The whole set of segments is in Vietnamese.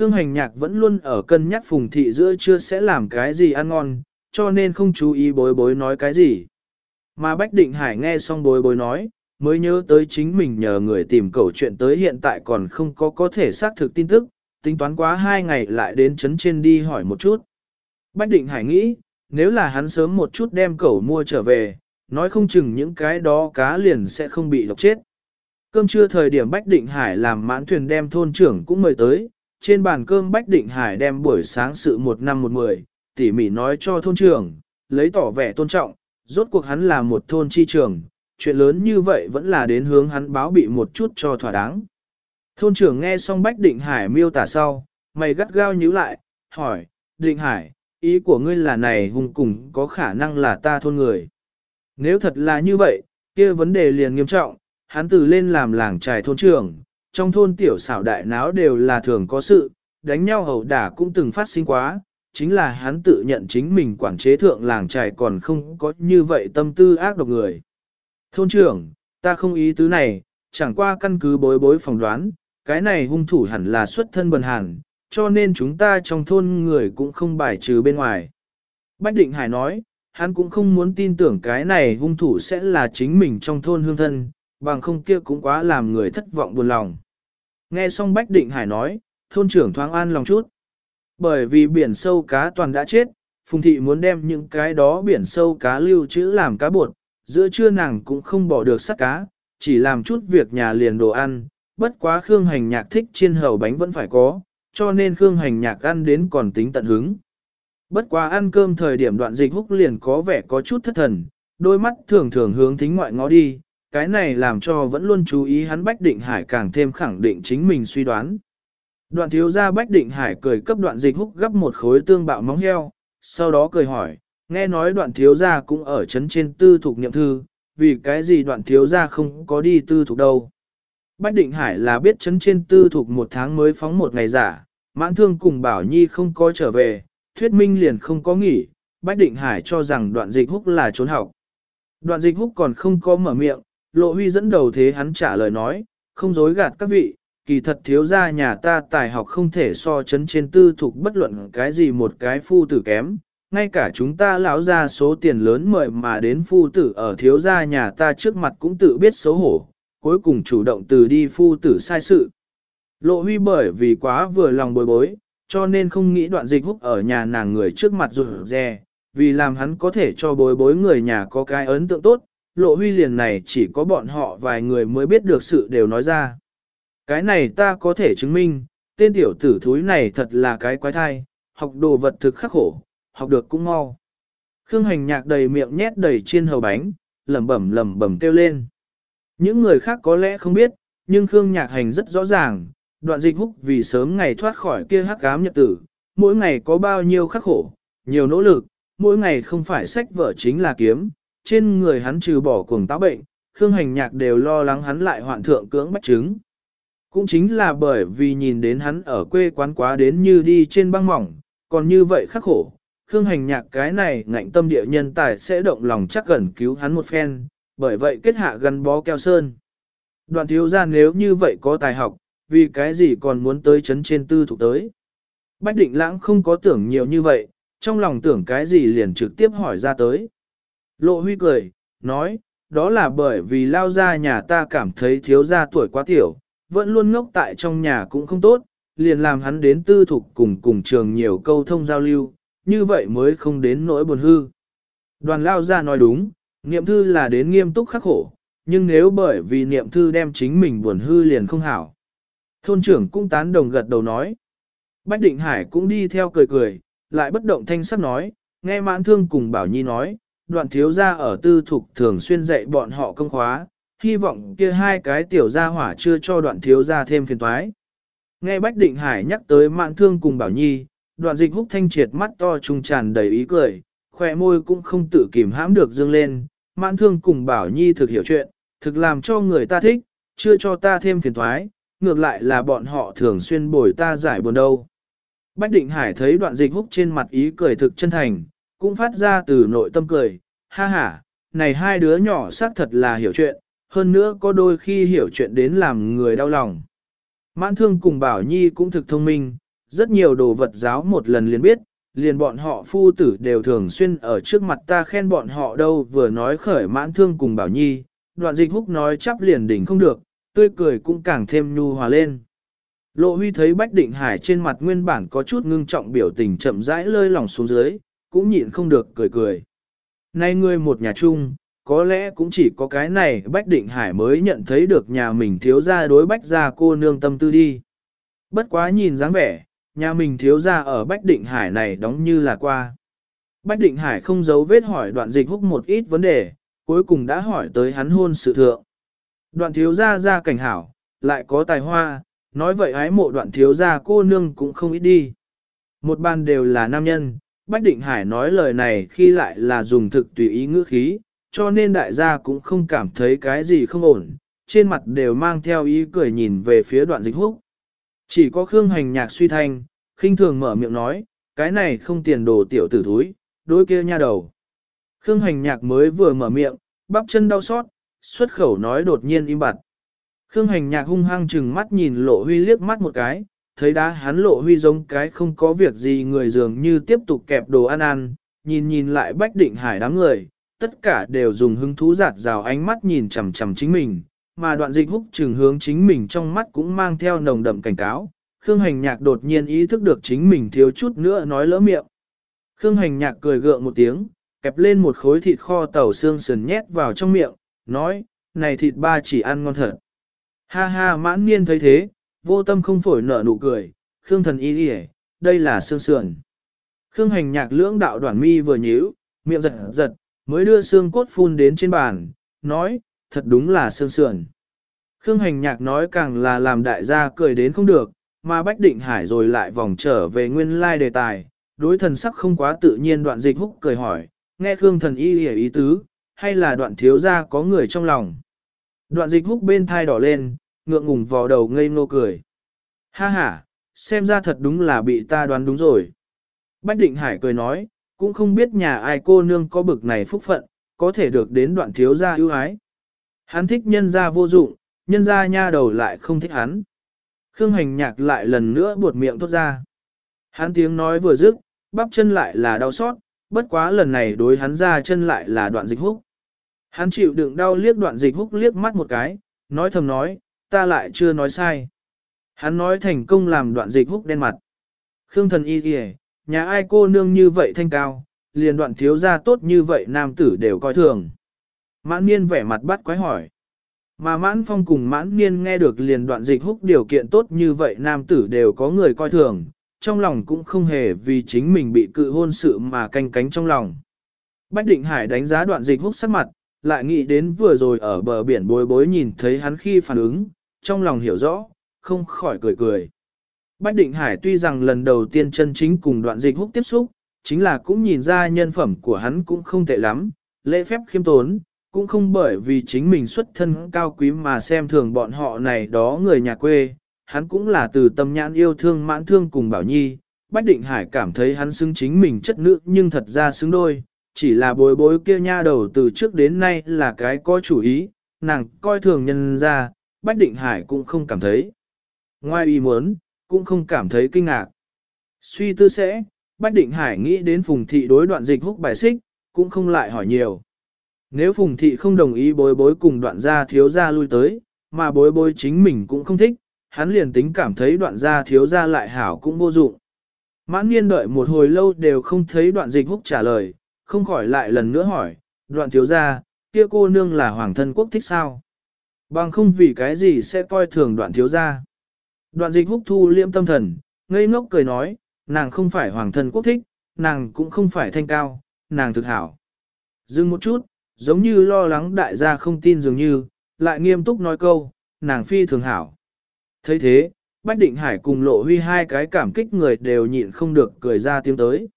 Khương Hành Nhạc vẫn luôn ở cân nhắc Phùng Thị giữa chưa sẽ làm cái gì ăn ngon, cho nên không chú ý bối bối nói cái gì. Mà Bách Định Hải nghe xong bối bối nói, mới nhớ tới chính mình nhờ người tìm cầu chuyện tới hiện tại còn không có có thể xác thực tin tức, tính toán quá hai ngày lại đến chấn trên đi hỏi một chút. Bách Định Hải nghĩ, nếu là hắn sớm một chút đem cẩu mua trở về, nói không chừng những cái đó cá liền sẽ không bị độc chết. Cơm trưa thời điểm Bách Định Hải làm mãn thuyền đem thôn trưởng cũng mời tới, trên bàn cơm Bách Định Hải đem buổi sáng sự một năm một mười, tỉ mỉ nói cho thôn trưởng, lấy tỏ vẻ tôn trọng, rốt cuộc hắn là một thôn chi trưởng, chuyện lớn như vậy vẫn là đến hướng hắn báo bị một chút cho thỏa đáng. Thôn trưởng nghe xong Bách Định Hải miêu tả sau, mày gắt gao nhíu lại, hỏi, Định Hải, ý của ngươi là này hùng cùng có khả năng là ta thôn người. Nếu thật là như vậy, kia vấn đề liền nghiêm trọng, hắn từ lên làm làng trài thôn trưởng, trong thôn tiểu xảo đại náo đều là thường có sự, đánh nhau hầu đả cũng từng phát sinh quá, chính là hắn tự nhận chính mình quản chế thượng làng trài còn không có như vậy tâm tư ác độc người. Thôn trưởng, ta không ý tứ này, chẳng qua căn cứ bối bối phỏng đoán, cái này hung thủ hẳn là xuất thân bần hàn, cho nên chúng ta trong thôn người cũng không bài trừ bên ngoài. Bách Định Hải nói, hắn cũng không muốn tin tưởng cái này hung thủ sẽ là chính mình trong thôn hương thân, bằng không kia cũng quá làm người thất vọng buồn lòng. Nghe xong Bách Định Hải nói, thôn trưởng thoáng an lòng chút. Bởi vì biển sâu cá toàn đã chết, Phùng Thị muốn đem những cái đó biển sâu cá lưu trữ làm cá bột, giữa trưa nàng cũng không bỏ được sắt cá, chỉ làm chút việc nhà liền đồ ăn, bất quá Khương Hành Nhạc thích chiên hầu bánh vẫn phải có, cho nên Khương Hành Nhạc ăn đến còn tính tận hứng. Bất quá ăn cơm thời điểm đoạn dịch húc liền có vẻ có chút thất thần, đôi mắt thường thường hướng thính ngoại ngó đi, cái này làm cho vẫn luôn chú ý hắn Bách Định Hải càng thêm khẳng định chính mình suy đoán. Đoạn thiếu gia Bách Định Hải cười cấp đoạn dịch húc gấp một khối tương bạo móng heo, sau đó cười hỏi, nghe nói đoạn thiếu gia cũng ở chấn trên tư thuộc nghiệm thư, vì cái gì đoạn thiếu gia không có đi tư thuộc đâu. Bách Định Hải là biết chấn trên tư thuộc một tháng mới phóng một ngày giả, mãn thương cùng Bảo Nhi không có trở về, thuyết minh liền không có nghỉ, Bách Định Hải cho rằng đoạn dịch húc là trốn học. Đoạn dịch húc còn không có mở miệng, Lộ Huy dẫn đầu thế hắn trả lời nói, không dối gạt các vị, kỳ thật thiếu gia nhà ta tài học không thể so chấn trên tư thuộc bất luận cái gì một cái phu tử kém, ngay cả chúng ta lão ra số tiền lớn mời mà đến phu tử ở thiếu gia nhà ta trước mặt cũng tự biết xấu hổ, cuối cùng chủ động từ đi phu tử sai sự. Lộ huy bởi vì quá vừa lòng bối bối, cho nên không nghĩ đoạn dịch húc ở nhà nàng người trước mặt rụt rè, vì làm hắn có thể cho bối bối người nhà có cái ấn tượng tốt, lộ huy liền này chỉ có bọn họ vài người mới biết được sự đều nói ra. Cái này ta có thể chứng minh, tên tiểu tử thúi này thật là cái quái thai, học đồ vật thực khắc khổ, học được cũng mau. Khương hành nhạc đầy miệng nhét đầy chiên hầu bánh, lẩm bẩm lẩm bẩm kêu lên. Những người khác có lẽ không biết, nhưng Khương nhạc hành rất rõ ràng, đoạn dịch húc vì sớm ngày thoát khỏi kia hắc cám nhật tử, mỗi ngày có bao nhiêu khắc khổ, nhiều nỗ lực, mỗi ngày không phải sách vở chính là kiếm, trên người hắn trừ bỏ cuồng táo bệnh, Khương hành nhạc đều lo lắng hắn lại hoạn thượng cưỡng bách chứng. Cũng chính là bởi vì nhìn đến hắn ở quê quán quá đến như đi trên băng mỏng, còn như vậy khắc khổ, Khương hành nhạc cái này ngạnh tâm địa nhân tài sẽ động lòng chắc gần cứu hắn một phen, bởi vậy kết hạ gắn bó keo sơn. Đoạn thiếu ra nếu như vậy có tài học, vì cái gì còn muốn tới chấn trên tư thuộc tới. Bách định lãng không có tưởng nhiều như vậy, trong lòng tưởng cái gì liền trực tiếp hỏi ra tới. Lộ huy cười, nói, đó là bởi vì lao ra nhà ta cảm thấy thiếu gia tuổi quá tiểu, vẫn luôn ngốc tại trong nhà cũng không tốt, liền làm hắn đến tư thục cùng cùng trường nhiều câu thông giao lưu, như vậy mới không đến nỗi buồn hư. Đoàn lao ra nói đúng, niệm thư là đến nghiêm túc khắc khổ, nhưng nếu bởi vì niệm thư đem chính mình buồn hư liền không hảo. Thôn trưởng cũng tán đồng gật đầu nói. Bách Định Hải cũng đi theo cười cười, lại bất động thanh sắc nói, nghe mãn thương cùng Bảo Nhi nói, đoạn thiếu gia ở tư thục thường xuyên dạy bọn họ công khóa, hy vọng kia hai cái tiểu gia hỏa chưa cho đoạn thiếu gia thêm phiền toái. Nghe Bách Định Hải nhắc tới mạng thương cùng Bảo Nhi, đoạn dịch húc thanh triệt mắt to trung tràn đầy ý cười, khỏe môi cũng không tự kìm hãm được dương lên, mạng thương cùng Bảo Nhi thực hiểu chuyện, thực làm cho người ta thích, chưa cho ta thêm phiền toái, ngược lại là bọn họ thường xuyên bồi ta giải buồn đâu. Bách Định Hải thấy đoạn dịch húc trên mặt ý cười thực chân thành, cũng phát ra từ nội tâm cười, ha ha, này hai đứa nhỏ xác thật là hiểu chuyện, hơn nữa có đôi khi hiểu chuyện đến làm người đau lòng. Mãn thương cùng Bảo Nhi cũng thực thông minh, rất nhiều đồ vật giáo một lần liền biết, liền bọn họ phu tử đều thường xuyên ở trước mặt ta khen bọn họ đâu vừa nói khởi mãn thương cùng bảo nhi, đoạn dịch húc nói chắp liền đỉnh không được, tươi cười cũng càng thêm nhu hòa lên. Lộ huy thấy Bách Định Hải trên mặt nguyên bản có chút ngưng trọng biểu tình chậm rãi lơi lòng xuống dưới, cũng nhịn không được cười cười. Nay ngươi một nhà chung, có lẽ cũng chỉ có cái này Bách Định Hải mới nhận thấy được nhà mình thiếu gia đối Bách gia cô nương tâm tư đi. Bất quá nhìn dáng vẻ, nhà mình thiếu gia ở Bách Định Hải này đóng như là qua. Bách Định Hải không giấu vết hỏi đoạn dịch húc một ít vấn đề, cuối cùng đã hỏi tới hắn hôn sự thượng. Đoạn thiếu gia ra cảnh hảo, lại có tài hoa, nói vậy ái mộ đoạn thiếu gia cô nương cũng không ít đi. Một bàn đều là nam nhân, Bách Định Hải nói lời này khi lại là dùng thực tùy ý ngữ khí, cho nên đại gia cũng không cảm thấy cái gì không ổn, trên mặt đều mang theo ý cười nhìn về phía đoạn dịch húc. Chỉ có Khương Hành Nhạc suy thanh, khinh thường mở miệng nói, cái này không tiền đồ tiểu tử thúi, đối kia nha đầu. Khương Hành Nhạc mới vừa mở miệng, bắp chân đau xót, xuất khẩu nói đột nhiên im bặt. Khương Hành Nhạc hung hăng chừng mắt nhìn Lộ Huy liếc mắt một cái, thấy đá hắn Lộ Huy giống cái không có việc gì người dường như tiếp tục kẹp đồ ăn ăn, nhìn nhìn lại Bách Định Hải đám người, tất cả đều dùng hứng thú giạt rào ánh mắt nhìn chằm chằm chính mình, mà đoạn dịch húc trường hướng chính mình trong mắt cũng mang theo nồng đậm cảnh cáo. Khương Hành Nhạc đột nhiên ý thức được chính mình thiếu chút nữa nói lỡ miệng. Khương Hành Nhạc cười gượng một tiếng, kẹp lên một khối thịt kho tàu xương sườn nhét vào trong miệng, nói, này thịt ba chỉ ăn ngon thật. Ha ha mãn niên thấy thế, vô tâm không phổi nở nụ cười, Khương thần y đi đây là xương sườn. Khương hành nhạc lưỡng đạo đoạn mi vừa nhíu, miệng giật giật, mới đưa xương cốt phun đến trên bàn, nói, thật đúng là xương sườn. Khương hành nhạc nói càng là làm đại gia cười đến không được, mà Bách Định Hải rồi lại vòng trở về nguyên lai đề tài, đối thần sắc không quá tự nhiên đoạn dịch húc cười hỏi, nghe Khương thần y hiểu ý tứ, hay là đoạn thiếu gia có người trong lòng. Đoạn dịch húc bên thai đỏ lên, ngượng ngùng vò đầu ngây ngô cười. Ha ha, xem ra thật đúng là bị ta đoán đúng rồi. Bách Định Hải cười nói, cũng không biết nhà ai cô nương có bực này phúc phận, có thể được đến đoạn thiếu gia ưu ái. Hắn thích nhân gia vô dụng, nhân gia nha đầu lại không thích hắn. Khương hành nhạc lại lần nữa buột miệng thốt ra. Hắn tiếng nói vừa dứt, bắp chân lại là đau xót, bất quá lần này đối hắn ra chân lại là đoạn dịch húc. Hắn chịu đựng đau liếc đoạn dịch húc liếc mắt một cái, nói thầm nói, ta lại chưa nói sai. Hắn nói thành công làm đoạn dịch húc đen mặt. Khương thần y kìa, nhà ai cô nương như vậy thanh cao, liền đoạn thiếu gia tốt như vậy nam tử đều coi thường. Mãn niên vẻ mặt bắt quái hỏi. Mà mãn phong cùng mãn niên nghe được liền đoạn dịch húc điều kiện tốt như vậy nam tử đều có người coi thường, trong lòng cũng không hề vì chính mình bị cự hôn sự mà canh cánh trong lòng. Bách định hải đánh giá đoạn dịch húc sắc mặt, lại nghĩ đến vừa rồi ở bờ biển bối bối nhìn thấy hắn khi phản ứng, trong lòng hiểu rõ, không khỏi cười cười. Bách Định Hải tuy rằng lần đầu tiên chân chính cùng đoạn dịch húc tiếp xúc, chính là cũng nhìn ra nhân phẩm của hắn cũng không tệ lắm, lễ phép khiêm tốn, cũng không bởi vì chính mình xuất thân cao quý mà xem thường bọn họ này đó người nhà quê, hắn cũng là từ tâm nhãn yêu thương mãn thương cùng Bảo Nhi. Bách Định Hải cảm thấy hắn xứng chính mình chất nữ nhưng thật ra xứng đôi, chỉ là bối bối kia nha đầu từ trước đến nay là cái có chủ ý, nàng coi thường nhân ra, Bách Định Hải cũng không cảm thấy. Ngoài ý muốn, cũng không cảm thấy kinh ngạc. Suy tư sẽ, Bách Định Hải nghĩ đến Phùng Thị đối đoạn dịch húc bài xích, cũng không lại hỏi nhiều. Nếu Phùng Thị không đồng ý bối bối cùng đoạn gia thiếu gia lui tới, mà bối bối chính mình cũng không thích, hắn liền tính cảm thấy đoạn gia thiếu gia lại hảo cũng vô dụng. Mãn niên đợi một hồi lâu đều không thấy đoạn dịch húc trả lời, không khỏi lại lần nữa hỏi, đoạn thiếu gia, kia cô nương là hoàng thân quốc thích sao? Bằng không vì cái gì sẽ coi thường đoạn thiếu gia. Đoạn dịch húc thu liễm tâm thần, ngây ngốc cười nói, nàng không phải hoàng thân quốc thích, nàng cũng không phải thanh cao, nàng thực hảo. Dừng một chút, giống như lo lắng đại gia không tin dường như, lại nghiêm túc nói câu, nàng phi thường hảo. thấy thế, Bách Định Hải cùng Lộ Huy hai cái cảm kích người đều nhịn không được cười ra tiếng tới.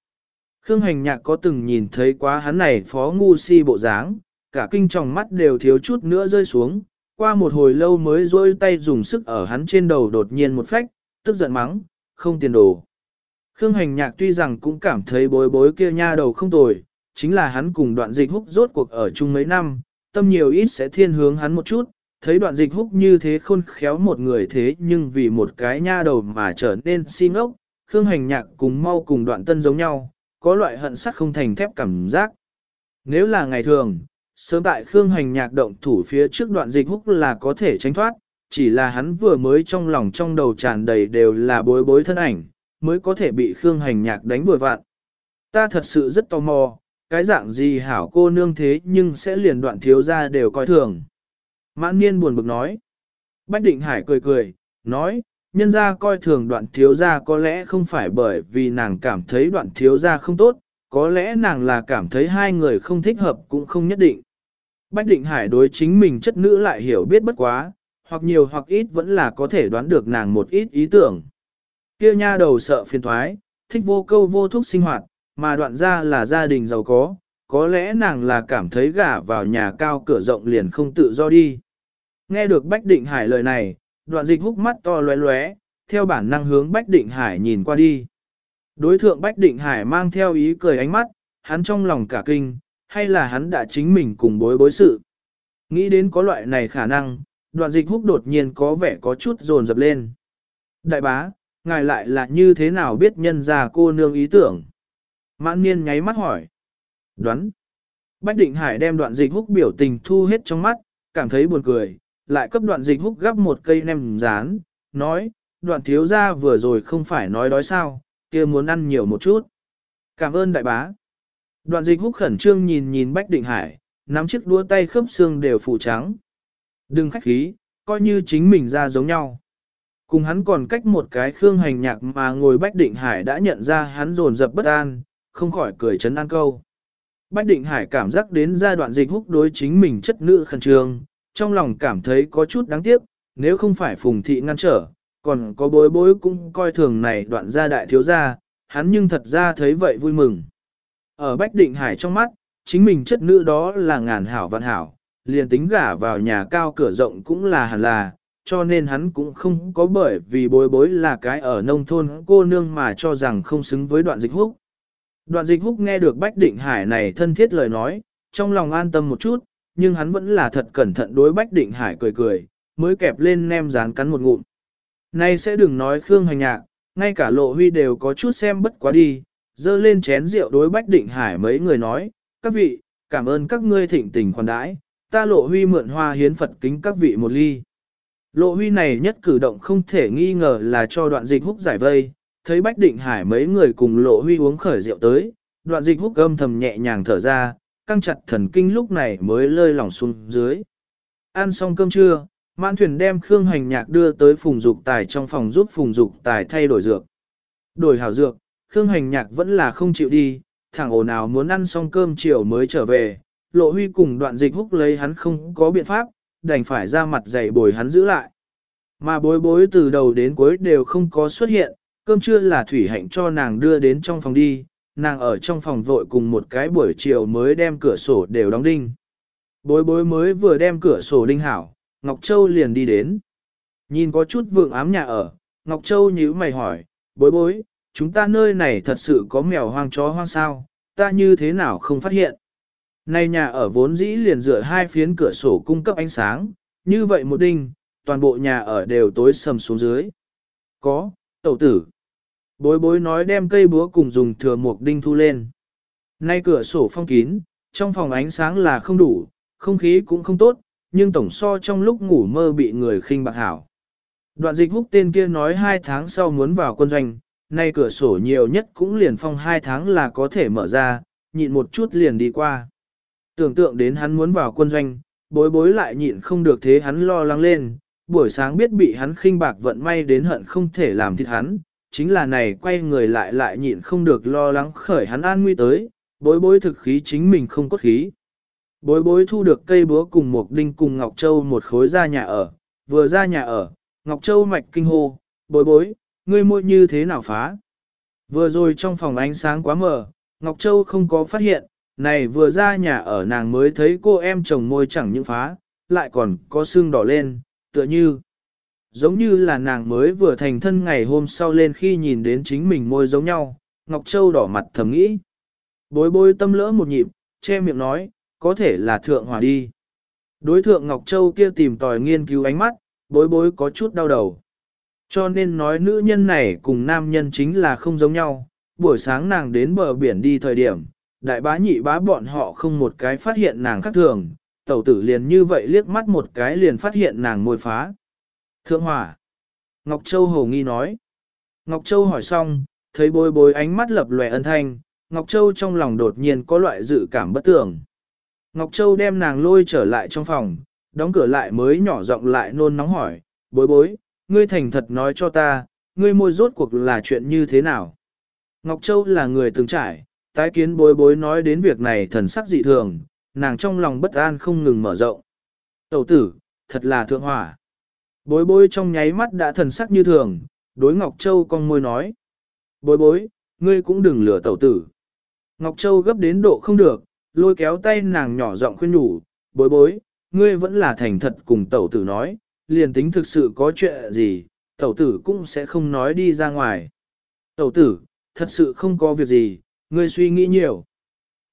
Khương Hành Nhạc có từng nhìn thấy quá hắn này phó ngu si bộ dáng, cả kinh tròng mắt đều thiếu chút nữa rơi xuống, qua một hồi lâu mới rôi tay dùng sức ở hắn trên đầu đột nhiên một phách, tức giận mắng, không tiền đồ. Khương hành nhạc tuy rằng cũng cảm thấy bối bối kia nha đầu không tồi, chính là hắn cùng đoạn dịch húc rốt cuộc ở chung mấy năm, tâm nhiều ít sẽ thiên hướng hắn một chút, thấy đoạn dịch húc như thế khôn khéo một người thế nhưng vì một cái nha đầu mà trở nên si ngốc, Khương Hành Nhạc cùng mau cùng đoạn tân giống nhau, có loại hận sắt không thành thép cảm giác. Nếu là ngày thường, sớm tại Khương Hành Nhạc động thủ phía trước đoạn dịch húc là có thể tránh thoát, chỉ là hắn vừa mới trong lòng trong đầu tràn đầy đều là bối bối thân ảnh, mới có thể bị Khương Hành Nhạc đánh vừa vạn. Ta thật sự rất tò mò, cái dạng gì hảo cô nương thế nhưng sẽ liền đoạn thiếu ra đều coi thường. Mãn niên buồn bực nói. Bách Định Hải cười cười, nói, nhân ra coi thường đoạn thiếu ra có lẽ không phải bởi vì nàng cảm thấy đoạn thiếu ra không tốt, có lẽ nàng là cảm thấy hai người không thích hợp cũng không nhất định. Bách Định Hải đối chính mình chất nữ lại hiểu biết bất quá, hoặc nhiều hoặc ít vẫn là có thể đoán được nàng một ít ý tưởng. Kia nha đầu sợ phiền thoái, thích vô câu vô thúc sinh hoạt, mà đoạn ra là gia đình giàu có, có lẽ nàng là cảm thấy gả vào nhà cao cửa rộng liền không tự do đi. Nghe được Bách Định Hải lời này, đoạn dịch hút mắt to lóe lóe, theo bản năng hướng Bách Định Hải nhìn qua đi. Đối thượng Bách Định Hải mang theo ý cười ánh mắt, hắn trong lòng cả kinh, hay là hắn đã chính mình cùng bối bối sự. Nghĩ đến có loại này khả năng, đoạn dịch húc đột nhiên có vẻ có chút dồn dập lên. Đại bá, ngài lại là như thế nào biết nhân ra cô nương ý tưởng? Mãn niên nháy mắt hỏi. Đoán. Bách định hải đem đoạn dịch húc biểu tình thu hết trong mắt, cảm thấy buồn cười, lại cấp đoạn dịch húc gắp một cây nem rán, nói, đoạn thiếu ra vừa rồi không phải nói đói sao, kia muốn ăn nhiều một chút. Cảm ơn đại bá. Đoạn dịch húc khẩn trương nhìn nhìn Bách Định Hải, nắm chiếc đũa tay khớp xương đều phủ trắng. Đừng khách khí, coi như chính mình ra giống nhau. Cùng hắn còn cách một cái khương hành nhạc mà ngồi Bách Định Hải đã nhận ra hắn rồn rập bất an, không khỏi cười chấn an câu. Bách Định Hải cảm giác đến giai đoạn dịch húc đối chính mình chất nữ khẩn trương, trong lòng cảm thấy có chút đáng tiếc, nếu không phải phùng thị ngăn trở, còn có bối bối cũng coi thường này đoạn gia đại thiếu gia, hắn nhưng thật ra thấy vậy vui mừng. Ở Bách Định Hải trong mắt, chính mình chất nữ đó là ngàn hảo vạn hảo, liền tính gả vào nhà cao cửa rộng cũng là hẳn là, cho nên hắn cũng không có bởi vì bối bối là cái ở nông thôn cô nương mà cho rằng không xứng với đoạn dịch húc. Đoạn dịch húc nghe được Bách Định Hải này thân thiết lời nói, trong lòng an tâm một chút, nhưng hắn vẫn là thật cẩn thận đối Bách Định Hải cười cười, mới kẹp lên nem rán cắn một ngụm. Nay sẽ đừng nói Khương Hành Nhạc, ngay cả Lộ Huy đều có chút xem bất quá đi, dơ lên chén rượu đối Bách Định Hải mấy người nói, các vị, cảm ơn các ngươi thịnh tình khoản đãi, ta Lộ Huy mượn hoa hiến Phật kính các vị một ly. Lộ Huy này nhất cử động không thể nghi ngờ là cho đoạn dịch húc giải vây, thấy Bách Định Hải mấy người cùng Lộ Huy uống khởi rượu tới, đoạn dịch húc âm thầm nhẹ nhàng thở ra, căng chặt thần kinh lúc này mới lơi lỏng xuống dưới. Ăn xong cơm trưa, mãn thuyền đem Khương Hành Nhạc đưa tới Phùng Dục Tài trong phòng giúp Phùng Dục Tài thay đổi dược. Đổi hảo dược, Khương Hành Nhạc vẫn là không chịu đi, thẳng ồn nào muốn ăn xong cơm chiều mới trở về, Lộ Huy cùng đoạn dịch húc lấy hắn không có biện pháp, đành phải ra mặt dạy bồi hắn giữ lại. Mà bối bối từ đầu đến cuối đều không có xuất hiện, cơm trưa là thủy hạnh cho nàng đưa đến trong phòng đi, nàng ở trong phòng vội cùng một cái buổi chiều mới đem cửa sổ đều đóng đinh. Bối bối mới vừa đem cửa sổ đinh hảo, Ngọc Châu liền đi đến. Nhìn có chút vượng ám nhà ở, Ngọc Châu nhíu mày hỏi, bối bối, chúng ta nơi này thật sự có mèo hoang chó hoang sao, ta như thế nào không phát hiện. Này nhà ở vốn dĩ liền dựa hai phiến cửa sổ cung cấp ánh sáng, như vậy một đinh, toàn bộ nhà ở đều tối sầm xuống dưới. Có, tẩu tử. Bối bối nói đem cây búa cùng dùng thừa mục đinh thu lên. Nay cửa sổ phong kín, trong phòng ánh sáng là không đủ, không khí cũng không tốt, nhưng tổng so trong lúc ngủ mơ bị người khinh bạc hảo. Đoạn dịch húc tên kia nói hai tháng sau muốn vào quân doanh, nay cửa sổ nhiều nhất cũng liền phong hai tháng là có thể mở ra, nhịn một chút liền đi qua. Tưởng tượng đến hắn muốn vào quân doanh, bối bối lại nhịn không được thế hắn lo lắng lên, buổi sáng biết bị hắn khinh bạc vận may đến hận không thể làm thịt hắn, chính là này quay người lại lại nhịn không được lo lắng khởi hắn an nguy tới, bối bối thực khí chính mình không có khí. Bối bối thu được cây búa cùng một đinh cùng Ngọc Châu một khối ra nhà ở, vừa ra nhà ở, Ngọc Châu mạch kinh hô, bối bối, ngươi môi như thế nào phá. Vừa rồi trong phòng ánh sáng quá mờ, Ngọc Châu không có phát hiện, này vừa ra nhà ở nàng mới thấy cô em chồng môi chẳng những phá, lại còn có xương đỏ lên, tựa như. Giống như là nàng mới vừa thành thân ngày hôm sau lên khi nhìn đến chính mình môi giống nhau, Ngọc Châu đỏ mặt thầm nghĩ. Bối bối tâm lỡ một nhịp, che miệng nói, có thể là thượng hòa đi. Đối thượng Ngọc Châu kia tìm tòi nghiên cứu ánh mắt, bối bối có chút đau đầu. Cho nên nói nữ nhân này cùng nam nhân chính là không giống nhau, buổi sáng nàng đến bờ biển đi thời điểm, đại bá nhị bá bọn họ không một cái phát hiện nàng khác thường, tẩu tử liền như vậy liếc mắt một cái liền phát hiện nàng môi phá. Thượng hỏa. Ngọc Châu hồ nghi nói. Ngọc Châu hỏi xong, thấy bối bối ánh mắt lập lòe ân thanh, Ngọc Châu trong lòng đột nhiên có loại dự cảm bất tưởng. Ngọc Châu đem nàng lôi trở lại trong phòng, đóng cửa lại mới nhỏ giọng lại nôn nóng hỏi, bối bối, ngươi thành thật nói cho ta, ngươi môi rốt cuộc là chuyện như thế nào? Ngọc Châu là người từng trải, tái kiến bối bối nói đến việc này thần sắc dị thường, nàng trong lòng bất an không ngừng mở rộng. Tẩu tử, thật là thượng hỏa. Bối bối trong nháy mắt đã thần sắc như thường, đối Ngọc Châu con môi nói. Bối bối, ngươi cũng đừng lừa tẩu tử. Ngọc Châu gấp đến độ không được, lôi kéo tay nàng nhỏ giọng khuyên nhủ, bối bối, ngươi vẫn là thành thật cùng tẩu tử nói, liền tính thực sự có chuyện gì, tẩu tử cũng sẽ không nói đi ra ngoài. Tẩu tử, thật sự không có việc gì, ngươi suy nghĩ nhiều.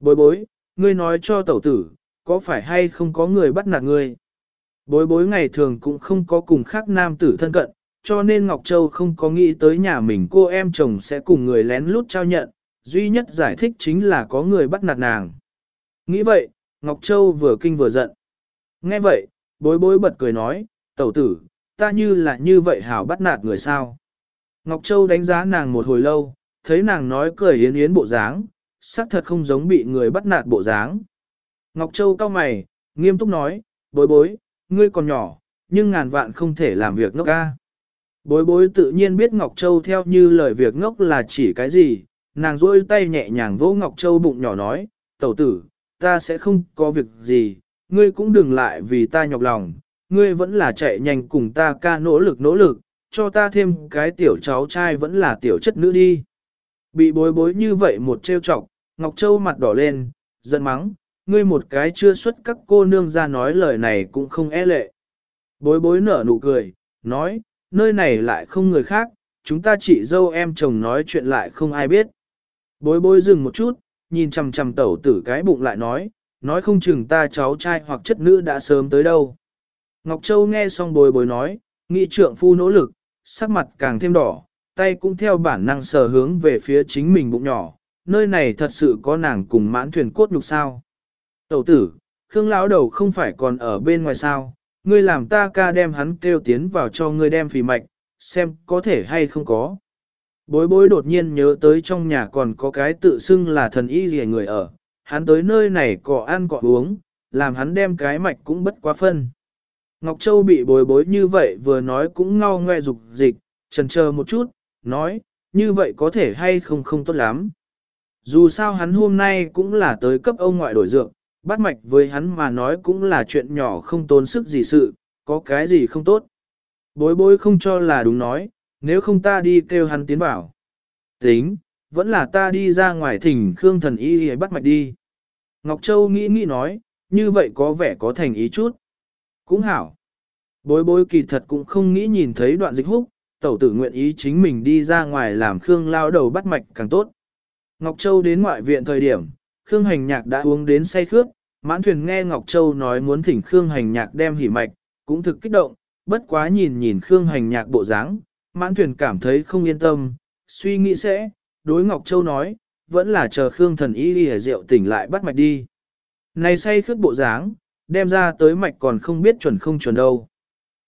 Bối bối, ngươi nói cho tẩu tử, có phải hay không có người bắt nạt ngươi? Bối bối ngày thường cũng không có cùng khác nam tử thân cận, cho nên Ngọc Châu không có nghĩ tới nhà mình cô em chồng sẽ cùng người lén lút trao nhận, duy nhất giải thích chính là có người bắt nạt nàng. Nghĩ vậy, Ngọc Châu vừa kinh vừa giận. Nghe vậy, bối bối bật cười nói, tẩu tử, ta như là như vậy hảo bắt nạt người sao. Ngọc Châu đánh giá nàng một hồi lâu, thấy nàng nói cười yến yến bộ dáng, xác thật không giống bị người bắt nạt bộ dáng. Ngọc Châu cau mày, nghiêm túc nói, bối bối, ngươi còn nhỏ, nhưng ngàn vạn không thể làm việc ngốc ca. Bối bối tự nhiên biết Ngọc Châu theo như lời việc ngốc là chỉ cái gì, nàng rôi tay nhẹ nhàng vỗ Ngọc Châu bụng nhỏ nói, tẩu tử, ta sẽ không có việc gì, ngươi cũng đừng lại vì ta nhọc lòng, ngươi vẫn là chạy nhanh cùng ta ca nỗ lực nỗ lực, cho ta thêm cái tiểu cháu trai vẫn là tiểu chất nữ đi. Bị bối bối như vậy một trêu chọc, Ngọc Châu mặt đỏ lên, giận mắng, ngươi một cái chưa xuất các cô nương ra nói lời này cũng không e lệ. Bối bối nở nụ cười, nói, nơi này lại không người khác, chúng ta chỉ dâu em chồng nói chuyện lại không ai biết. Bối bối dừng một chút, nhìn chằm chằm tẩu tử cái bụng lại nói, nói không chừng ta cháu trai hoặc chất nữ đã sớm tới đâu. Ngọc Châu nghe xong bối bối nói, nghị trượng phu nỗ lực, sắc mặt càng thêm đỏ, tay cũng theo bản năng sờ hướng về phía chính mình bụng nhỏ, nơi này thật sự có nàng cùng mãn thuyền cốt nhục sao. Tẩu tử, Khương lão đầu không phải còn ở bên ngoài sao, ngươi làm ta ca đem hắn kêu tiến vào cho ngươi đem phì mạch, xem có thể hay không có. Bối bối đột nhiên nhớ tới trong nhà còn có cái tự xưng là thần y gì người ở, hắn tới nơi này cọ ăn cọ uống, làm hắn đem cái mạch cũng bất quá phân. Ngọc Châu bị bối bối như vậy vừa nói cũng ngao ngoe dục dịch, trần chờ một chút, nói, như vậy có thể hay không không tốt lắm. Dù sao hắn hôm nay cũng là tới cấp ông ngoại đổi dược, bắt mạch với hắn mà nói cũng là chuyện nhỏ không tốn sức gì sự, có cái gì không tốt. Bối bối không cho là đúng nói, nếu không ta đi kêu hắn tiến vào. Tính, vẫn là ta đi ra ngoài thỉnh Khương thần y y bắt mạch đi. Ngọc Châu nghĩ nghĩ nói, như vậy có vẻ có thành ý chút. Cũng hảo. Bối bối kỳ thật cũng không nghĩ nhìn thấy đoạn dịch húc, tẩu tử nguyện ý chính mình đi ra ngoài làm Khương lao đầu bắt mạch càng tốt. Ngọc Châu đến ngoại viện thời điểm, Khương hành nhạc đã uống đến say khước, mãn thuyền nghe Ngọc Châu nói muốn thỉnh Khương hành nhạc đem hỉ mạch, cũng thực kích động, bất quá nhìn nhìn Khương hành nhạc bộ dáng, mãn thuyền cảm thấy không yên tâm, suy nghĩ sẽ, đối Ngọc Châu nói, vẫn là chờ Khương thần y đi rượu tỉnh lại bắt mạch đi. Này say khước bộ dáng, đem ra tới mạch còn không biết chuẩn không chuẩn đâu.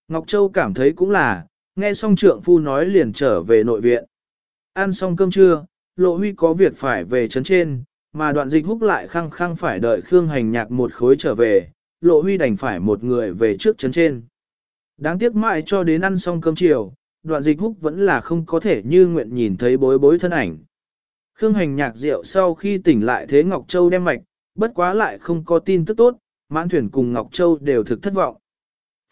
Ngọc Châu cảm thấy cũng là, nghe xong trượng phu nói liền trở về nội viện. Ăn xong cơm trưa, Lộ Huy có việc phải về trấn trên, mà đoạn dịch húc lại khăng khăng phải đợi Khương hành nhạc một khối trở về, Lộ Huy đành phải một người về trước trấn trên. Đáng tiếc mãi cho đến ăn xong cơm chiều, đoạn dịch húc vẫn là không có thể như nguyện nhìn thấy bối bối thân ảnh. Khương hành nhạc rượu sau khi tỉnh lại thế Ngọc Châu đem mạch, bất quá lại không có tin tức tốt, mãn thuyền cùng Ngọc Châu đều thực thất vọng.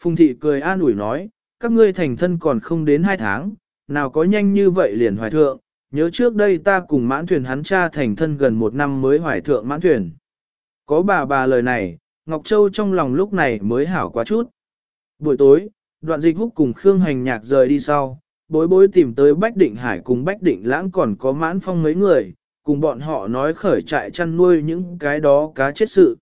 Phùng thị cười an ủi nói, các ngươi thành thân còn không đến hai tháng, nào có nhanh như vậy liền hoài thượng, nhớ trước đây ta cùng mãn thuyền hắn cha thành thân gần một năm mới hoài thượng mãn thuyền. Có bà bà lời này, Ngọc Châu trong lòng lúc này mới hảo quá chút. Buổi tối, đoạn dịch húc cùng Khương Hành Nhạc rời đi sau, bối bối tìm tới Bách Định Hải cùng Bách Định Lãng còn có mãn phong mấy người, cùng bọn họ nói khởi trại chăn nuôi những cái đó cá chết sự.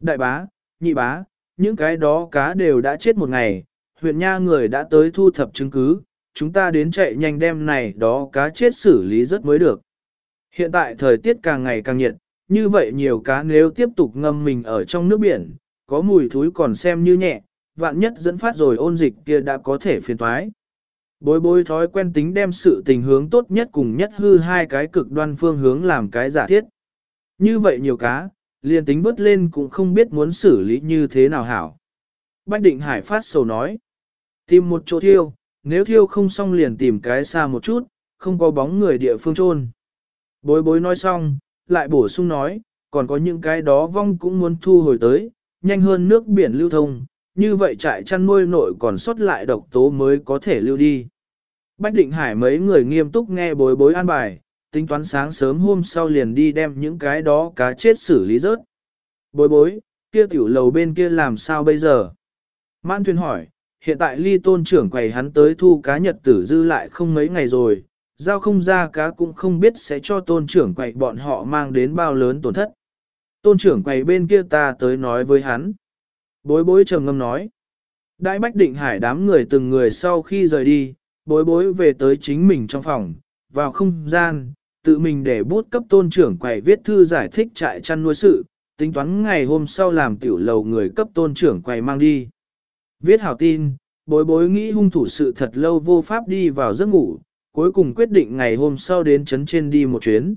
Đại bá, nhị bá, những cái đó cá đều đã chết một ngày, huyện nha người đã tới thu thập chứng cứ, chúng ta đến chạy nhanh đem này đó cá chết xử lý rất mới được. Hiện tại thời tiết càng ngày càng nhiệt, như vậy nhiều cá nếu tiếp tục ngâm mình ở trong nước biển, có mùi thúi còn xem như nhẹ, vạn nhất dẫn phát rồi ôn dịch kia đã có thể phiền toái. Bối bối thói quen tính đem sự tình hướng tốt nhất cùng nhất hư hai cái cực đoan phương hướng làm cái giả thiết. Như vậy nhiều cá, liền tính vớt lên cũng không biết muốn xử lý như thế nào hảo. Bách định hải phát sầu nói, tìm một chỗ thiêu, nếu thiêu không xong liền tìm cái xa một chút, không có bóng người địa phương trôn. Bối bối nói xong, lại bổ sung nói, còn có những cái đó vong cũng muốn thu hồi tới, nhanh hơn nước biển lưu thông, như vậy trại chăn nuôi nội còn sót lại độc tố mới có thể lưu đi. Bách định hải mấy người nghiêm túc nghe bối bối an bài, tính toán sáng sớm hôm sau liền đi đem những cái đó cá chết xử lý rớt. Bối bối, kia tiểu lầu bên kia làm sao bây giờ? Mãn thuyền hỏi, hiện tại ly tôn trưởng quầy hắn tới thu cá nhật tử dư lại không mấy ngày rồi, giao không ra cá cũng không biết sẽ cho tôn trưởng quầy bọn họ mang đến bao lớn tổn thất. Tôn trưởng quầy bên kia ta tới nói với hắn. Bối bối trầm ngâm nói. Đại bách định hải đám người từng người sau khi rời đi, bối bối về tới chính mình trong phòng, vào không gian, tự mình để bút cấp tôn trưởng quầy viết thư giải thích trại chăn nuôi sự, tính toán ngày hôm sau làm tiểu lầu người cấp tôn trưởng quầy mang đi. Viết hảo tin, bối bối nghĩ hung thủ sự thật lâu vô pháp đi vào giấc ngủ, cuối cùng quyết định ngày hôm sau đến chấn trên đi một chuyến.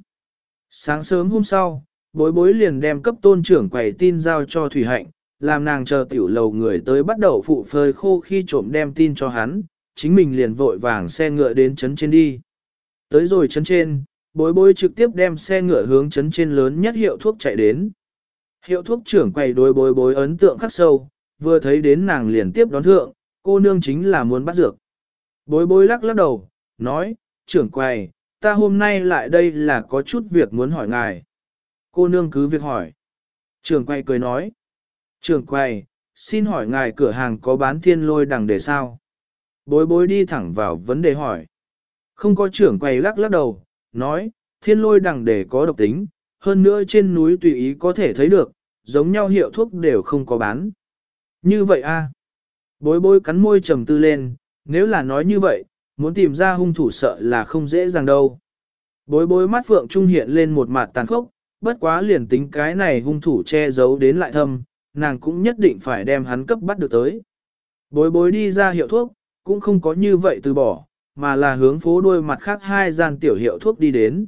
Sáng sớm hôm sau, bối bối liền đem cấp tôn trưởng quầy tin giao cho Thủy Hạnh, làm nàng chờ tiểu lầu người tới bắt đầu phụ phơi khô khi trộm đem tin cho hắn, chính mình liền vội vàng xe ngựa đến chấn trên đi. Tới rồi chấn trên, bối bối trực tiếp đem xe ngựa hướng chấn trên lớn nhất hiệu thuốc chạy đến. Hiệu thuốc trưởng quầy đối bối bối ấn tượng khắc sâu, vừa thấy đến nàng liền tiếp đón thượng, cô nương chính là muốn bắt dược. Bối bối lắc lắc đầu, nói, trưởng quầy, ta hôm nay lại đây là có chút việc muốn hỏi ngài. Cô nương cứ việc hỏi. Trưởng quầy cười nói, trưởng quầy, xin hỏi ngài cửa hàng có bán thiên lôi đằng để sao? Bối bối đi thẳng vào vấn đề hỏi. Không có trưởng quầy lắc lắc đầu, nói, thiên lôi đằng để có độc tính, hơn nữa trên núi tùy ý có thể thấy được, giống nhau hiệu thuốc đều không có bán. Như vậy a Bối bối cắn môi trầm tư lên, nếu là nói như vậy, muốn tìm ra hung thủ sợ là không dễ dàng đâu. Bối bối mắt phượng trung hiện lên một mặt tàn khốc, bất quá liền tính cái này hung thủ che giấu đến lại thâm, nàng cũng nhất định phải đem hắn cấp bắt được tới. Bối bối đi ra hiệu thuốc, cũng không có như vậy từ bỏ, mà là hướng phố đuôi mặt khác hai gian tiểu hiệu thuốc đi đến.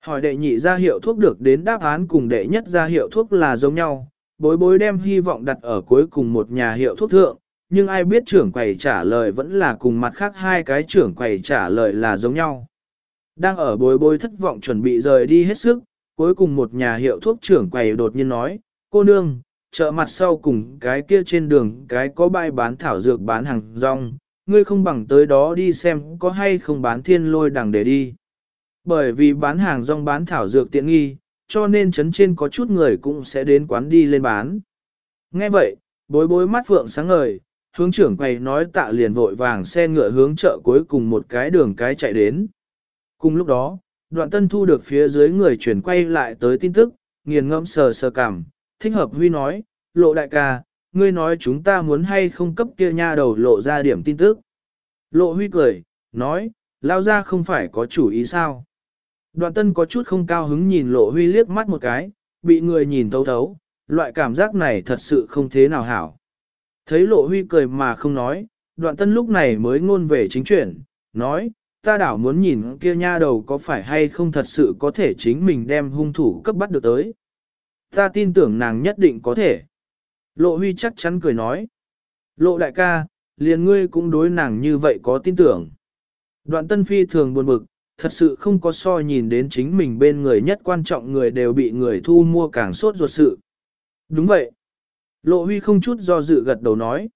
Hỏi đệ nhị ra hiệu thuốc được đến đáp án cùng đệ nhất ra hiệu thuốc là giống nhau, bối bối đem hy vọng đặt ở cuối cùng một nhà hiệu thuốc thượng, nhưng ai biết trưởng quầy trả lời vẫn là cùng mặt khác hai cái trưởng quầy trả lời là giống nhau. Đang ở bối bối thất vọng chuẩn bị rời đi hết sức, cuối cùng một nhà hiệu thuốc trưởng quầy đột nhiên nói, cô nương, chợ mặt sau cùng cái kia trên đường cái có bãi bán thảo dược bán hàng rong, ngươi không bằng tới đó đi xem có hay không bán thiên lôi đằng để đi. Bởi vì bán hàng rong bán thảo dược tiện nghi, cho nên chấn trên có chút người cũng sẽ đến quán đi lên bán. Nghe vậy, bối bối mắt phượng sáng ngời, hướng trưởng quầy nói tạ liền vội vàng xe ngựa hướng chợ cuối cùng một cái đường cái chạy đến. Cùng lúc đó, đoạn tân thu được phía dưới người chuyển quay lại tới tin tức, nghiền ngẫm sờ sờ cảm, thích hợp huy nói, lộ đại ca, ngươi nói chúng ta muốn hay không cấp kia nha đầu lộ ra điểm tin tức. Lộ huy cười, nói, lao ra không phải có chủ ý sao. Đoạn tân có chút không cao hứng nhìn lộ huy liếc mắt một cái, bị người nhìn thấu thấu, loại cảm giác này thật sự không thế nào hảo. Thấy lộ huy cười mà không nói, đoạn tân lúc này mới ngôn về chính chuyển, nói, ta đảo muốn nhìn kia nha đầu có phải hay không thật sự có thể chính mình đem hung thủ cấp bắt được tới. Ta tin tưởng nàng nhất định có thể. Lộ huy chắc chắn cười nói. Lộ đại ca, liền ngươi cũng đối nàng như vậy có tin tưởng. Đoạn tân phi thường buồn bực, thật sự không có so nhìn đến chính mình bên người nhất quan trọng người đều bị người thu mua càng sốt ruột sự. Đúng vậy. Lộ huy không chút do dự gật đầu nói.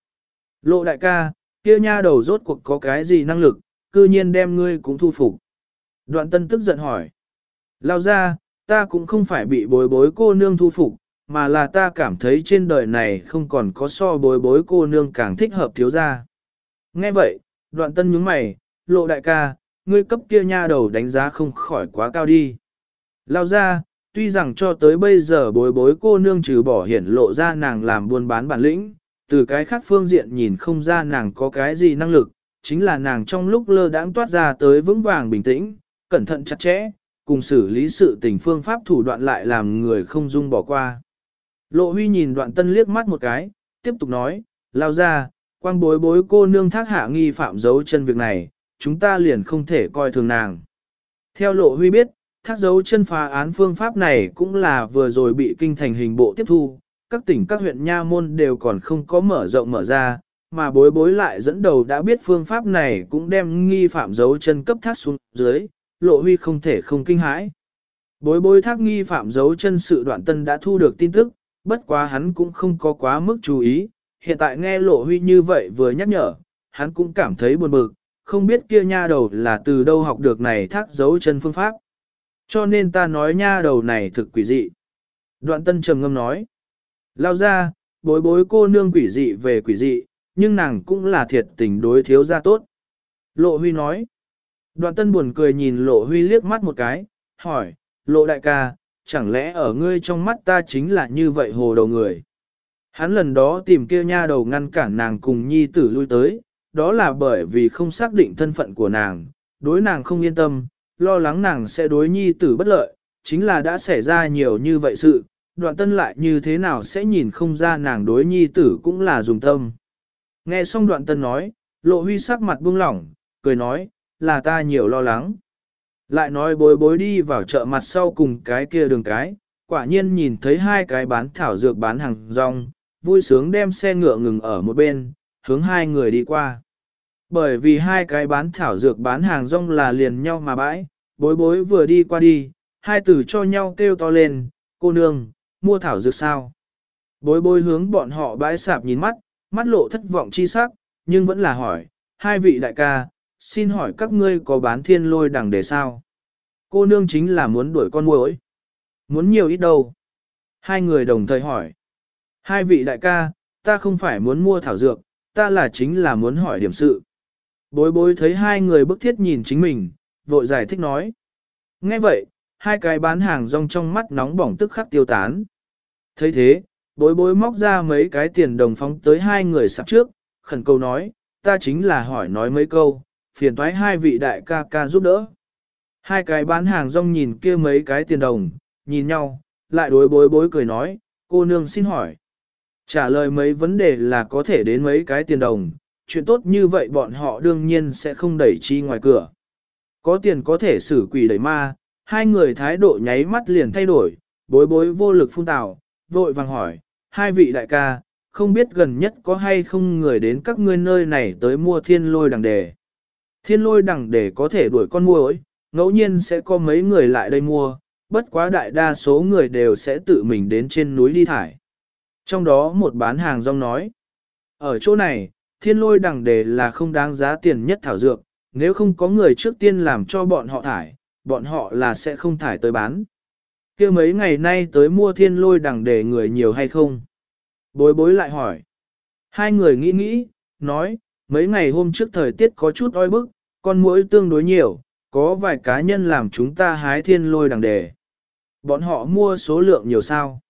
Lộ đại ca, kia nha đầu rốt cuộc có cái gì năng lực, cư nhiên đem ngươi cũng thu phục. Đoạn tân tức giận hỏi. Lao ra, ta cũng không phải bị bối bối cô nương thu phục, mà là ta cảm thấy trên đời này không còn có so bối bối cô nương càng thích hợp thiếu gia. Nghe vậy, đoạn tân nhướng mày, lộ đại ca, ngươi cấp kia nha đầu đánh giá không khỏi quá cao đi. Lao ra, tuy rằng cho tới bây giờ bối bối cô nương trừ bỏ hiển lộ ra nàng làm buôn bán bản lĩnh, từ cái khác phương diện nhìn không ra nàng có cái gì năng lực, chính là nàng trong lúc lơ đãng toát ra tới vững vàng bình tĩnh, cẩn thận chặt chẽ, cùng xử lý sự tình phương pháp thủ đoạn lại làm người không dung bỏ qua. Lộ huy nhìn đoạn tân liếc mắt một cái, tiếp tục nói, lao ra, quang bối bối cô nương thác hạ nghi phạm dấu chân việc này, chúng ta liền không thể coi thường nàng. Theo lộ huy biết, thác dấu chân phá án phương pháp này cũng là vừa rồi bị kinh thành hình bộ tiếp thu, các tỉnh các huyện nha môn đều còn không có mở rộng mở ra, mà bối bối lại dẫn đầu đã biết phương pháp này cũng đem nghi phạm dấu chân cấp thác xuống dưới, lộ huy không thể không kinh hãi. Bối bối thác nghi phạm dấu chân sự đoạn tân đã thu được tin tức, bất quá hắn cũng không có quá mức chú ý, hiện tại nghe lộ huy như vậy vừa nhắc nhở, hắn cũng cảm thấy buồn bực, không biết kia nha đầu là từ đâu học được này thác dấu chân phương pháp. Cho nên ta nói nha đầu này thực quỷ dị. Đoạn tân trầm ngâm nói, lao ra, bối bối cô nương quỷ dị về quỷ dị, nhưng nàng cũng là thiệt tình đối thiếu gia tốt. Lộ huy nói, đoạn tân buồn cười nhìn lộ huy liếc mắt một cái, hỏi, lộ đại ca, chẳng lẽ ở ngươi trong mắt ta chính là như vậy hồ đầu người. Hắn lần đó tìm kia nha đầu ngăn cản nàng cùng nhi tử lui tới, đó là bởi vì không xác định thân phận của nàng, đối nàng không yên tâm, lo lắng nàng sẽ đối nhi tử bất lợi, chính là đã xảy ra nhiều như vậy sự, đoạn tân lại như thế nào sẽ nhìn không ra nàng đối nhi tử cũng là dùng tâm. Nghe xong đoạn tân nói, lộ huy sắc mặt buông lỏng, cười nói, là ta nhiều lo lắng. Lại nói bối bối đi vào chợ mặt sau cùng cái kia đường cái, quả nhiên nhìn thấy hai cái bán thảo dược bán hàng rong, vui sướng đem xe ngựa ngừng ở một bên, hướng hai người đi qua. Bởi vì hai cái bán thảo dược bán hàng rong là liền nhau mà bãi, bối bối vừa đi qua đi, hai tử cho nhau kêu to lên, cô nương, mua thảo dược sao. Bối bối hướng bọn họ bãi sạp nhìn mắt, mắt lộ thất vọng chi sắc, nhưng vẫn là hỏi, hai vị đại ca, xin hỏi các ngươi có bán thiên lôi đằng để sao? Cô nương chính là muốn đuổi con muỗi. Muốn nhiều ít đâu? Hai người đồng thời hỏi. Hai vị đại ca, ta không phải muốn mua thảo dược, ta là chính là muốn hỏi điểm sự. Bối bối thấy hai người bức thiết nhìn chính mình, vội giải thích nói. Nghe vậy, hai cái bán hàng rong trong mắt nóng bỏng tức khắc tiêu tán. thấy thế, bối bối móc ra mấy cái tiền đồng phóng tới hai người sắp trước, khẩn cầu nói, ta chính là hỏi nói mấy câu, phiền thoái hai vị đại ca ca giúp đỡ. Hai cái bán hàng rong nhìn kia mấy cái tiền đồng, nhìn nhau, lại đối bối bối cười nói, cô nương xin hỏi. Trả lời mấy vấn đề là có thể đến mấy cái tiền đồng, chuyện tốt như vậy bọn họ đương nhiên sẽ không đẩy chi ngoài cửa. Có tiền có thể xử quỷ đẩy ma, hai người thái độ nháy mắt liền thay đổi, bối bối vô lực phun tào, vội vàng hỏi, hai vị đại ca, không biết gần nhất có hay không người đến các ngươi nơi này tới mua thiên lôi đằng đề. Thiên lôi đẳng đề có thể đuổi con mua ối, ngẫu nhiên sẽ có mấy người lại đây mua, bất quá đại đa số người đều sẽ tự mình đến trên núi đi thải. Trong đó một bán hàng rong nói, ở chỗ này, thiên lôi đẳng đề là không đáng giá tiền nhất thảo dược, nếu không có người trước tiên làm cho bọn họ thải, bọn họ là sẽ không thải tới bán. kia mấy ngày nay tới mua thiên lôi đẳng đề người nhiều hay không? Bối bối lại hỏi. Hai người nghĩ nghĩ, nói, mấy ngày hôm trước thời tiết có chút oi bức, con muỗi tương đối nhiều, có vài cá nhân làm chúng ta hái thiên lôi đằng đề. Bọn họ mua số lượng nhiều sao?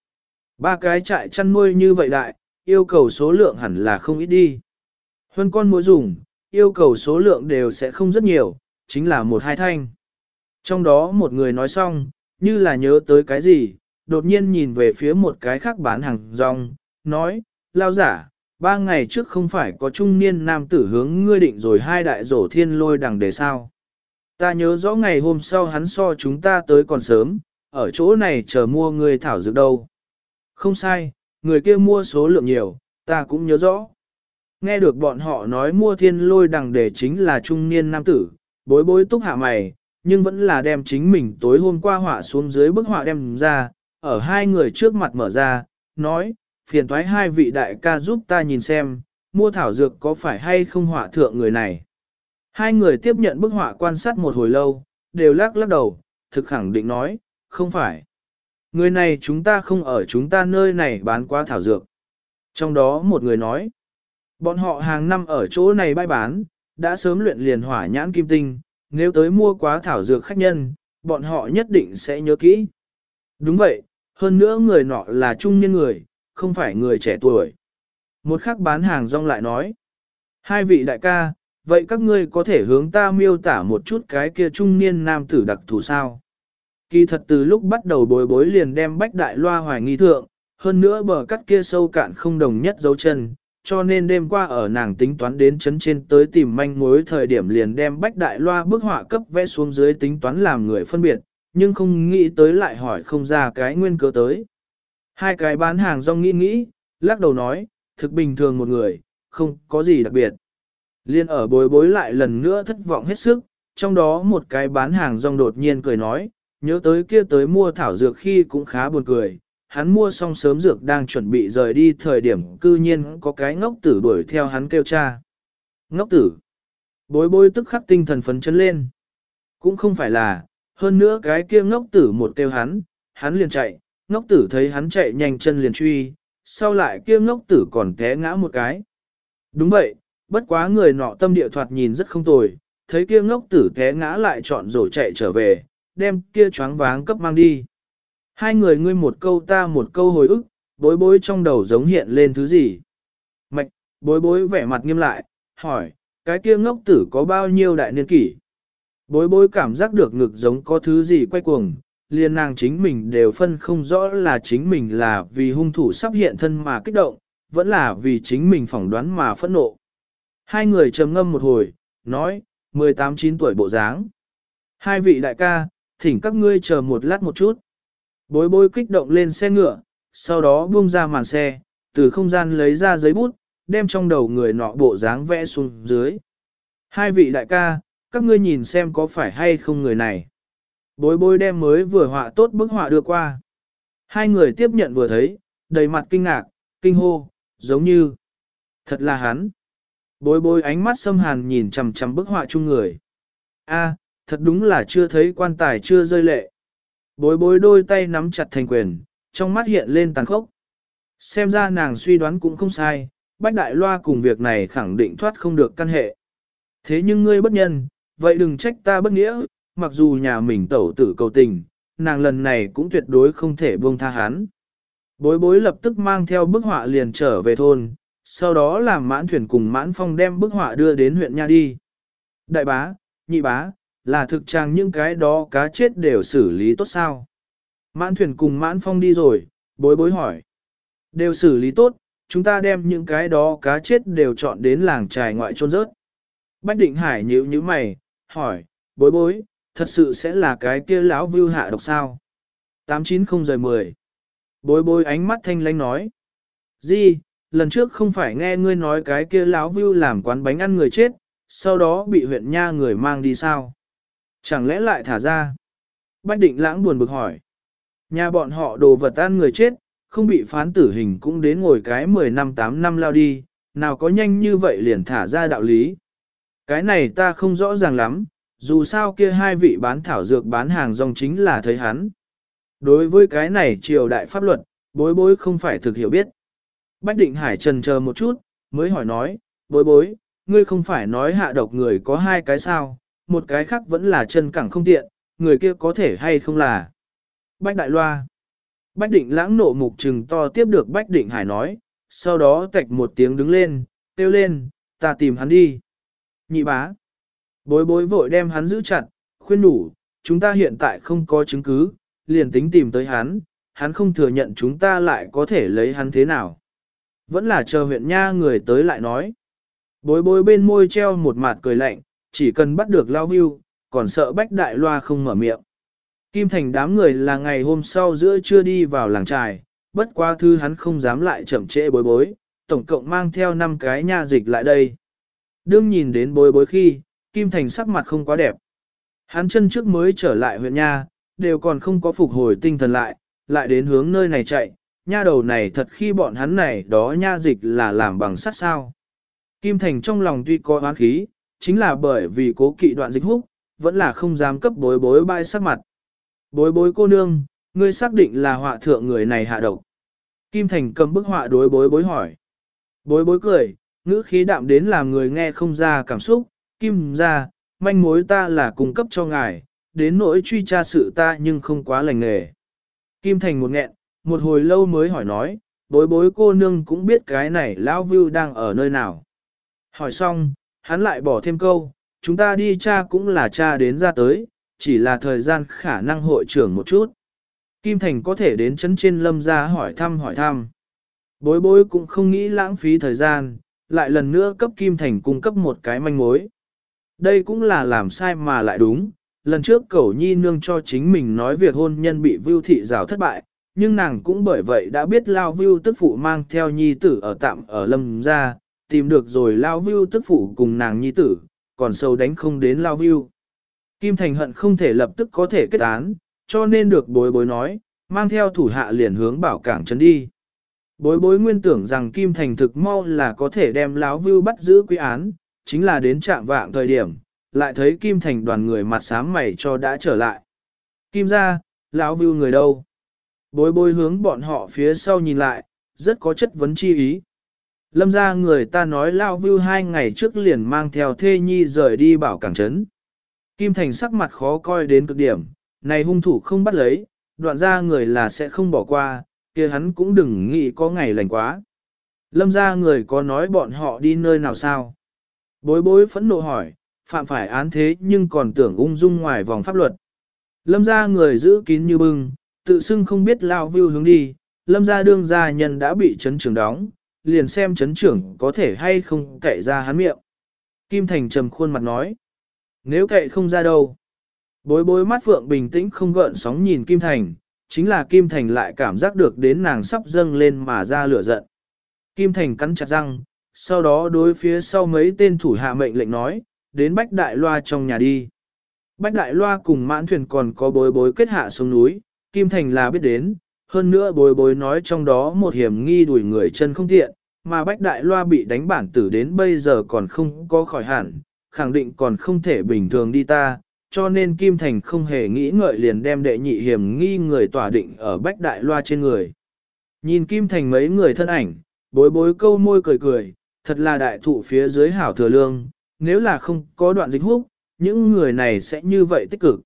Ba cái trại chăn nuôi như vậy đại, yêu cầu số lượng hẳn là không ít đi. Hơn con muỗi dùng, yêu cầu số lượng đều sẽ không rất nhiều, chính là một hai thanh. Trong đó một người nói xong, như là nhớ tới cái gì, đột nhiên nhìn về phía một cái khác bán hàng rong, nói, lao giả, ba ngày trước không phải có trung niên nam tử hướng ngươi định rồi hai đại rổ thiên lôi đằng đề sao. Ta nhớ rõ ngày hôm sau hắn so chúng ta tới còn sớm, ở chỗ này chờ mua người thảo dược đâu. Không sai, người kia mua số lượng nhiều, ta cũng nhớ rõ. Nghe được bọn họ nói mua thiên lôi đằng đề chính là trung niên nam tử, bối bối túc hạ mày, nhưng vẫn là đem chính mình tối hôm qua họa xuống dưới bức họa đem ra, ở hai người trước mặt mở ra, nói, phiền thoái hai vị đại ca giúp ta nhìn xem, mua thảo dược có phải hay không họa thượng người này. Hai người tiếp nhận bức họa quan sát một hồi lâu, đều lắc lắc đầu, thực khẳng định nói, không phải. Người này chúng ta không ở chúng ta nơi này bán qua thảo dược. Trong đó một người nói, bọn họ hàng năm ở chỗ này bay bán, đã sớm luyện liền hỏa nhãn kim tinh, nếu tới mua quá thảo dược khách nhân, bọn họ nhất định sẽ nhớ kỹ. Đúng vậy, hơn nữa người nọ là trung niên người, không phải người trẻ tuổi. Một khắc bán hàng rong lại nói, hai vị đại ca, vậy các ngươi có thể hướng ta miêu tả một chút cái kia trung niên nam tử đặc thù sao? Kỳ thật từ lúc bắt đầu bối bối liền đem bách đại loa hoài nghi thượng, hơn nữa bờ cắt kia sâu cạn không đồng nhất dấu chân, cho nên đêm qua ở nàng tính toán đến chấn trên tới tìm manh mối thời điểm liền đem bách đại loa bức họa cấp vẽ xuống dưới tính toán làm người phân biệt, nhưng không nghĩ tới lại hỏi không ra cái nguyên cớ tới. Hai cái bán hàng rong nghĩ nghĩ, lắc đầu nói, thực bình thường một người, không có gì đặc biệt. Liên ở bối bối lại lần nữa thất vọng hết sức, trong đó một cái bán hàng rong đột nhiên cười nói, nhớ tới kia tới mua thảo dược khi cũng khá buồn cười. Hắn mua xong sớm dược đang chuẩn bị rời đi thời điểm cư nhiên có cái ngốc tử đuổi theo hắn kêu cha. Ngốc tử. Bối bối tức khắc tinh thần phấn chấn lên. Cũng không phải là, hơn nữa cái kia ngốc tử một kêu hắn, hắn liền chạy, ngốc tử thấy hắn chạy nhanh chân liền truy, sau lại kia ngốc tử còn té ngã một cái. Đúng vậy, bất quá người nọ tâm địa thoạt nhìn rất không tồi, thấy kia ngốc tử té ngã lại chọn rổ chạy trở về, đem kia choáng váng cấp mang đi. Hai người ngươi một câu ta một câu hồi ức, bối bối trong đầu giống hiện lên thứ gì. Mạch, bối bối vẻ mặt nghiêm lại, hỏi, cái kia ngốc tử có bao nhiêu đại niên kỷ? Bối bối cảm giác được ngực giống có thứ gì quay cuồng, liền nàng chính mình đều phân không rõ là chính mình là vì hung thủ sắp hiện thân mà kích động, vẫn là vì chính mình phỏng đoán mà phẫn nộ. Hai người trầm ngâm một hồi, nói, 18-9 tuổi bộ dáng. Hai vị đại ca, thỉnh các ngươi chờ một lát một chút. Bối bối kích động lên xe ngựa, sau đó buông ra màn xe, từ không gian lấy ra giấy bút, đem trong đầu người nọ bộ dáng vẽ xuống dưới. Hai vị đại ca, các ngươi nhìn xem có phải hay không người này. Bối bối đem mới vừa họa tốt bức họa đưa qua. Hai người tiếp nhận vừa thấy, đầy mặt kinh ngạc, kinh hô, giống như. Thật là hắn. Bối bối ánh mắt xâm hàn nhìn chằm chằm bức họa chung người. A, thật đúng là chưa thấy quan tài chưa rơi lệ. Bối bối đôi tay nắm chặt thành quyền, trong mắt hiện lên tàn khốc. Xem ra nàng suy đoán cũng không sai, bách đại loa cùng việc này khẳng định thoát không được căn hệ. Thế nhưng ngươi bất nhân, vậy đừng trách ta bất nghĩa, mặc dù nhà mình tẩu tử cầu tình, nàng lần này cũng tuyệt đối không thể buông tha hắn. Bối bối lập tức mang theo bức họa liền trở về thôn, sau đó làm mãn thuyền cùng mãn phong đem bức họa đưa đến huyện nha đi. Đại bá, nhị bá, là thực trang những cái đó cá chết đều xử lý tốt sao? Mãn thuyền cùng mãn phong đi rồi, bối bối hỏi. Đều xử lý tốt, chúng ta đem những cái đó cá chết đều chọn đến làng trài ngoại trôn rớt. Bách định hải nhíu như mày, hỏi, bối bối, thật sự sẽ là cái kia lão vưu hạ độc sao? 890 giờ 10. Bối bối ánh mắt thanh lanh nói. Di, lần trước không phải nghe ngươi nói cái kia lão vưu làm quán bánh ăn người chết, sau đó bị huyện nha người mang đi sao? Chẳng lẽ lại thả ra? Bách định lãng buồn bực hỏi. Nhà bọn họ đồ vật ăn người chết, không bị phán tử hình cũng đến ngồi cái 10 năm 8 năm lao đi, nào có nhanh như vậy liền thả ra đạo lý. Cái này ta không rõ ràng lắm, dù sao kia hai vị bán thảo dược bán hàng rong chính là thấy hắn. Đối với cái này triều đại pháp luật, bối bối không phải thực hiểu biết. Bách định hải trần chờ một chút, mới hỏi nói, bối bối, ngươi không phải nói hạ độc người có hai cái sao, một cái khác vẫn là chân cẳng không tiện, người kia có thể hay không là. Bách đại loa. Bách định lãng nộ mục trừng to tiếp được Bách định hải nói, sau đó tạch một tiếng đứng lên, kêu lên, ta tìm hắn đi. Nhị bá. Bối bối vội đem hắn giữ chặt, khuyên đủ, chúng ta hiện tại không có chứng cứ, liền tính tìm tới hắn, hắn không thừa nhận chúng ta lại có thể lấy hắn thế nào. Vẫn là chờ huyện nha người tới lại nói. Bối bối bên môi treo một mặt cười lạnh, chỉ cần bắt được lao view, còn sợ bách đại loa không mở miệng. Kim Thành đám người là ngày hôm sau giữa trưa đi vào làng trài, bất qua thư hắn không dám lại chậm trễ bối bối, tổng cộng mang theo 5 cái nha dịch lại đây. Đương nhìn đến bối bối khi, Kim Thành sắc mặt không quá đẹp. Hắn chân trước mới trở lại huyện nha, đều còn không có phục hồi tinh thần lại, lại đến hướng nơi này chạy, nha đầu này thật khi bọn hắn này đó nha dịch là làm bằng sắt sao. Kim Thành trong lòng tuy có oán khí, chính là bởi vì cố kỵ đoạn dịch húc, vẫn là không dám cấp bối bối bãi sắc mặt. Bối bối cô nương, ngươi xác định là họa thượng người này hạ độc. Kim Thành cầm bức họa đối bối bối hỏi. Bối bối cười, ngữ khí đạm đến làm người nghe không ra cảm xúc, Kim ra, manh mối ta là cung cấp cho ngài, đến nỗi truy tra sự ta nhưng không quá lành nghề. Kim Thành một nghẹn, một hồi lâu mới hỏi nói, bối bối cô nương cũng biết cái này lão Vưu đang ở nơi nào. Hỏi xong, hắn lại bỏ thêm câu, chúng ta đi cha cũng là cha đến ra tới, chỉ là thời gian khả năng hội trưởng một chút. Kim Thành có thể đến chấn trên lâm ra hỏi thăm hỏi thăm. Bối bối cũng không nghĩ lãng phí thời gian, lại lần nữa cấp Kim Thành cung cấp một cái manh mối. Đây cũng là làm sai mà lại đúng, lần trước cẩu nhi nương cho chính mình nói việc hôn nhân bị vưu thị rào thất bại, nhưng nàng cũng bởi vậy đã biết Lao Vưu tức phụ mang theo nhi tử ở tạm ở lâm ra, tìm được rồi Lao Vưu tức phụ cùng nàng nhi tử, còn sâu đánh không đến Lao Vưu. Kim Thành hận không thể lập tức có thể kết án, cho nên được bối bối nói, mang theo thủ hạ liền hướng bảo cảng trấn đi. Bối bối nguyên tưởng rằng Kim Thành thực mau là có thể đem Lão Vưu bắt giữ quy án, chính là đến trạng vạng thời điểm, lại thấy Kim Thành đoàn người mặt sám mày cho đã trở lại. Kim ra, Lão Vưu người đâu? Bối bối hướng bọn họ phía sau nhìn lại, rất có chất vấn chi ý. Lâm ra người ta nói Lão Vưu hai ngày trước liền mang theo thê nhi rời đi bảo cảng trấn. Kim Thành sắc mặt khó coi đến cực điểm, này hung thủ không bắt lấy, đoạn ra người là sẽ không bỏ qua, kia hắn cũng đừng nghĩ có ngày lành quá. Lâm ra người có nói bọn họ đi nơi nào sao? Bối bối phẫn nộ hỏi, phạm phải án thế nhưng còn tưởng ung dung ngoài vòng pháp luật. Lâm ra người giữ kín như bưng, tự xưng không biết lao view hướng đi, lâm ra đương gia nhân đã bị chấn trưởng đóng, liền xem chấn trưởng có thể hay không cậy ra hắn miệng. Kim Thành trầm khuôn mặt nói, nếu cậy không ra đâu. Bối bối mắt phượng bình tĩnh không gợn sóng nhìn Kim Thành, chính là Kim Thành lại cảm giác được đến nàng sắp dâng lên mà ra lửa giận. Kim Thành cắn chặt răng, sau đó đối phía sau mấy tên thủ hạ mệnh lệnh nói, đến Bách Đại Loa trong nhà đi. Bách Đại Loa cùng mãn thuyền còn có bối bối kết hạ xuống núi, Kim Thành là biết đến, hơn nữa bối bối nói trong đó một hiểm nghi đuổi người chân không tiện, mà Bách Đại Loa bị đánh bản tử đến bây giờ còn không có khỏi hẳn, khẳng định còn không thể bình thường đi ta, cho nên Kim Thành không hề nghĩ ngợi liền đem đệ nhị hiểm nghi người tỏa định ở bách đại loa trên người. Nhìn Kim Thành mấy người thân ảnh, bối bối câu môi cười cười, thật là đại thụ phía dưới hảo thừa lương, nếu là không có đoạn dịch húc, những người này sẽ như vậy tích cực.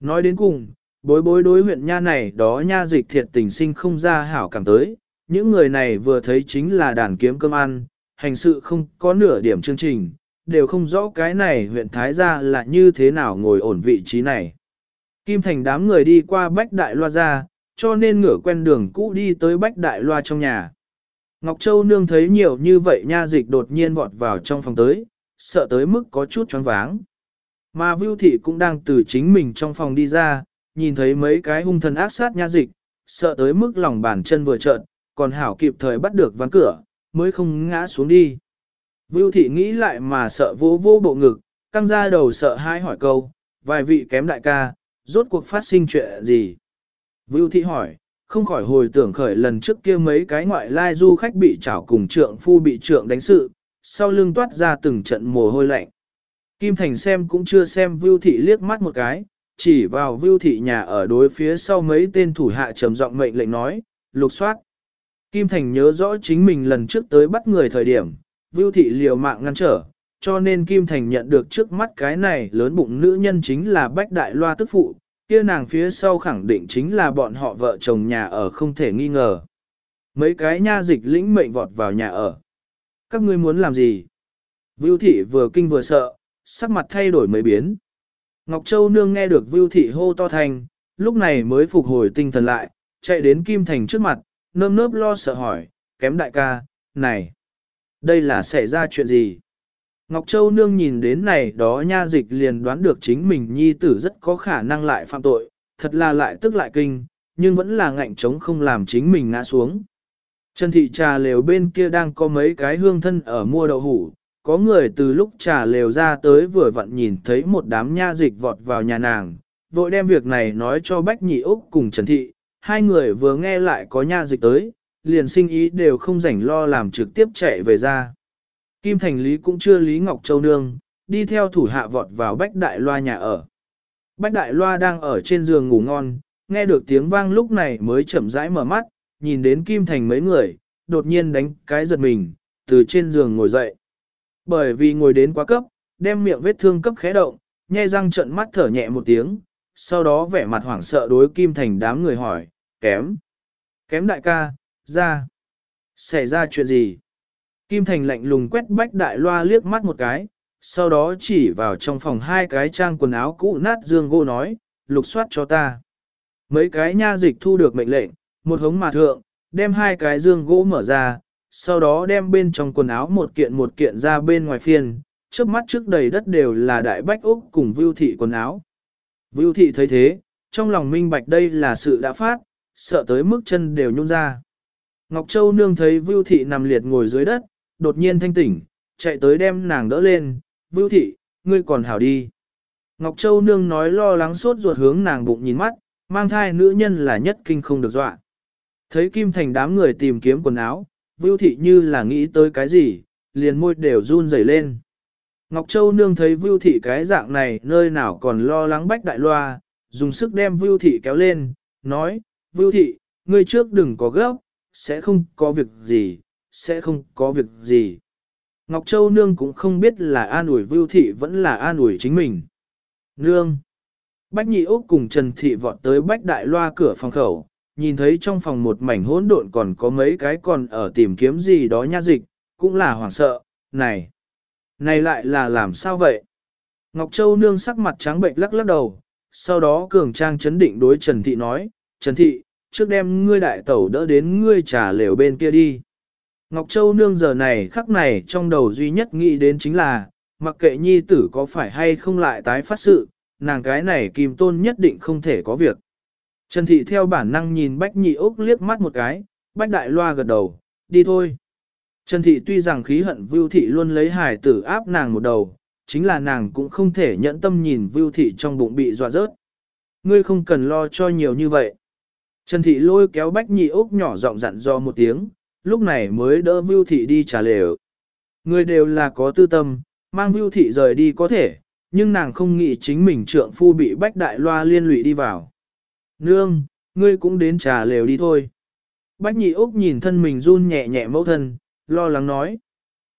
Nói đến cùng, bối bối đối huyện nha này đó nha dịch thiệt tình sinh không ra hảo cảm tới, những người này vừa thấy chính là đàn kiếm cơm ăn, hành sự không có nửa điểm chương trình, đều không rõ cái này huyện Thái Gia là như thế nào ngồi ổn vị trí này. Kim Thành đám người đi qua Bách Đại Loa ra, cho nên ngửa quen đường cũ đi tới Bách Đại Loa trong nhà. Ngọc Châu Nương thấy nhiều như vậy nha dịch đột nhiên vọt vào trong phòng tới, sợ tới mức có chút choáng váng. Mà Vưu Thị cũng đang từ chính mình trong phòng đi ra, nhìn thấy mấy cái hung thần ác sát nha dịch, sợ tới mức lòng bàn chân vừa trợn, còn hảo kịp thời bắt được ván cửa, mới không ngã xuống đi. Vưu thị nghĩ lại mà sợ vô vô bộ ngực, căng ra đầu sợ hai hỏi câu, vài vị kém đại ca, rốt cuộc phát sinh chuyện gì? Vưu thị hỏi, không khỏi hồi tưởng khởi lần trước kia mấy cái ngoại lai du khách bị chảo cùng trượng phu bị trượng đánh sự, sau lưng toát ra từng trận mồ hôi lạnh. Kim Thành xem cũng chưa xem Vưu thị liếc mắt một cái, chỉ vào Vưu thị nhà ở đối phía sau mấy tên thủ hạ trầm giọng mệnh lệnh nói, lục soát. Kim Thành nhớ rõ chính mình lần trước tới bắt người thời điểm, Vưu thị liều mạng ngăn trở, cho nên Kim Thành nhận được trước mắt cái này lớn bụng nữ nhân chính là Bách Đại Loa tức phụ, kia nàng phía sau khẳng định chính là bọn họ vợ chồng nhà ở không thể nghi ngờ. Mấy cái nha dịch lĩnh mệnh vọt vào nhà ở. Các ngươi muốn làm gì? Vưu thị vừa kinh vừa sợ, sắc mặt thay đổi mấy biến. Ngọc Châu nương nghe được Vưu thị hô to thành, lúc này mới phục hồi tinh thần lại, chạy đến Kim Thành trước mặt, nơm nớp lo sợ hỏi, kém đại ca, này. Đây là xảy ra chuyện gì? Ngọc Châu Nương nhìn đến này đó nha dịch liền đoán được chính mình nhi tử rất có khả năng lại phạm tội, thật là lại tức lại kinh, nhưng vẫn là ngạnh chống không làm chính mình ngã xuống. Trần thị trà lều bên kia đang có mấy cái hương thân ở mua đậu hủ, có người từ lúc trà lều ra tới vừa vặn nhìn thấy một đám nha dịch vọt vào nhà nàng, vội đem việc này nói cho Bách Nhị Úc cùng Trần thị, hai người vừa nghe lại có nha dịch tới, liền sinh ý đều không rảnh lo làm trực tiếp chạy về ra. Kim Thành Lý cũng chưa Lý Ngọc Châu Nương, đi theo thủ hạ vọt vào Bách Đại Loa nhà ở. Bách Đại Loa đang ở trên giường ngủ ngon, nghe được tiếng vang lúc này mới chậm rãi mở mắt, nhìn đến Kim Thành mấy người, đột nhiên đánh cái giật mình, từ trên giường ngồi dậy. Bởi vì ngồi đến quá cấp, đem miệng vết thương cấp khẽ động, nhai răng trận mắt thở nhẹ một tiếng, sau đó vẻ mặt hoảng sợ đối Kim Thành đám người hỏi, kém. Kém đại ca, ra. Xảy ra chuyện gì? Kim Thành lạnh lùng quét bách đại loa liếc mắt một cái, sau đó chỉ vào trong phòng hai cái trang quần áo cũ nát dương gỗ nói, lục soát cho ta. Mấy cái nha dịch thu được mệnh lệnh, một hống mà thượng, đem hai cái dương gỗ mở ra, sau đó đem bên trong quần áo một kiện một kiện ra bên ngoài phiên, trước mắt trước đầy đất đều là đại bách úc cùng vưu thị quần áo. Vưu thị thấy thế, trong lòng minh bạch đây là sự đã phát, sợ tới mức chân đều nhung ra. Ngọc Châu nương thấy Vưu thị nằm liệt ngồi dưới đất, đột nhiên thanh tỉnh, chạy tới đem nàng đỡ lên, Vưu thị, ngươi còn hảo đi. Ngọc Châu nương nói lo lắng sốt ruột hướng nàng bụng nhìn mắt, mang thai nữ nhân là nhất kinh không được dọa. Thấy Kim Thành đám người tìm kiếm quần áo, Vưu thị như là nghĩ tới cái gì, liền môi đều run rẩy lên. Ngọc Châu nương thấy Vưu thị cái dạng này nơi nào còn lo lắng bách đại loa, dùng sức đem Vưu thị kéo lên, nói, Vưu thị, ngươi trước đừng có gấp, sẽ không có việc gì, sẽ không có việc gì. Ngọc Châu nương cũng không biết là an ủi Vưu thị vẫn là an ủi chính mình. Nương! Bách nhị Úc cùng Trần Thị vọt tới bách đại loa cửa phòng khẩu, nhìn thấy trong phòng một mảnh hỗn độn còn có mấy cái còn ở tìm kiếm gì đó nha dịch, cũng là hoảng sợ, này, này lại là làm sao vậy? Ngọc Châu nương sắc mặt trắng bệnh lắc lắc đầu, sau đó cường trang chấn định đối Trần Thị nói, Trần Thị, trước đem ngươi đại tẩu đỡ đến ngươi trà lều bên kia đi. Ngọc Châu nương giờ này khắc này trong đầu duy nhất nghĩ đến chính là, mặc kệ nhi tử có phải hay không lại tái phát sự, nàng cái này kim tôn nhất định không thể có việc. Trần Thị theo bản năng nhìn Bách Nhị Úc liếc mắt một cái, Bách Đại Loa gật đầu, đi thôi. Trần Thị tuy rằng khí hận Vưu Thị luôn lấy hài tử áp nàng một đầu, chính là nàng cũng không thể nhẫn tâm nhìn Vưu Thị trong bụng bị dọa rớt. Ngươi không cần lo cho nhiều như vậy. Trần Thị lôi kéo Bách Nhị Úc nhỏ giọng dặn do một tiếng, lúc này mới đỡ Vưu Thị đi trả lều. Người đều là có tư tâm, mang Vưu Thị rời đi có thể, nhưng nàng không nghĩ chính mình trượng phu bị Bách Đại Loa liên lụy đi vào. Nương, ngươi cũng đến trà lều đi thôi. Bách Nhị Úc nhìn thân mình run nhẹ nhẹ mẫu thân, lo lắng nói.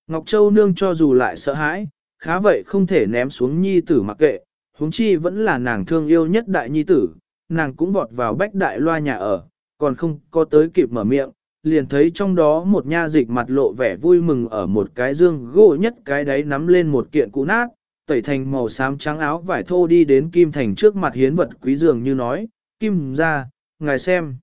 Ngọc Châu nương cho dù lại sợ hãi, khá vậy không thể ném xuống nhi tử mặc kệ, huống chi vẫn là nàng thương yêu nhất đại nhi tử, nàng cũng vọt vào bách đại loa nhà ở, còn không có tới kịp mở miệng, liền thấy trong đó một nha dịch mặt lộ vẻ vui mừng ở một cái dương gỗ nhất cái đấy nắm lên một kiện cũ nát, tẩy thành màu xám trắng áo vải thô đi đến Kim Thành trước mặt hiến vật quý dường như nói, Kim ra, ngài xem.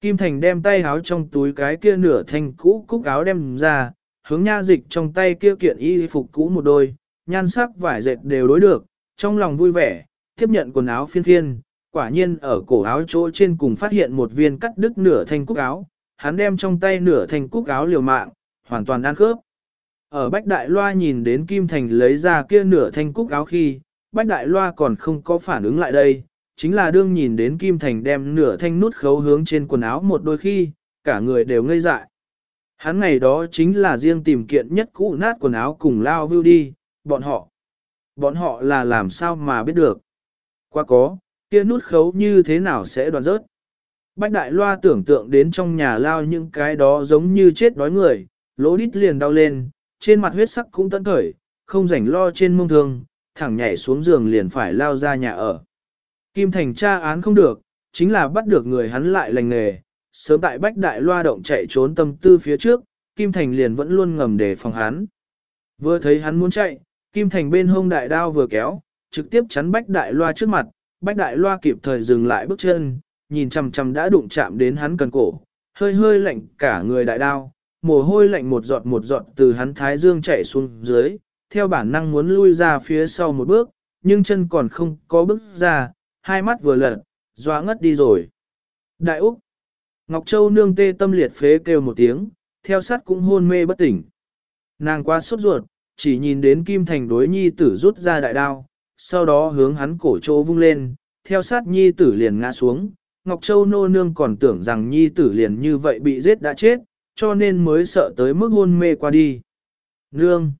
Kim Thành đem tay áo trong túi cái kia nửa thanh cũ cúc áo đem ra, hướng nha dịch trong tay kia kiện y phục cũ một đôi, nhan sắc vải dệt đều đối được, trong lòng vui vẻ, tiếp nhận quần áo phiên phiên, quả nhiên ở cổ áo chỗ trên cùng phát hiện một viên cắt đứt nửa thanh cúc áo, hắn đem trong tay nửa thanh cúc áo liều mạng, hoàn toàn ăn khớp. Ở Bách Đại Loa nhìn đến Kim Thành lấy ra kia nửa thanh cúc áo khi, Bách Đại Loa còn không có phản ứng lại đây, chính là đương nhìn đến Kim Thành đem nửa thanh nút khấu hướng trên quần áo một đôi khi, cả người đều ngây dại. Hắn ngày đó chính là riêng tìm kiện nhất cũ nát quần áo cùng lao vưu đi, bọn họ. Bọn họ là làm sao mà biết được. Qua có, kia nút khấu như thế nào sẽ đoạn rớt. Bách đại loa tưởng tượng đến trong nhà lao những cái đó giống như chết đói người, lỗ đít liền đau lên, trên mặt huyết sắc cũng tận khởi, không rảnh lo trên mông thương, thẳng nhảy xuống giường liền phải lao ra nhà ở. Kim Thành tra án không được, chính là bắt được người hắn lại lành nghề, sớm tại bách đại loa động chạy trốn tâm tư phía trước, Kim Thành liền vẫn luôn ngầm để phòng hắn. Vừa thấy hắn muốn chạy, Kim Thành bên hông đại đao vừa kéo, trực tiếp chắn bách đại loa trước mặt, bách đại loa kịp thời dừng lại bước chân, nhìn chằm chằm đã đụng chạm đến hắn cần cổ, hơi hơi lạnh cả người đại đao, mồ hôi lạnh một giọt một giọt từ hắn thái dương chảy xuống dưới, theo bản năng muốn lui ra phía sau một bước, nhưng chân còn không có bước ra, hai mắt vừa lật, doa ngất đi rồi. Đại Úc! Ngọc Châu nương tê tâm liệt phế kêu một tiếng, theo sát cũng hôn mê bất tỉnh. Nàng qua sốt ruột, chỉ nhìn đến Kim Thành đối nhi tử rút ra đại đao, sau đó hướng hắn cổ chỗ vung lên, theo sát nhi tử liền ngã xuống. Ngọc Châu nô nương còn tưởng rằng nhi tử liền như vậy bị giết đã chết, cho nên mới sợ tới mức hôn mê qua đi. Nương!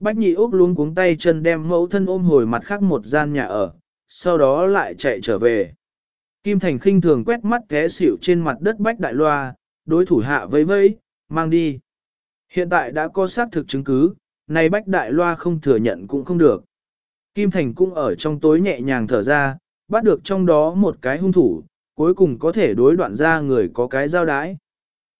Bách nhị úc luống cuống tay chân đem mẫu thân ôm hồi mặt khác một gian nhà ở, sau đó lại chạy trở về. Kim Thành khinh thường quét mắt té xỉu trên mặt đất bách đại loa, đối thủ hạ vẫy vẫy, mang đi. Hiện tại đã có xác thực chứng cứ, này bách đại loa không thừa nhận cũng không được. Kim Thành cũng ở trong tối nhẹ nhàng thở ra, bắt được trong đó một cái hung thủ, cuối cùng có thể đối đoạn ra người có cái giao đái.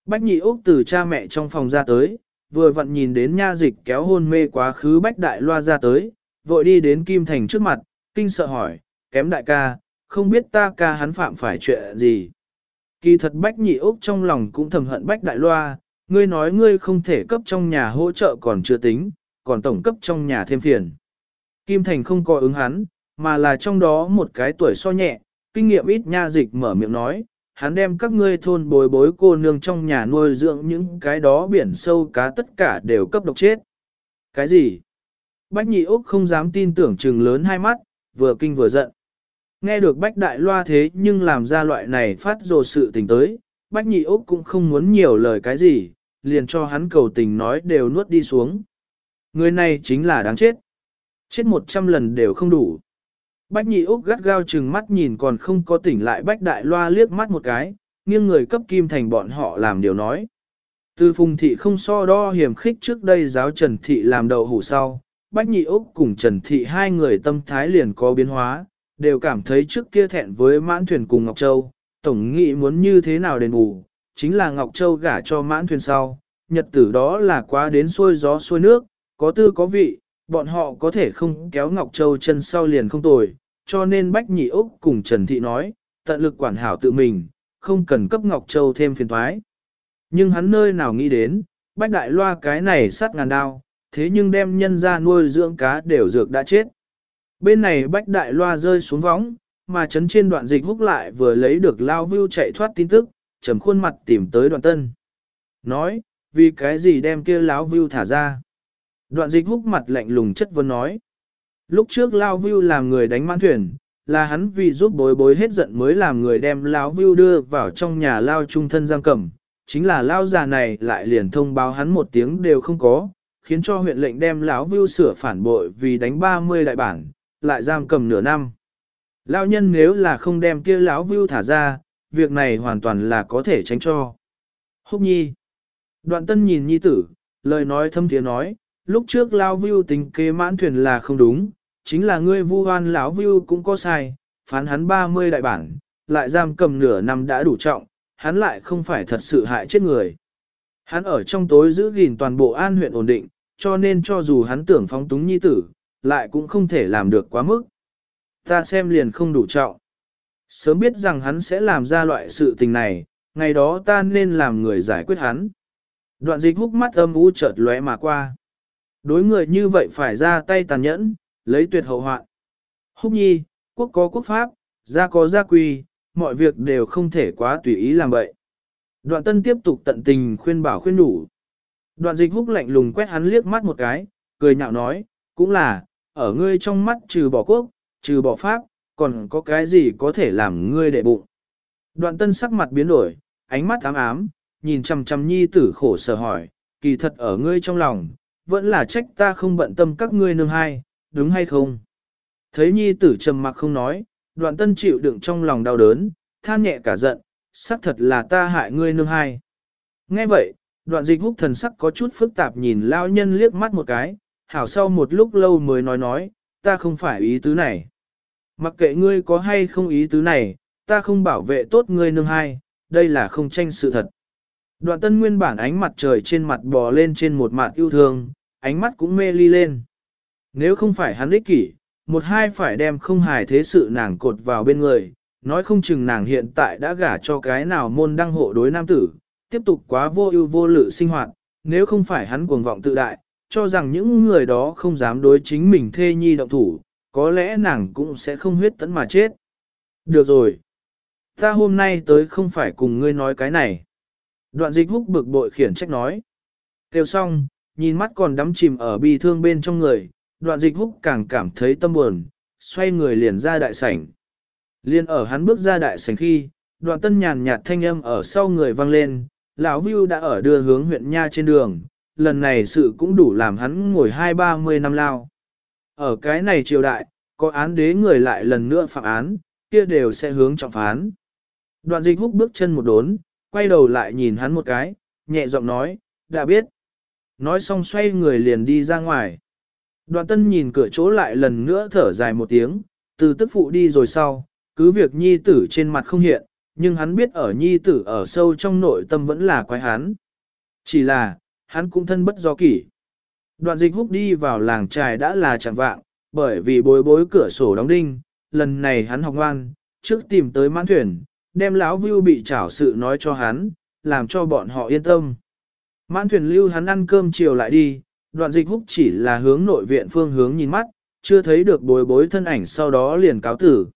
Bách nhị Úc từ cha mẹ trong phòng ra tới, vừa vặn nhìn đến nha dịch kéo hôn mê quá khứ bách đại loa ra tới, vội đi đến Kim Thành trước mặt, kinh sợ hỏi, kém đại ca, không biết ta ca hắn phạm phải chuyện gì. Kỳ thật bách nhị Úc trong lòng cũng thầm hận bách đại loa, ngươi nói ngươi không thể cấp trong nhà hỗ trợ còn chưa tính, còn tổng cấp trong nhà thêm phiền. Kim Thành không có ứng hắn, mà là trong đó một cái tuổi so nhẹ, kinh nghiệm ít nha dịch mở miệng nói, hắn đem các ngươi thôn bồi bối cô nương trong nhà nuôi dưỡng những cái đó biển sâu cá tất cả đều cấp độc chết. Cái gì? Bách nhị Úc không dám tin tưởng trừng lớn hai mắt, vừa kinh vừa giận. Nghe được Bách Đại Loa thế nhưng làm ra loại này phát rồ sự tình tới, Bách Nhị Úc cũng không muốn nhiều lời cái gì, liền cho hắn cầu tình nói đều nuốt đi xuống. Người này chính là đáng chết. Chết một trăm lần đều không đủ. Bách Nhị Úc gắt gao chừng mắt nhìn còn không có tỉnh lại Bách Đại Loa liếc mắt một cái, nghiêng người cấp kim thành bọn họ làm điều nói. Từ phùng thị không so đo hiểm khích trước đây giáo Trần Thị làm đậu hủ sau, Bách Nhị Úc cùng Trần Thị hai người tâm thái liền có biến hóa, đều cảm thấy trước kia thẹn với mãn thuyền cùng Ngọc Châu, tổng nghĩ muốn như thế nào đền bù, chính là Ngọc Châu gả cho mãn thuyền sau, nhật tử đó là quá đến xuôi gió xuôi nước, có tư có vị, bọn họ có thể không kéo Ngọc Châu chân sau liền không tồi, cho nên Bách Nhị Úc cùng Trần Thị nói, tận lực quản hảo tự mình, không cần cấp Ngọc Châu thêm phiền thoái. Nhưng hắn nơi nào nghĩ đến, Bách Đại Loa cái này sát ngàn đao, thế nhưng đem nhân ra nuôi dưỡng cá đều dược đã chết. Bên này Bách Đại Loa rơi xuống võng, mà chấn trên đoạn dịch húc lại vừa lấy được Lao Vưu chạy thoát tin tức, trầm khuôn mặt tìm tới đoạn tân. Nói, vì cái gì đem kia Lão Vưu thả ra? Đoạn dịch húc mặt lạnh lùng chất vấn nói. Lúc trước Lao Vưu làm người đánh mãn thuyền, là hắn vì giúp bối bối hết giận mới làm người đem Lão Vưu đưa vào trong nhà Lao trung thân giam cầm. Chính là Lao già này lại liền thông báo hắn một tiếng đều không có, khiến cho huyện lệnh đem Lão Vưu sửa phản bội vì đánh 30 đại bản, lại giam cầm nửa năm. Lão nhân nếu là không đem kia lão view thả ra, việc này hoàn toàn là có thể tránh cho. Húc nhi. Đoạn tân nhìn nhi tử, lời nói thâm tiếng nói, lúc trước lão view tính kế mãn thuyền là không đúng, chính là ngươi vu hoan lão view cũng có sai, phán hắn 30 đại bản, lại giam cầm nửa năm đã đủ trọng, hắn lại không phải thật sự hại chết người. Hắn ở trong tối giữ gìn toàn bộ an huyện ổn định, cho nên cho dù hắn tưởng phóng túng nhi tử, lại cũng không thể làm được quá mức. Ta xem liền không đủ trọng. Sớm biết rằng hắn sẽ làm ra loại sự tình này, ngày đó ta nên làm người giải quyết hắn. Đoạn dịch hút mắt âm u chợt lóe mà qua. Đối người như vậy phải ra tay tàn nhẫn, lấy tuyệt hậu hoạn. Húc nhi, quốc có quốc pháp, gia có gia quy, mọi việc đều không thể quá tùy ý làm vậy. Đoạn tân tiếp tục tận tình khuyên bảo khuyên đủ. Đoạn dịch húc lạnh lùng quét hắn liếc mắt một cái, cười nhạo nói, cũng là, ở ngươi trong mắt trừ bỏ quốc, trừ bỏ pháp, còn có cái gì có thể làm ngươi đệ bụng. Đoạn tân sắc mặt biến đổi, ánh mắt ám ám, nhìn chằm chằm nhi tử khổ sở hỏi, kỳ thật ở ngươi trong lòng, vẫn là trách ta không bận tâm các ngươi nương hai, đúng hay không? Thấy nhi tử trầm mặc không nói, đoạn tân chịu đựng trong lòng đau đớn, than nhẹ cả giận, xác thật là ta hại ngươi nương hai. Nghe vậy, đoạn dịch húc thần sắc có chút phức tạp nhìn lao nhân liếc mắt một cái, hảo sau một lúc lâu mới nói nói, ta không phải ý tứ này. Mặc kệ ngươi có hay không ý tứ này, ta không bảo vệ tốt ngươi nương hai, đây là không tranh sự thật. Đoạn tân nguyên bản ánh mặt trời trên mặt bò lên trên một mặt yêu thương, ánh mắt cũng mê ly lên. Nếu không phải hắn ích kỷ, một hai phải đem không hài thế sự nàng cột vào bên người, nói không chừng nàng hiện tại đã gả cho cái nào môn đăng hộ đối nam tử, tiếp tục quá vô ưu vô lự sinh hoạt, nếu không phải hắn cuồng vọng tự đại, cho rằng những người đó không dám đối chính mình thê nhi động thủ, có lẽ nàng cũng sẽ không huyết tấn mà chết. Được rồi. Ta hôm nay tới không phải cùng ngươi nói cái này. Đoạn dịch húc bực bội khiển trách nói. Kêu xong, nhìn mắt còn đắm chìm ở bi thương bên trong người, đoạn dịch húc càng cảm thấy tâm buồn, xoay người liền ra đại sảnh. Liên ở hắn bước ra đại sảnh khi, đoạn tân nhàn nhạt thanh âm ở sau người vang lên, lão Vưu đã ở đưa hướng huyện Nha trên đường, lần này sự cũng đủ làm hắn ngồi hai ba mươi năm lao. Ở cái này triều đại, có án đế người lại lần nữa phạm án, kia đều sẽ hướng trọng phán. Đoạn dịch húc bước chân một đốn, quay đầu lại nhìn hắn một cái, nhẹ giọng nói, đã biết. Nói xong xoay người liền đi ra ngoài. Đoạn tân nhìn cửa chỗ lại lần nữa thở dài một tiếng, từ tức phụ đi rồi sau, cứ việc nhi tử trên mặt không hiện, nhưng hắn biết ở nhi tử ở sâu trong nội tâm vẫn là quái hắn. Chỉ là, hắn cũng thân bất do kỷ. Đoạn dịch húc đi vào làng trài đã là chẳng vạng, bởi vì bối bối cửa sổ đóng đinh, lần này hắn học ngoan, trước tìm tới mãn thuyền, đem lão Vưu bị trảo sự nói cho hắn, làm cho bọn họ yên tâm. Mãn thuyền lưu hắn ăn cơm chiều lại đi, đoạn dịch húc chỉ là hướng nội viện phương hướng nhìn mắt, chưa thấy được bối bối thân ảnh sau đó liền cáo tử.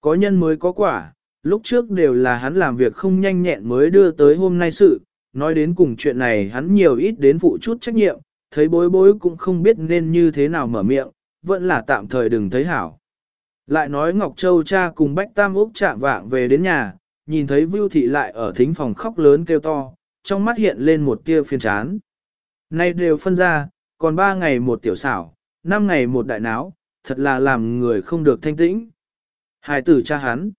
Có nhân mới có quả, lúc trước đều là hắn làm việc không nhanh nhẹn mới đưa tới hôm nay sự, nói đến cùng chuyện này hắn nhiều ít đến phụ chút trách nhiệm, thấy bối bối cũng không biết nên như thế nào mở miệng, vẫn là tạm thời đừng thấy hảo. Lại nói Ngọc Châu cha cùng Bách Tam Úc chạm vạng về đến nhà, nhìn thấy Vưu Thị lại ở thính phòng khóc lớn kêu to, trong mắt hiện lên một tia phiền chán. Nay đều phân ra, còn ba ngày một tiểu xảo, năm ngày một đại náo, thật là làm người không được thanh tĩnh. Hải tử cha hắn.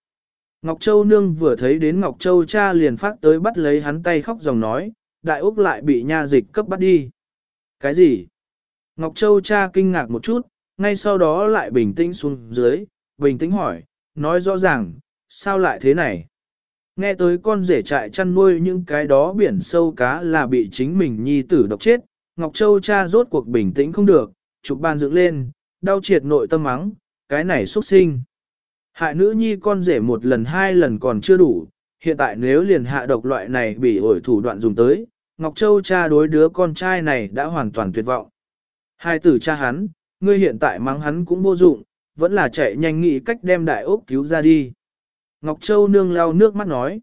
Ngọc Châu nương vừa thấy đến Ngọc Châu cha liền phát tới bắt lấy hắn tay khóc dòng nói, đại Úc lại bị nha dịch cấp bắt đi. Cái gì? Ngọc Châu cha kinh ngạc một chút, ngay sau đó lại bình tĩnh xuống dưới, bình tĩnh hỏi, nói rõ ràng, sao lại thế này? Nghe tới con rể trại chăn nuôi những cái đó biển sâu cá là bị chính mình nhi tử độc chết, Ngọc Châu cha rốt cuộc bình tĩnh không được, chụp bàn dựng lên, đau triệt nội tâm mắng, cái này xuất sinh. Hại nữ nhi con rể một lần hai lần còn chưa đủ, hiện tại nếu liền hạ độc loại này bị ổi thủ đoạn dùng tới, Ngọc Châu cha đối đứa con trai này đã hoàn toàn tuyệt vọng. Hai tử cha hắn, ngươi hiện tại mắng hắn cũng vô dụng, vẫn là chạy nhanh nghĩ cách đem đại ốc cứu ra đi. Ngọc Châu nương lau nước mắt nói.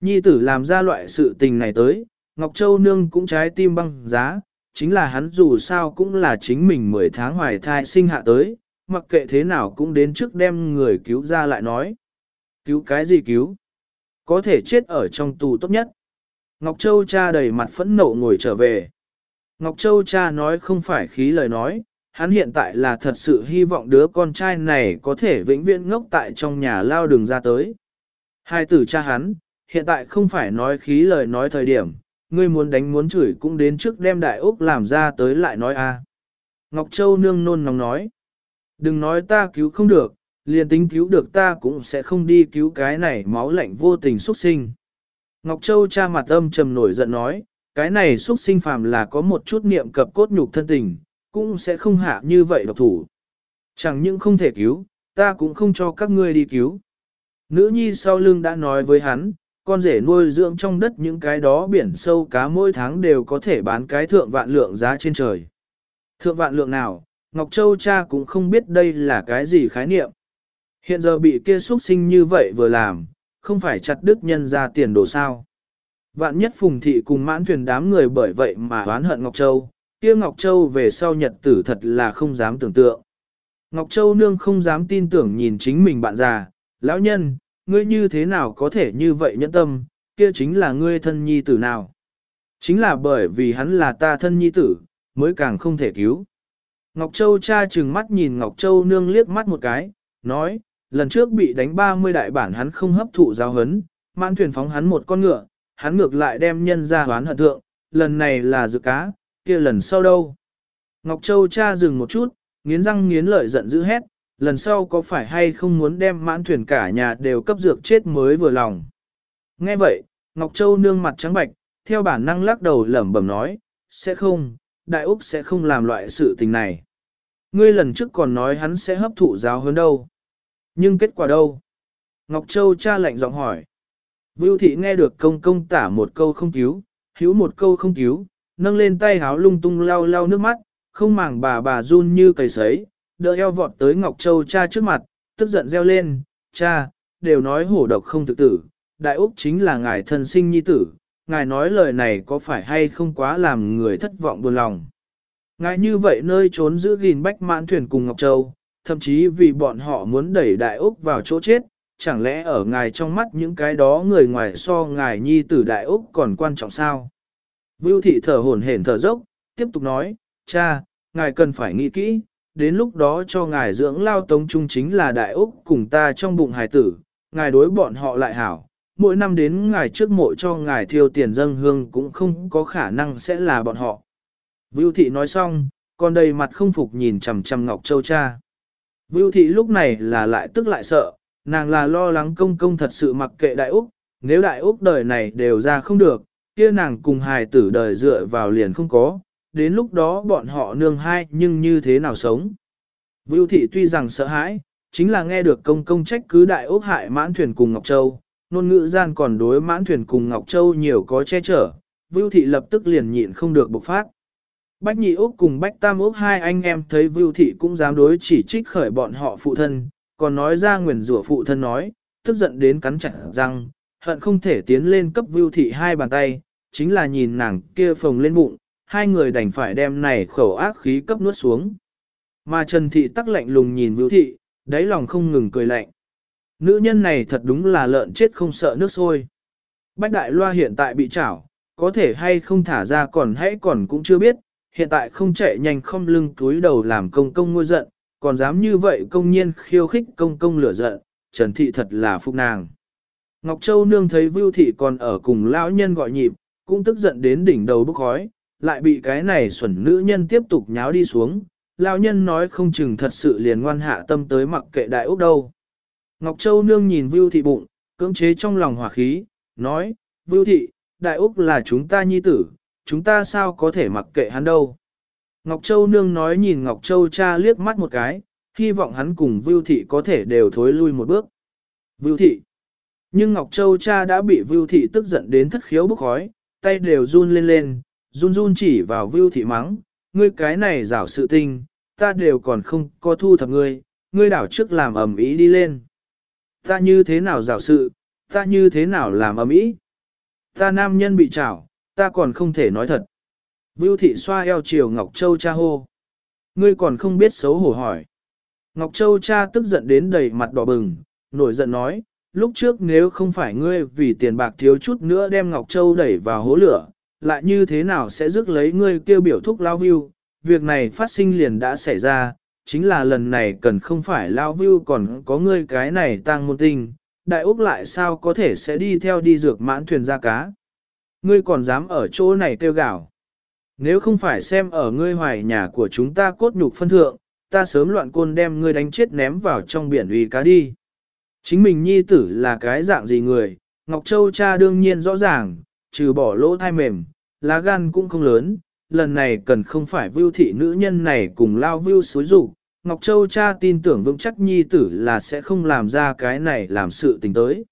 Nhi tử làm ra loại sự tình này tới, Ngọc Châu nương cũng trái tim băng giá, chính là hắn dù sao cũng là chính mình 10 tháng hoài thai sinh hạ tới, mặc kệ thế nào cũng đến trước đem người cứu ra lại nói. Cứu cái gì cứu? Có thể chết ở trong tù tốt nhất. Ngọc Châu cha đầy mặt phẫn nộ ngồi trở về. Ngọc Châu cha nói không phải khí lời nói, hắn hiện tại là thật sự hy vọng đứa con trai này có thể vĩnh viễn ngốc tại trong nhà lao đường ra tới. Hai tử cha hắn, hiện tại không phải nói khí lời nói thời điểm, ngươi muốn đánh muốn chửi cũng đến trước đem đại úc làm ra tới lại nói a. Ngọc Châu nương nôn nóng nói, đừng nói ta cứu không được, liền tính cứu được ta cũng sẽ không đi cứu cái này máu lạnh vô tình xuất sinh. Ngọc Châu cha mặt âm trầm nổi giận nói, cái này xuất sinh phàm là có một chút niệm cập cốt nhục thân tình, cũng sẽ không hạ như vậy độc thủ. Chẳng những không thể cứu, ta cũng không cho các ngươi đi cứu. Nữ nhi sau lưng đã nói với hắn, con rể nuôi dưỡng trong đất những cái đó biển sâu cá mỗi tháng đều có thể bán cái thượng vạn lượng giá trên trời. Thượng vạn lượng nào, Ngọc Châu cha cũng không biết đây là cái gì khái niệm. Hiện giờ bị kia xuất sinh như vậy vừa làm, không phải chặt đứt nhân ra tiền đồ sao. Vạn nhất phùng thị cùng mãn thuyền đám người bởi vậy mà oán hận Ngọc Châu, kia Ngọc Châu về sau nhật tử thật là không dám tưởng tượng. Ngọc Châu nương không dám tin tưởng nhìn chính mình bạn già, lão nhân, ngươi như thế nào có thể như vậy nhẫn tâm, kia chính là ngươi thân nhi tử nào. Chính là bởi vì hắn là ta thân nhi tử, mới càng không thể cứu. Ngọc Châu cha chừng mắt nhìn Ngọc Châu nương liếc mắt một cái, nói, lần trước bị đánh 30 đại bản hắn không hấp thụ giáo hấn, mãn thuyền phóng hắn một con ngựa, hắn ngược lại đem nhân ra hoán hận thượng, lần này là dự cá, kia lần sau đâu. Ngọc Châu cha dừng một chút, nghiến răng nghiến lợi giận dữ hét, lần sau có phải hay không muốn đem mãn thuyền cả nhà đều cấp dược chết mới vừa lòng. Nghe vậy, Ngọc Châu nương mặt trắng bạch, theo bản năng lắc đầu lẩm bẩm nói, sẽ không, Đại Úc sẽ không làm loại sự tình này. Ngươi lần trước còn nói hắn sẽ hấp thụ giáo hơn đâu. Nhưng kết quả đâu? Ngọc Châu cha lạnh giọng hỏi. Vưu thị nghe được công công tả một câu không cứu, hữu một câu không cứu, nâng lên tay háo lung tung lau lau nước mắt, không màng bà bà run như cầy sấy, đỡ eo vọt tới Ngọc Châu cha trước mặt, tức giận reo lên, cha, đều nói hổ độc không thực tử, đại úc chính là ngài thân sinh nhi tử, ngài nói lời này có phải hay không quá làm người thất vọng buồn lòng. Ngài như vậy nơi trốn giữ gìn bách mãn thuyền cùng Ngọc Châu, thậm chí vì bọn họ muốn đẩy đại úc vào chỗ chết, chẳng lẽ ở ngài trong mắt những cái đó người ngoài so ngài nhi tử đại úc còn quan trọng sao? Vưu thị thở hổn hển thở dốc, tiếp tục nói, cha, ngài cần phải nghĩ kỹ, đến lúc đó cho ngài dưỡng lao tống trung chính là đại úc cùng ta trong bụng hài tử, ngài đối bọn họ lại hảo, mỗi năm đến ngài trước mộ cho ngài thiêu tiền dâng hương cũng không có khả năng sẽ là bọn họ. Vưu thị nói xong, còn đầy mặt không phục nhìn chằm chằm Ngọc Châu cha. Vưu thị lúc này là lại tức lại sợ, nàng là lo lắng công công thật sự mặc kệ đại úc, nếu đại úc đời này đều ra không được, kia nàng cùng hài tử đời dựa vào liền không có, đến lúc đó bọn họ nương hai nhưng như thế nào sống. Vưu thị tuy rằng sợ hãi, chính là nghe được công công trách cứ đại ốc hại mãn thuyền cùng Ngọc Châu, nôn ngữ gian còn đối mãn thuyền cùng Ngọc Châu nhiều có che chở, Vưu thị lập tức liền nhịn không được bộc phát. Bách nhị ốc cùng bách tam ốc hai anh em thấy Vưu thị cũng dám đối chỉ trích khởi bọn họ phụ thân, còn nói ra nguyền rủa phụ thân nói, tức giận đến cắn chặt răng, hận không thể tiến lên cấp Vưu thị hai bàn tay, chính là nhìn nàng kia phồng lên bụng, hai người đành phải đem này khẩu ác khí cấp nuốt xuống. Mà Trần Thị tắc lạnh lùng nhìn Vưu Thị, đáy lòng không ngừng cười lạnh. Nữ nhân này thật đúng là lợn chết không sợ nước sôi. Bách Đại Loa hiện tại bị chảo, có thể hay không thả ra còn hãy còn cũng chưa biết, hiện tại không chạy nhanh không lưng túi đầu làm công công ngôi giận, còn dám như vậy công nhiên khiêu khích công công lửa giận, Trần Thị thật là phúc nàng. Ngọc Châu Nương thấy Vưu Thị còn ở cùng lão nhân gọi nhịp, cũng tức giận đến đỉnh đầu bốc khói, lại bị cái này xuẩn nữ nhân tiếp tục nháo đi xuống, lão nhân nói không chừng thật sự liền ngoan hạ tâm tới mặc kệ đại úc đâu. Ngọc Châu Nương nhìn Vưu Thị bụng, cưỡng chế trong lòng hỏa khí, nói, Vưu Thị, đại úc là chúng ta nhi tử, chúng ta sao có thể mặc kệ hắn đâu. Ngọc Châu Nương nói nhìn Ngọc Châu cha liếc mắt một cái, hy vọng hắn cùng Vưu Thị có thể đều thối lui một bước. Vưu Thị Nhưng Ngọc Châu cha đã bị Vưu Thị tức giận đến thất khiếu bức khói, tay đều run lên lên, run run chỉ vào Vưu Thị mắng, ngươi cái này rảo sự tình, ta đều còn không có thu thập ngươi, ngươi đảo trước làm ầm ý đi lên. Ta như thế nào rảo sự, ta như thế nào làm ầm ý. Ta nam nhân bị trảo, ta còn không thể nói thật. Vưu thị xoa eo chiều Ngọc Châu cha hô. Ngươi còn không biết xấu hổ hỏi. Ngọc Châu cha tức giận đến đầy mặt đỏ bừng, nổi giận nói, lúc trước nếu không phải ngươi vì tiền bạc thiếu chút nữa đem Ngọc Châu đẩy vào hố lửa, lại như thế nào sẽ rước lấy ngươi kêu biểu thúc lao view, việc này phát sinh liền đã xảy ra, chính là lần này cần không phải lao view còn có ngươi cái này tăng môn tinh, đại úc lại sao có thể sẽ đi theo đi dược mãn thuyền ra cá. Ngươi còn dám ở chỗ này kêu gạo. Nếu không phải xem ở ngươi hoài nhà của chúng ta cốt nhục phân thượng, ta sớm loạn côn đem ngươi đánh chết ném vào trong biển uy cá đi. Chính mình nhi tử là cái dạng gì người, Ngọc Châu cha đương nhiên rõ ràng, trừ bỏ lỗ thai mềm, lá gan cũng không lớn, lần này cần không phải vưu thị nữ nhân này cùng lao vưu xối rủ. Ngọc Châu cha tin tưởng vững chắc nhi tử là sẽ không làm ra cái này làm sự tình tới.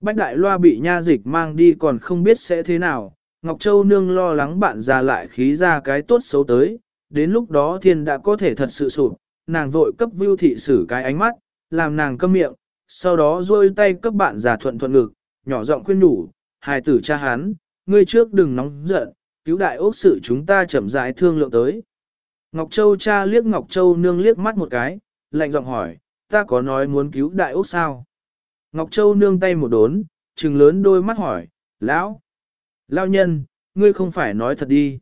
Bách đại loa bị nha dịch mang đi còn không biết sẽ thế nào, Ngọc Châu nương lo lắng bạn già lại khí ra cái tốt xấu tới, đến lúc đó thiên đã có thể thật sự sụp, nàng vội cấp vưu thị sử cái ánh mắt, làm nàng câm miệng, sau đó rôi tay cấp bạn già thuận thuận ngực, nhỏ giọng khuyên nhủ, hài tử cha hắn, ngươi trước đừng nóng giận, cứu đại ốc sự chúng ta chậm rãi thương lượng tới. Ngọc Châu cha liếc Ngọc Châu nương liếc mắt một cái, lạnh giọng hỏi, ta có nói muốn cứu đại ốc sao? Ngọc Châu nương tay một đốn, trừng lớn đôi mắt hỏi, lão, lão nhân, ngươi không phải nói thật đi.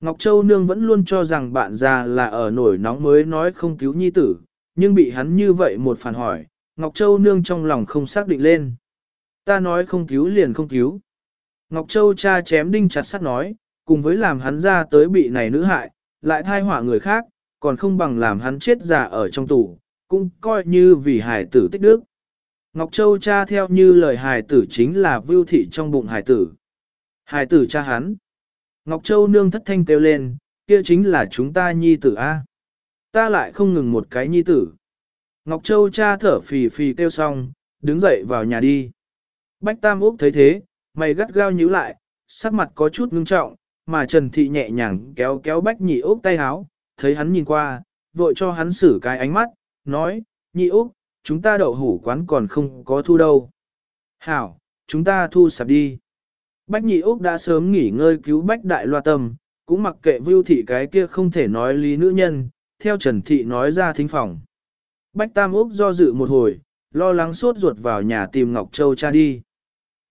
Ngọc Châu nương vẫn luôn cho rằng bạn già là ở nổi nóng mới nói không cứu nhi tử, nhưng bị hắn như vậy một phản hỏi, Ngọc Châu nương trong lòng không xác định lên. Ta nói không cứu liền không cứu. Ngọc Châu cha chém đinh chặt sắt nói, cùng với làm hắn ra tới bị này nữ hại, lại thai họa người khác, còn không bằng làm hắn chết già ở trong tủ, cũng coi như vì hải tử tích đức. Ngọc Châu cha theo như lời hải tử chính là vưu thị trong bụng hải tử. Hải tử cha hắn. Ngọc Châu nương thất thanh kêu lên, kia chính là chúng ta nhi tử A. Ta lại không ngừng một cái nhi tử. Ngọc Châu cha thở phì phì kêu xong, đứng dậy vào nhà đi. Bách Tam Úc thấy thế, mày gắt gao nhíu lại, sắc mặt có chút ngưng trọng, mà Trần Thị nhẹ nhàng kéo kéo Bách Nhị Úc tay háo, thấy hắn nhìn qua, vội cho hắn xử cái ánh mắt, nói, Nhị Úc, chúng ta đậu hủ quán còn không có thu đâu. Hảo, chúng ta thu sạp đi. Bách Nhị Úc đã sớm nghỉ ngơi cứu Bách Đại Loa Tâm, cũng mặc kệ vưu thị cái kia không thể nói lý nữ nhân, theo Trần Thị nói ra thính phòng. Bách Tam Úc do dự một hồi, lo lắng sốt ruột vào nhà tìm Ngọc Châu cha đi.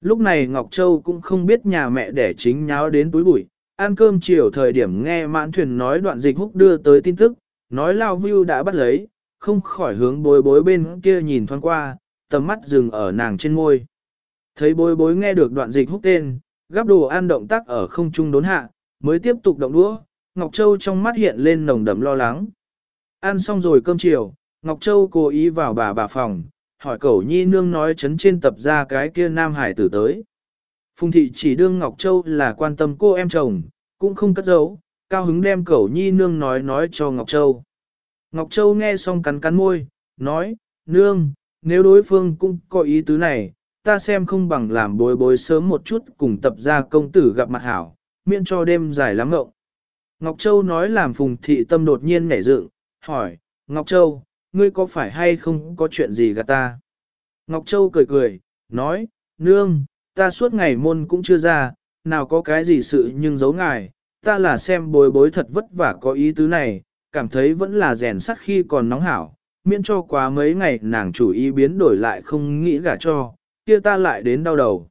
Lúc này Ngọc Châu cũng không biết nhà mẹ đẻ chính nháo đến túi bụi, ăn cơm chiều thời điểm nghe mãn thuyền nói đoạn dịch húc đưa tới tin tức, nói Lao View đã bắt lấy, không khỏi hướng bối bối bên kia nhìn thoáng qua, tầm mắt dừng ở nàng trên ngôi. Thấy bối bối nghe được đoạn dịch húc tên, gắp đồ ăn động tác ở không trung đốn hạ, mới tiếp tục động đũa, Ngọc Châu trong mắt hiện lên nồng đậm lo lắng. Ăn xong rồi cơm chiều, Ngọc Châu cố ý vào bà bà phòng, hỏi cẩu nhi nương nói chấn trên tập ra cái kia nam hải tử tới. Phùng thị chỉ đương Ngọc Châu là quan tâm cô em chồng, cũng không cất giấu, cao hứng đem cẩu nhi nương nói nói cho Ngọc Châu. Ngọc Châu nghe xong cắn cắn môi, nói, nương, nếu đối phương cũng có ý tứ này, ta xem không bằng làm bối bối sớm một chút cùng tập ra công tử gặp mặt hảo, miễn cho đêm dài lắm ngộng. Ngọc Châu nói làm phùng thị tâm đột nhiên nảy dựng, hỏi, Ngọc Châu, ngươi có phải hay không có chuyện gì gạt ta? Ngọc Châu cười cười, nói, nương, ta suốt ngày môn cũng chưa ra, nào có cái gì sự nhưng giấu ngài, ta là xem bối bối thật vất vả có ý tứ này, cảm thấy vẫn là rèn sắt khi còn nóng hảo, miễn cho quá mấy ngày nàng chủ ý biến đổi lại không nghĩ gả cho, kia ta lại đến đau đầu.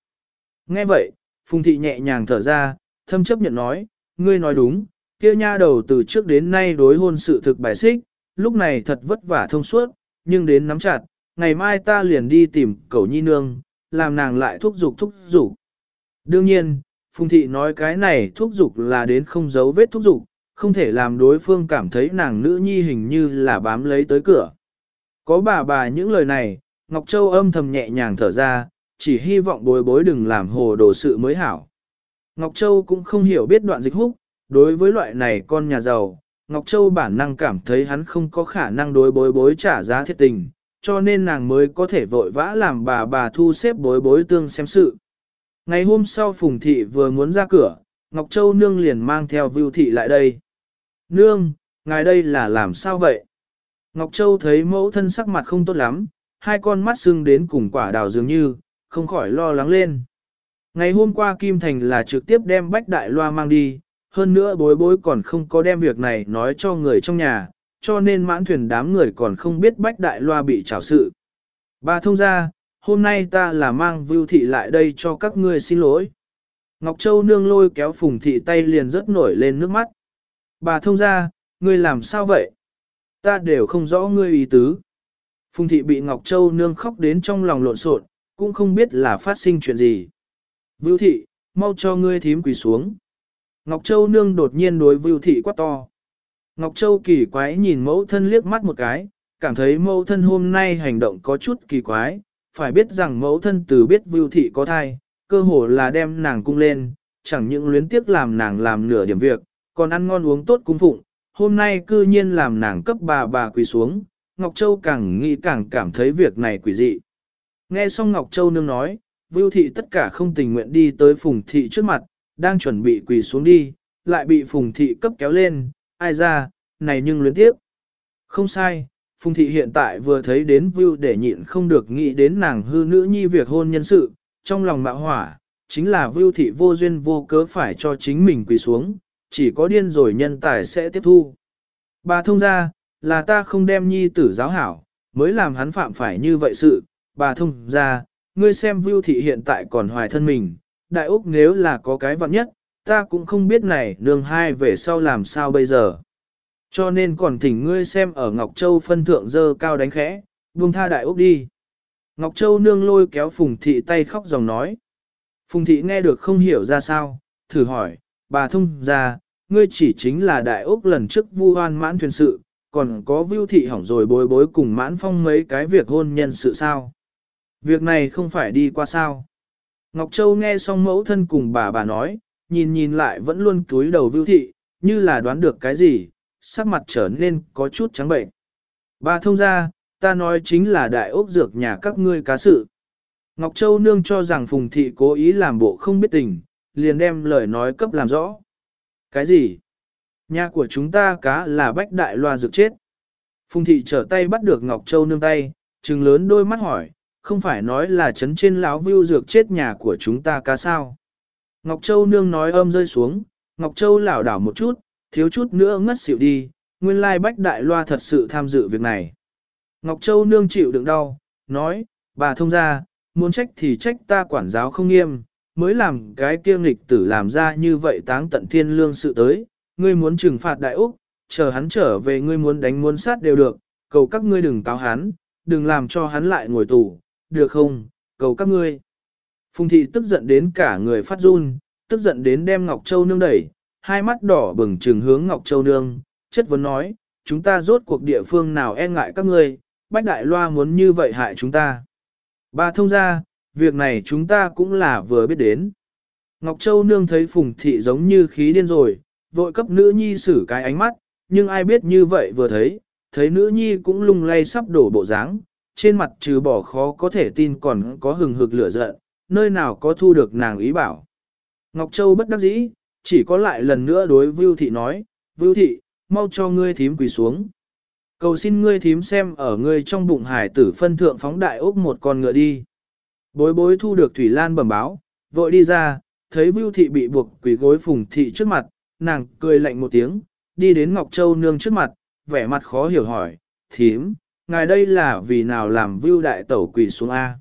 Nghe vậy, Phùng Thị nhẹ nhàng thở ra, thâm chấp nhận nói, ngươi nói đúng, kia nha đầu từ trước đến nay đối hôn sự thực bài xích, lúc này thật vất vả thông suốt, nhưng đến nắm chặt, ngày mai ta liền đi tìm cậu nhi nương, làm nàng lại thúc giục thúc giục. Đương nhiên, Phùng Thị nói cái này thúc giục là đến không giấu vết thúc giục, không thể làm đối phương cảm thấy nàng nữ nhi hình như là bám lấy tới cửa. Có bà bà những lời này, Ngọc Châu âm thầm nhẹ nhàng thở ra, chỉ hy vọng bối bối đừng làm hồ đồ sự mới hảo. Ngọc Châu cũng không hiểu biết đoạn dịch húc, đối với loại này con nhà giàu, Ngọc Châu bản năng cảm thấy hắn không có khả năng đối bối bối trả giá thiết tình, cho nên nàng mới có thể vội vã làm bà bà thu xếp bối bối tương xem sự. Ngày hôm sau Phùng Thị vừa muốn ra cửa, Ngọc Châu Nương liền mang theo Vưu Thị lại đây. Nương, ngài đây là làm sao vậy? Ngọc Châu thấy mẫu thân sắc mặt không tốt lắm, hai con mắt sưng đến cùng quả đào dường như, không khỏi lo lắng lên. Ngày hôm qua Kim Thành là trực tiếp đem Bách Đại Loa mang đi, hơn nữa bối bối còn không có đem việc này nói cho người trong nhà, cho nên mãn thuyền đám người còn không biết Bách Đại Loa bị trảo sự. Bà thông ra, hôm nay ta là mang vưu thị lại đây cho các ngươi xin lỗi. Ngọc Châu nương lôi kéo phùng thị tay liền rớt nổi lên nước mắt. Bà thông ra, ngươi làm sao vậy? Ta đều không rõ ngươi ý tứ. Phùng thị bị Ngọc Châu nương khóc đến trong lòng lộn xộn, cũng không biết là phát sinh chuyện gì. Vưu thị, mau cho ngươi thím quỳ xuống. Ngọc Châu nương đột nhiên đối Vưu thị quát to. Ngọc Châu kỳ quái nhìn mẫu thân liếc mắt một cái, cảm thấy mẫu thân hôm nay hành động có chút kỳ quái, phải biết rằng mẫu thân từ biết Vưu thị có thai, cơ hồ là đem nàng cung lên, chẳng những luyến tiếc làm nàng làm nửa điểm việc, còn ăn ngon uống tốt cung phụng, hôm nay cư nhiên làm nàng cấp bà bà quỳ xuống, Ngọc Châu càng nghĩ càng cảm thấy việc này quỷ dị. Nghe xong Ngọc Châu nương nói, Vưu thị tất cả không tình nguyện đi tới Phùng thị trước mặt, đang chuẩn bị quỳ xuống đi, lại bị Phùng thị cấp kéo lên, ai ra, này nhưng luyến tiếp. Không sai, Phùng thị hiện tại vừa thấy đến Vưu để nhịn không được nghĩ đến nàng hư nữ nhi việc hôn nhân sự, trong lòng mạo hỏa, chính là Vưu thị vô duyên vô cớ phải cho chính mình quỳ xuống, chỉ có điên rồi nhân tài sẽ tiếp thu. Bà thông ra, là ta không đem nhi tử giáo hảo, mới làm hắn phạm phải như vậy sự, bà thông ra, ngươi xem Vưu thị hiện tại còn hoài thân mình, đại Úc nếu là có cái vặn nhất, ta cũng không biết này nương hai về sau làm sao bây giờ. Cho nên còn thỉnh ngươi xem ở Ngọc Châu phân thượng dơ cao đánh khẽ, buông tha đại Úc đi. Ngọc Châu nương lôi kéo Phùng thị tay khóc dòng nói. Phùng thị nghe được không hiểu ra sao, thử hỏi, bà thông ra, ngươi chỉ chính là đại Úc lần trước vu hoan mãn thuyền sự, còn có vưu thị hỏng rồi bối bối cùng mãn phong mấy cái việc hôn nhân sự sao. Việc này không phải đi qua sao. Ngọc Châu nghe xong mẫu thân cùng bà bà nói, nhìn nhìn lại vẫn luôn túi đầu vưu thị, như là đoán được cái gì, sắc mặt trở nên có chút trắng bệnh. Bà thông ra, ta nói chính là đại ốc dược nhà các ngươi cá sự. Ngọc Châu nương cho rằng Phùng Thị cố ý làm bộ không biết tình, liền đem lời nói cấp làm rõ. Cái gì? Nhà của chúng ta cá là bách đại loa dược chết. Phùng Thị trở tay bắt được Ngọc Châu nương tay, trừng lớn đôi mắt hỏi, không phải nói là chấn trên lão vưu dược chết nhà của chúng ta cá sao. Ngọc Châu nương nói âm rơi xuống, Ngọc Châu lảo đảo một chút, thiếu chút nữa ngất xỉu đi, nguyên lai bách đại loa thật sự tham dự việc này. Ngọc Châu nương chịu đựng đau, nói, bà thông ra, muốn trách thì trách ta quản giáo không nghiêm, mới làm cái kiêng nghịch tử làm ra như vậy táng tận thiên lương sự tới, ngươi muốn trừng phạt đại Úc, chờ hắn trở về ngươi muốn đánh muốn sát đều được, cầu các ngươi đừng cáo hắn, đừng làm cho hắn lại ngồi tù, được không, cầu các ngươi. Phùng thị tức giận đến cả người phát run, tức giận đến đem Ngọc Châu nương đẩy, hai mắt đỏ bừng trừng hướng Ngọc Châu nương, chất vấn nói, chúng ta rốt cuộc địa phương nào e ngại các ngươi, Bách Đại Loa muốn như vậy hại chúng ta. Bà thông ra, việc này chúng ta cũng là vừa biết đến. Ngọc Châu nương thấy Phùng Thị giống như khí điên rồi, vội cấp nữ nhi xử cái ánh mắt, nhưng ai biết như vậy vừa thấy, thấy nữ nhi cũng lung lay sắp đổ bộ dáng, trên mặt trừ bỏ khó có thể tin còn có hừng hực lửa giận, nơi nào có thu được nàng ý bảo. Ngọc Châu bất đắc dĩ, chỉ có lại lần nữa đối Vưu Thị nói, Vưu Thị, mau cho ngươi thím quỳ xuống. Cầu xin ngươi thím xem ở ngươi trong bụng hải tử phân thượng phóng đại ốc một con ngựa đi. Bối bối thu được Thủy Lan bẩm báo, vội đi ra, thấy Vưu Thị bị buộc quỳ gối Phùng Thị trước mặt, nàng cười lạnh một tiếng, đi đến Ngọc Châu nương trước mặt, vẻ mặt khó hiểu hỏi, thím, ngài đây là vì nào làm Vưu Đại Tẩu quỳ xuống A.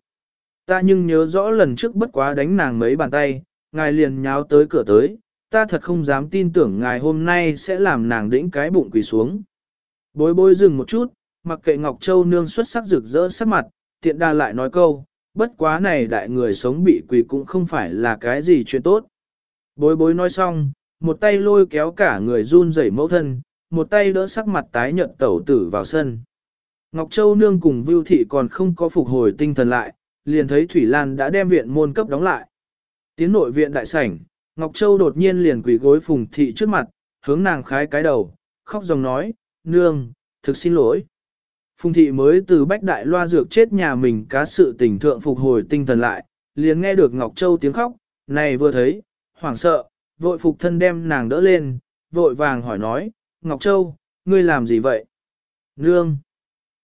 Ta nhưng nhớ rõ lần trước bất quá đánh nàng mấy bàn tay, ngài liền nháo tới cửa tới, ta thật không dám tin tưởng ngài hôm nay sẽ làm nàng đĩnh cái bụng quỳ xuống. Bối bối dừng một chút, mặc kệ Ngọc Châu nương xuất sắc rực rỡ sắc mặt, tiện đa lại nói câu, bất quá này đại người sống bị quỳ cũng không phải là cái gì chuyện tốt. Bối bối nói xong, một tay lôi kéo cả người run rẩy mẫu thân, một tay đỡ sắc mặt tái nhợt tẩu tử vào sân. Ngọc Châu nương cùng Vưu Thị còn không có phục hồi tinh thần lại, liền thấy Thủy Lan đã đem viện môn cấp đóng lại. Tiến nội viện đại sảnh, Ngọc Châu đột nhiên liền quỳ gối Phùng Thị trước mặt, hướng nàng khái cái đầu, khóc dòng nói, nương, thực xin lỗi. Phùng Thị mới từ bách đại loa dược chết nhà mình cá sự tình thượng phục hồi tinh thần lại, liền nghe được Ngọc Châu tiếng khóc, này vừa thấy, hoảng sợ, vội phục thân đem nàng đỡ lên, vội vàng hỏi nói, Ngọc Châu, ngươi làm gì vậy? Nương!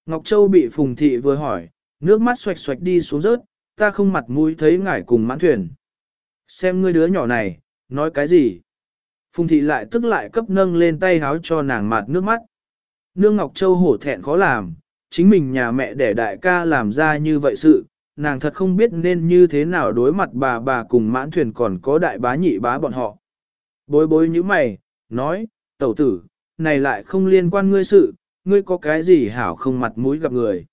Ngọc Châu bị Phùng Thị vừa hỏi, nước mắt xoạch xoạch đi xuống rớt, ta không mặt mũi thấy ngải cùng mãn thuyền. Xem ngươi đứa nhỏ này, nói cái gì? Phùng Thị lại tức lại cấp nâng lên tay háo cho nàng mặt nước mắt. Nương Ngọc Châu hổ thẹn khó làm, chính mình nhà mẹ để đại ca làm ra như vậy sự, nàng thật không biết nên như thế nào đối mặt bà bà cùng mãn thuyền còn có đại bá nhị bá bọn họ. Bối bối như mày, nói, tẩu tử, này lại không liên quan ngươi sự, ngươi có cái gì hảo không mặt mũi gặp người.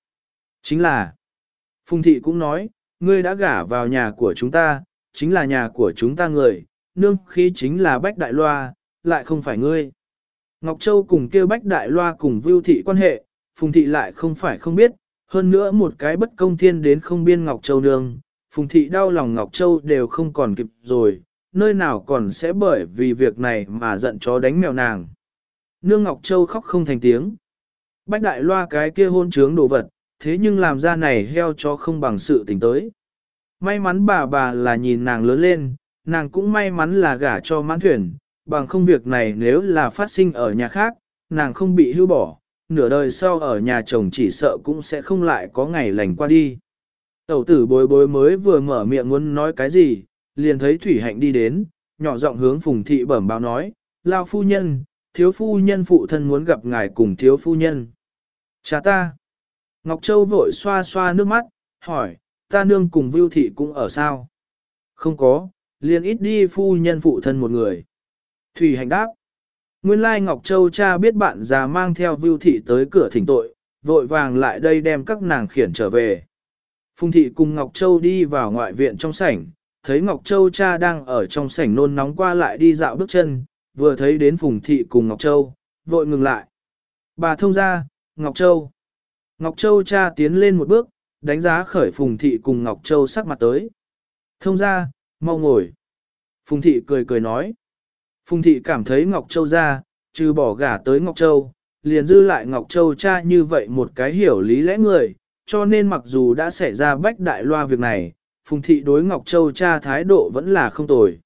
Chính là, Phùng Thị cũng nói, ngươi đã gả vào nhà của chúng ta, chính là nhà của chúng ta người, nương khí chính là Bách Đại Loa, lại không phải ngươi. Ngọc Châu cùng kêu Bách Đại Loa cùng Vưu Thị quan hệ, Phùng Thị lại không phải không biết, hơn nữa một cái bất công thiên đến không biên Ngọc Châu nương, Phùng Thị đau lòng Ngọc Châu đều không còn kịp rồi, nơi nào còn sẽ bởi vì việc này mà giận chó đánh mèo nàng. Nương Ngọc Châu khóc không thành tiếng. Bách đại loa cái kia hôn trướng đồ vật, thế nhưng làm ra này heo cho không bằng sự tình tới. May mắn bà bà là nhìn nàng lớn lên, nàng cũng may mắn là gả cho mãn thuyền, bằng không việc này nếu là phát sinh ở nhà khác, nàng không bị hưu bỏ, nửa đời sau ở nhà chồng chỉ sợ cũng sẽ không lại có ngày lành qua đi. Tẩu tử bối bối mới vừa mở miệng muốn nói cái gì, liền thấy Thủy Hạnh đi đến, nhỏ giọng hướng Phùng Thị bẩm báo nói, Lao phu nhân, thiếu phu nhân phụ thân muốn gặp ngài cùng thiếu phu nhân. Cha ta. Ngọc Châu vội xoa xoa nước mắt, hỏi, ta nương cùng Vưu Thị cũng ở sao? Không có, liền ít đi phu nhân phụ thân một người. Thủy hành đáp. Nguyên lai Ngọc Châu cha biết bạn già mang theo Vưu Thị tới cửa thỉnh tội, vội vàng lại đây đem các nàng khiển trở về. Phùng Thị cùng Ngọc Châu đi vào ngoại viện trong sảnh, thấy Ngọc Châu cha đang ở trong sảnh nôn nóng qua lại đi dạo bước chân, vừa thấy đến Phùng Thị cùng Ngọc Châu, vội ngừng lại. Bà thông ra, Ngọc Châu. Ngọc Châu cha tiến lên một bước, đánh giá khởi Phùng Thị cùng Ngọc Châu sắc mặt tới. Thông ra, mau ngồi. Phùng Thị cười cười nói. Phùng Thị cảm thấy Ngọc Châu ra, trừ bỏ gả tới Ngọc Châu, liền dư lại Ngọc Châu cha như vậy một cái hiểu lý lẽ người, cho nên mặc dù đã xảy ra bách đại loa việc này, Phùng Thị đối Ngọc Châu cha thái độ vẫn là không tồi.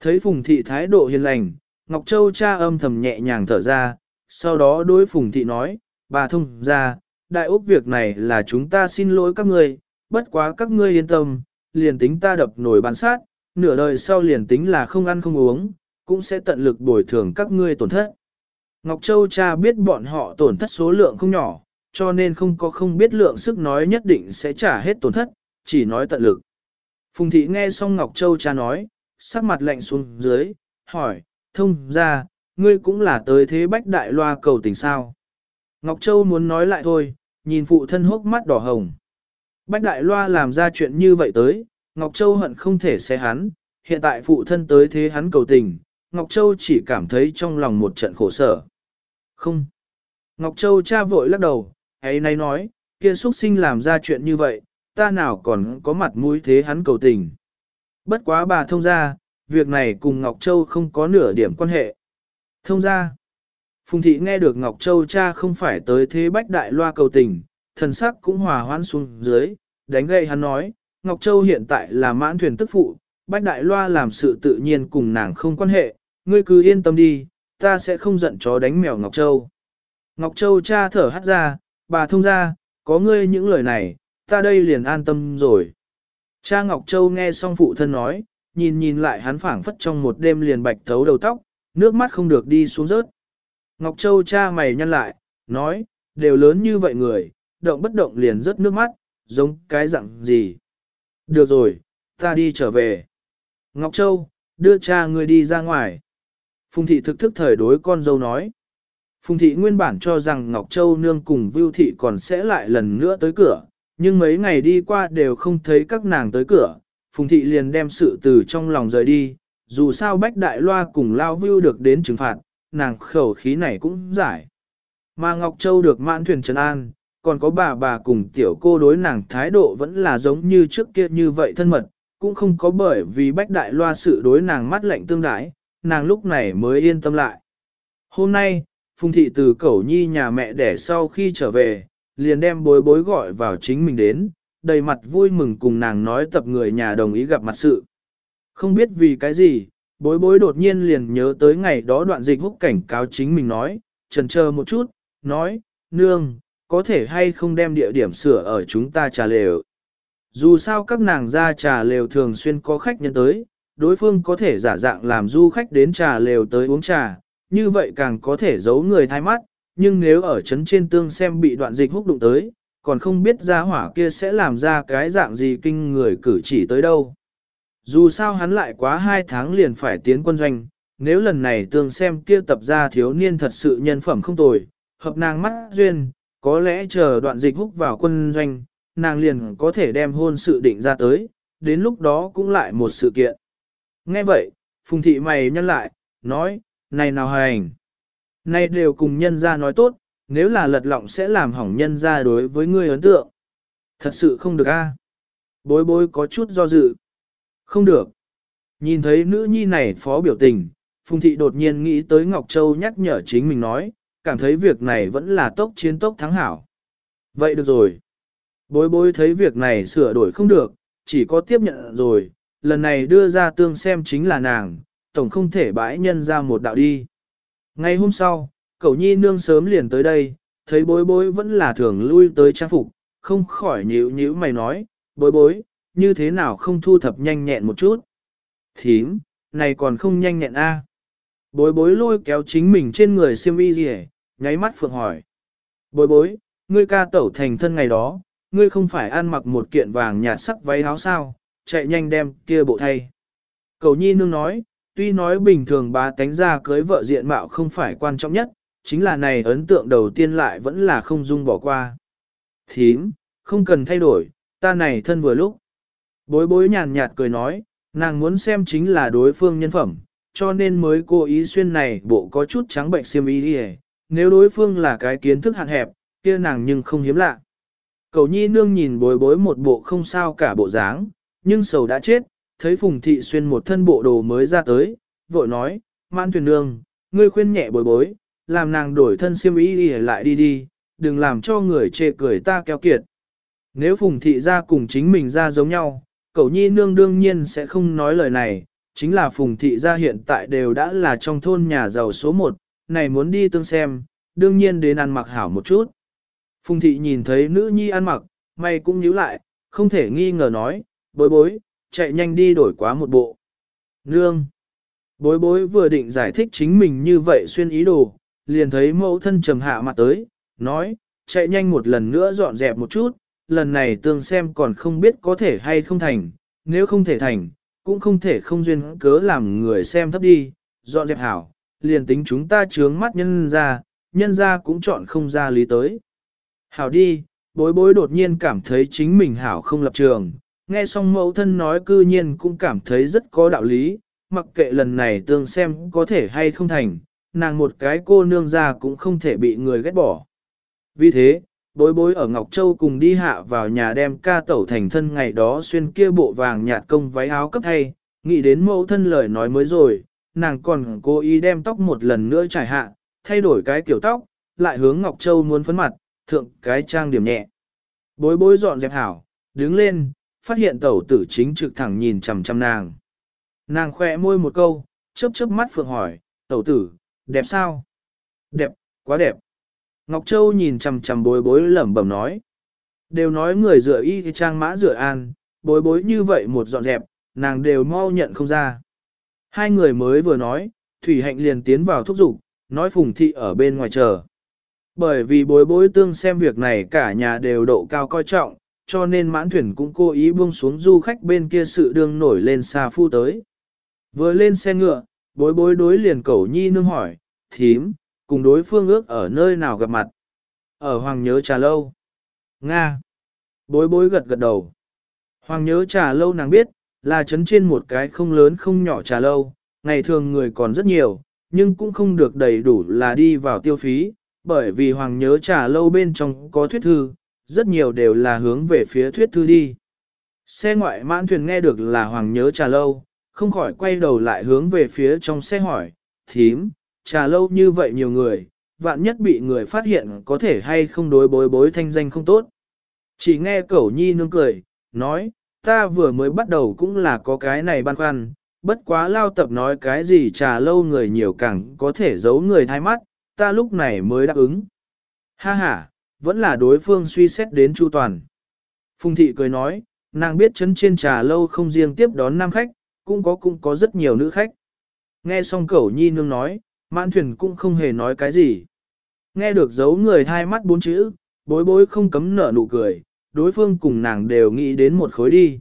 Thấy Phùng Thị thái độ hiền lành, Ngọc Châu cha âm thầm nhẹ nhàng thở ra, sau đó đối Phùng Thị nói, bà thông ra, đại úc việc này là chúng ta xin lỗi các ngươi, bất quá các ngươi yên tâm, liền tính ta đập nổi bàn sát, nửa đời sau liền tính là không ăn không uống, cũng sẽ tận lực bồi thường các ngươi tổn thất. Ngọc Châu cha biết bọn họ tổn thất số lượng không nhỏ, cho nên không có không biết lượng sức nói nhất định sẽ trả hết tổn thất, chỉ nói tận lực. Phùng thị nghe xong Ngọc Châu cha nói, sắc mặt lạnh xuống dưới, hỏi, thông ra, ngươi cũng là tới thế bách đại loa cầu tình sao. Ngọc Châu muốn nói lại thôi, nhìn phụ thân hốc mắt đỏ hồng. Bách đại loa làm ra chuyện như vậy tới, Ngọc Châu hận không thể xé hắn, hiện tại phụ thân tới thế hắn cầu tình, Ngọc Châu chỉ cảm thấy trong lòng một trận khổ sở. Không. Ngọc Châu cha vội lắc đầu, ấy nay nói, kia xuất sinh làm ra chuyện như vậy, ta nào còn có mặt mũi thế hắn cầu tình. Bất quá bà thông ra, việc này cùng Ngọc Châu không có nửa điểm quan hệ. Thông ra, Phùng Thị nghe được Ngọc Châu cha không phải tới thế bách đại loa cầu tình, thần sắc cũng hòa hoãn xuống dưới, đánh gậy hắn nói, Ngọc Châu hiện tại là mãn thuyền tức phụ, bách đại loa làm sự tự nhiên cùng nàng không quan hệ, ngươi cứ yên tâm đi, ta sẽ không giận chó đánh mèo Ngọc Châu. Ngọc Châu cha thở hắt ra, bà thông ra, có ngươi những lời này, ta đây liền an tâm rồi. Cha Ngọc Châu nghe xong phụ thân nói, nhìn nhìn lại hắn phảng phất trong một đêm liền bạch thấu đầu tóc, nước mắt không được đi xuống rớt. Ngọc Châu cha mày nhăn lại, nói, đều lớn như vậy người, động bất động liền rớt nước mắt, giống cái dạng gì. Được rồi, ta đi trở về. Ngọc Châu, đưa cha người đi ra ngoài. Phùng thị thực thức thời đối con dâu nói. Phùng thị nguyên bản cho rằng Ngọc Châu nương cùng Vưu thị còn sẽ lại lần nữa tới cửa, nhưng mấy ngày đi qua đều không thấy các nàng tới cửa. Phùng thị liền đem sự từ trong lòng rời đi, dù sao bách đại loa cùng lao Vưu được đến trừng phạt, nàng khẩu khí này cũng giải. Mà Ngọc Châu được mãn thuyền trấn an, còn có bà bà cùng tiểu cô đối nàng thái độ vẫn là giống như trước kia như vậy thân mật, cũng không có bởi vì bách đại loa sự đối nàng mắt lạnh tương đái, nàng lúc này mới yên tâm lại. Hôm nay, Phùng thị từ cẩu nhi nhà mẹ đẻ sau khi trở về, liền đem bối bối gọi vào chính mình đến, đầy mặt vui mừng cùng nàng nói tập người nhà đồng ý gặp mặt sự. Không biết vì cái gì, bối bối đột nhiên liền nhớ tới ngày đó đoạn dịch húc cảnh cáo chính mình nói, trần chờ một chút, nói, nương, có thể hay không đem địa điểm sửa ở chúng ta trà lều. Dù sao các nàng ra trà lều thường xuyên có khách nhân tới, đối phương có thể giả dạng làm du khách đến trà lều tới uống trà, như vậy càng có thể giấu người thay mắt, nhưng nếu ở chấn trên tương xem bị đoạn dịch húc đụng tới, còn không biết ra hỏa kia sẽ làm ra cái dạng gì kinh người cử chỉ tới đâu. Dù sao hắn lại quá hai tháng liền phải tiến quân doanh, nếu lần này tương xem kia tập ra thiếu niên thật sự nhân phẩm không tồi, hợp nàng mắt duyên, có lẽ chờ đoạn dịch húc vào quân doanh, nàng liền có thể đem hôn sự định ra tới, đến lúc đó cũng lại một sự kiện. Nghe vậy, Phùng thị mày nhân lại, nói, này nào hành. Này đều cùng nhân ra nói tốt, nếu là lật lọng sẽ làm hỏng nhân ra đối với ngươi ấn tượng. Thật sự không được a. Bối bối có chút do dự. Không được. Nhìn thấy nữ nhi này phó biểu tình, Phùng thị đột nhiên nghĩ tới Ngọc Châu nhắc nhở chính mình nói, cảm thấy việc này vẫn là tốc chiến tốc thắng hảo. Vậy được rồi. Bối bối thấy việc này sửa đổi không được, chỉ có tiếp nhận rồi, lần này đưa ra tương xem chính là nàng, tổng không thể bãi nhân ra một đạo đi. Ngày hôm sau, cậu nhi nương sớm liền tới đây, thấy bối bối vẫn là thường lui tới trang phục, không khỏi nhíu nhíu mày nói, bối bối, như thế nào không thu thập nhanh nhẹn một chút. Thím, này còn không nhanh nhẹn a Bối bối lôi kéo chính mình trên người siêm y gì nháy mắt phượng hỏi. Bối bối, ngươi ca tẩu thành thân ngày đó, ngươi không phải ăn mặc một kiện vàng nhạt sắc váy áo sao, chạy nhanh đem kia bộ thay. Cầu nhi nương nói, tuy nói bình thường bá tánh ra cưới vợ diện mạo không phải quan trọng nhất, chính là này ấn tượng đầu tiên lại vẫn là không dung bỏ qua. Thím, không cần thay đổi, ta này thân vừa lúc. Bối bối nhàn nhạt cười nói, nàng muốn xem chính là đối phương nhân phẩm, cho nên mới cố ý xuyên này bộ có chút trắng bệnh xiêm y đi nếu đối phương là cái kiến thức hạn hẹp, kia nàng nhưng không hiếm lạ. Cầu nhi nương nhìn bối bối một bộ không sao cả bộ dáng, nhưng sầu đã chết, thấy phùng thị xuyên một thân bộ đồ mới ra tới, vội nói, man thuyền nương, ngươi khuyên nhẹ bối bối, làm nàng đổi thân xiêm y đi lại đi đi, đừng làm cho người chê cười ta keo kiệt. Nếu phùng thị ra cùng chính mình ra giống nhau, cậu nhi nương đương nhiên sẽ không nói lời này, chính là phùng thị gia hiện tại đều đã là trong thôn nhà giàu số một, này muốn đi tương xem, đương nhiên đến ăn mặc hảo một chút. Phùng thị nhìn thấy nữ nhi ăn mặc, mày cũng nhíu lại, không thể nghi ngờ nói, bối bối, chạy nhanh đi đổi quá một bộ. Nương! Bối bối vừa định giải thích chính mình như vậy xuyên ý đồ, liền thấy mẫu thân trầm hạ mặt tới, nói, chạy nhanh một lần nữa dọn dẹp một chút, lần này tương xem còn không biết có thể hay không thành, nếu không thể thành, cũng không thể không duyên cớ làm người xem thấp đi, dọn dẹp hảo, liền tính chúng ta trướng mắt nhân ra, nhân ra cũng chọn không ra lý tới. Hảo đi, bối bối đột nhiên cảm thấy chính mình hảo không lập trường, nghe xong mẫu thân nói cư nhiên cũng cảm thấy rất có đạo lý, mặc kệ lần này tương xem có thể hay không thành, nàng một cái cô nương ra cũng không thể bị người ghét bỏ. Vì thế, bối bối ở Ngọc Châu cùng đi hạ vào nhà đem ca tẩu thành thân ngày đó xuyên kia bộ vàng nhạt công váy áo cấp thay, nghĩ đến mẫu thân lời nói mới rồi, nàng còn cố ý đem tóc một lần nữa trải hạ, thay đổi cái kiểu tóc, lại hướng Ngọc Châu muốn phấn mặt, thượng cái trang điểm nhẹ. Bối bối dọn dẹp hảo, đứng lên, phát hiện tẩu tử chính trực thẳng nhìn chằm chằm nàng. Nàng khỏe môi một câu, chớp chớp mắt phượng hỏi, tẩu tử, đẹp sao? Đẹp, quá đẹp. Ngọc Châu nhìn chằm chằm bối bối lẩm bẩm nói. Đều nói người rửa y trang mã rửa an, bối bối như vậy một dọn dẹp, nàng đều mau nhận không ra. Hai người mới vừa nói, Thủy Hạnh liền tiến vào thúc giục, nói Phùng Thị ở bên ngoài chờ. Bởi vì bối bối tương xem việc này cả nhà đều độ cao coi trọng, cho nên mãn thuyền cũng cố ý buông xuống du khách bên kia sự đương nổi lên xa phu tới. Vừa lên xe ngựa, bối bối đối liền cẩu nhi nương hỏi, thím, cùng đối phương ước ở nơi nào gặp mặt. Ở Hoàng Nhớ Trà Lâu. Nga. Bối bối gật gật đầu. Hoàng Nhớ Trà Lâu nàng biết, là chấn trên một cái không lớn không nhỏ trà lâu, ngày thường người còn rất nhiều, nhưng cũng không được đầy đủ là đi vào tiêu phí, bởi vì Hoàng Nhớ Trà Lâu bên trong có thuyết thư, rất nhiều đều là hướng về phía thuyết thư đi. Xe ngoại mãn thuyền nghe được là Hoàng Nhớ Trà Lâu, không khỏi quay đầu lại hướng về phía trong xe hỏi, thím, trà lâu như vậy nhiều người, vạn nhất bị người phát hiện có thể hay không đối bối bối thanh danh không tốt. Chỉ nghe cẩu nhi nương cười, nói, ta vừa mới bắt đầu cũng là có cái này băn khoăn, bất quá lao tập nói cái gì trà lâu người nhiều càng có thể giấu người thay mắt, ta lúc này mới đáp ứng. Ha ha, vẫn là đối phương suy xét đến chu toàn. Phùng thị cười nói, nàng biết chấn trên trà lâu không riêng tiếp đón nam khách, cũng có cũng có rất nhiều nữ khách. Nghe xong cẩu nhi nương nói, mãn thuyền cũng không hề nói cái gì. Nghe được giấu người hai mắt bốn chữ, bối bối không cấm nở nụ cười, đối phương cùng nàng đều nghĩ đến một khối đi.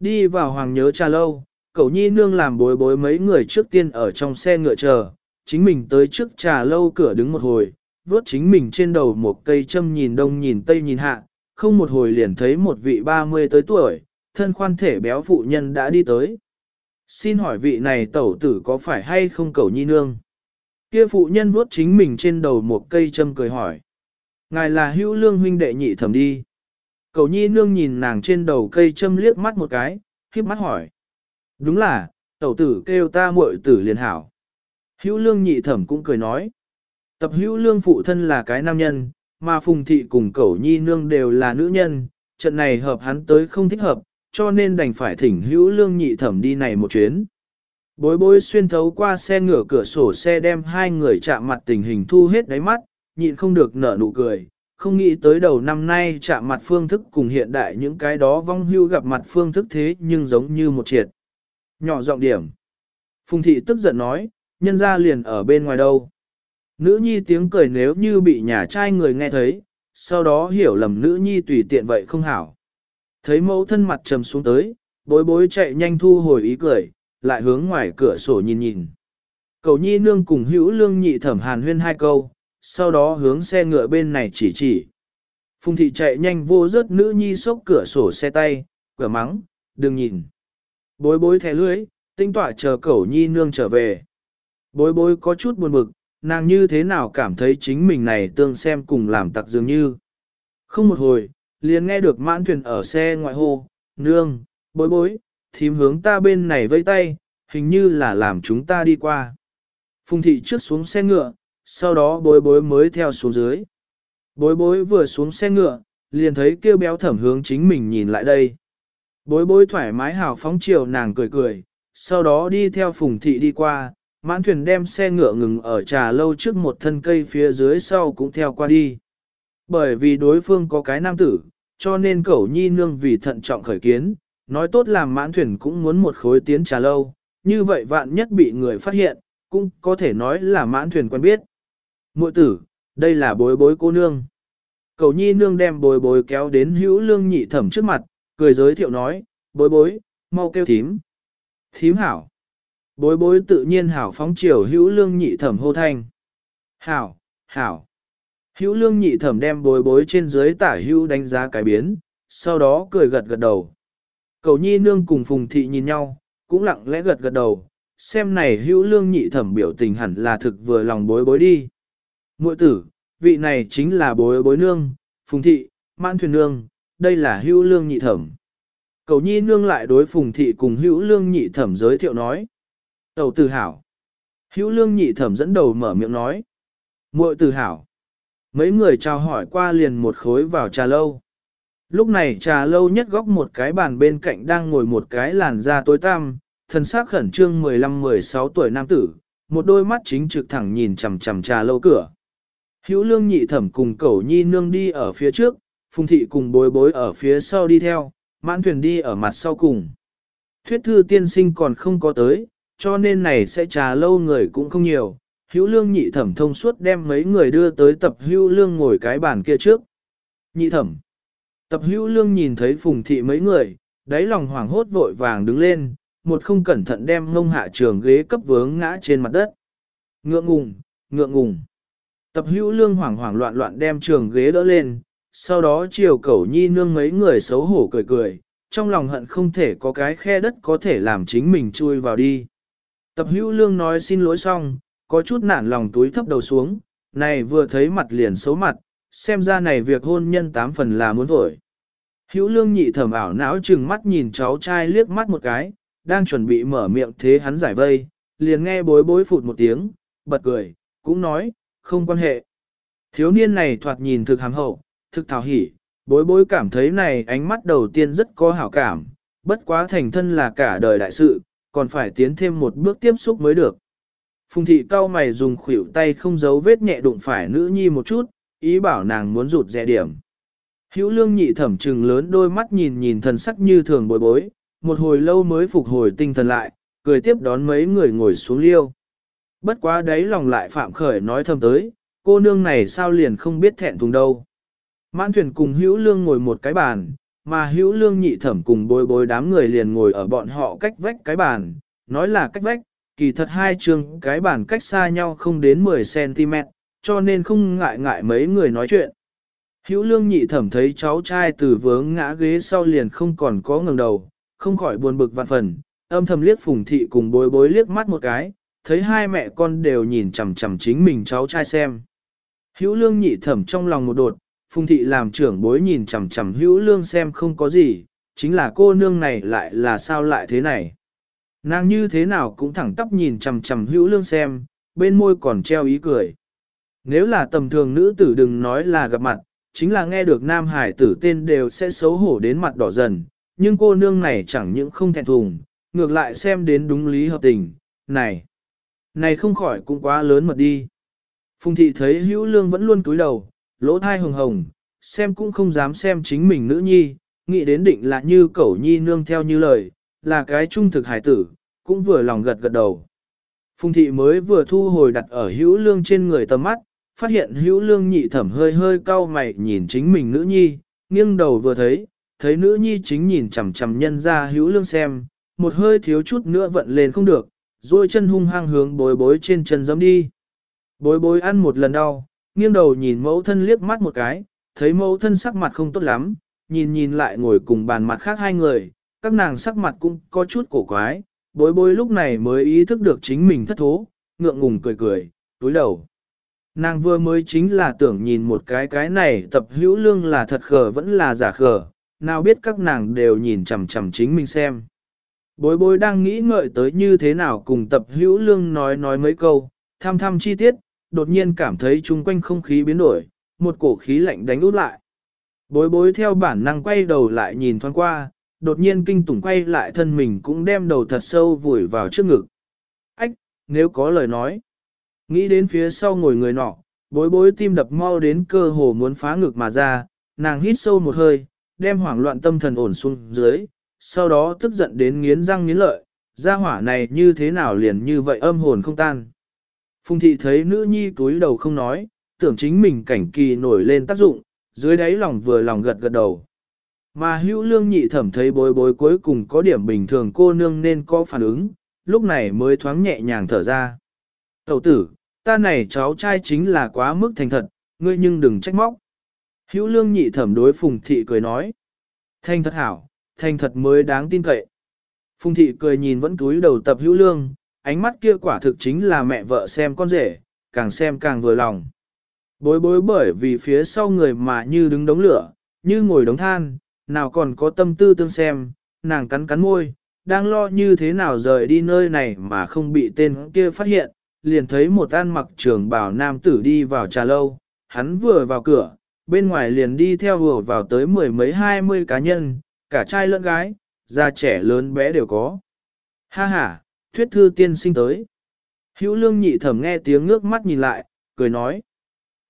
Đi vào hoàng nhớ trà lâu, cậu nhi nương làm bối bối mấy người trước tiên ở trong xe ngựa chờ, chính mình tới trước trà lâu cửa đứng một hồi, vốt chính mình trên đầu một cây châm nhìn đông nhìn tây nhìn hạ, không một hồi liền thấy một vị ba mươi tới tuổi, thân khoan thể béo phụ nhân đã đi tới. Xin hỏi vị này tẩu tử có phải hay không cậu nhi nương? Kia phụ nhân vuốt chính mình trên đầu một cây châm cười hỏi. Ngài là hữu lương huynh đệ nhị thẩm đi. Cầu nhi nương nhìn nàng trên đầu cây châm liếc mắt một cái, khiếp mắt hỏi. Đúng là, tẩu tử kêu ta muội tử liền hảo. Hữu lương nhị thẩm cũng cười nói. Tập hữu lương phụ thân là cái nam nhân, mà phùng thị cùng cầu nhi nương đều là nữ nhân, trận này hợp hắn tới không thích hợp, cho nên đành phải thỉnh hữu lương nhị thẩm đi này một chuyến. Bối bối xuyên thấu qua xe ngửa cửa sổ xe đem hai người chạm mặt tình hình thu hết đáy mắt, nhịn không được nở nụ cười, không nghĩ tới đầu năm nay chạm mặt phương thức cùng hiện đại những cái đó vong hưu gặp mặt phương thức thế nhưng giống như một triệt. Nhỏ giọng điểm. Phùng thị tức giận nói, nhân ra liền ở bên ngoài đâu. Nữ nhi tiếng cười nếu như bị nhà trai người nghe thấy, sau đó hiểu lầm nữ nhi tùy tiện vậy không hảo. Thấy mẫu thân mặt trầm xuống tới, bối bối chạy nhanh thu hồi ý cười, lại hướng ngoài cửa sổ nhìn nhìn. Cầu nhi nương cùng hữu lương nhị thẩm hàn huyên hai câu, sau đó hướng xe ngựa bên này chỉ chỉ. Phùng thị chạy nhanh vô rớt nữ nhi sốc cửa sổ xe tay, cửa mắng, đừng nhìn. Bối bối thẻ lưới, tinh tọa chờ cẩu nhi nương trở về. Bối bối có chút buồn bực, nàng như thế nào cảm thấy chính mình này tương xem cùng làm tặc dường như. Không một hồi, liền nghe được mãn thuyền ở xe ngoại hồ, nương, bối bối, thím hướng ta bên này vây tay, hình như là làm chúng ta đi qua. Phùng thị trước xuống xe ngựa, sau đó bối bối mới theo xuống dưới. Bối bối vừa xuống xe ngựa, liền thấy kêu béo thẩm hướng chính mình nhìn lại đây. Bối bối thoải mái hào phóng chiều nàng cười cười, sau đó đi theo phùng thị đi qua, mãn thuyền đem xe ngựa ngừng ở trà lâu trước một thân cây phía dưới sau cũng theo qua đi. Bởi vì đối phương có cái nam tử, cho nên cẩu nhi nương vì thận trọng khởi kiến, nói tốt làm mãn thuyền cũng muốn một khối tiến trà lâu, như vậy vạn nhất bị người phát hiện, cũng có thể nói là mãn thuyền quen biết. Muội tử, đây là bối bối cô nương. Cầu nhi nương đem bối bối kéo đến hữu lương nhị thẩm trước mặt, cười giới thiệu nói, bối bối, mau kêu thím. Thím hảo. Bối bối tự nhiên hảo phóng chiều hữu lương nhị thẩm hô thanh. Hảo, hảo. Hữu lương nhị thẩm đem bối bối trên dưới tả hữu đánh giá cái biến, sau đó cười gật gật đầu. Cầu nhi nương cùng phùng thị nhìn nhau, cũng lặng lẽ gật gật đầu, xem này hữu lương nhị thẩm biểu tình hẳn là thực vừa lòng bối bối đi. Muội tử, vị này chính là bối bối nương, phùng thị, mãn thuyền nương, đây là hữu lương nhị thẩm. Cầu nhi nương lại đối phùng thị cùng hữu lương nhị thẩm giới thiệu nói. Tầu tử hảo. Hữu lương nhị thẩm dẫn đầu mở miệng nói. muội tử hảo. Mấy người chào hỏi qua liền một khối vào trà lâu. Lúc này trà lâu nhất góc một cái bàn bên cạnh đang ngồi một cái làn da tối tăm, thần sắc khẩn trương 15-16 tuổi nam tử, một đôi mắt chính trực thẳng nhìn chằm chằm trà lâu cửa. Hữu lương nhị thẩm cùng cẩu nhi nương đi ở phía trước, phùng thị cùng bối bối ở phía sau đi theo, mãn thuyền đi ở mặt sau cùng. Thuyết thư tiên sinh còn không có tới, cho nên này sẽ trà lâu người cũng không nhiều. Hữu lương nhị thẩm thông suốt đem mấy người đưa tới tập hữu lương ngồi cái bàn kia trước. Nhị thẩm. Tập hữu lương nhìn thấy phùng thị mấy người, đáy lòng hoảng hốt vội vàng đứng lên, một không cẩn thận đem ngông hạ trường ghế cấp vướng ngã trên mặt đất. Ngượng ngùng, ngượng ngùng. Tập hữu lương hoảng hoảng loạn loạn đem trường ghế đỡ lên, sau đó chiều cẩu nhi nương mấy người xấu hổ cười cười, trong lòng hận không thể có cái khe đất có thể làm chính mình chui vào đi. Tập hữu lương nói xin lỗi xong, có chút nản lòng túi thấp đầu xuống, này vừa thấy mặt liền xấu mặt, xem ra này việc hôn nhân tám phần là muốn thổi. Hữu lương nhị thẩm ảo não chừng mắt nhìn cháu trai liếc mắt một cái, đang chuẩn bị mở miệng thế hắn giải vây, liền nghe bối bối phụt một tiếng, bật cười, cũng nói, không quan hệ. Thiếu niên này thoạt nhìn thực hàm hậu, thực thảo hỉ, bối bối cảm thấy này ánh mắt đầu tiên rất có hảo cảm, bất quá thành thân là cả đời đại sự, còn phải tiến thêm một bước tiếp xúc mới được. Phùng thị cao mày dùng khuỷu tay không giấu vết nhẹ đụng phải nữ nhi một chút, ý bảo nàng muốn rụt rẻ điểm. Hữu lương nhị thẩm trừng lớn đôi mắt nhìn nhìn thần sắc như thường bối bối, một hồi lâu mới phục hồi tinh thần lại, cười tiếp đón mấy người ngồi xuống liêu. Bất quá đấy lòng lại phạm khởi nói thầm tới, cô nương này sao liền không biết thẹn thùng đâu. Mãn thuyền cùng hữu lương ngồi một cái bàn, mà hữu lương nhị thẩm cùng bối bối đám người liền ngồi ở bọn họ cách vách cái bàn, nói là cách vách, kỳ thật hai trường cái bàn cách xa nhau không đến 10cm, cho nên không ngại ngại mấy người nói chuyện. Hữu lương nhị thẩm thấy cháu trai từ vướng ngã ghế sau liền không còn có ngẩng đầu, không khỏi buồn bực vạn phần, âm thầm liếc phùng thị cùng bối bối liếc mắt một cái, thấy hai mẹ con đều nhìn chằm chằm chính mình cháu trai xem. Hữu lương nhị thẩm trong lòng một đột, phùng thị làm trưởng bối nhìn chằm chằm hữu lương xem không có gì, chính là cô nương này lại là sao lại thế này. Nàng như thế nào cũng thẳng tắp nhìn chằm chằm hữu lương xem, bên môi còn treo ý cười. Nếu là tầm thường nữ tử đừng nói là gặp mặt, chính là nghe được nam hải tử tên đều sẽ xấu hổ đến mặt đỏ dần, nhưng cô nương này chẳng những không thẹn thùng, ngược lại xem đến đúng lý hợp tình, này, này không khỏi cũng quá lớn mật đi. Phùng thị thấy hữu lương vẫn luôn cúi đầu, lỗ thai hồng hồng, xem cũng không dám xem chính mình nữ nhi, nghĩ đến định là như cẩu nhi nương theo như lời, là cái trung thực hải tử, cũng vừa lòng gật gật đầu. Phùng thị mới vừa thu hồi đặt ở hữu lương trên người tầm mắt, phát hiện hữu lương nhị thẩm hơi hơi cau mày nhìn chính mình nữ nhi, nghiêng đầu vừa thấy, thấy nữ nhi chính nhìn chằm chằm nhân ra hữu lương xem, một hơi thiếu chút nữa vận lên không được, rồi chân hung hăng hướng bối bối trên chân giẫm đi. Bối bối ăn một lần đau, nghiêng đầu nhìn mẫu thân liếc mắt một cái, thấy mẫu thân sắc mặt không tốt lắm, nhìn nhìn lại ngồi cùng bàn mặt khác hai người, các nàng sắc mặt cũng có chút cổ quái, bối bối lúc này mới ý thức được chính mình thất thố, ngượng ngùng cười cười, túi đầu. Nàng vừa mới chính là tưởng nhìn một cái cái này tập hữu lương là thật khờ vẫn là giả khờ, nào biết các nàng đều nhìn chằm chằm chính mình xem. Bối bối đang nghĩ ngợi tới như thế nào cùng tập hữu lương nói nói mấy câu, thăm thăm chi tiết, đột nhiên cảm thấy chung quanh không khí biến đổi, một cổ khí lạnh đánh út lại. Bối bối theo bản năng quay đầu lại nhìn thoáng qua, đột nhiên kinh tủng quay lại thân mình cũng đem đầu thật sâu vùi vào trước ngực. Ách, nếu có lời nói. Nghĩ đến phía sau ngồi người nọ, bối bối tim đập mau đến cơ hồ muốn phá ngực mà ra, nàng hít sâu một hơi, đem hoảng loạn tâm thần ổn xuống dưới, sau đó tức giận đến nghiến răng nghiến lợi, gia hỏa này như thế nào liền như vậy âm hồn không tan. Phùng thị thấy nữ nhi túi đầu không nói, tưởng chính mình cảnh kỳ nổi lên tác dụng, dưới đáy lòng vừa lòng gật gật đầu. Mà hữu lương nhị thẩm thấy bối bối cuối cùng có điểm bình thường cô nương nên có phản ứng, lúc này mới thoáng nhẹ nhàng thở ra. Tẩu tử, ta này cháu trai chính là quá mức thành thật, ngươi nhưng đừng trách móc. Hữu lương nhị thẩm đối phùng thị cười nói. Thành thật hảo, thành thật mới đáng tin cậy. Phùng thị cười nhìn vẫn túi đầu tập hữu lương, ánh mắt kia quả thực chính là mẹ vợ xem con rể, càng xem càng vừa lòng. Bối bối bởi vì phía sau người mà như đứng đống lửa, như ngồi đống than, nào còn có tâm tư tương xem, nàng cắn cắn môi, đang lo như thế nào rời đi nơi này mà không bị tên kia phát hiện, liền thấy một an mặc trường bảo nam tử đi vào trà lâu, hắn vừa vào cửa, bên ngoài liền đi theo vừa vào tới mười mấy hai mươi cá nhân, cả trai lẫn gái, già trẻ lớn bé đều có. Ha ha, thuyết thư tiên sinh tới. Hữu lương nhị thẩm nghe tiếng ngước mắt nhìn lại, cười nói.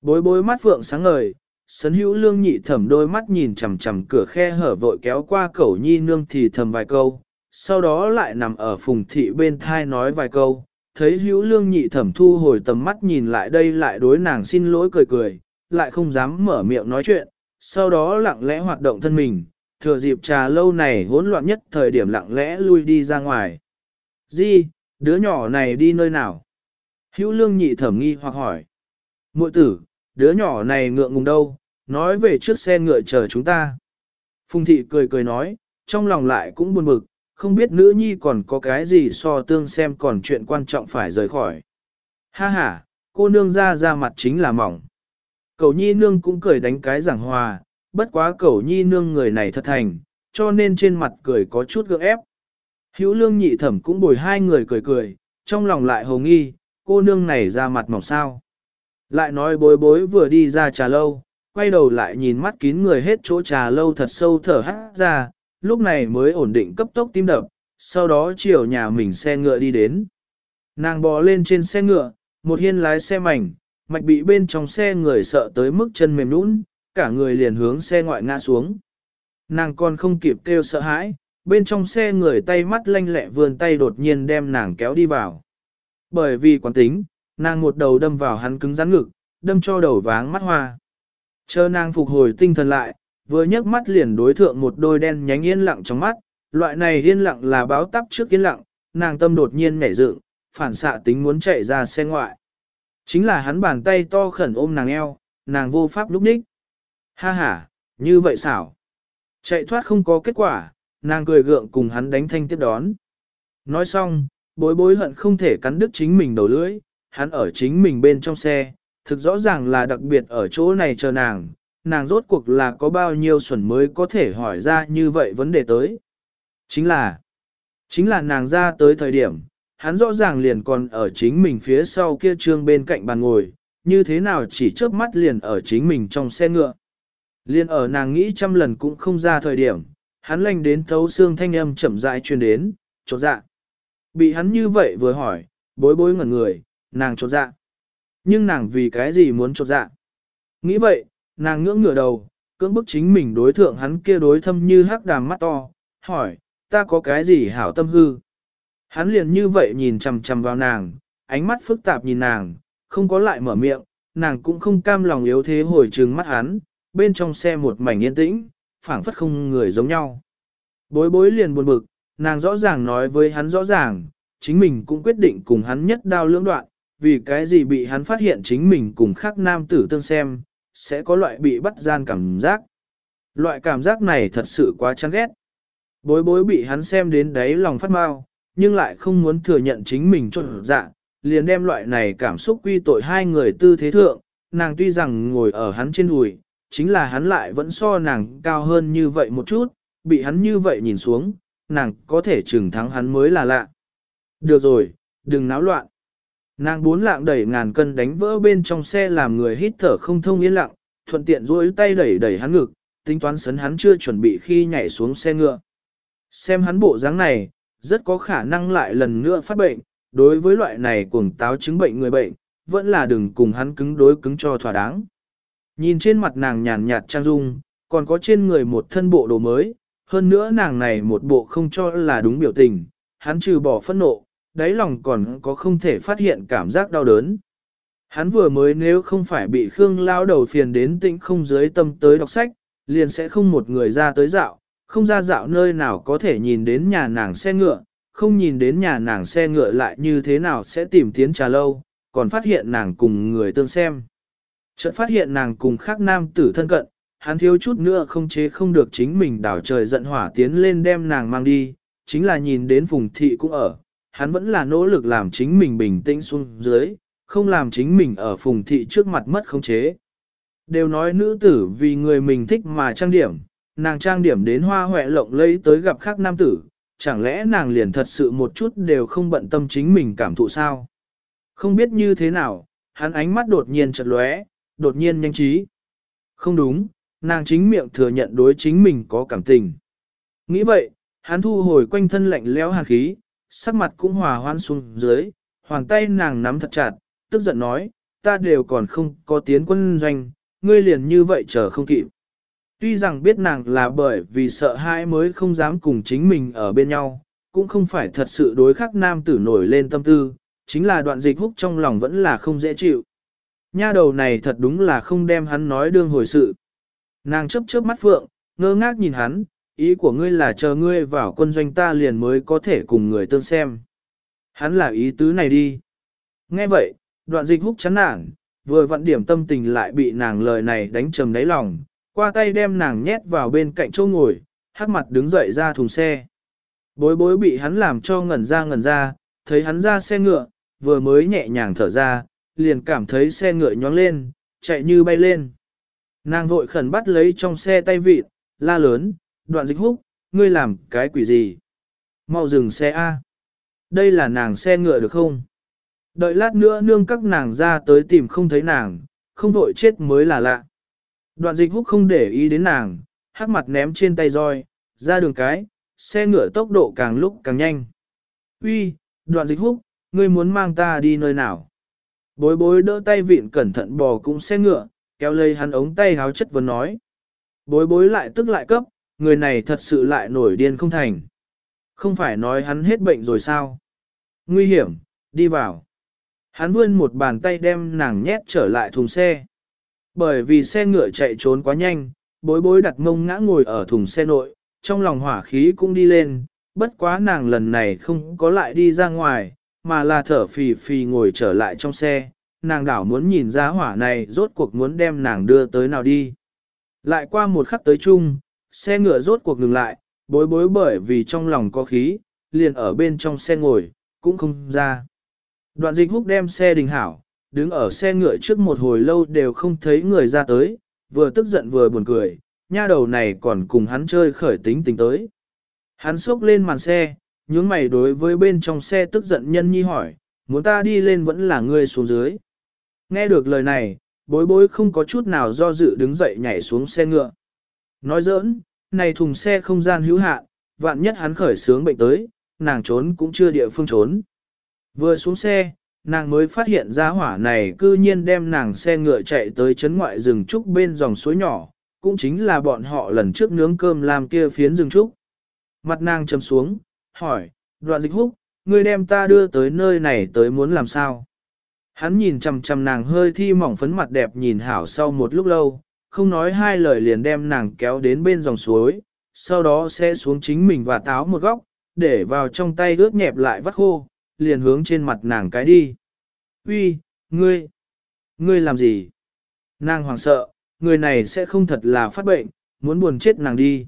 Bối bối mắt phượng sáng ngời, sấn hữu lương nhị thẩm đôi mắt nhìn chằm chằm cửa khe hở vội kéo qua cẩu nhi nương thì thầm vài câu, sau đó lại nằm ở phùng thị bên thai nói vài câu, thấy hữu lương nhị thẩm thu hồi tầm mắt nhìn lại đây lại đối nàng xin lỗi cười cười, lại không dám mở miệng nói chuyện, sau đó lặng lẽ hoạt động thân mình, thừa dịp trà lâu này hỗn loạn nhất thời điểm lặng lẽ lui đi ra ngoài. Di, đứa nhỏ này đi nơi nào? Hữu lương nhị thẩm nghi hoặc hỏi. Muội tử, đứa nhỏ này ngượng ngùng đâu, nói về trước xe ngựa chờ chúng ta. Phùng thị cười cười nói, trong lòng lại cũng buồn bực, không biết nữ nhi còn có cái gì so tương xem còn chuyện quan trọng phải rời khỏi. Ha ha, cô nương ra ra mặt chính là mỏng. Cầu nhi nương cũng cười đánh cái giảng hòa, bất quá cầu nhi nương người này thật thành, cho nên trên mặt cười có chút gượng ép. Hữu lương nhị thẩm cũng bồi hai người cười cười, trong lòng lại hồ nghi, cô nương này ra mặt mỏng sao. Lại nói bối bối vừa đi ra trà lâu, quay đầu lại nhìn mắt kín người hết chỗ trà lâu thật sâu thở hát ra, lúc này mới ổn định cấp tốc tim đập, sau đó chiều nhà mình xe ngựa đi đến. Nàng bò lên trên xe ngựa, một hiên lái xe mảnh, mạch bị bên trong xe người sợ tới mức chân mềm nũng, cả người liền hướng xe ngoại ngã xuống. Nàng còn không kịp kêu sợ hãi, bên trong xe người tay mắt lanh lẹ vươn tay đột nhiên đem nàng kéo đi vào. Bởi vì quán tính, nàng một đầu đâm vào hắn cứng rắn ngực, đâm cho đầu váng mắt hoa. Chờ nàng phục hồi tinh thần lại, vừa nhấc mắt liền đối thượng một đôi đen nhánh yên lặng trong mắt, loại này yên lặng là báo tắp trước yên lặng, nàng tâm đột nhiên nhảy dựng, phản xạ tính muốn chạy ra xe ngoại. Chính là hắn bàn tay to khẩn ôm nàng eo, nàng vô pháp lúc ních. Ha ha, như vậy xảo. Chạy thoát không có kết quả, nàng cười gượng cùng hắn đánh thanh tiếp đón. Nói xong, bối bối hận không thể cắn đứt chính mình đầu lưỡi, hắn ở chính mình bên trong xe, thực rõ ràng là đặc biệt ở chỗ này chờ nàng, nàng rốt cuộc là có bao nhiêu xuẩn mới có thể hỏi ra như vậy vấn đề tới. Chính là, chính là nàng ra tới thời điểm, hắn rõ ràng liền còn ở chính mình phía sau kia trương bên cạnh bàn ngồi, như thế nào chỉ chớp mắt liền ở chính mình trong xe ngựa. Liên ở nàng nghĩ trăm lần cũng không ra thời điểm, hắn lanh đến thấu xương thanh âm chậm rãi truyền đến, chột dạ. Bị hắn như vậy vừa hỏi, bối bối ngẩn người, nàng chột dạ. Nhưng nàng vì cái gì muốn chột dạ? Nghĩ vậy, nàng ngưỡng ngửa đầu, cưỡng bức chính mình đối thượng hắn kia đối thâm như hắc đàm mắt to, hỏi, ta có cái gì hảo tâm hư? Hắn liền như vậy nhìn chằm chằm vào nàng, ánh mắt phức tạp nhìn nàng, không có lại mở miệng, nàng cũng không cam lòng yếu thế hồi trừng mắt hắn, bên trong xe một mảnh yên tĩnh, phảng phất không người giống nhau. Bối bối liền buồn bực, nàng rõ ràng nói với hắn rõ ràng, chính mình cũng quyết định cùng hắn nhất đao lưỡng đoạn, vì cái gì bị hắn phát hiện chính mình cùng khác nam tử tương xem, sẽ có loại bị bắt gian cảm giác. Loại cảm giác này thật sự quá chán ghét. Bối bối bị hắn xem đến đáy lòng phát mau, nhưng lại không muốn thừa nhận chính mình cho dạ, liền đem loại này cảm xúc quy tội hai người tư thế thượng, nàng tuy rằng ngồi ở hắn trên đùi, chính là hắn lại vẫn so nàng cao hơn như vậy một chút, bị hắn như vậy nhìn xuống, nàng có thể chừng thắng hắn mới là lạ. Được rồi, đừng náo loạn. Nàng bốn lạng đẩy ngàn cân đánh vỡ bên trong xe làm người hít thở không thông yên lặng, thuận tiện duỗi tay đẩy đẩy hắn ngực, tính toán sấn hắn chưa chuẩn bị khi nhảy xuống xe ngựa. Xem hắn bộ dáng này, rất có khả năng lại lần nữa phát bệnh, đối với loại này cuồng táo chứng bệnh người bệnh, vẫn là đừng cùng hắn cứng đối cứng cho thỏa đáng. Nhìn trên mặt nàng nhàn nhạt trang dung, còn có trên người một thân bộ đồ mới, hơn nữa nàng này một bộ không cho là đúng biểu tình, hắn trừ bỏ phẫn nộ, đáy lòng còn có không thể phát hiện cảm giác đau đớn. Hắn vừa mới nếu không phải bị Khương lao đầu phiền đến tĩnh không dưới tâm tới đọc sách, liền sẽ không một người ra tới dạo, không ra dạo nơi nào có thể nhìn đến nhà nàng xe ngựa, không nhìn đến nhà nàng xe ngựa lại như thế nào sẽ tìm tiến trà lâu, còn phát hiện nàng cùng người tương xem. Chợt phát hiện nàng cùng khác nam tử thân cận, hắn thiếu chút nữa không chế không được chính mình đảo trời giận hỏa tiến lên đem nàng mang đi, chính là nhìn đến phùng thị cũng ở, hắn vẫn là nỗ lực làm chính mình bình tĩnh xuống dưới, không làm chính mình ở phùng thị trước mặt mất không chế. Đều nói nữ tử vì người mình thích mà trang điểm, nàng trang điểm đến hoa hoẹ lộng lẫy tới gặp khác nam tử, chẳng lẽ nàng liền thật sự một chút đều không bận tâm chính mình cảm thụ sao? Không biết như thế nào, hắn ánh mắt đột nhiên chợt lóe, đột nhiên nhanh trí. Không đúng, nàng chính miệng thừa nhận đối chính mình có cảm tình. Nghĩ vậy, hắn thu hồi quanh thân lạnh lẽo hàn khí, sắc mặt cũng hòa hoan xuống dưới, hoàng tay nàng nắm thật chặt, tức giận nói, ta đều còn không có tiến quân doanh, ngươi liền như vậy chờ không kịp. Tuy rằng biết nàng là bởi vì sợ hãi mới không dám cùng chính mình ở bên nhau, cũng không phải thật sự đối khắc nam tử nổi lên tâm tư, chính là đoạn dịch húc trong lòng vẫn là không dễ chịu. Nha đầu này thật đúng là không đem hắn nói đương hồi sự. Nàng chấp chớp mắt phượng, ngơ ngác nhìn hắn, ý của ngươi là chờ ngươi vào quân doanh ta liền mới có thể cùng người tương xem. Hắn là ý tứ này đi. Nghe vậy, đoạn dịch húc chán nản, vừa vận điểm tâm tình lại bị nàng lời này đánh trầm đáy lòng, qua tay đem nàng nhét vào bên cạnh chỗ ngồi, hắc mặt đứng dậy ra thùng xe. Bối bối bị hắn làm cho ngẩn ra ngẩn ra, thấy hắn ra xe ngựa, vừa mới nhẹ nhàng thở ra, liền cảm thấy xe ngựa nhóng lên, chạy như bay lên. Nàng vội khẩn bắt lấy trong xe tay vịt, la lớn, đoạn dịch húc, ngươi làm cái quỷ gì? Mau dừng xe A. Đây là nàng xe ngựa được không? Đợi lát nữa nương các nàng ra tới tìm không thấy nàng, không vội chết mới là lạ. Đoạn dịch húc không để ý đến nàng, hắc mặt ném trên tay roi, ra đường cái, xe ngựa tốc độ càng lúc càng nhanh. Uy, đoạn dịch húc, ngươi muốn mang ta đi nơi nào? Bối bối đỡ tay vịn cẩn thận bò cũng xe ngựa, kéo lấy hắn ống tay háo chất vấn nói. Bối bối lại tức lại cấp, người này thật sự lại nổi điên không thành. Không phải nói hắn hết bệnh rồi sao? Nguy hiểm, đi vào. Hắn vươn một bàn tay đem nàng nhét trở lại thùng xe. Bởi vì xe ngựa chạy trốn quá nhanh, bối bối đặt mông ngã ngồi ở thùng xe nội, trong lòng hỏa khí cũng đi lên, bất quá nàng lần này không có lại đi ra ngoài, mà là thở phì phì ngồi trở lại trong xe, nàng đảo muốn nhìn ra hỏa này rốt cuộc muốn đem nàng đưa tới nào đi. Lại qua một khắc tới chung, xe ngựa rốt cuộc ngừng lại, bối bối bởi vì trong lòng có khí, liền ở bên trong xe ngồi, cũng không ra. Đoạn dịch húc đem xe đình hảo, đứng ở xe ngựa trước một hồi lâu đều không thấy người ra tới, vừa tức giận vừa buồn cười, nha đầu này còn cùng hắn chơi khởi tính tình tới. Hắn xốc lên màn xe, nhướng mày đối với bên trong xe tức giận nhân nhi hỏi, muốn ta đi lên vẫn là ngươi xuống dưới. Nghe được lời này, bối bối không có chút nào do dự đứng dậy nhảy xuống xe ngựa. Nói giỡn, này thùng xe không gian hữu hạn, vạn nhất hắn khởi sướng bệnh tới, nàng trốn cũng chưa địa phương trốn. Vừa xuống xe, nàng mới phát hiện ra hỏa này cư nhiên đem nàng xe ngựa chạy tới chấn ngoại rừng trúc bên dòng suối nhỏ, cũng chính là bọn họ lần trước nướng cơm làm kia phiến rừng trúc. Mặt nàng chầm xuống, hỏi, đoạn dịch húc, ngươi đem ta đưa tới nơi này tới muốn làm sao? Hắn nhìn chằm chằm nàng hơi thi mỏng phấn mặt đẹp nhìn hảo sau một lúc lâu, không nói hai lời liền đem nàng kéo đến bên dòng suối, sau đó sẽ xuống chính mình và táo một góc, để vào trong tay ướt nhẹp lại vắt khô, liền hướng trên mặt nàng cái đi. Uy, ngươi, ngươi làm gì? Nàng hoảng sợ, người này sẽ không thật là phát bệnh, muốn buồn chết nàng đi.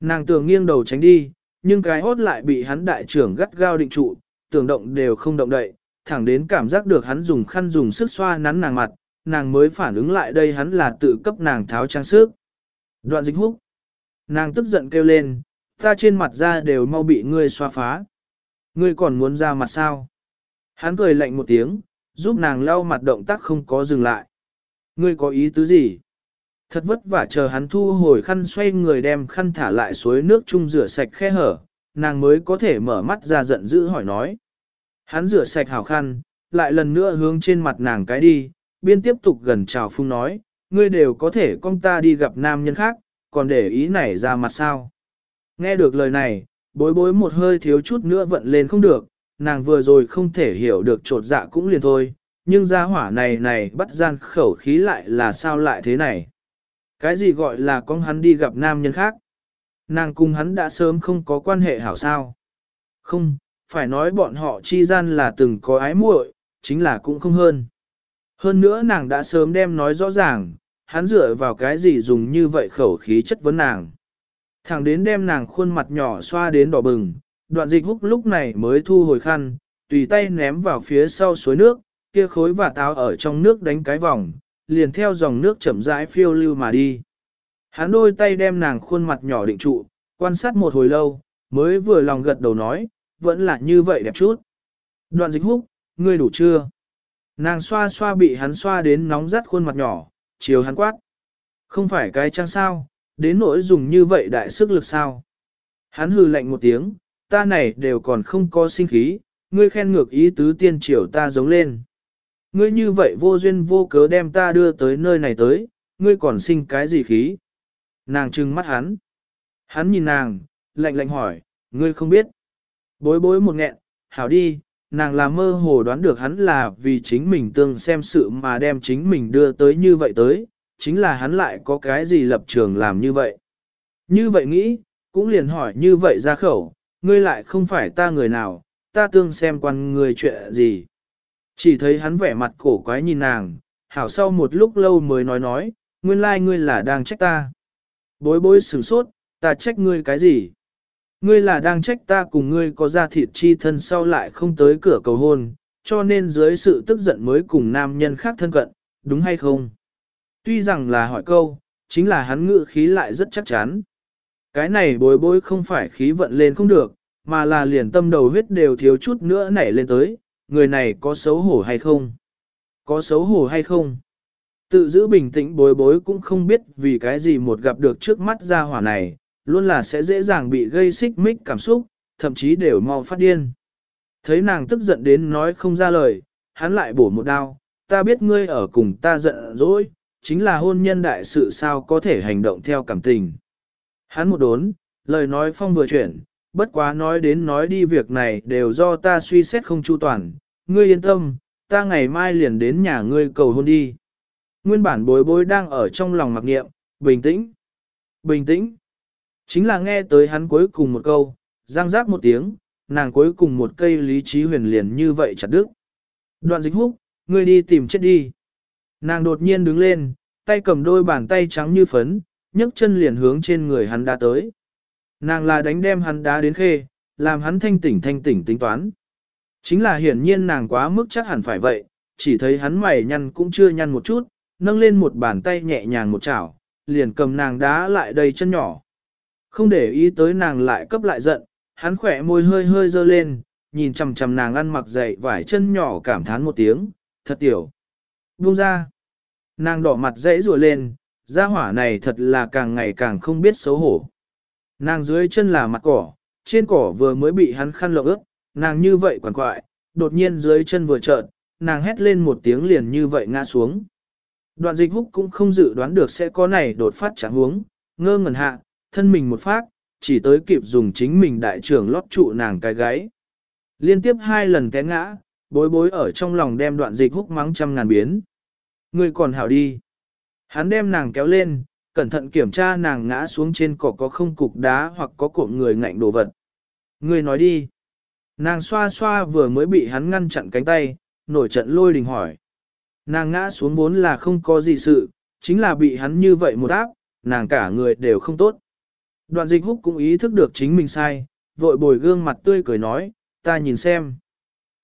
Nàng tưởng nghiêng đầu tránh đi, nhưng cái hốt lại bị hắn đại trưởng gắt gao định trụ, tưởng động đều không động đậy, thẳng đến cảm giác được hắn dùng khăn dùng sức xoa nắn nàng mặt, nàng mới phản ứng lại đây hắn là tự cấp nàng tháo trang sức. Đoạn dịch húc. Nàng tức giận kêu lên, ta trên mặt ra đều mau bị ngươi xoa phá. Ngươi còn muốn ra mặt sao? Hắn cười lạnh một tiếng, giúp nàng lau mặt động tác không có dừng lại. Ngươi có ý tứ gì? Thật vất vả chờ hắn thu hồi khăn xoay người đem khăn thả lại suối nước chung rửa sạch khe hở, nàng mới có thể mở mắt ra giận dữ hỏi nói. Hắn rửa sạch hảo khăn, lại lần nữa hướng trên mặt nàng cái đi, biên tiếp tục gần chào phung nói, ngươi đều có thể con ta đi gặp nam nhân khác, còn để ý này ra mặt sao. Nghe được lời này, bối bối một hơi thiếu chút nữa vận lên không được, nàng vừa rồi không thể hiểu được trột dạ cũng liền thôi, nhưng gia hỏa này này bắt gian khẩu khí lại là sao lại thế này. Cái gì gọi là con hắn đi gặp nam nhân khác? Nàng cùng hắn đã sớm không có quan hệ hảo sao. Không, phải nói bọn họ chi gian là từng có ái muội, chính là cũng không hơn. Hơn nữa nàng đã sớm đem nói rõ ràng, hắn dựa vào cái gì dùng như vậy khẩu khí chất vấn nàng. Thẳng đến đem nàng khuôn mặt nhỏ xoa đến đỏ bừng, đoạn dịch húc lúc này mới thu hồi khăn, tùy tay ném vào phía sau suối nước, kia khối và táo ở trong nước đánh cái vòng, liền theo dòng nước chậm rãi phiêu lưu mà đi. Hắn đôi tay đem nàng khuôn mặt nhỏ định trụ, quan sát một hồi lâu, mới vừa lòng gật đầu nói, vẫn là như vậy đẹp chút. Đoạn dịch húc, ngươi đủ chưa? Nàng xoa xoa bị hắn xoa đến nóng rát khuôn mặt nhỏ, chiều hắn quát. Không phải cái trang sao, đến nỗi dùng như vậy đại sức lực sao. Hắn hừ lạnh một tiếng, ta này đều còn không có sinh khí, ngươi khen ngược ý tứ tiên triều ta giống lên. Ngươi như vậy vô duyên vô cớ đem ta đưa tới nơi này tới, ngươi còn sinh cái gì khí? Nàng trừng mắt hắn. Hắn nhìn nàng, lạnh lạnh hỏi, ngươi không biết. Bối bối một nghẹn, hảo đi, nàng là mơ hồ đoán được hắn là vì chính mình tương xem sự mà đem chính mình đưa tới như vậy tới, chính là hắn lại có cái gì lập trường làm như vậy. Như vậy nghĩ, cũng liền hỏi như vậy ra khẩu, ngươi lại không phải ta người nào, ta tương xem quan người chuyện gì. Chỉ thấy hắn vẻ mặt cổ quái nhìn nàng, hảo sau một lúc lâu mới nói nói, nguyên lai like ngươi là đang trách ta. Bối bối sửng sốt, ta trách ngươi cái gì? Ngươi là đang trách ta cùng ngươi có ra thịt chi thân sau lại không tới cửa cầu hôn, cho nên dưới sự tức giận mới cùng nam nhân khác thân cận, đúng hay không? Tuy rằng là hỏi câu, chính là hắn ngự khí lại rất chắc chắn. Cái này bối bối không phải khí vận lên không được, mà là liền tâm đầu huyết đều thiếu chút nữa nảy lên tới, người này có xấu hổ hay không? Có xấu hổ hay không? Tự giữ bình tĩnh bối bối cũng không biết vì cái gì một gặp được trước mắt ra hỏa này, luôn là sẽ dễ dàng bị gây xích mích cảm xúc, thậm chí đều mau phát điên. Thấy nàng tức giận đến nói không ra lời, hắn lại bổ một đao, ta biết ngươi ở cùng ta giận dỗi, chính là hôn nhân đại sự sao có thể hành động theo cảm tình. Hắn một đốn, lời nói phong vừa chuyển, bất quá nói đến nói đi việc này đều do ta suy xét không chu toàn, ngươi yên tâm, ta ngày mai liền đến nhà ngươi cầu hôn đi. Nguyên bản bối bối đang ở trong lòng mặc niệm, bình tĩnh, bình tĩnh. Chính là nghe tới hắn cuối cùng một câu, giang giác một tiếng, nàng cuối cùng một cây lý trí huyền liền như vậy chặt đứt. Đoạn dịch húc, ngươi đi tìm chết đi. Nàng đột nhiên đứng lên, tay cầm đôi bàn tay trắng như phấn, nhấc chân liền hướng trên người hắn đá tới. Nàng là đánh đem hắn đá đến khê, làm hắn thanh tỉnh thanh tỉnh tính toán. Chính là hiển nhiên nàng quá mức chắc hẳn phải vậy, chỉ thấy hắn mày nhăn cũng chưa nhăn một chút, nâng lên một bàn tay nhẹ nhàng một chảo, liền cầm nàng đá lại đầy chân nhỏ. Không để ý tới nàng lại cấp lại giận, hắn khỏe môi hơi hơi dơ lên, nhìn chằm chằm nàng ăn mặc dậy vải chân nhỏ cảm thán một tiếng, thật tiểu. Buông ra. Nàng đỏ mặt dãy rùa lên, gia hỏa này thật là càng ngày càng không biết xấu hổ. Nàng dưới chân là mặt cỏ, trên cỏ vừa mới bị hắn khăn lộng ướt, nàng như vậy quằn quại, đột nhiên dưới chân vừa trợn, nàng hét lên một tiếng liền như vậy ngã xuống. Đoạn dịch húc cũng không dự đoán được sẽ có này đột phát chẳng huống, ngơ ngẩn hạ, thân mình một phát, chỉ tới kịp dùng chính mình đại trưởng lót trụ nàng cái gáy. Liên tiếp hai lần té ngã, bối bối ở trong lòng đem đoạn dịch húc mắng trăm ngàn biến. Người còn hảo đi. Hắn đem nàng kéo lên, cẩn thận kiểm tra nàng ngã xuống trên cỏ có không cục đá hoặc có cụm người ngạnh đồ vật. Người nói đi. Nàng xoa xoa vừa mới bị hắn ngăn chặn cánh tay, nổi trận lôi đình hỏi. Nàng ngã xuống vốn là không có gì sự, chính là bị hắn như vậy một áp, nàng cả người đều không tốt. Đoạn dịch húc cũng ý thức được chính mình sai, vội bồi gương mặt tươi cười nói, ta nhìn xem.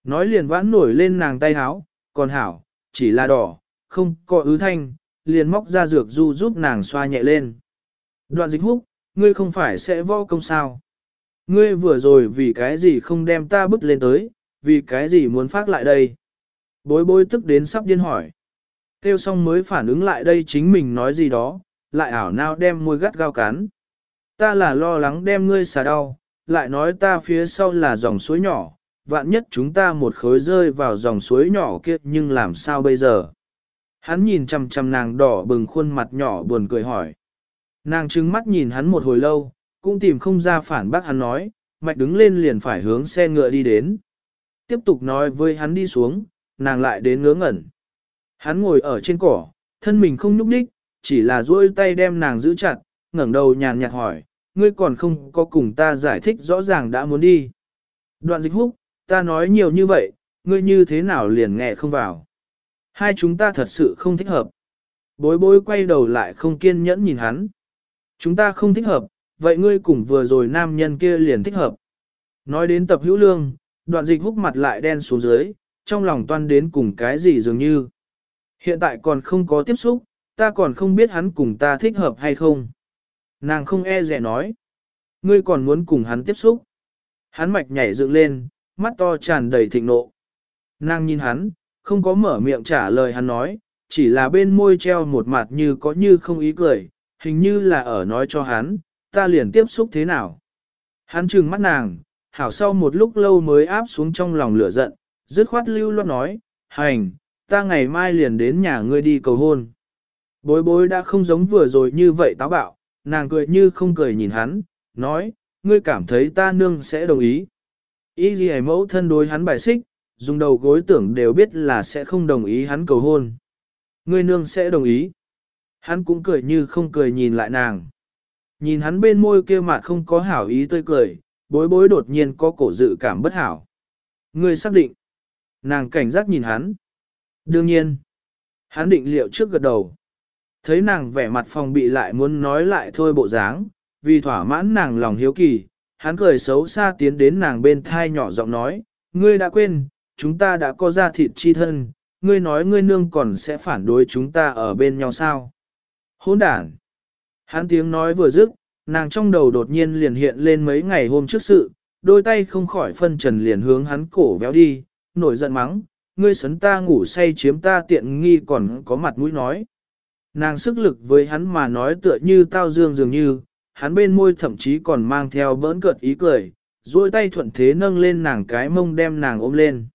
Nói liền vãn nổi lên nàng tay háo, còn hảo, chỉ là đỏ, không có ứ thanh, liền móc ra dược du giúp nàng xoa nhẹ lên. Đoạn dịch húc, ngươi không phải sẽ võ công sao? Ngươi vừa rồi vì cái gì không đem ta bức lên tới, vì cái gì muốn phát lại đây? Bối bối tức đến sắp điên hỏi. Kêu xong mới phản ứng lại đây chính mình nói gì đó, lại ảo nào đem môi gắt gao cắn. Ta là lo lắng đem ngươi xà đau, lại nói ta phía sau là dòng suối nhỏ, vạn nhất chúng ta một khối rơi vào dòng suối nhỏ kia nhưng làm sao bây giờ? Hắn nhìn chằm chằm nàng đỏ bừng khuôn mặt nhỏ buồn cười hỏi. Nàng trừng mắt nhìn hắn một hồi lâu, cũng tìm không ra phản bác hắn nói, mạch đứng lên liền phải hướng xe ngựa đi đến. Tiếp tục nói với hắn đi xuống, nàng lại đến ngớ ngẩn. Hắn ngồi ở trên cỏ, thân mình không nhúc nhích, chỉ là duỗi tay đem nàng giữ chặt, ngẩng đầu nhàn nhạt hỏi, ngươi còn không có cùng ta giải thích rõ ràng đã muốn đi. Đoạn dịch húc, ta nói nhiều như vậy, ngươi như thế nào liền nghe không vào. Hai chúng ta thật sự không thích hợp. Bối bối quay đầu lại không kiên nhẫn nhìn hắn. Chúng ta không thích hợp, vậy ngươi cùng vừa rồi nam nhân kia liền thích hợp. Nói đến tập hữu lương, đoạn dịch húc mặt lại đen xuống dưới, trong lòng toan đến cùng cái gì dường như. Hiện tại còn không có tiếp xúc, ta còn không biết hắn cùng ta thích hợp hay không. Nàng không e rẻ nói. Ngươi còn muốn cùng hắn tiếp xúc. Hắn mạch nhảy dựng lên, mắt to tràn đầy thịnh nộ. Nàng nhìn hắn, không có mở miệng trả lời hắn nói, chỉ là bên môi treo một mặt như có như không ý cười, hình như là ở nói cho hắn, ta liền tiếp xúc thế nào. Hắn trừng mắt nàng, hảo sau một lúc lâu mới áp xuống trong lòng lửa giận, dứt khoát lưu loát nói, hành, ta ngày mai liền đến nhà ngươi đi cầu hôn. Bối bối đã không giống vừa rồi như vậy táo bạo, nàng cười như không cười nhìn hắn, nói, ngươi cảm thấy ta nương sẽ đồng ý. Ý gì mẫu thân đối hắn bài xích, dùng đầu gối tưởng đều biết là sẽ không đồng ý hắn cầu hôn. Ngươi nương sẽ đồng ý. Hắn cũng cười như không cười nhìn lại nàng. Nhìn hắn bên môi kia mặt không có hảo ý tươi cười, bối bối đột nhiên có cổ dự cảm bất hảo. Ngươi xác định. Nàng cảnh giác nhìn hắn. Đương nhiên. Hắn định liệu trước gật đầu. Thấy nàng vẻ mặt phòng bị lại muốn nói lại thôi bộ dáng, vì thỏa mãn nàng lòng hiếu kỳ, hắn cười xấu xa tiến đến nàng bên thai nhỏ giọng nói, ngươi đã quên, chúng ta đã có ra thịt chi thân, ngươi nói ngươi nương còn sẽ phản đối chúng ta ở bên nhau sao? Hỗn đản! Hắn tiếng nói vừa dứt, nàng trong đầu đột nhiên liền hiện lên mấy ngày hôm trước sự, đôi tay không khỏi phân trần liền hướng hắn cổ véo đi, nổi giận mắng, ngươi sấn ta ngủ say chiếm ta tiện nghi còn có mặt mũi nói. Nàng sức lực với hắn mà nói tựa như tao dương dường như, hắn bên môi thậm chí còn mang theo bỡn cợt ý cười, duỗi tay thuận thế nâng lên nàng cái mông đem nàng ôm lên.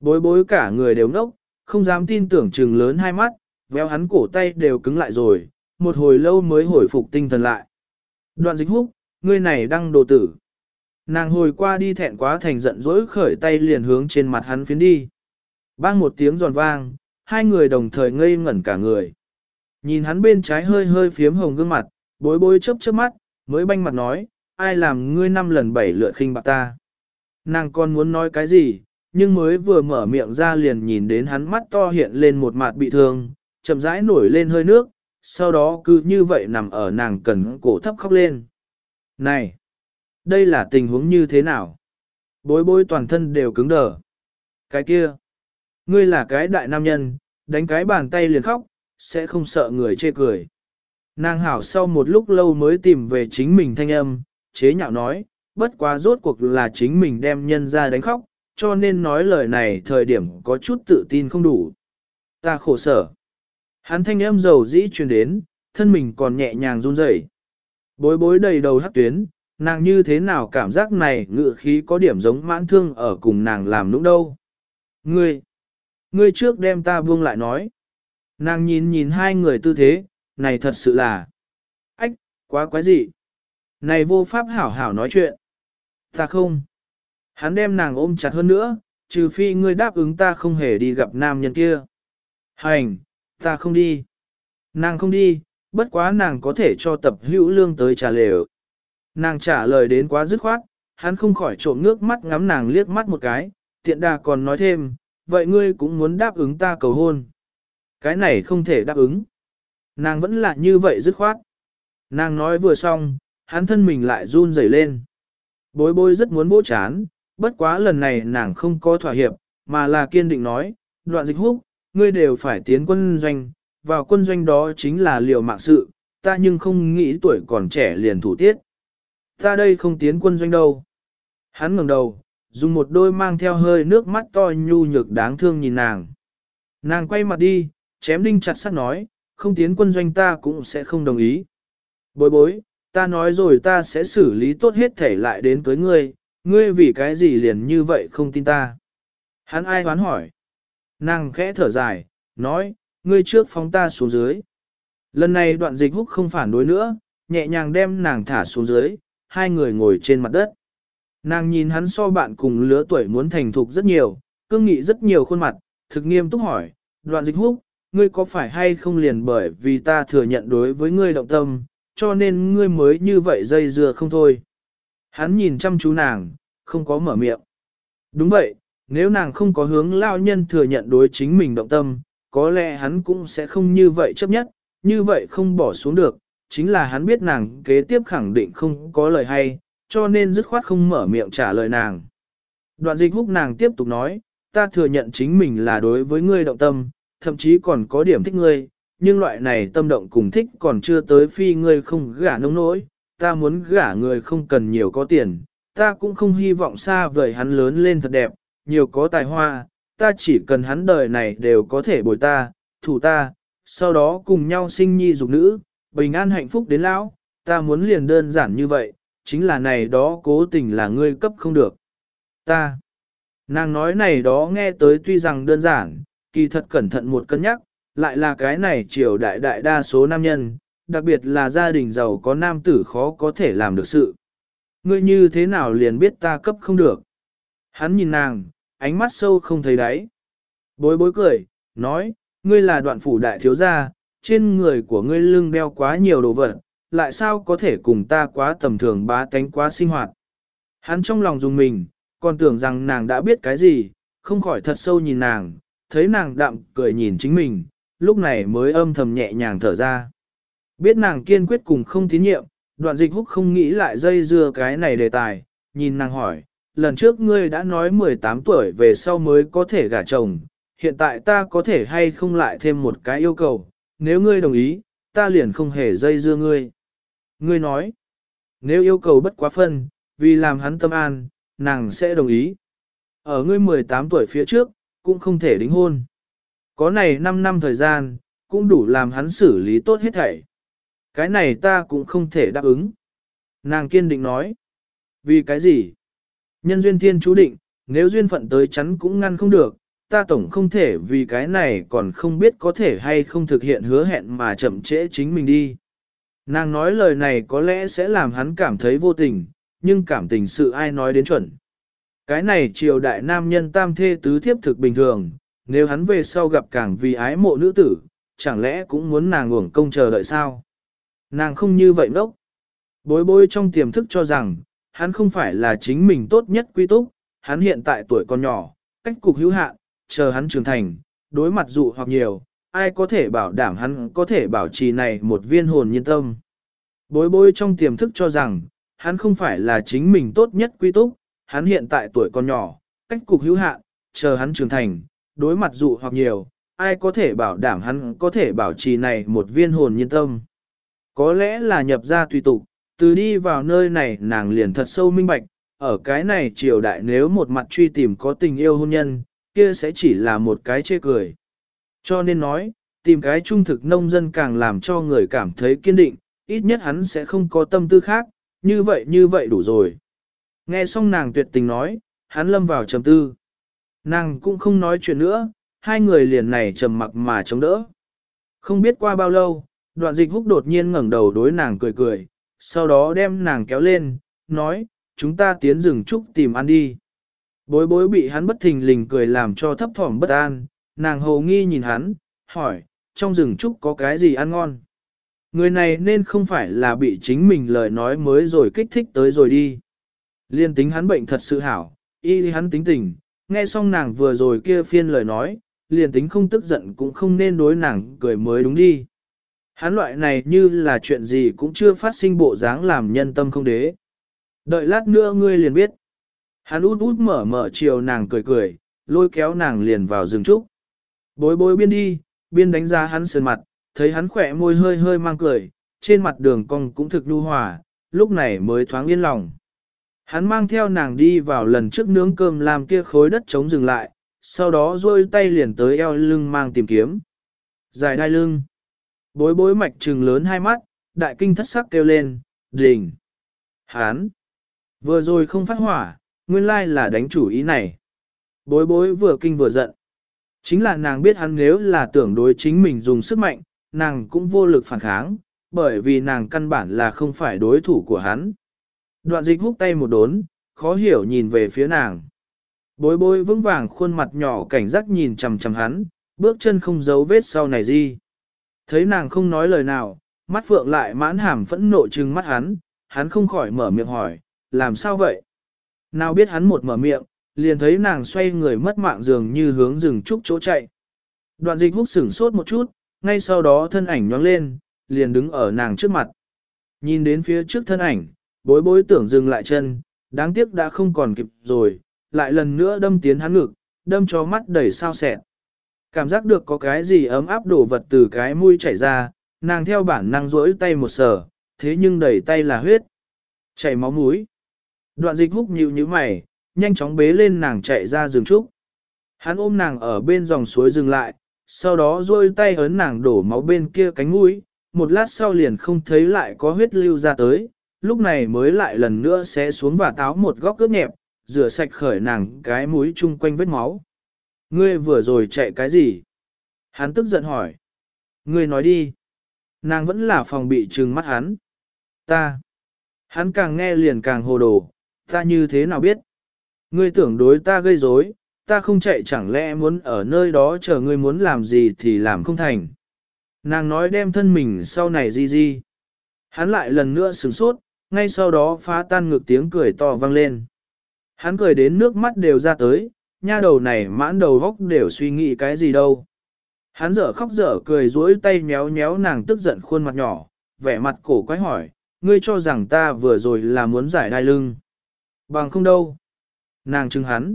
Bối bối cả người đều ngốc, không dám tin tưởng trừng lớn hai mắt, véo hắn cổ tay đều cứng lại rồi, một hồi lâu mới hồi phục tinh thần lại. Đoạn dịch húc, ngươi này đang đồ tử. Nàng hồi qua đi thẹn quá thành giận dỗi khởi tay liền hướng trên mặt hắn phiến đi. Bang một tiếng giòn vang, hai người đồng thời ngây ngẩn cả người. Nhìn hắn bên trái hơi hơi phiếm hồng gương mặt, bối bối chớp chớp mắt, mới banh mặt nói, ai làm ngươi năm lần bảy lượt khinh bạc ta. Nàng còn muốn nói cái gì, nhưng mới vừa mở miệng ra liền nhìn đến hắn mắt to hiện lên một mặt bị thương, chậm rãi nổi lên hơi nước, sau đó cứ như vậy nằm ở nàng cần cổ thấp khóc lên. Này! Đây là tình huống như thế nào? Bối bối toàn thân đều cứng đờ. Cái kia! Ngươi là cái đại nam nhân, đánh cái bàn tay liền khóc, sẽ không sợ người chê cười. Nàng hảo sau một lúc lâu mới tìm về chính mình thanh âm, chế nhạo nói, bất quá rốt cuộc là chính mình đem nhân ra đánh khóc, cho nên nói lời này thời điểm có chút tự tin không đủ. Ta khổ sở. Hắn thanh âm dầu dĩ truyền đến, thân mình còn nhẹ nhàng run rẩy. Bối bối đầy đầu hắc tuyến, nàng như thế nào cảm giác này ngự khí có điểm giống mãn thương ở cùng nàng làm nũng đâu. Ngươi, ngươi trước đem ta buông lại nói. Nàng nhìn nhìn hai người tư thế, này thật sự là... Ách, quá quái dị. Này vô pháp hảo hảo nói chuyện. Ta không. Hắn đem nàng ôm chặt hơn nữa, trừ phi ngươi đáp ứng ta không hề đi gặp nam nhân kia. Hành, ta không đi. Nàng không đi, bất quá nàng có thể cho tập hữu lương tới trả lều. Nàng trả lời đến quá dứt khoát, hắn không khỏi trộm ngước mắt ngắm nàng liếc mắt một cái, tiện đà còn nói thêm, vậy ngươi cũng muốn đáp ứng ta cầu hôn. Cái này không thể đáp ứng. Nàng vẫn là như vậy dứt khoát. Nàng nói vừa xong, hắn thân mình lại run rẩy lên. Bối bối rất muốn vỗ chán, bất quá lần này nàng không có thỏa hiệp, mà là kiên định nói, đoạn dịch húc, ngươi đều phải tiến quân doanh, vào quân doanh đó chính là liều mạng sự, ta nhưng không nghĩ tuổi còn trẻ liền thủ tiết. Ta đây không tiến quân doanh đâu. Hắn ngẩng đầu, dùng một đôi mang theo hơi nước mắt to nhu nhược đáng thương nhìn nàng. Nàng quay mặt đi, chém đinh chặt sắt nói, không tiến quân doanh ta cũng sẽ không đồng ý. Bối bối, ta nói rồi ta sẽ xử lý tốt hết thể lại đến tới ngươi, ngươi vì cái gì liền như vậy không tin ta. Hắn ai hoán hỏi. Nàng khẽ thở dài, nói, ngươi trước phóng ta xuống dưới. Lần này đoạn dịch húc không phản đối nữa, nhẹ nhàng đem nàng thả xuống dưới, hai người ngồi trên mặt đất. Nàng nhìn hắn so bạn cùng lứa tuổi muốn thành thục rất nhiều, cương nghị rất nhiều khuôn mặt, thực nghiêm túc hỏi, đoạn dịch húc, ngươi có phải hay không liền bởi vì ta thừa nhận đối với ngươi động tâm, cho nên ngươi mới như vậy dây dưa không thôi. Hắn nhìn chăm chú nàng, không có mở miệng. Đúng vậy, nếu nàng không có hướng lao nhân thừa nhận đối chính mình động tâm, có lẽ hắn cũng sẽ không như vậy chấp nhất, như vậy không bỏ xuống được, chính là hắn biết nàng kế tiếp khẳng định không có lời hay, cho nên dứt khoát không mở miệng trả lời nàng. Đoạn dịch húc nàng tiếp tục nói, ta thừa nhận chính mình là đối với ngươi động tâm, thậm chí còn có điểm thích ngươi, nhưng loại này tâm động cùng thích còn chưa tới phi ngươi không gả nông nỗi, ta muốn gả người không cần nhiều có tiền, ta cũng không hy vọng xa vời hắn lớn lên thật đẹp, nhiều có tài hoa, ta chỉ cần hắn đời này đều có thể bồi ta, thủ ta, sau đó cùng nhau sinh nhi dục nữ, bình an hạnh phúc đến lão, ta muốn liền đơn giản như vậy, chính là này đó cố tình là ngươi cấp không được. Ta, nàng nói này đó nghe tới tuy rằng đơn giản, kỳ thật cẩn thận một cân nhắc, lại là cái này triều đại đại đa số nam nhân, đặc biệt là gia đình giàu có nam tử khó có thể làm được sự. Ngươi như thế nào liền biết ta cấp không được. Hắn nhìn nàng, ánh mắt sâu không thấy đáy. Bối bối cười, nói, ngươi là đoạn phủ đại thiếu gia, trên người của ngươi lưng đeo quá nhiều đồ vật, lại sao có thể cùng ta quá tầm thường bá tánh quá sinh hoạt. Hắn trong lòng dùng mình, còn tưởng rằng nàng đã biết cái gì, không khỏi thật sâu nhìn nàng, thấy nàng đạm cười nhìn chính mình, lúc này mới âm thầm nhẹ nhàng thở ra. Biết nàng kiên quyết cùng không tín nhiệm, đoạn dịch húc không nghĩ lại dây dưa cái này đề tài, nhìn nàng hỏi, lần trước ngươi đã nói 18 tuổi về sau mới có thể gả chồng, hiện tại ta có thể hay không lại thêm một cái yêu cầu, nếu ngươi đồng ý, ta liền không hề dây dưa ngươi. Ngươi nói, nếu yêu cầu bất quá phân, vì làm hắn tâm an, nàng sẽ đồng ý. Ở ngươi 18 tuổi phía trước, cũng không thể đính hôn. Có này 5 năm thời gian, cũng đủ làm hắn xử lý tốt hết thảy. Cái này ta cũng không thể đáp ứng. Nàng kiên định nói. Vì cái gì? Nhân duyên thiên chú định, nếu duyên phận tới chắn cũng ngăn không được, ta tổng không thể vì cái này còn không biết có thể hay không thực hiện hứa hẹn mà chậm trễ chính mình đi. Nàng nói lời này có lẽ sẽ làm hắn cảm thấy vô tình, nhưng cảm tình sự ai nói đến chuẩn. Cái này triều đại nam nhân tam thê tứ thiếp thực bình thường, nếu hắn về sau gặp càng vì ái mộ nữ tử, chẳng lẽ cũng muốn nàng uổng công chờ đợi sao? Nàng không như vậy nốc. Bối bối trong tiềm thức cho rằng, hắn không phải là chính mình tốt nhất quy túc, hắn hiện tại tuổi còn nhỏ, cách cục hữu hạn, chờ hắn trưởng thành, đối mặt dụ hoặc nhiều, ai có thể bảo đảm hắn có thể bảo trì này một viên hồn nhân tâm. Bối bối trong tiềm thức cho rằng, hắn không phải là chính mình tốt nhất quy túc, hắn hiện tại tuổi còn nhỏ, cách cục hữu hạn, chờ hắn trưởng thành, đối mặt dụ hoặc nhiều, ai có thể bảo đảm hắn có thể bảo trì này một viên hồn nhiên tâm. Có lẽ là nhập ra tùy tục, từ đi vào nơi này nàng liền thật sâu minh bạch, ở cái này triều đại nếu một mặt truy tìm có tình yêu hôn nhân, kia sẽ chỉ là một cái chê cười. Cho nên nói, tìm cái trung thực nông dân càng làm cho người cảm thấy kiên định, ít nhất hắn sẽ không có tâm tư khác, như vậy như vậy đủ rồi. Nghe xong nàng tuyệt tình nói, hắn lâm vào trầm tư. Nàng cũng không nói chuyện nữa, hai người liền này trầm mặc mà chống đỡ. Không biết qua bao lâu, đoạn dịch húc đột nhiên ngẩng đầu đối nàng cười cười, sau đó đem nàng kéo lên, nói, chúng ta tiến rừng trúc tìm ăn đi. Bối bối bị hắn bất thình lình cười làm cho thấp thỏm bất an, nàng hồ nghi nhìn hắn, hỏi, trong rừng trúc có cái gì ăn ngon? Người này nên không phải là bị chính mình lời nói mới rồi kích thích tới rồi đi. Liên tính hắn bệnh thật sự hảo, y hắn tính tình, nghe xong nàng vừa rồi kia phiên lời nói, liền tính không tức giận cũng không nên đối nàng cười mới đúng đi. Hắn loại này như là chuyện gì cũng chưa phát sinh bộ dáng làm nhân tâm không đế. Đợi lát nữa ngươi liền biết. Hắn út út mở mở chiều nàng cười cười, lôi kéo nàng liền vào rừng trúc. Bối bối biên đi, biên đánh giá hắn sơn mặt, thấy hắn khỏe môi hơi hơi mang cười, trên mặt đường cong cũng thực nhu hòa, lúc này mới thoáng yên lòng. Hắn mang theo nàng đi vào lần trước nướng cơm làm kia khối đất trống dừng lại, sau đó rôi tay liền tới eo lưng mang tìm kiếm. giải đai lưng. Bối bối mạch trừng lớn hai mắt, đại kinh thất sắc kêu lên, đỉnh. Hán. Vừa rồi không phát hỏa, nguyên lai là đánh chủ ý này. Bối bối vừa kinh vừa giận. Chính là nàng biết hắn nếu là tưởng đối chính mình dùng sức mạnh, nàng cũng vô lực phản kháng, bởi vì nàng căn bản là không phải đối thủ của hắn. Đoạn dịch hút tay một đốn, khó hiểu nhìn về phía nàng. Bối bối vững vàng khuôn mặt nhỏ cảnh giác nhìn chầm chầm hắn, bước chân không giấu vết sau này gì. Thấy nàng không nói lời nào, mắt phượng lại mãn hàm phẫn nộ trừng mắt hắn, hắn không khỏi mở miệng hỏi, làm sao vậy? Nào biết hắn một mở miệng, liền thấy nàng xoay người mất mạng dường như hướng rừng trúc chỗ chạy. Đoạn dịch hút sửng sốt một chút, ngay sau đó thân ảnh nhoáng lên, liền đứng ở nàng trước mặt. Nhìn đến phía trước thân ảnh, bối bối tưởng dừng lại chân, đáng tiếc đã không còn kịp rồi, lại lần nữa đâm tiến hắn ngực, đâm cho mắt đầy sao sẹn. Cảm giác được có cái gì ấm áp đổ vật từ cái mũi chảy ra, nàng theo bản năng rỗi tay một sở, thế nhưng đẩy tay là huyết. Chảy máu mũi. Đoạn dịch húc nhịu như mày, nhanh chóng bế lên nàng chạy ra rừng trúc. Hắn ôm nàng ở bên dòng suối dừng lại, sau đó rôi tay ấn nàng đổ máu bên kia cánh mũi, một lát sau liền không thấy lại có huyết lưu ra tới, lúc này mới lại lần nữa sẽ xuống và táo một góc cướp nhẹp, rửa sạch khởi nàng cái mũi chung quanh vết máu. Ngươi vừa rồi chạy cái gì? Hắn tức giận hỏi. Ngươi nói đi. Nàng vẫn là phòng bị trừng mắt hắn. Ta. Hắn càng nghe liền càng hồ đồ, ta như thế nào biết? Ngươi tưởng đối ta gây rối, ta không chạy chẳng lẽ muốn ở nơi đó chờ ngươi muốn làm gì thì làm không thành. Nàng nói đem thân mình sau này di di. Hắn lại lần nữa sửng sốt, ngay sau đó phá tan ngược tiếng cười to vang lên. Hắn cười đến nước mắt đều ra tới, nha đầu này mãn đầu góc đều suy nghĩ cái gì đâu. Hắn dở khóc dở cười duỗi tay méo méo nàng tức giận khuôn mặt nhỏ, vẻ mặt cổ quái hỏi, ngươi cho rằng ta vừa rồi là muốn giải đai lưng. Bằng không đâu. Nàng chừng hắn.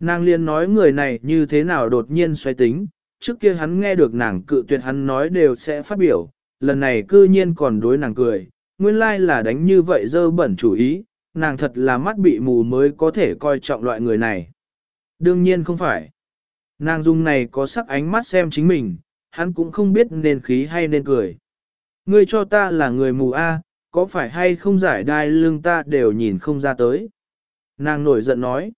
Nàng liền nói người này như thế nào đột nhiên xoay tính, trước kia hắn nghe được nàng cự tuyệt hắn nói đều sẽ phát biểu, lần này cư nhiên còn đối nàng cười, nguyên lai là đánh như vậy dơ bẩn chủ ý, nàng thật là mắt bị mù mới có thể coi trọng loại người này. Đương nhiên không phải. Nàng dung này có sắc ánh mắt xem chính mình, hắn cũng không biết nên khí hay nên cười. Ngươi cho ta là người mù A, có phải hay không giải đai lưng ta đều nhìn không ra tới. Nàng nổi giận nói.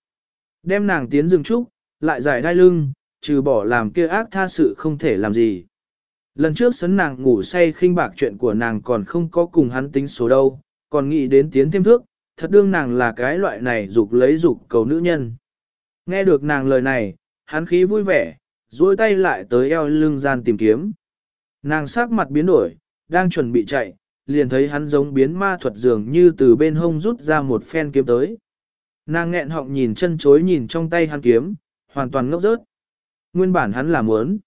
Đem nàng tiến rừng trúc, lại giải đai lưng, trừ bỏ làm kia ác tha sự không thể làm gì. Lần trước sấn nàng ngủ say khinh bạc chuyện của nàng còn không có cùng hắn tính số đâu, còn nghĩ đến tiến thêm thước, thật đương nàng là cái loại này dục lấy dục cầu nữ nhân. Nghe được nàng lời này, hắn khí vui vẻ, duỗi tay lại tới eo lưng gian tìm kiếm. Nàng sắc mặt biến đổi, đang chuẩn bị chạy, liền thấy hắn giống biến ma thuật dường như từ bên hông rút ra một phen kiếm tới. Nàng nghẹn họng nhìn chân chối nhìn trong tay hắn kiếm, hoàn toàn ngốc rớt. Nguyên bản hắn là muốn.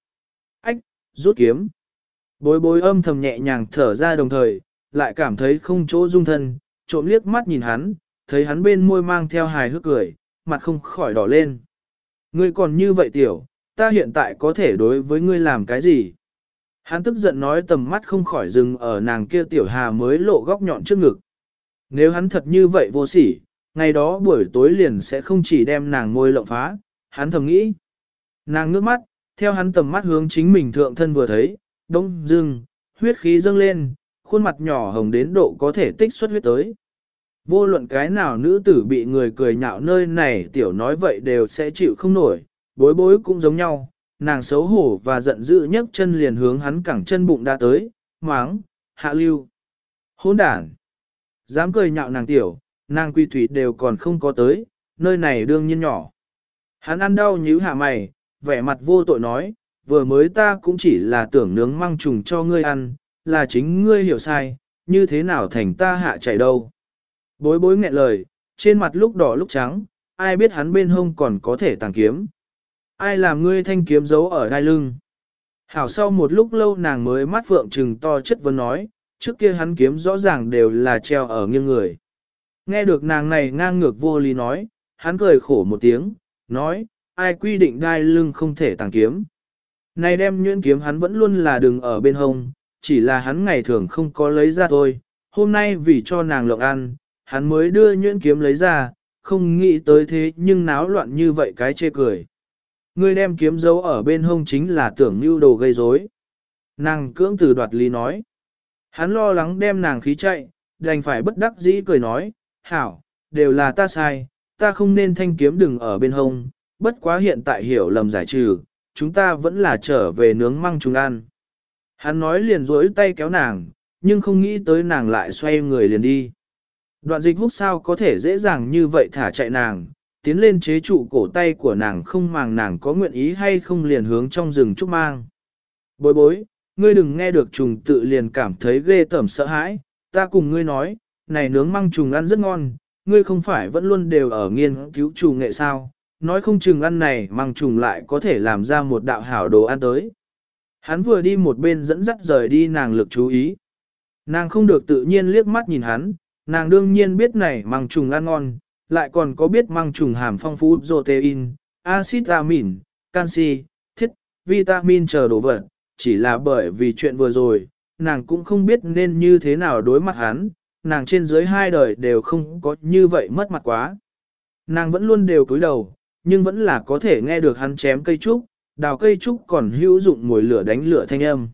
Ách, rút kiếm. Bối bối âm thầm nhẹ nhàng thở ra đồng thời, lại cảm thấy không chỗ dung thân, trộm liếc mắt nhìn hắn, thấy hắn bên môi mang theo hài hước cười, mặt không khỏi đỏ lên. Ngươi còn như vậy tiểu, ta hiện tại có thể đối với ngươi làm cái gì? Hắn tức giận nói tầm mắt không khỏi dừng ở nàng kia tiểu hà mới lộ góc nhọn trước ngực. Nếu hắn thật như vậy vô sỉ, ngày đó buổi tối liền sẽ không chỉ đem nàng ngôi lộng phá, hắn thầm nghĩ. Nàng ngước mắt, theo hắn tầm mắt hướng chính mình thượng thân vừa thấy, đông dưng, huyết khí dâng lên, khuôn mặt nhỏ hồng đến độ có thể tích xuất huyết tới. Vô luận cái nào nữ tử bị người cười nhạo nơi này tiểu nói vậy đều sẽ chịu không nổi, bối bối cũng giống nhau, nàng xấu hổ và giận dữ nhấc chân liền hướng hắn cẳng chân bụng đã tới, máng, hạ lưu. Hỗn đản. Dám cười nhạo nàng tiểu, nàng quy thủy đều còn không có tới, nơi này đương nhiên nhỏ. Hắn ăn đau nhíu hạ mày, vẻ mặt vô tội nói, vừa mới ta cũng chỉ là tưởng nướng măng trùng cho ngươi ăn, là chính ngươi hiểu sai, như thế nào thành ta hạ chạy đâu. Bối bối nghẹn lời, trên mặt lúc đỏ lúc trắng, ai biết hắn bên hông còn có thể tàng kiếm. Ai làm ngươi thanh kiếm giấu ở đai lưng. Hảo sau một lúc lâu nàng mới mắt vượng trừng to chất vấn nói, trước kia hắn kiếm rõ ràng đều là treo ở nghiêng người. Nghe được nàng này ngang ngược vô lý nói, hắn cười khổ một tiếng, nói, ai quy định đai lưng không thể tàng kiếm. Này đem nhuyễn kiếm hắn vẫn luôn là đừng ở bên hông, chỉ là hắn ngày thường không có lấy ra thôi, hôm nay vì cho nàng lượng ăn, hắn mới đưa nhuyễn kiếm lấy ra, không nghĩ tới thế nhưng náo loạn như vậy cái chê cười. Ngươi đem kiếm giấu ở bên hông chính là tưởng như đồ gây rối. Nàng cưỡng từ đoạt lý nói. Hắn lo lắng đem nàng khí chạy, đành phải bất đắc dĩ cười nói, hảo, đều là ta sai, ta không nên thanh kiếm đừng ở bên hông, bất quá hiện tại hiểu lầm giải trừ, chúng ta vẫn là trở về nướng măng trùng ăn. Hắn nói liền rối tay kéo nàng, nhưng không nghĩ tới nàng lại xoay người liền đi. Đoạn dịch hút sao có thể dễ dàng như vậy thả chạy nàng, tiến lên chế trụ cổ tay của nàng không màng nàng có nguyện ý hay không liền hướng trong rừng trúc mang. Bối bối, ngươi đừng nghe được trùng tự liền cảm thấy ghê tởm sợ hãi, ta cùng ngươi nói, này nướng măng trùng ăn rất ngon, ngươi không phải vẫn luôn đều ở nghiên cứu trùng nghệ sao, nói không chừng ăn này măng trùng lại có thể làm ra một đạo hảo đồ ăn tới. Hắn vừa đi một bên dẫn dắt rời đi nàng lực chú ý. Nàng không được tự nhiên liếc mắt nhìn hắn, nàng đương nhiên biết này măng trùng ăn ngon, lại còn có biết măng trùng hàm phong phú protein, axit amin, canxi, thiết, vitamin chờ đồ vật, chỉ là bởi vì chuyện vừa rồi, nàng cũng không biết nên như thế nào đối mặt hắn, nàng trên dưới hai đời đều không có như vậy mất mặt quá. Nàng vẫn luôn đều cúi đầu, nhưng vẫn là có thể nghe được hắn chém cây trúc, đào cây trúc còn hữu dụng mùi lửa đánh lửa thanh âm.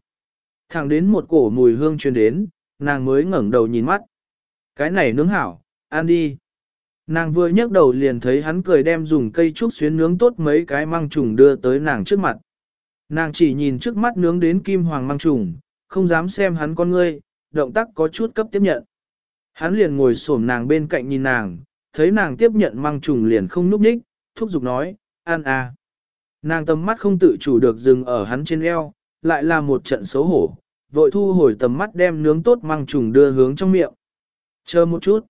Thẳng đến một cổ mùi hương truyền đến, nàng mới ngẩng đầu nhìn mắt. Cái này nướng hảo, ăn đi. Nàng vừa nhấc đầu liền thấy hắn cười đem dùng cây trúc xuyến nướng tốt mấy cái măng trùng đưa tới nàng trước mặt. Nàng chỉ nhìn trước mắt nướng đến kim hoàng măng trùng, không dám xem hắn con ngươi, động tác có chút cấp tiếp nhận. Hắn liền ngồi xổm nàng bên cạnh nhìn nàng, thấy nàng tiếp nhận măng trùng liền không núp ních, thúc giục nói, ăn à. Nàng tầm mắt không tự chủ được dừng ở hắn trên eo, lại là một trận xấu hổ, vội thu hồi tầm mắt đem nướng tốt măng trùng đưa hướng trong miệng. Chờ một chút.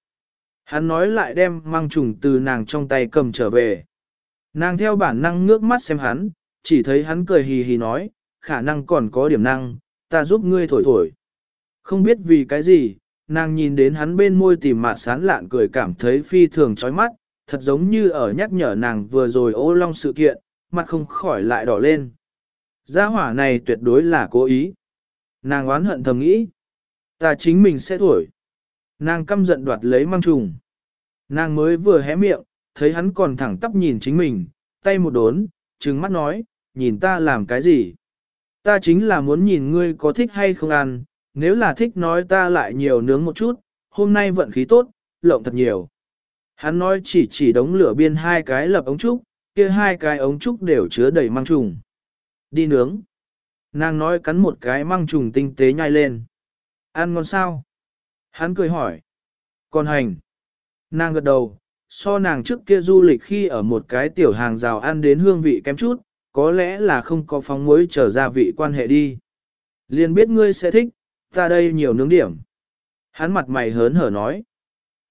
Hắn nói lại đem măng trùng từ nàng trong tay cầm trở về. Nàng theo bản năng ngước mắt xem hắn, chỉ thấy hắn cười hì hì nói, khả năng còn có điểm năng, ta giúp ngươi thổi thổi. Không biết vì cái gì, nàng nhìn đến hắn bên môi tìm mạt sán lạn cười cảm thấy phi thường chói mắt, thật giống như ở nhắc nhở nàng vừa rồi ô long sự kiện, mặt không khỏi lại đỏ lên. Gia hỏa này tuyệt đối là cố ý. Nàng oán hận thầm nghĩ. Ta chính mình sẽ thổi. Nàng căm giận đoạt lấy mang trùng. Nàng mới vừa hé miệng, thấy hắn còn thẳng tắp nhìn chính mình, tay một đốn, trừng mắt nói, nhìn ta làm cái gì? Ta chính là muốn nhìn ngươi có thích hay không ăn, nếu là thích nói ta lại nhiều nướng một chút, hôm nay vận khí tốt, lộng thật nhiều. Hắn nói chỉ chỉ đống lửa biên hai cái lập ống trúc, kia hai cái ống trúc đều chứa đầy măng trùng. Đi nướng. Nàng nói cắn một cái măng trùng tinh tế nhai lên. Ăn ngon sao? Hắn cười hỏi. Còn hành. Nàng gật đầu, so nàng trước kia du lịch khi ở một cái tiểu hàng rào ăn đến hương vị kém chút, có lẽ là không có phóng muối trở ra vị quan hệ đi. Liền biết ngươi sẽ thích, ta đây nhiều nướng điểm. Hắn mặt mày hớn hở nói.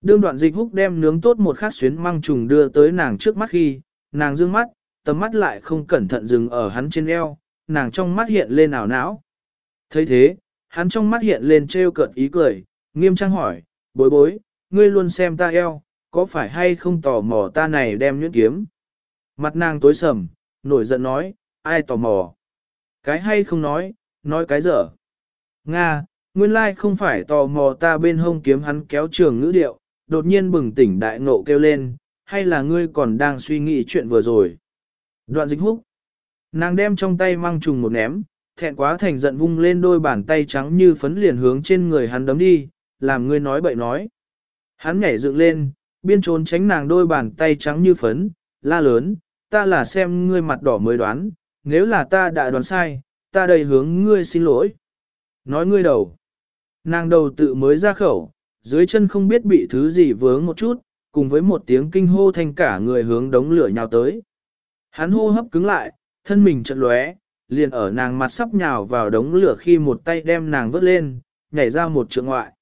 Đương đoạn dịch húc đem nướng tốt một khát xuyến măng trùng đưa tới nàng trước mắt khi, nàng dương mắt, tầm mắt lại không cẩn thận dừng ở hắn trên eo, nàng trong mắt hiện lên ảo não. thấy thế, hắn trong mắt hiện lên trêu cợt ý cười, nghiêm trang hỏi, bối bối, ngươi luôn xem ta eo, có phải hay không tò mò ta này đem nhuyễn kiếm? Mặt nàng tối sầm, nổi giận nói, ai tò mò? Cái hay không nói, nói cái dở. Nga, nguyên lai không phải tò mò ta bên hông kiếm hắn kéo trường ngữ điệu, đột nhiên bừng tỉnh đại ngộ kêu lên, hay là ngươi còn đang suy nghĩ chuyện vừa rồi. Đoạn dịch húc. Nàng đem trong tay mang trùng một ném, thẹn quá thành giận vung lên đôi bàn tay trắng như phấn liền hướng trên người hắn đấm đi, làm ngươi nói bậy nói. Hắn nhảy dựng lên, biên trốn tránh nàng đôi bàn tay trắng như phấn, la lớn, ta là xem ngươi mặt đỏ mới đoán, nếu là ta đã đoán sai, ta đây hướng ngươi xin lỗi. Nói ngươi đầu. Nàng đầu tự mới ra khẩu, dưới chân không biết bị thứ gì vướng một chút, cùng với một tiếng kinh hô thanh cả người hướng đống lửa nhào tới. Hắn hô hấp cứng lại, thân mình chợt lóe, liền ở nàng mặt sắp nhào vào đống lửa khi một tay đem nàng vớt lên, nhảy ra một trượng ngoại.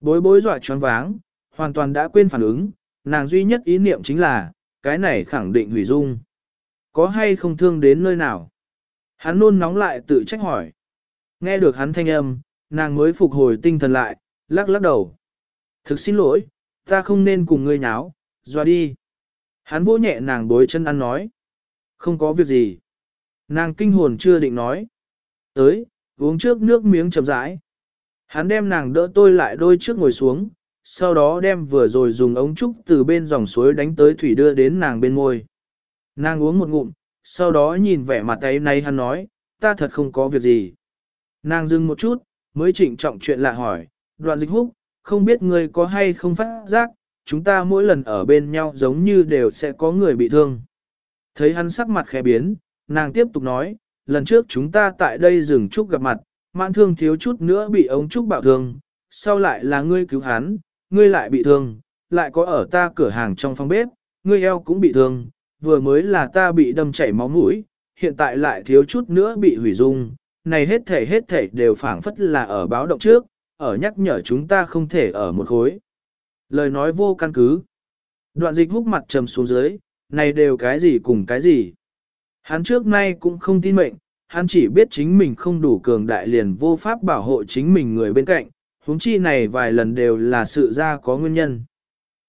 Bối bối dọa choáng váng, hoàn toàn đã quên phản ứng, nàng duy nhất ý niệm chính là, cái này khẳng định hủy dung. Có hay không thương đến nơi nào? Hắn nôn nóng lại tự trách hỏi. Nghe được hắn thanh âm, nàng mới phục hồi tinh thần lại, lắc lắc đầu. Thực xin lỗi, ta không nên cùng ngươi nháo, doa đi. Hắn vỗ nhẹ nàng bối chân ăn nói. Không có việc gì. Nàng kinh hồn chưa định nói. Tới, uống trước nước miếng chậm rãi. Hắn đem nàng đỡ tôi lại đôi trước ngồi xuống, sau đó đem vừa rồi dùng ống trúc từ bên dòng suối đánh tới thủy đưa đến nàng bên môi. Nàng uống một ngụm, sau đó nhìn vẻ mặt ấy nay hắn nói, ta thật không có việc gì. Nàng dừng một chút, mới trịnh trọng chuyện lạ hỏi, đoạn dịch húc, không biết ngươi có hay không phát giác, chúng ta mỗi lần ở bên nhau giống như đều sẽ có người bị thương. Thấy hắn sắc mặt khẽ biến, nàng tiếp tục nói, lần trước chúng ta tại đây dừng trúc gặp mặt, mãn thương thiếu chút nữa bị ống trúc bạo thương, sau lại là ngươi cứu hắn, ngươi lại bị thương, lại có ở ta cửa hàng trong phòng bếp, ngươi eo cũng bị thương, vừa mới là ta bị đâm chảy máu mũi, hiện tại lại thiếu chút nữa bị hủy dung, này hết thể hết thể đều phảng phất là ở báo động trước, ở nhắc nhở chúng ta không thể ở một khối. Lời nói vô căn cứ. Đoạn dịch húc mặt trầm xuống dưới, này đều cái gì cùng cái gì. Hắn trước nay cũng không tin mệnh, hắn chỉ biết chính mình không đủ cường đại liền vô pháp bảo hộ chính mình người bên cạnh, huống chi này vài lần đều là sự ra có nguyên nhân.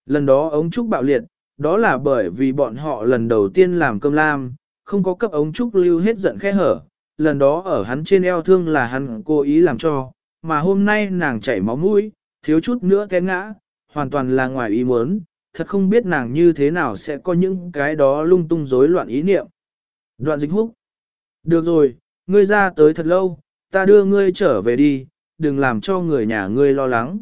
Lần đó ống trúc bạo liệt, đó là bởi vì bọn họ lần đầu tiên làm cơm lam, không có cấp ống trúc lưu hết giận khe hở, lần đó ở hắn trên eo thương là hắn cố ý làm cho, mà hôm nay nàng chảy máu mũi, thiếu chút nữa té ngã, hoàn toàn là ngoài ý muốn, thật không biết nàng như thế nào sẽ có những cái đó lung tung rối loạn ý niệm. Đoạn dịch húc. Được rồi, ngươi ra tới thật lâu, ta đưa ngươi trở về đi, đừng làm cho người nhà ngươi lo lắng.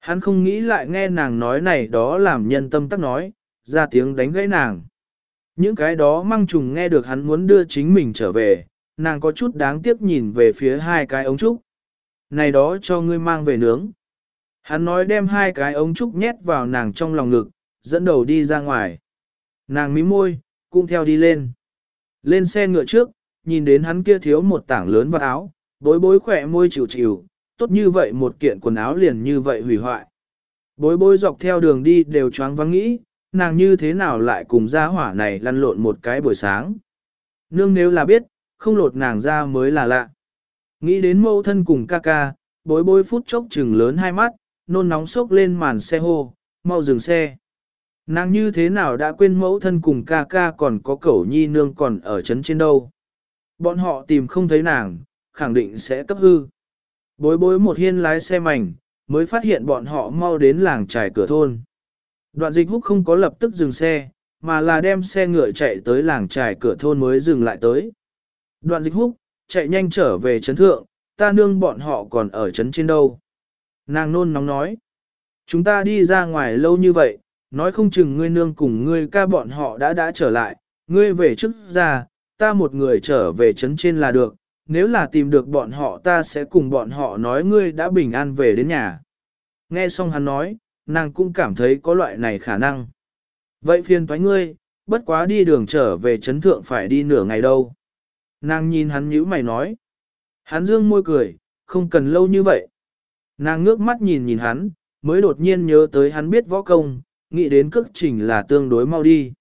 Hắn không nghĩ lại nghe nàng nói này đó làm nhân tâm tắc nói, ra tiếng đánh gãy nàng. Những cái đó mang trùng nghe được hắn muốn đưa chính mình trở về, nàng có chút đáng tiếc nhìn về phía hai cái ống trúc. Này đó cho ngươi mang về nướng. Hắn nói đem hai cái ống trúc nhét vào nàng trong lòng ngực, dẫn đầu đi ra ngoài. Nàng mím môi, cũng theo đi lên. Lên xe ngựa trước, nhìn đến hắn kia thiếu một tảng lớn vào áo, bối bối khỏe môi chịu chịu, tốt như vậy một kiện quần áo liền như vậy hủy hoại. Bối bối dọc theo đường đi đều choáng vắng nghĩ, nàng như thế nào lại cùng gia hỏa này lăn lộn một cái buổi sáng. Nương nếu là biết, không lột nàng ra mới là lạ. Nghĩ đến mâu thân cùng ca ca, bối bối phút chốc chừng lớn hai mắt, nôn nóng sốc lên màn xe hô, mau dừng xe. Nàng như thế nào đã quên mẫu thân cùng ca ca còn có cẩu nhi nương còn ở trấn trên đâu. Bọn họ tìm không thấy nàng, khẳng định sẽ cấp hư. Bối bối một hiên lái xe mảnh, mới phát hiện bọn họ mau đến làng trải cửa thôn. Đoạn dịch húc không có lập tức dừng xe, mà là đem xe ngựa chạy tới làng trải cửa thôn mới dừng lại tới. Đoạn dịch húc, chạy nhanh trở về trấn thượng, ta nương bọn họ còn ở trấn trên đâu. Nàng nôn nóng nói, chúng ta đi ra ngoài lâu như vậy, nói không chừng ngươi nương cùng ngươi ca bọn họ đã đã trở lại, ngươi về trước ra, ta một người trở về trấn trên là được, nếu là tìm được bọn họ ta sẽ cùng bọn họ nói ngươi đã bình an về đến nhà. Nghe xong hắn nói, nàng cũng cảm thấy có loại này khả năng. Vậy phiền toái ngươi, bất quá đi đường trở về trấn thượng phải đi nửa ngày đâu. Nàng nhìn hắn nhíu mày nói. Hắn dương môi cười, không cần lâu như vậy. Nàng ngước mắt nhìn nhìn hắn, mới đột nhiên nhớ tới hắn biết võ công, nghĩ đến cước trình là tương đối mau đi.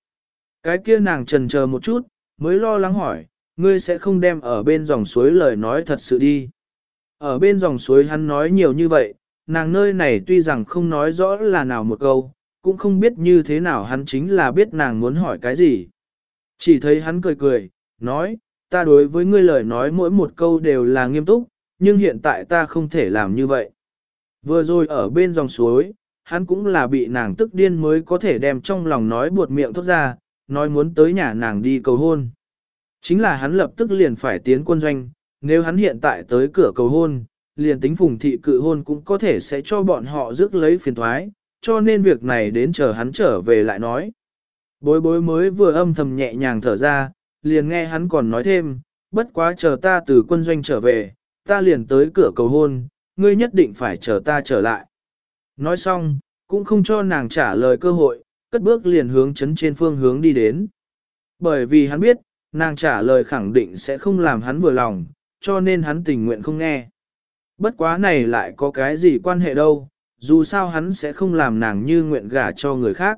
Cái kia nàng trần chờ một chút, mới lo lắng hỏi, ngươi sẽ không đem ở bên dòng suối lời nói thật sự đi. Ở bên dòng suối hắn nói nhiều như vậy, nàng nơi này tuy rằng không nói rõ là nào một câu, cũng không biết như thế nào hắn chính là biết nàng muốn hỏi cái gì. Chỉ thấy hắn cười cười, nói, ta đối với ngươi lời nói mỗi một câu đều là nghiêm túc, nhưng hiện tại ta không thể làm như vậy. Vừa rồi ở bên dòng suối, hắn cũng là bị nàng tức điên mới có thể đem trong lòng nói buột miệng thốt ra, nói muốn tới nhà nàng đi cầu hôn. Chính là hắn lập tức liền phải tiến quân doanh, nếu hắn hiện tại tới cửa cầu hôn, liền tính phùng thị cự hôn cũng có thể sẽ cho bọn họ rước lấy phiền thoái, cho nên việc này đến chờ hắn trở về lại nói. Bối bối mới vừa âm thầm nhẹ nhàng thở ra, liền nghe hắn còn nói thêm, bất quá chờ ta từ quân doanh trở về, ta liền tới cửa cầu hôn, ngươi nhất định phải chờ ta trở lại. Nói xong, cũng không cho nàng trả lời cơ hội, cất bước liền hướng chấn trên phương hướng đi đến. Bởi vì hắn biết, nàng trả lời khẳng định sẽ không làm hắn vừa lòng, cho nên hắn tình nguyện không nghe. Bất quá này lại có cái gì quan hệ đâu, dù sao hắn sẽ không làm nàng như nguyện gả cho người khác.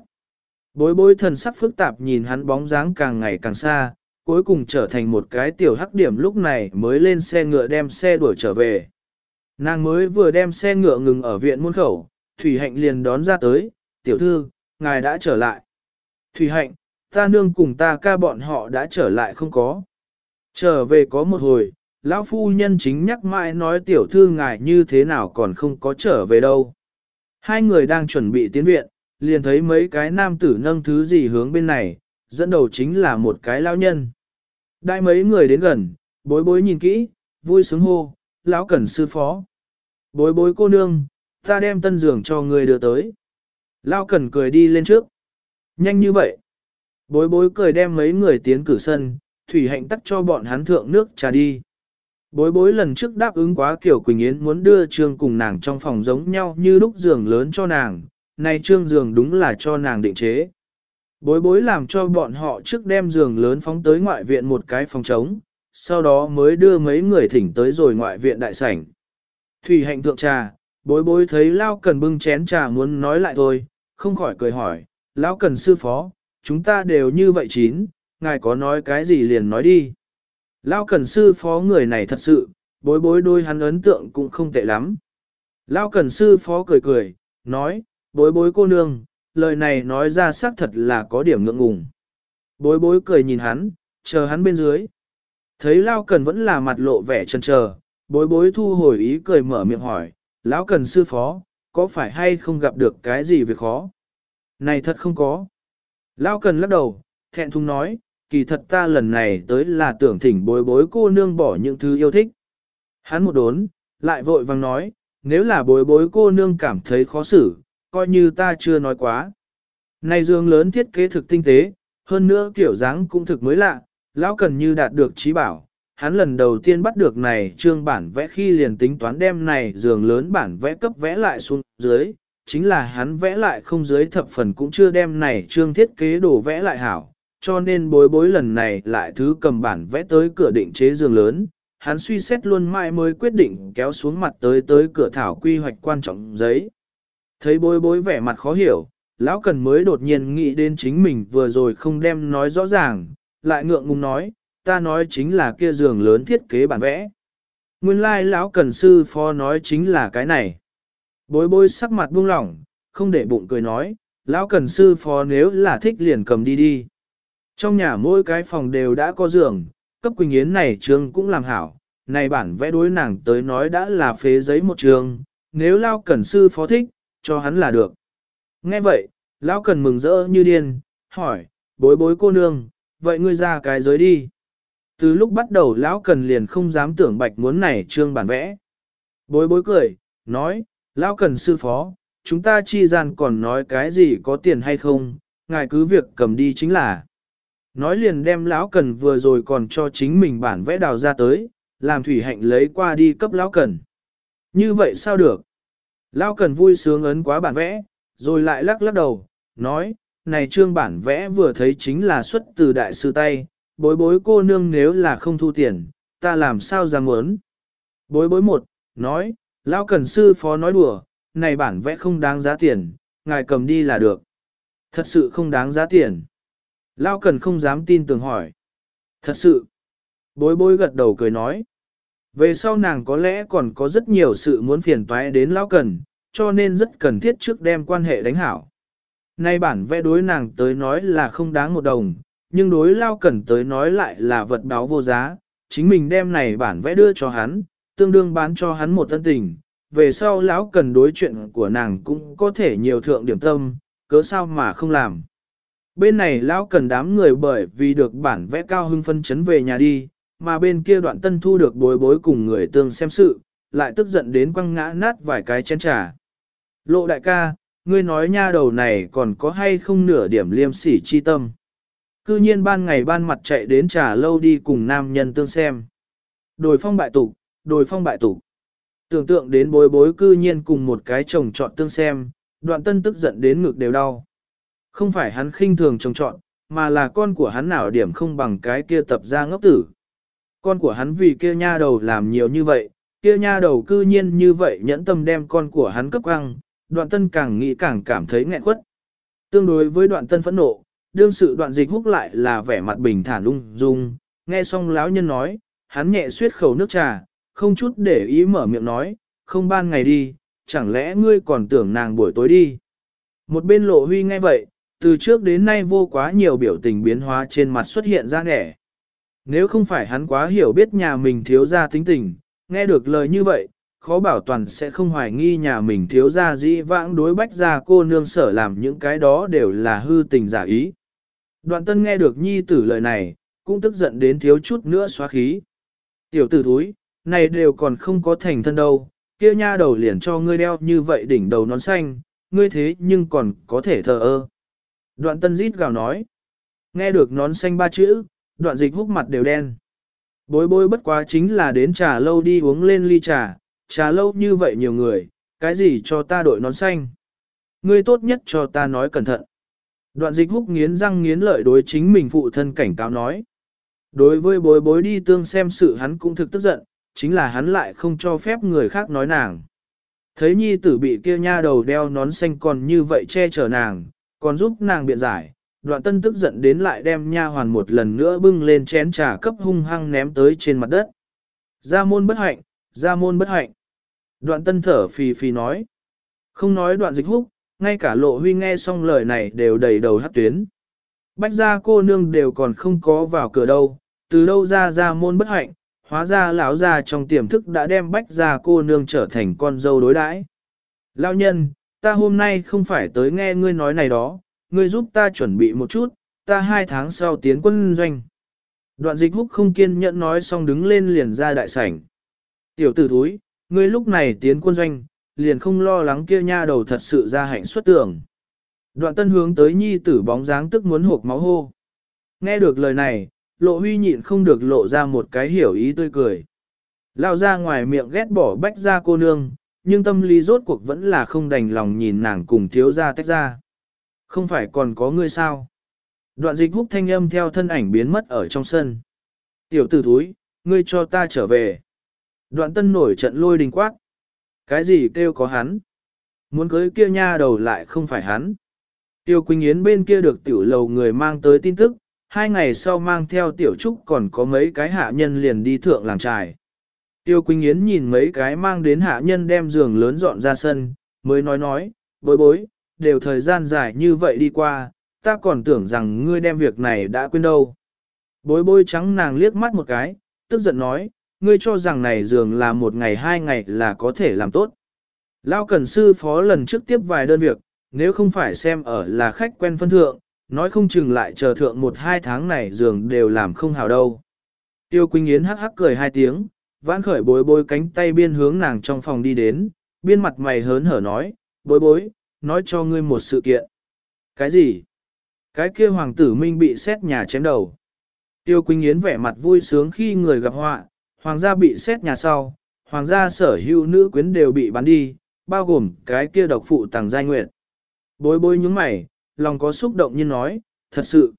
Bối bối thần sắc phức tạp nhìn hắn bóng dáng càng ngày càng xa, cuối cùng trở thành một cái tiểu hắc điểm lúc này mới lên xe ngựa đem xe đuổi trở về. Nàng mới vừa đem xe ngựa ngừng ở viện muôn khẩu, Thủy Hạnh liền đón ra tới, tiểu thư, ngài đã trở lại. Thủy Hạnh, ta nương cùng ta ca bọn họ đã trở lại không có. Trở về có một hồi, lão phu nhân chính nhắc mãi nói tiểu thư ngài như thế nào còn không có trở về đâu. Hai người đang chuẩn bị tiến viện, liền thấy mấy cái nam tử nâng thứ gì hướng bên này, dẫn đầu chính là một cái lão nhân. Đại mấy người đến gần, bối bối nhìn kỹ, vui sướng hô, lão cẩn sư phó. Bối bối cô nương, ta đem tân giường cho người đưa tới. Lão cẩn cười đi lên trước. Nhanh như vậy. Bối bối cười đem mấy người tiến cử sân, thủy hạnh tắt cho bọn hắn thượng nước trà đi. Bối bối lần trước đáp ứng quá kiểu Quỳnh Yến muốn đưa trương cùng nàng trong phòng giống nhau như lúc giường lớn cho nàng, này trương giường đúng là cho nàng định chế. Bối bối làm cho bọn họ trước đem giường lớn phóng tới ngoại viện một cái phòng trống, sau đó mới đưa mấy người thỉnh tới rồi ngoại viện đại sảnh. Thủy hạnh thượng trà, bối bối thấy Lao Cần bưng chén trà muốn nói lại thôi, không khỏi cười hỏi, Lão Cần sư phó, chúng ta đều như vậy chín, ngài có nói cái gì liền nói đi. Lao Cần sư phó người này thật sự, bối bối đôi hắn ấn tượng cũng không tệ lắm. Lao Cần sư phó cười cười, nói, bối bối cô nương, lời này nói ra xác thật là có điểm ngượng ngùng. Bối bối cười nhìn hắn, chờ hắn bên dưới. Thấy Lao Cần vẫn là mặt lộ vẻ chần chờ, bối bối thu hồi ý cười mở miệng hỏi, Lão Cần sư phó, có phải hay không gặp được cái gì việc khó? Này thật không có. Lao Cần lắc đầu, thẹn thùng nói, kỳ thật ta lần này tới là tưởng thỉnh bối bối cô nương bỏ những thứ yêu thích. Hắn một đốn, lại vội vàng nói, nếu là bối bối cô nương cảm thấy khó xử, coi như ta chưa nói quá. Này dương lớn thiết kế thực tinh tế, hơn nữa kiểu dáng cũng thực mới lạ, lão cần như đạt được trí bảo. Hắn lần đầu tiên bắt được này trương bản vẽ khi liền tính toán đem này giường lớn bản vẽ cấp vẽ lại xuống dưới, chính là hắn vẽ lại không dưới thập phần cũng chưa đem này trương thiết kế đồ vẽ lại hảo, cho nên bối bối lần này lại thứ cầm bản vẽ tới cửa định chế giường lớn, hắn suy xét luôn mãi mới quyết định kéo xuống mặt tới tới cửa thảo quy hoạch quan trọng giấy. Thấy bối bối vẻ mặt khó hiểu, lão cần mới đột nhiên nghĩ đến chính mình vừa rồi không đem nói rõ ràng, lại ngượng ngùng nói, ta nói chính là kia giường lớn thiết kế bản vẽ. Nguyên lai like, lão cần sư phó nói chính là cái này. Bối bối sắc mặt buông lỏng, không để bụng cười nói, lão cần sư phó nếu là thích liền cầm đi đi. Trong nhà mỗi cái phòng đều đã có giường, cấp Quỳnh Yến này trường cũng làm hảo, này bản vẽ đối nàng tới nói đã là phế giấy một trường, nếu Lao Cần sư phó thích, cho hắn là được. Nghe vậy, Lão Cần mừng rỡ như điên, hỏi, bối bối cô nương, vậy ngươi ra cái giới đi. Từ lúc bắt đầu Lão Cần liền không dám tưởng bạch muốn này trương bản vẽ. Bối bối cười, nói, Lão Cần sư phó, chúng ta chi gian còn nói cái gì có tiền hay không, ngài cứ việc cầm đi chính là. Nói liền đem lão cần vừa rồi còn cho chính mình bản vẽ đào ra tới, làm thủy hạnh lấy qua đi cấp lão cần. Như vậy sao được? Lão cần vui sướng ấn quá bản vẽ, rồi lại lắc lắc đầu, nói, này trương bản vẽ vừa thấy chính là xuất từ đại sư tay, bối bối cô nương nếu là không thu tiền, ta làm sao ra muốn. Bối bối một, nói, lão cần sư phó nói đùa, này bản vẽ không đáng giá tiền, ngài cầm đi là được. Thật sự không đáng giá tiền. Lao cần không dám tin tưởng hỏi. Thật sự. Bối bối gật đầu cười nói. Về sau nàng có lẽ còn có rất nhiều sự muốn phiền toái đến lão cần, cho nên rất cần thiết trước đem quan hệ đánh hảo. Nay bản vẽ đối nàng tới nói là không đáng một đồng, nhưng đối Lao cần tới nói lại là vật đáo vô giá. Chính mình đem này bản vẽ đưa cho hắn, tương đương bán cho hắn một thân tình. Về sau lão cần đối chuyện của nàng cũng có thể nhiều thượng điểm tâm, cớ sao mà không làm. Bên này lão cần đám người bởi vì được bản vẽ cao hưng phân chấn về nhà đi, mà bên kia đoạn tân thu được bối bối cùng người tương xem sự, lại tức giận đến quăng ngã nát vài cái chén trà. Lộ đại ca, ngươi nói nha đầu này còn có hay không nửa điểm liêm sỉ chi tâm. Cư nhiên ban ngày ban mặt chạy đến trà lâu đi cùng nam nhân tương xem. Đồi phong bại tục, đồi phong bại tục. Tưởng tượng đến bối bối cư nhiên cùng một cái chồng chọn tương xem, đoạn tân tức giận đến ngực đều đau. Không phải hắn khinh thường chồng chọn, mà là con của hắn nào điểm không bằng cái kia tập ra ngốc tử. Con của hắn vì kia nha đầu làm nhiều như vậy, kia nha đầu cư nhiên như vậy nhẫn tâm đem con của hắn cấp căng, đoạn tân càng nghĩ càng cảm thấy nghẹn quất. Tương đối với đoạn tân phẫn nộ, đương sự đoạn dịch húc lại là vẻ mặt bình thản ung dung, nghe xong lão nhân nói, hắn nhẹ suyết khẩu nước trà, không chút để ý mở miệng nói, không ban ngày đi, chẳng lẽ ngươi còn tưởng nàng buổi tối đi. Một bên lộ huy nghe vậy, từ trước đến nay vô quá nhiều biểu tình biến hóa trên mặt xuất hiện ra nẻ. Nếu không phải hắn quá hiểu biết nhà mình thiếu ra tính tình, nghe được lời như vậy, khó bảo toàn sẽ không hoài nghi nhà mình thiếu ra dĩ vãng đối bách ra cô nương sở làm những cái đó đều là hư tình giả ý. Đoạn tân nghe được nhi tử lời này, cũng tức giận đến thiếu chút nữa xóa khí. Tiểu tử thúi, này đều còn không có thành thân đâu, kia nha đầu liền cho ngươi đeo như vậy đỉnh đầu nón xanh, ngươi thế nhưng còn có thể thờ ơ. Đoạn tân rít gào nói. Nghe được nón xanh ba chữ, đoạn dịch húc mặt đều đen. Bối bối bất quá chính là đến trà lâu đi uống lên ly trà, trà lâu như vậy nhiều người, cái gì cho ta đội nón xanh. Ngươi tốt nhất cho ta nói cẩn thận. Đoạn dịch húc nghiến răng nghiến lợi đối chính mình phụ thân cảnh cáo nói. Đối với bối bối đi tương xem sự hắn cũng thực tức giận, chính là hắn lại không cho phép người khác nói nàng. Thấy nhi tử bị kia nha đầu đeo nón xanh còn như vậy che chở nàng, còn giúp nàng biện giải, đoạn tân tức giận đến lại đem nha hoàn một lần nữa bưng lên chén trà cấp hung hăng ném tới trên mặt đất. Gia môn bất hạnh, gia môn bất hạnh. Đoạn tân thở phì phì nói. Không nói đoạn dịch húc, ngay cả lộ huy nghe xong lời này đều đầy đầu hát tuyến. Bách gia cô nương đều còn không có vào cửa đâu, Từ đâu ra ra môn bất hạnh, hóa ra lão gia trong tiềm thức đã đem bách gia cô nương trở thành con dâu đối đãi. Lão nhân, ta hôm nay không phải tới nghe ngươi nói này đó, ngươi giúp ta chuẩn bị một chút, ta hai tháng sau tiến quân doanh. Đoạn dịch húc không kiên nhẫn nói xong đứng lên liền ra đại sảnh. Tiểu tử thúi, ngươi lúc này tiến quân doanh, liền không lo lắng kia nha đầu thật sự ra hạnh xuất tưởng. Đoạn tân hướng tới nhi tử bóng dáng tức muốn hộp máu hô. Nghe được lời này, lộ huy nhịn không được lộ ra một cái hiểu ý tươi cười. Lao ra ngoài miệng ghét bỏ bách ra cô nương, nhưng tâm lý rốt cuộc vẫn là không đành lòng nhìn nàng cùng thiếu ra tách ra. Không phải còn có ngươi sao? Đoạn dịch húc thanh âm theo thân ảnh biến mất ở trong sân. Tiểu tử thúi, ngươi cho ta trở về. Đoạn tân nổi trận lôi đình quát. Cái gì kêu có hắn? Muốn cưới kia nha đầu lại không phải hắn. Tiêu Quỳnh Yến bên kia được tiểu lầu người mang tới tin tức, hai ngày sau mang theo tiểu trúc còn có mấy cái hạ nhân liền đi thượng làng trài. Tiêu Quỳnh Yến nhìn mấy cái mang đến hạ nhân đem giường lớn dọn ra sân, mới nói nói, bối bối, đều thời gian dài như vậy đi qua, ta còn tưởng rằng ngươi đem việc này đã quên đâu. Bối bối trắng nàng liếc mắt một cái, tức giận nói, ngươi cho rằng này dường là một ngày hai ngày là có thể làm tốt. Lao Cẩn Sư Phó lần trước tiếp vài đơn việc, nếu không phải xem ở là khách quen phân thượng, nói không chừng lại chờ thượng một hai tháng này dường đều làm không hào đâu. Tiêu Quỳnh Yến hắc hắc cười hai tiếng, vãn khởi bối bối cánh tay biên hướng nàng trong phòng đi đến, biên mặt mày hớn hở nói, bối bối, nói cho ngươi một sự kiện. Cái gì? Cái kia hoàng tử minh bị xét nhà chém đầu. Tiêu Quỳnh Yến vẻ mặt vui sướng khi người gặp họa, hoàng gia bị xét nhà sau, hoàng gia sở hữu nữ quyến đều bị bắn đi, bao gồm cái kia độc phụ tàng giai nguyện. Bối bối nhướng mày, lòng có xúc động như nói, thật sự.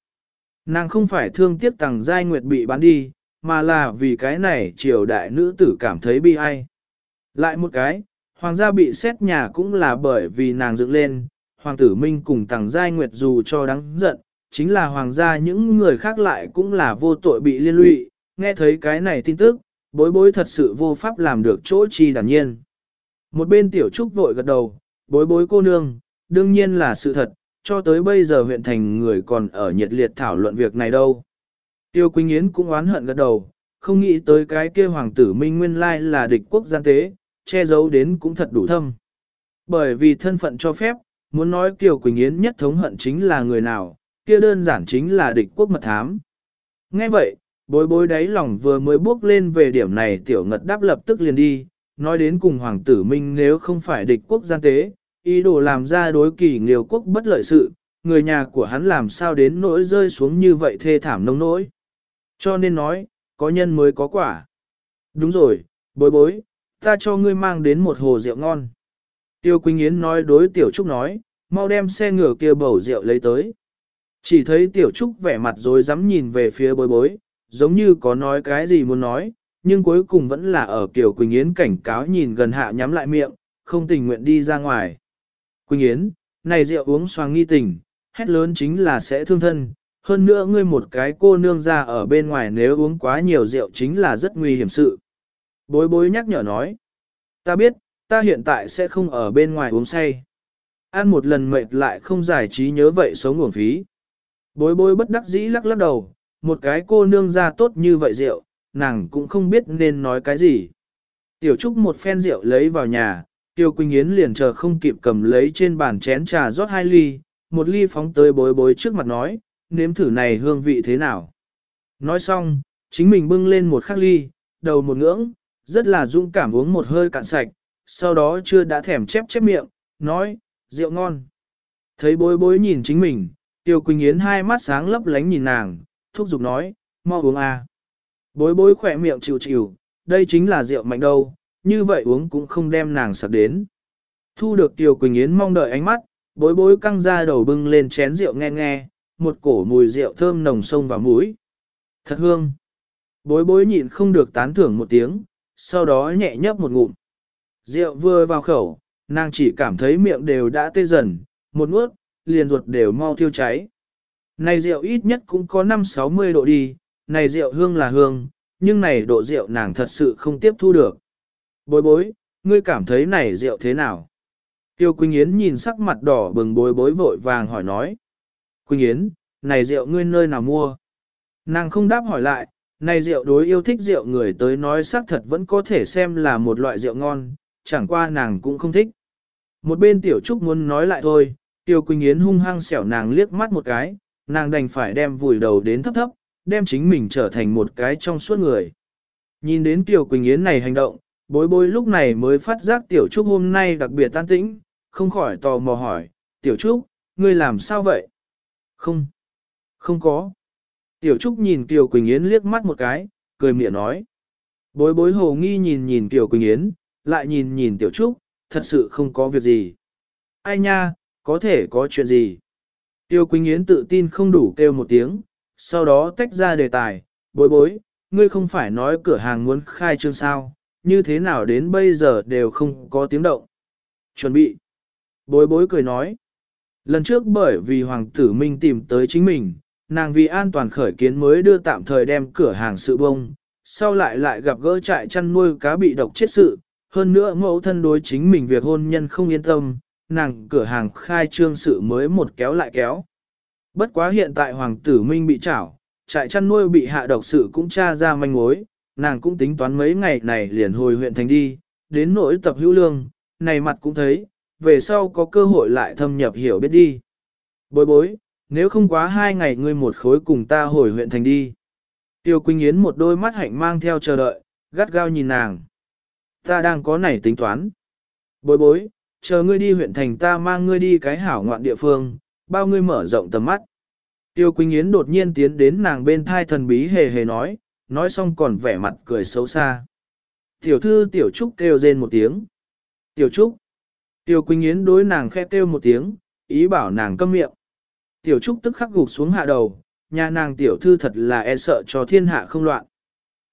Nàng không phải thương tiếc tàng giai nguyệt bị bán đi, mà là vì cái này triều đại nữ tử cảm thấy bi ai. Lại một cái, hoàng gia bị xét nhà cũng là bởi vì nàng dựng lên, hoàng tử minh cùng tàng giai nguyệt dù cho đáng giận, chính là hoàng gia những người khác lại cũng là vô tội bị liên lụy, nghe thấy cái này tin tức, bối bối thật sự vô pháp làm được chỗ chi đàn nhiên. Một bên tiểu trúc vội gật đầu, bối bối cô nương, đương nhiên là sự thật, cho tới bây giờ huyện thành người còn ở nhiệt liệt thảo luận việc này đâu. Tiêu Quỳnh Yến cũng oán hận gật đầu, không nghĩ tới cái kia hoàng tử Minh Nguyên Lai là địch quốc gian tế, che giấu đến cũng thật đủ thâm. Bởi vì thân phận cho phép, muốn nói Kiều Quỳnh Yến nhất thống hận chính là người nào, kia đơn giản chính là địch quốc mật thám. Nghe vậy, bối bối đáy lòng vừa mới bước lên về điểm này tiểu ngật đáp lập tức liền đi, nói đến cùng hoàng tử Minh nếu không phải địch quốc gian tế, ý đồ làm ra đối kỳ nghiều quốc bất lợi sự, người nhà của hắn làm sao đến nỗi rơi xuống như vậy thê thảm nông nỗi. Cho nên nói, có nhân mới có quả. Đúng rồi, bối bối, ta cho ngươi mang đến một hồ rượu ngon. Tiêu Quỳnh Yến nói đối Tiểu Trúc nói, mau đem xe ngựa kia bầu rượu lấy tới. Chỉ thấy Tiểu Trúc vẻ mặt rồi dám nhìn về phía bối bối, giống như có nói cái gì muốn nói, nhưng cuối cùng vẫn là ở Kiều Quỳnh Yến cảnh cáo nhìn gần hạ nhắm lại miệng, không tình nguyện đi ra ngoài. Quỳnh Yến, này rượu uống xoàng nghi tình, hét lớn chính là sẽ thương thân, hơn nữa ngươi một cái cô nương ra ở bên ngoài nếu uống quá nhiều rượu chính là rất nguy hiểm sự. Bối bối nhắc nhở nói, ta biết, ta hiện tại sẽ không ở bên ngoài uống say. Ăn một lần mệt lại không giải trí nhớ vậy sống nguồn phí. Bối bối bất đắc dĩ lắc lắc đầu, một cái cô nương ra tốt như vậy rượu, nàng cũng không biết nên nói cái gì. Tiểu Trúc một phen rượu lấy vào nhà, Tiêu Quỳnh Yến liền chờ không kịp cầm lấy trên bàn chén trà rót hai ly, một ly phóng tới bối bối trước mặt nói, nếm thử này hương vị thế nào. Nói xong, chính mình bưng lên một khắc ly, đầu một ngưỡng, rất là dũng cảm uống một hơi cạn sạch, sau đó chưa đã thèm chép chép miệng, nói, rượu ngon. Thấy bối bối nhìn chính mình, Tiêu Quỳnh Yến hai mắt sáng lấp lánh nhìn nàng, thúc giục nói, mau uống à. Bối bối khỏe miệng chịu chịu, đây chính là rượu mạnh đâu, như vậy uống cũng không đem nàng sặc đến. Thu được Tiêu Quỳnh Yến mong đợi ánh mắt, bối bối căng ra đầu bưng lên chén rượu nghe nghe, một cổ mùi rượu thơm nồng sông vào mũi. Thật hương. Bối bối nhịn không được tán thưởng một tiếng, sau đó nhẹ nhấp một ngụm. Rượu vừa vào khẩu, nàng chỉ cảm thấy miệng đều đã tê dần, một nuốt, liền ruột đều mau thiêu cháy. Này rượu ít nhất cũng có 5-60 độ đi, này rượu hương là hương, nhưng này độ rượu nàng thật sự không tiếp thu được. Bối bối, ngươi cảm thấy này rượu thế nào? Tiêu Quỳnh Yến nhìn sắc mặt đỏ bừng bối bối vội vàng hỏi nói. Quỳnh Yến, này rượu ngươi nơi nào mua? Nàng không đáp hỏi lại, này rượu đối yêu thích rượu người tới nói xác thật vẫn có thể xem là một loại rượu ngon, chẳng qua nàng cũng không thích. Một bên tiểu trúc muốn nói lại thôi, Tiêu Quỳnh Yến hung hăng xẻo nàng liếc mắt một cái, nàng đành phải đem vùi đầu đến thấp thấp, đem chính mình trở thành một cái trong suốt người. Nhìn đến tiểu Quỳnh Yến này hành động, bối bối lúc này mới phát giác Tiểu Trúc hôm nay đặc biệt tan tĩnh, không khỏi tò mò hỏi, Tiểu Trúc, ngươi làm sao vậy? Không, không có. Tiểu Trúc nhìn Kiều Quỳnh Yến liếc mắt một cái, cười miệng nói. Bối bối hồ nghi nhìn nhìn Kiều Quỳnh Yến, lại nhìn nhìn Tiểu Trúc, thật sự không có việc gì. Ai nha, có thể có chuyện gì? Tiêu Quỳnh Yến tự tin không đủ kêu một tiếng, sau đó tách ra đề tài, bối bối, ngươi không phải nói cửa hàng muốn khai trương sao, như thế nào đến bây giờ đều không có tiếng động. Chuẩn bị. Bối bối cười nói. Lần trước bởi vì Hoàng tử Minh tìm tới chính mình, nàng vì an toàn khởi kiến mới đưa tạm thời đem cửa hàng sự bông, sau lại lại gặp gỡ trại chăn nuôi cá bị độc chết sự, hơn nữa mẫu thân đối chính mình việc hôn nhân không yên tâm, nàng cửa hàng khai trương sự mới một kéo lại kéo. Bất quá hiện tại Hoàng tử Minh bị trảo, trại chăn nuôi bị hạ độc sự cũng tra ra manh mối, nàng cũng tính toán mấy ngày này liền hồi huyện thành đi, đến nỗi tập hữu lương, này mặt cũng thấy, về sau có cơ hội lại thâm nhập hiểu biết đi. Bối bối, nếu không quá hai ngày ngươi một khối cùng ta hồi huyện thành đi. Tiêu Quỳnh Yến một đôi mắt hạnh mang theo chờ đợi, gắt gao nhìn nàng. Ta đang có nảy tính toán. Bối bối, chờ ngươi đi huyện thành ta mang ngươi đi cái hảo ngoạn địa phương, bao ngươi mở rộng tầm mắt. Tiêu Quỳnh Yến đột nhiên tiến đến nàng bên thai thần bí hề hề nói, nói xong còn vẻ mặt cười xấu xa. Tiểu thư Tiểu Trúc kêu rên một tiếng. Tiểu Trúc. Tiêu Quỳnh Yến đối nàng khẽ kêu một tiếng, ý bảo nàng câm miệng. Tiểu Trúc tức khắc gục xuống hạ đầu, nhà nàng tiểu thư thật là e sợ cho thiên hạ không loạn.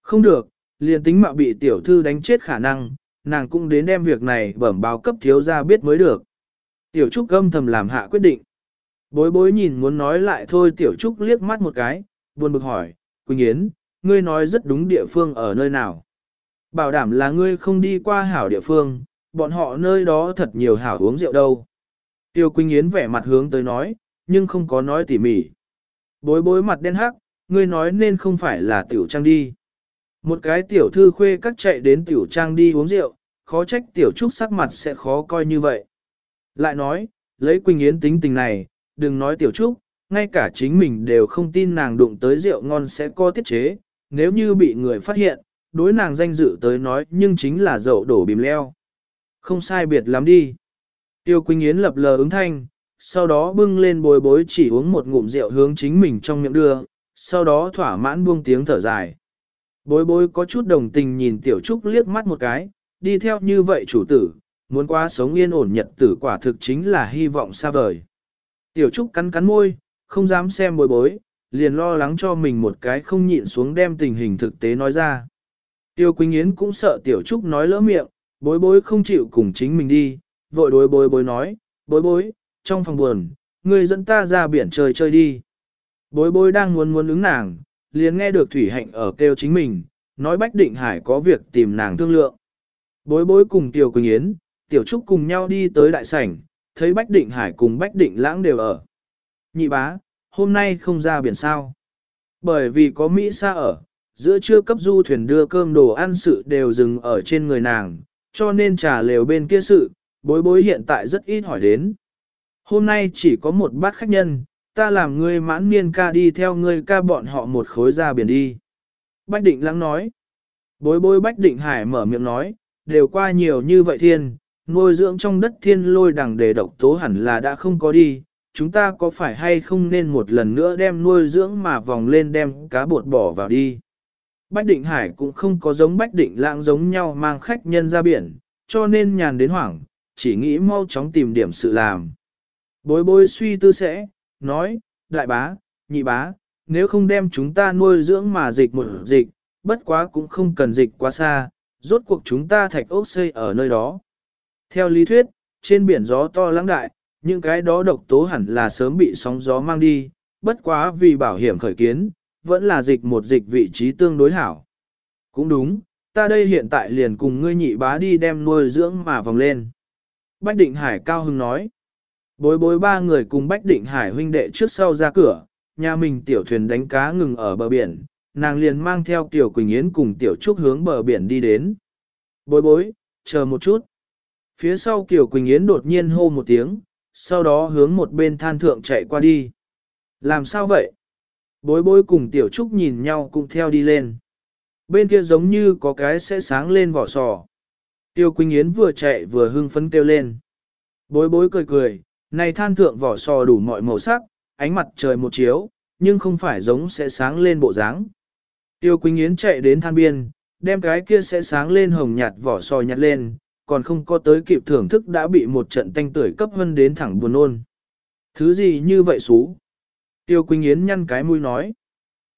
Không được, liền tính mạo bị tiểu thư đánh chết khả năng, nàng cũng đến đem việc này bẩm báo cấp thiếu ra biết mới được. Tiểu Trúc gâm thầm làm hạ quyết định. Bối bối nhìn muốn nói lại thôi Tiểu Trúc liếc mắt một cái, buồn bực hỏi, Quỳnh Yến, ngươi nói rất đúng địa phương ở nơi nào. Bảo đảm là ngươi không đi qua hảo địa phương, bọn họ nơi đó thật nhiều hảo uống rượu đâu. Tiêu Quỳnh Yến vẻ mặt hướng tới nói, nhưng không có nói tỉ mỉ. Bối bối mặt đen hắc, ngươi nói nên không phải là tiểu trang đi. Một cái tiểu thư khuê các chạy đến tiểu trang đi uống rượu, khó trách tiểu trúc sắc mặt sẽ khó coi như vậy. Lại nói, lấy Quỳnh Yến tính tình này, đừng nói tiểu trúc, ngay cả chính mình đều không tin nàng đụng tới rượu ngon sẽ có tiết chế, nếu như bị người phát hiện, đối nàng danh dự tới nói nhưng chính là dậu đổ bìm leo. Không sai biệt lắm đi. Tiêu Quỳnh Yến lập lờ ứng thanh, sau đó bưng lên bồi bối chỉ uống một ngụm rượu hướng chính mình trong miệng đưa, sau đó thỏa mãn buông tiếng thở dài. Bối bối có chút đồng tình nhìn Tiểu Trúc liếc mắt một cái, đi theo như vậy chủ tử, muốn qua sống yên ổn nhật tử quả thực chính là hy vọng xa vời. Tiểu Trúc cắn cắn môi, không dám xem bối bối, liền lo lắng cho mình một cái không nhịn xuống đem tình hình thực tế nói ra. Tiêu Quỳnh Yến cũng sợ Tiểu Trúc nói lỡ miệng, bối bối không chịu cùng chính mình đi, vội đối bối bối nói, bối bối, trong phòng buồn, người dẫn ta ra biển chơi chơi đi. Bối bối đang muốn muốn ứng nàng, liền nghe được Thủy Hạnh ở kêu chính mình, nói Bách Định Hải có việc tìm nàng thương lượng. Bối bối cùng Tiểu Quỳnh Yến, Tiểu Trúc cùng nhau đi tới đại sảnh, thấy Bách Định Hải cùng Bách Định Lãng đều ở. Nhị bá, hôm nay không ra biển sao. Bởi vì có Mỹ xa ở, giữa trưa cấp du thuyền đưa cơm đồ ăn sự đều dừng ở trên người nàng, cho nên trà lều bên kia sự, bối bối hiện tại rất ít hỏi đến. Hôm nay chỉ có một bát khách nhân, ta làm ngươi mãn niên ca đi theo ngươi ca bọn họ một khối ra biển đi. Bách định lắng nói. Bối bối bách định hải mở miệng nói, đều qua nhiều như vậy thiên, nuôi dưỡng trong đất thiên lôi đằng đề độc tố hẳn là đã không có đi, chúng ta có phải hay không nên một lần nữa đem nuôi dưỡng mà vòng lên đem cá bột bỏ vào đi. Bách Định Hải cũng không có giống Bách Định Lãng giống nhau mang khách nhân ra biển, cho nên nhàn đến hoảng, chỉ nghĩ mau chóng tìm điểm sự làm. Bối bối suy tư sẽ, nói, đại bá, nhị bá, nếu không đem chúng ta nuôi dưỡng mà dịch một dịch, bất quá cũng không cần dịch quá xa, rốt cuộc chúng ta thạch ốc xây ở nơi đó. Theo lý thuyết, trên biển gió to lãng đại, những cái đó độc tố hẳn là sớm bị sóng gió mang đi, bất quá vì bảo hiểm khởi kiến, vẫn là dịch một dịch vị trí tương đối hảo. Cũng đúng, ta đây hiện tại liền cùng ngươi nhị bá đi đem nuôi dưỡng mà vòng lên. Bách Định Hải cao hưng nói. Bối bối ba người cùng Bách Định Hải huynh đệ trước sau ra cửa, nhà mình tiểu thuyền đánh cá ngừng ở bờ biển, nàng liền mang theo Tiểu Quỳnh Yến cùng Tiểu Trúc hướng bờ biển đi đến. Bối bối, chờ một chút. Phía sau tiểu Quỳnh Yến đột nhiên hô một tiếng, sau đó hướng một bên than thượng chạy qua đi. Làm sao vậy? Bối bối cùng Tiểu Trúc nhìn nhau cùng theo đi lên. Bên kia giống như có cái sẽ sáng lên vỏ sò. Tiêu Quỳnh Yến vừa chạy vừa hưng phấn kêu lên. Bối bối cười cười, này than thượng vỏ sò đủ mọi màu sắc, ánh mặt trời một chiếu, nhưng không phải giống sẽ sáng lên bộ dáng. Tiêu Quỳnh Yến chạy đến than biên, đem cái kia sẽ sáng lên hồng nhạt vỏ sò nhặt lên, còn không có tới kịp thưởng thức đã bị một trận tanh tưởi cấp hơn đến thẳng buồn ôn. Thứ gì như vậy xú? Tiêu Quỳnh Yến nhăn cái mũi nói.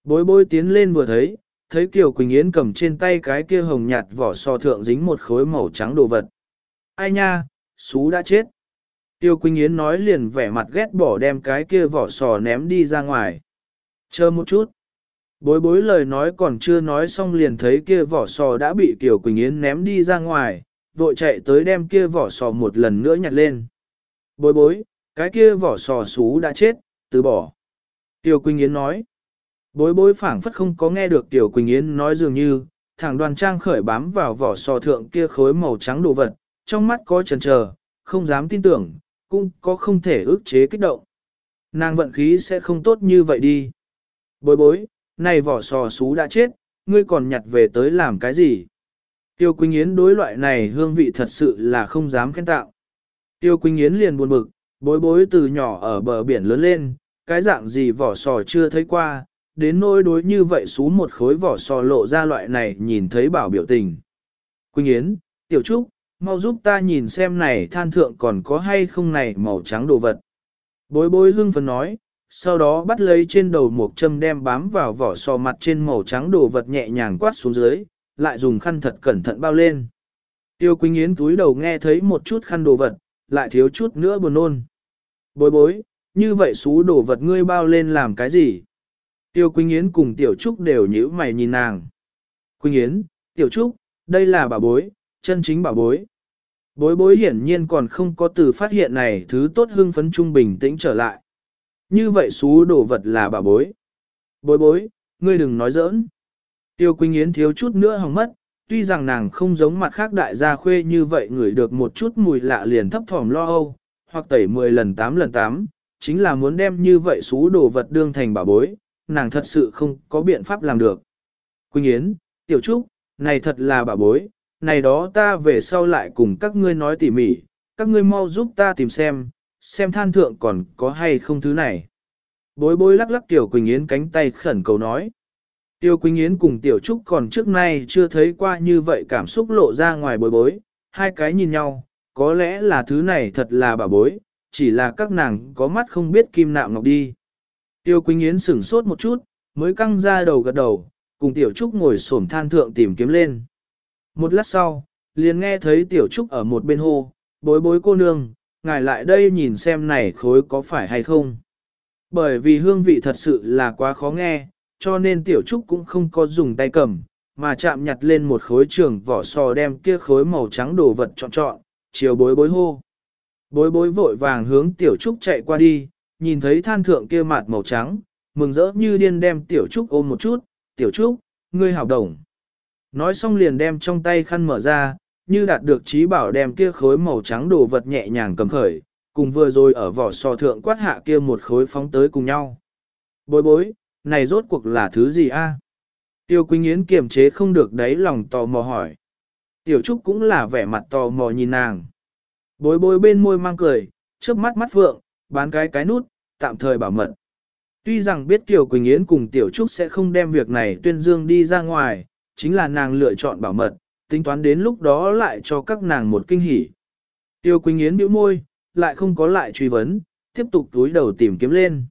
Bối bối tiến lên vừa thấy, thấy Kiều Quỳnh Yến cầm trên tay cái kia hồng nhạt vỏ sò thượng dính một khối màu trắng đồ vật. Ai nha, xú đã chết. Tiêu Quỳnh Yến nói liền vẻ mặt ghét bỏ đem cái kia vỏ sò ném đi ra ngoài. Chờ một chút. Bối bối lời nói còn chưa nói xong liền thấy kia vỏ sò đã bị Tiêu Quỳnh Yến ném đi ra ngoài, vội chạy tới đem kia vỏ sò một lần nữa nhặt lên. Bối bối, cái kia vỏ sò xú đã chết, từ bỏ. Tiêu Quỳnh Yến nói. Bối bối phảng phất không có nghe được Tiểu Quỳnh Yến nói dường như, thẳng đoàn trang khởi bám vào vỏ sò thượng kia khối màu trắng đồ vật, trong mắt có chần chờ, không dám tin tưởng, cũng có không thể ước chế kích động. Nàng vận khí sẽ không tốt như vậy đi. Bối bối, này vỏ sò xú đã chết, ngươi còn nhặt về tới làm cái gì? Tiêu Quỳnh Yến đối loại này hương vị thật sự là không dám khen tạo. Tiêu Quỳnh Yến liền buồn bực, bối bối từ nhỏ ở bờ biển lớn lên, cái dạng gì vỏ sò chưa thấy qua, đến nỗi đối như vậy xú một khối vỏ sò lộ ra loại này nhìn thấy bảo biểu tình. Quỳnh Yến, Tiểu Trúc, mau giúp ta nhìn xem này than thượng còn có hay không này màu trắng đồ vật. Bối bối hưng phấn nói, sau đó bắt lấy trên đầu một châm đem bám vào vỏ sò mặt trên màu trắng đồ vật nhẹ nhàng quát xuống dưới, lại dùng khăn thật cẩn thận bao lên. Tiêu Quỳnh Yến túi đầu nghe thấy một chút khăn đồ vật, lại thiếu chút nữa buồn nôn. Bối bối, như vậy xú đồ vật ngươi bao lên làm cái gì? Tiêu Quỳnh Yến cùng Tiểu Trúc đều nhíu mày nhìn nàng. Quỳnh Yến, Tiểu Trúc, đây là bà bối, chân chính bà bối. Bối bối hiển nhiên còn không có từ phát hiện này thứ tốt hưng phấn trung bình tĩnh trở lại. Như vậy xú đồ vật là bà bối. Bối bối, ngươi đừng nói giỡn. Tiêu Quỳnh Yến thiếu chút nữa hỏng mất, tuy rằng nàng không giống mặt khác đại gia khuê như vậy ngửi được một chút mùi lạ liền thấp thỏm lo âu, hoặc tẩy 10 lần 8 lần 8, chính là muốn đem như vậy xú đồ vật đương thành bà bối, nàng thật sự không có biện pháp làm được. Quỳnh Yến, Tiểu Trúc, này thật là bà bối, này đó ta về sau lại cùng các ngươi nói tỉ mỉ, các ngươi mau giúp ta tìm xem, xem than thượng còn có hay không thứ này. Bối bối lắc lắc Tiểu Quỳnh Yến cánh tay khẩn cầu nói. Tiêu Quỳnh Yến cùng Tiểu Trúc còn trước nay chưa thấy qua như vậy cảm xúc lộ ra ngoài bối bối, hai cái nhìn nhau, có lẽ là thứ này thật là bà bối, chỉ là các nàng có mắt không biết kim nạm ngọc đi. Tiêu Quỳnh Yến sửng sốt một chút, mới căng ra đầu gật đầu, cùng Tiểu Trúc ngồi xổm than thượng tìm kiếm lên. Một lát sau, liền nghe thấy Tiểu Trúc ở một bên hô, bối bối cô nương, ngài lại đây nhìn xem này khối có phải hay không. Bởi vì hương vị thật sự là quá khó nghe, cho nên Tiểu Trúc cũng không có dùng tay cầm, mà chạm nhặt lên một khối trường vỏ sò đem kia khối màu trắng đồ vật trọn trọn, chiều bối bối hô. Bối bối vội vàng hướng Tiểu Trúc chạy qua đi, nhìn thấy than thượng kia mạt màu trắng, mừng rỡ như điên đem Tiểu Trúc ôm một chút, Tiểu Trúc, ngươi hảo đồng. Nói xong liền đem trong tay khăn mở ra, như đạt được trí bảo đem kia khối màu trắng đồ vật nhẹ nhàng cầm khởi, cùng vừa rồi ở vỏ sò thượng quát hạ kia một khối phóng tới cùng nhau. Bối bối, này rốt cuộc là thứ gì a? Tiêu Quỳnh Yến kiềm chế không được đấy lòng tò mò hỏi. Tiểu Trúc cũng là vẻ mặt tò mò nhìn nàng. Bối bối bên môi mang cười, trước mắt mắt vượng, bán cái cái nút, tạm thời bảo mật. Tuy rằng biết Tiểu Quỳnh Yến cùng Tiểu Trúc sẽ không đem việc này tuyên dương đi ra ngoài, chính là nàng lựa chọn bảo mật, tính toán đến lúc đó lại cho các nàng một kinh hỉ. Tiêu Quỳnh Yến bĩu môi, lại không có lại truy vấn, tiếp tục túi đầu tìm kiếm lên.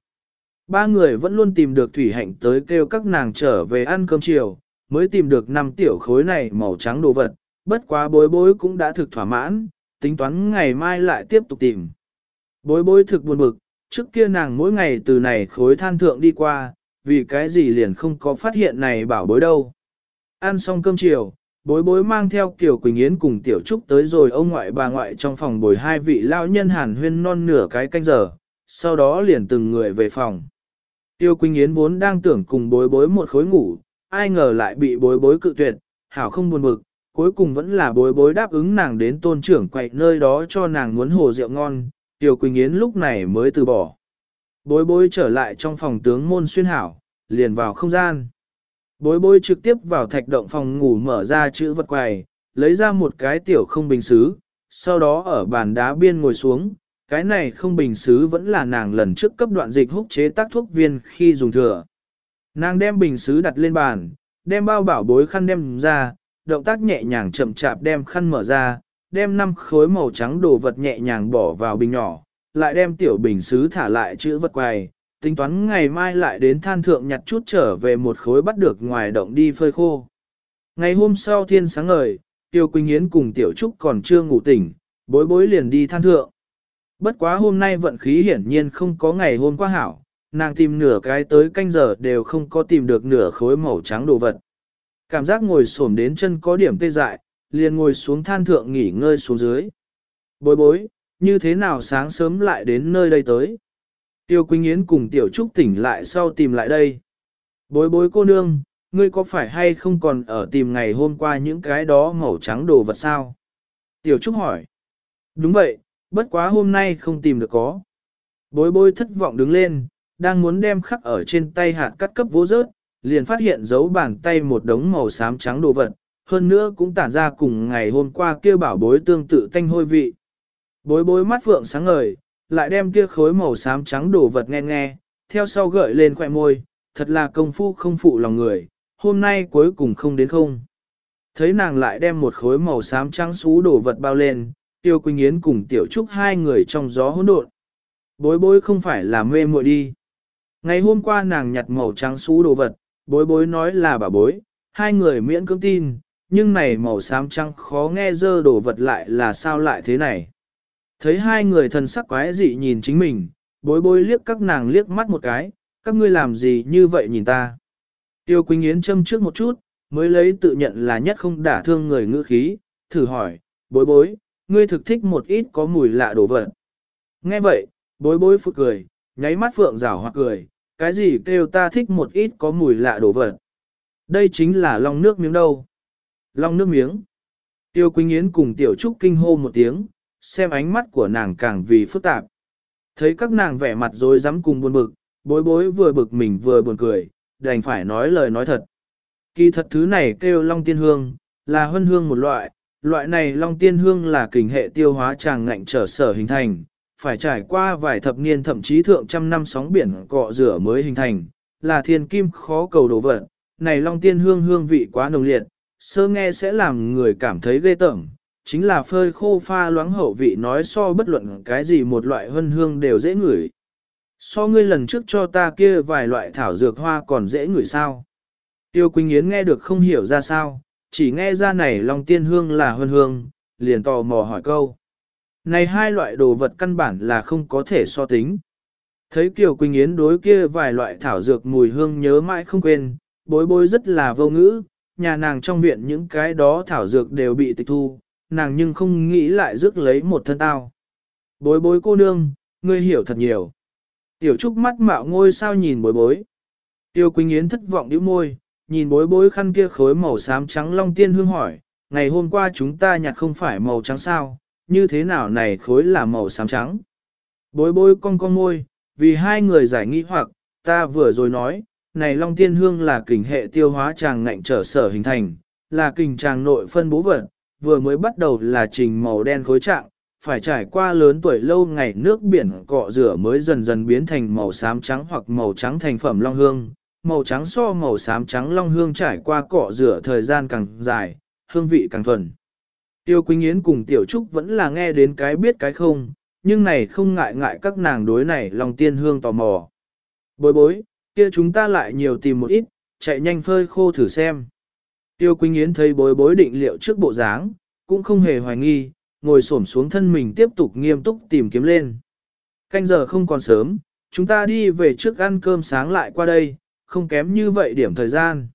Ba người vẫn luôn tìm được Thủy Hạnh tới kêu các nàng trở về ăn cơm chiều, mới tìm được năm tiểu khối này màu trắng đồ vật, bất quá bối bối cũng đã thực thỏa mãn, tính toán ngày mai lại tiếp tục tìm. Bối bối thực buồn bực, trước kia nàng mỗi ngày từ này khối than thượng đi qua, vì cái gì liền không có phát hiện này bảo bối đâu. Ăn xong cơm chiều, bối bối mang theo Kiều Quỳnh Yến cùng Tiểu Trúc tới rồi ông ngoại bà ngoại trong phòng bồi hai vị lao nhân hàn huyên non nửa cái canh giờ, sau đó liền từng người về phòng. Tiêu Quỳnh Yến vốn đang tưởng cùng bối bối một khối ngủ, ai ngờ lại bị bối bối cự tuyệt, hảo không buồn bực, cuối cùng vẫn là bối bối đáp ứng nàng đến tôn trưởng quậy nơi đó cho nàng muốn hồ rượu ngon, Tiểu Quỳnh Yến lúc này mới từ bỏ. Bối bối trở lại trong phòng tướng môn xuyên hảo, liền vào không gian. Bối bối trực tiếp vào thạch động phòng ngủ mở ra chữ vật quầy, lấy ra một cái tiểu không bình xứ, sau đó ở bàn đá biên ngồi xuống, cái này không bình xứ vẫn là nàng lần trước cấp đoạn dịch húc chế tác thuốc viên khi dùng thừa. Nàng đem bình xứ đặt lên bàn, đem bao bảo bối khăn đem ra, động tác nhẹ nhàng chậm chạp đem khăn mở ra, đem năm khối màu trắng đồ vật nhẹ nhàng bỏ vào bình nhỏ, lại đem tiểu bình xứ thả lại chữ vật quầy, tính toán ngày mai lại đến than thượng nhặt chút trở về một khối bắt được ngoài động đi phơi khô. Ngày hôm sau thiên sáng ngời, Tiêu Quỳnh Yến cùng Tiểu Trúc còn chưa ngủ tỉnh, bối bối liền đi than thượng. Bất quá hôm nay vận khí hiển nhiên không có ngày hôm qua hảo, nàng tìm nửa cái tới canh giờ đều không có tìm được nửa khối màu trắng đồ vật. Cảm giác ngồi xổm đến chân có điểm tê dại, liền ngồi xuống than thượng nghỉ ngơi xuống dưới. Bối bối, như thế nào sáng sớm lại đến nơi đây tới? Tiêu Quỳnh Yến cùng Tiểu Trúc tỉnh lại sau tìm lại đây. Bối bối cô nương, ngươi có phải hay không còn ở tìm ngày hôm qua những cái đó màu trắng đồ vật sao? Tiểu Trúc hỏi. Đúng vậy, bất quá hôm nay không tìm được có. Bối bối thất vọng đứng lên, đang muốn đem khắc ở trên tay hạt cắt cấp vỗ rớt, liền phát hiện giấu bàn tay một đống màu xám trắng đồ vật, hơn nữa cũng tản ra cùng ngày hôm qua kia bảo bối tương tự tanh hôi vị. Bối bối mắt phượng sáng ngời, lại đem kia khối màu xám trắng đổ vật nghe nghe, theo sau gợi lên khỏe môi, thật là công phu không phụ lòng người, hôm nay cuối cùng không đến không. Thấy nàng lại đem một khối màu xám trắng xú đổ vật bao lên, Tiêu Quỳnh Yến cùng Tiểu Trúc hai người trong gió hỗn độn. Bối bối không phải là mê muội đi. Ngày hôm qua nàng nhặt màu trắng xú đồ vật, bối bối nói là bà bối, hai người miễn cưỡng tin, nhưng này màu xám trắng khó nghe dơ đồ vật lại là sao lại thế này. Thấy hai người thần sắc quái dị nhìn chính mình, bối bối liếc các nàng liếc mắt một cái, các ngươi làm gì như vậy nhìn ta. Tiêu Quỳnh Yến châm trước một chút, mới lấy tự nhận là nhất không đả thương người ngữ khí, thử hỏi, bối bối, ngươi thực thích một ít có mùi lạ đồ vật. Nghe vậy, bối bối phụt cười, nháy mắt phượng rảo hoặc cười, cái gì kêu ta thích một ít có mùi lạ đồ vật. Đây chính là lòng nước miếng đâu. Lòng nước miếng. Tiêu Quỳnh Yến cùng Tiểu Trúc kinh hô một tiếng, xem ánh mắt của nàng càng vì phức tạp. Thấy các nàng vẻ mặt rồi dám cùng buồn bực, bối bối vừa bực mình vừa buồn cười, đành phải nói lời nói thật. Kỳ thật thứ này kêu long tiên hương, là huân hương một loại, loại này long tiên hương là kình hệ tiêu hóa tràng ngạnh trở sở hình thành, phải trải qua vài thập niên thậm chí thượng trăm năm sóng biển cọ rửa mới hình thành, là thiên kim khó cầu đồ vật. Này long tiên hương hương vị quá nồng liệt, sơ nghe sẽ làm người cảm thấy ghê tởm, chính là phơi khô pha loãng hậu vị nói so bất luận cái gì một loại hân hương đều dễ ngửi. So ngươi lần trước cho ta kia vài loại thảo dược hoa còn dễ ngửi sao. Tiêu Quỳnh Yến nghe được không hiểu ra sao, chỉ nghe ra này long tiên hương là hân hương, liền tò mò hỏi câu. Này hai loại đồ vật căn bản là không có thể so tính. Thấy Kiều Quỳnh Yến đối kia vài loại thảo dược mùi hương nhớ mãi không quên, bối bối rất là vô ngữ, nhà nàng trong viện những cái đó thảo dược đều bị tịch thu, nàng nhưng không nghĩ lại rước lấy một thân tao. Bối bối cô nương, ngươi hiểu thật nhiều. Tiểu Trúc mắt mạo ngôi sao nhìn bối bối. Tiêu Quỳnh Yến thất vọng điếu môi, nhìn bối bối khăn kia khối màu xám trắng long tiên hương hỏi, ngày hôm qua chúng ta nhặt không phải màu trắng sao, như thế nào này khối là màu xám trắng. Bối bối con con môi, vì hai người giải nghi hoặc, ta vừa rồi nói, này long tiên hương là kình hệ tiêu hóa tràng ngạnh trở sở hình thành, là kình tràng nội phân bố vật, vừa mới bắt đầu là trình màu đen khối trạng, phải trải qua lớn tuổi lâu ngày nước biển cọ rửa mới dần dần biến thành màu xám trắng hoặc màu trắng thành phẩm long hương. Màu trắng so màu xám trắng long hương trải qua cọ rửa thời gian càng dài, hương vị càng thuần. Tiêu Quỳnh Yến cùng Tiểu Trúc vẫn là nghe đến cái biết cái không, nhưng này không ngại ngại các nàng đối này lòng tiên hương tò mò. Bối bối, kia chúng ta lại nhiều tìm một ít, chạy nhanh phơi khô thử xem. Tiêu Quỳnh Yến thấy bối bối định liệu trước bộ dáng, cũng không hề hoài nghi, ngồi xổm xuống thân mình tiếp tục nghiêm túc tìm kiếm lên. Canh giờ không còn sớm, chúng ta đi về trước ăn cơm sáng lại qua đây, không kém như vậy điểm thời gian.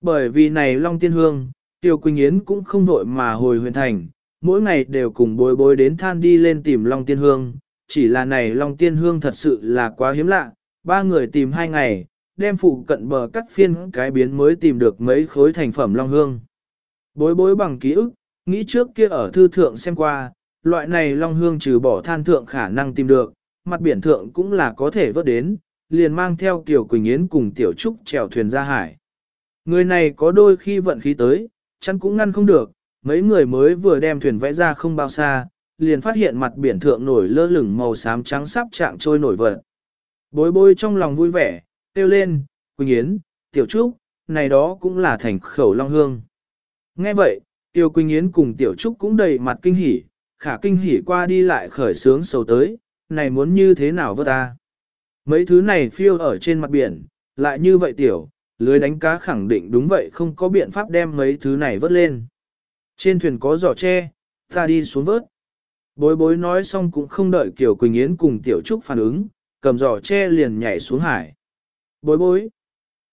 Bởi vì này Long Tiên Hương, Tiêu Quỳnh Yến cũng không vội mà hồi huyền thành, mỗi ngày đều cùng bối bối đến than đi lên tìm Long Tiên Hương, chỉ là này Long Tiên Hương thật sự là quá hiếm lạ, ba người tìm hai ngày, đem phụ cận bờ cắt phiên cái biến mới tìm được mấy khối thành phẩm long hương. Bối bối bằng ký ức, nghĩ trước kia ở thư thượng xem qua, loại này long hương trừ bỏ than thượng khả năng tìm được, mặt biển thượng cũng là có thể vớt đến, liền mang theo Kiều Quỳnh Yến cùng Tiểu Trúc chèo thuyền ra hải. Người này có đôi khi vận khí tới, chắn cũng ngăn không được, mấy người mới vừa đem thuyền vẽ ra không bao xa, liền phát hiện mặt biển thượng nổi lơ lửng màu xám trắng sắp trạng trôi nổi vật. Bối bối trong lòng vui vẻ, kêu lên, Quỳnh Yến, Tiểu Trúc, này đó cũng là thành khẩu long hương. Nghe vậy, Tiêu Quỳnh Yến cùng Tiểu Trúc cũng đầy mặt kinh hỉ, khả kinh hỉ qua đi lại khởi sướng sầu tới, này muốn như thế nào vớt ta. Mấy thứ này phiêu ở trên mặt biển, lại như vậy Tiểu, lưới đánh cá khẳng định đúng vậy không có biện pháp đem mấy thứ này vớt lên. Trên thuyền có giỏ tre, ta đi xuống vớt. Bối bối nói xong cũng không đợi Kiều Quỳnh Yến cùng Tiểu Trúc phản ứng, cầm giỏ tre liền nhảy xuống hải. Bối bối,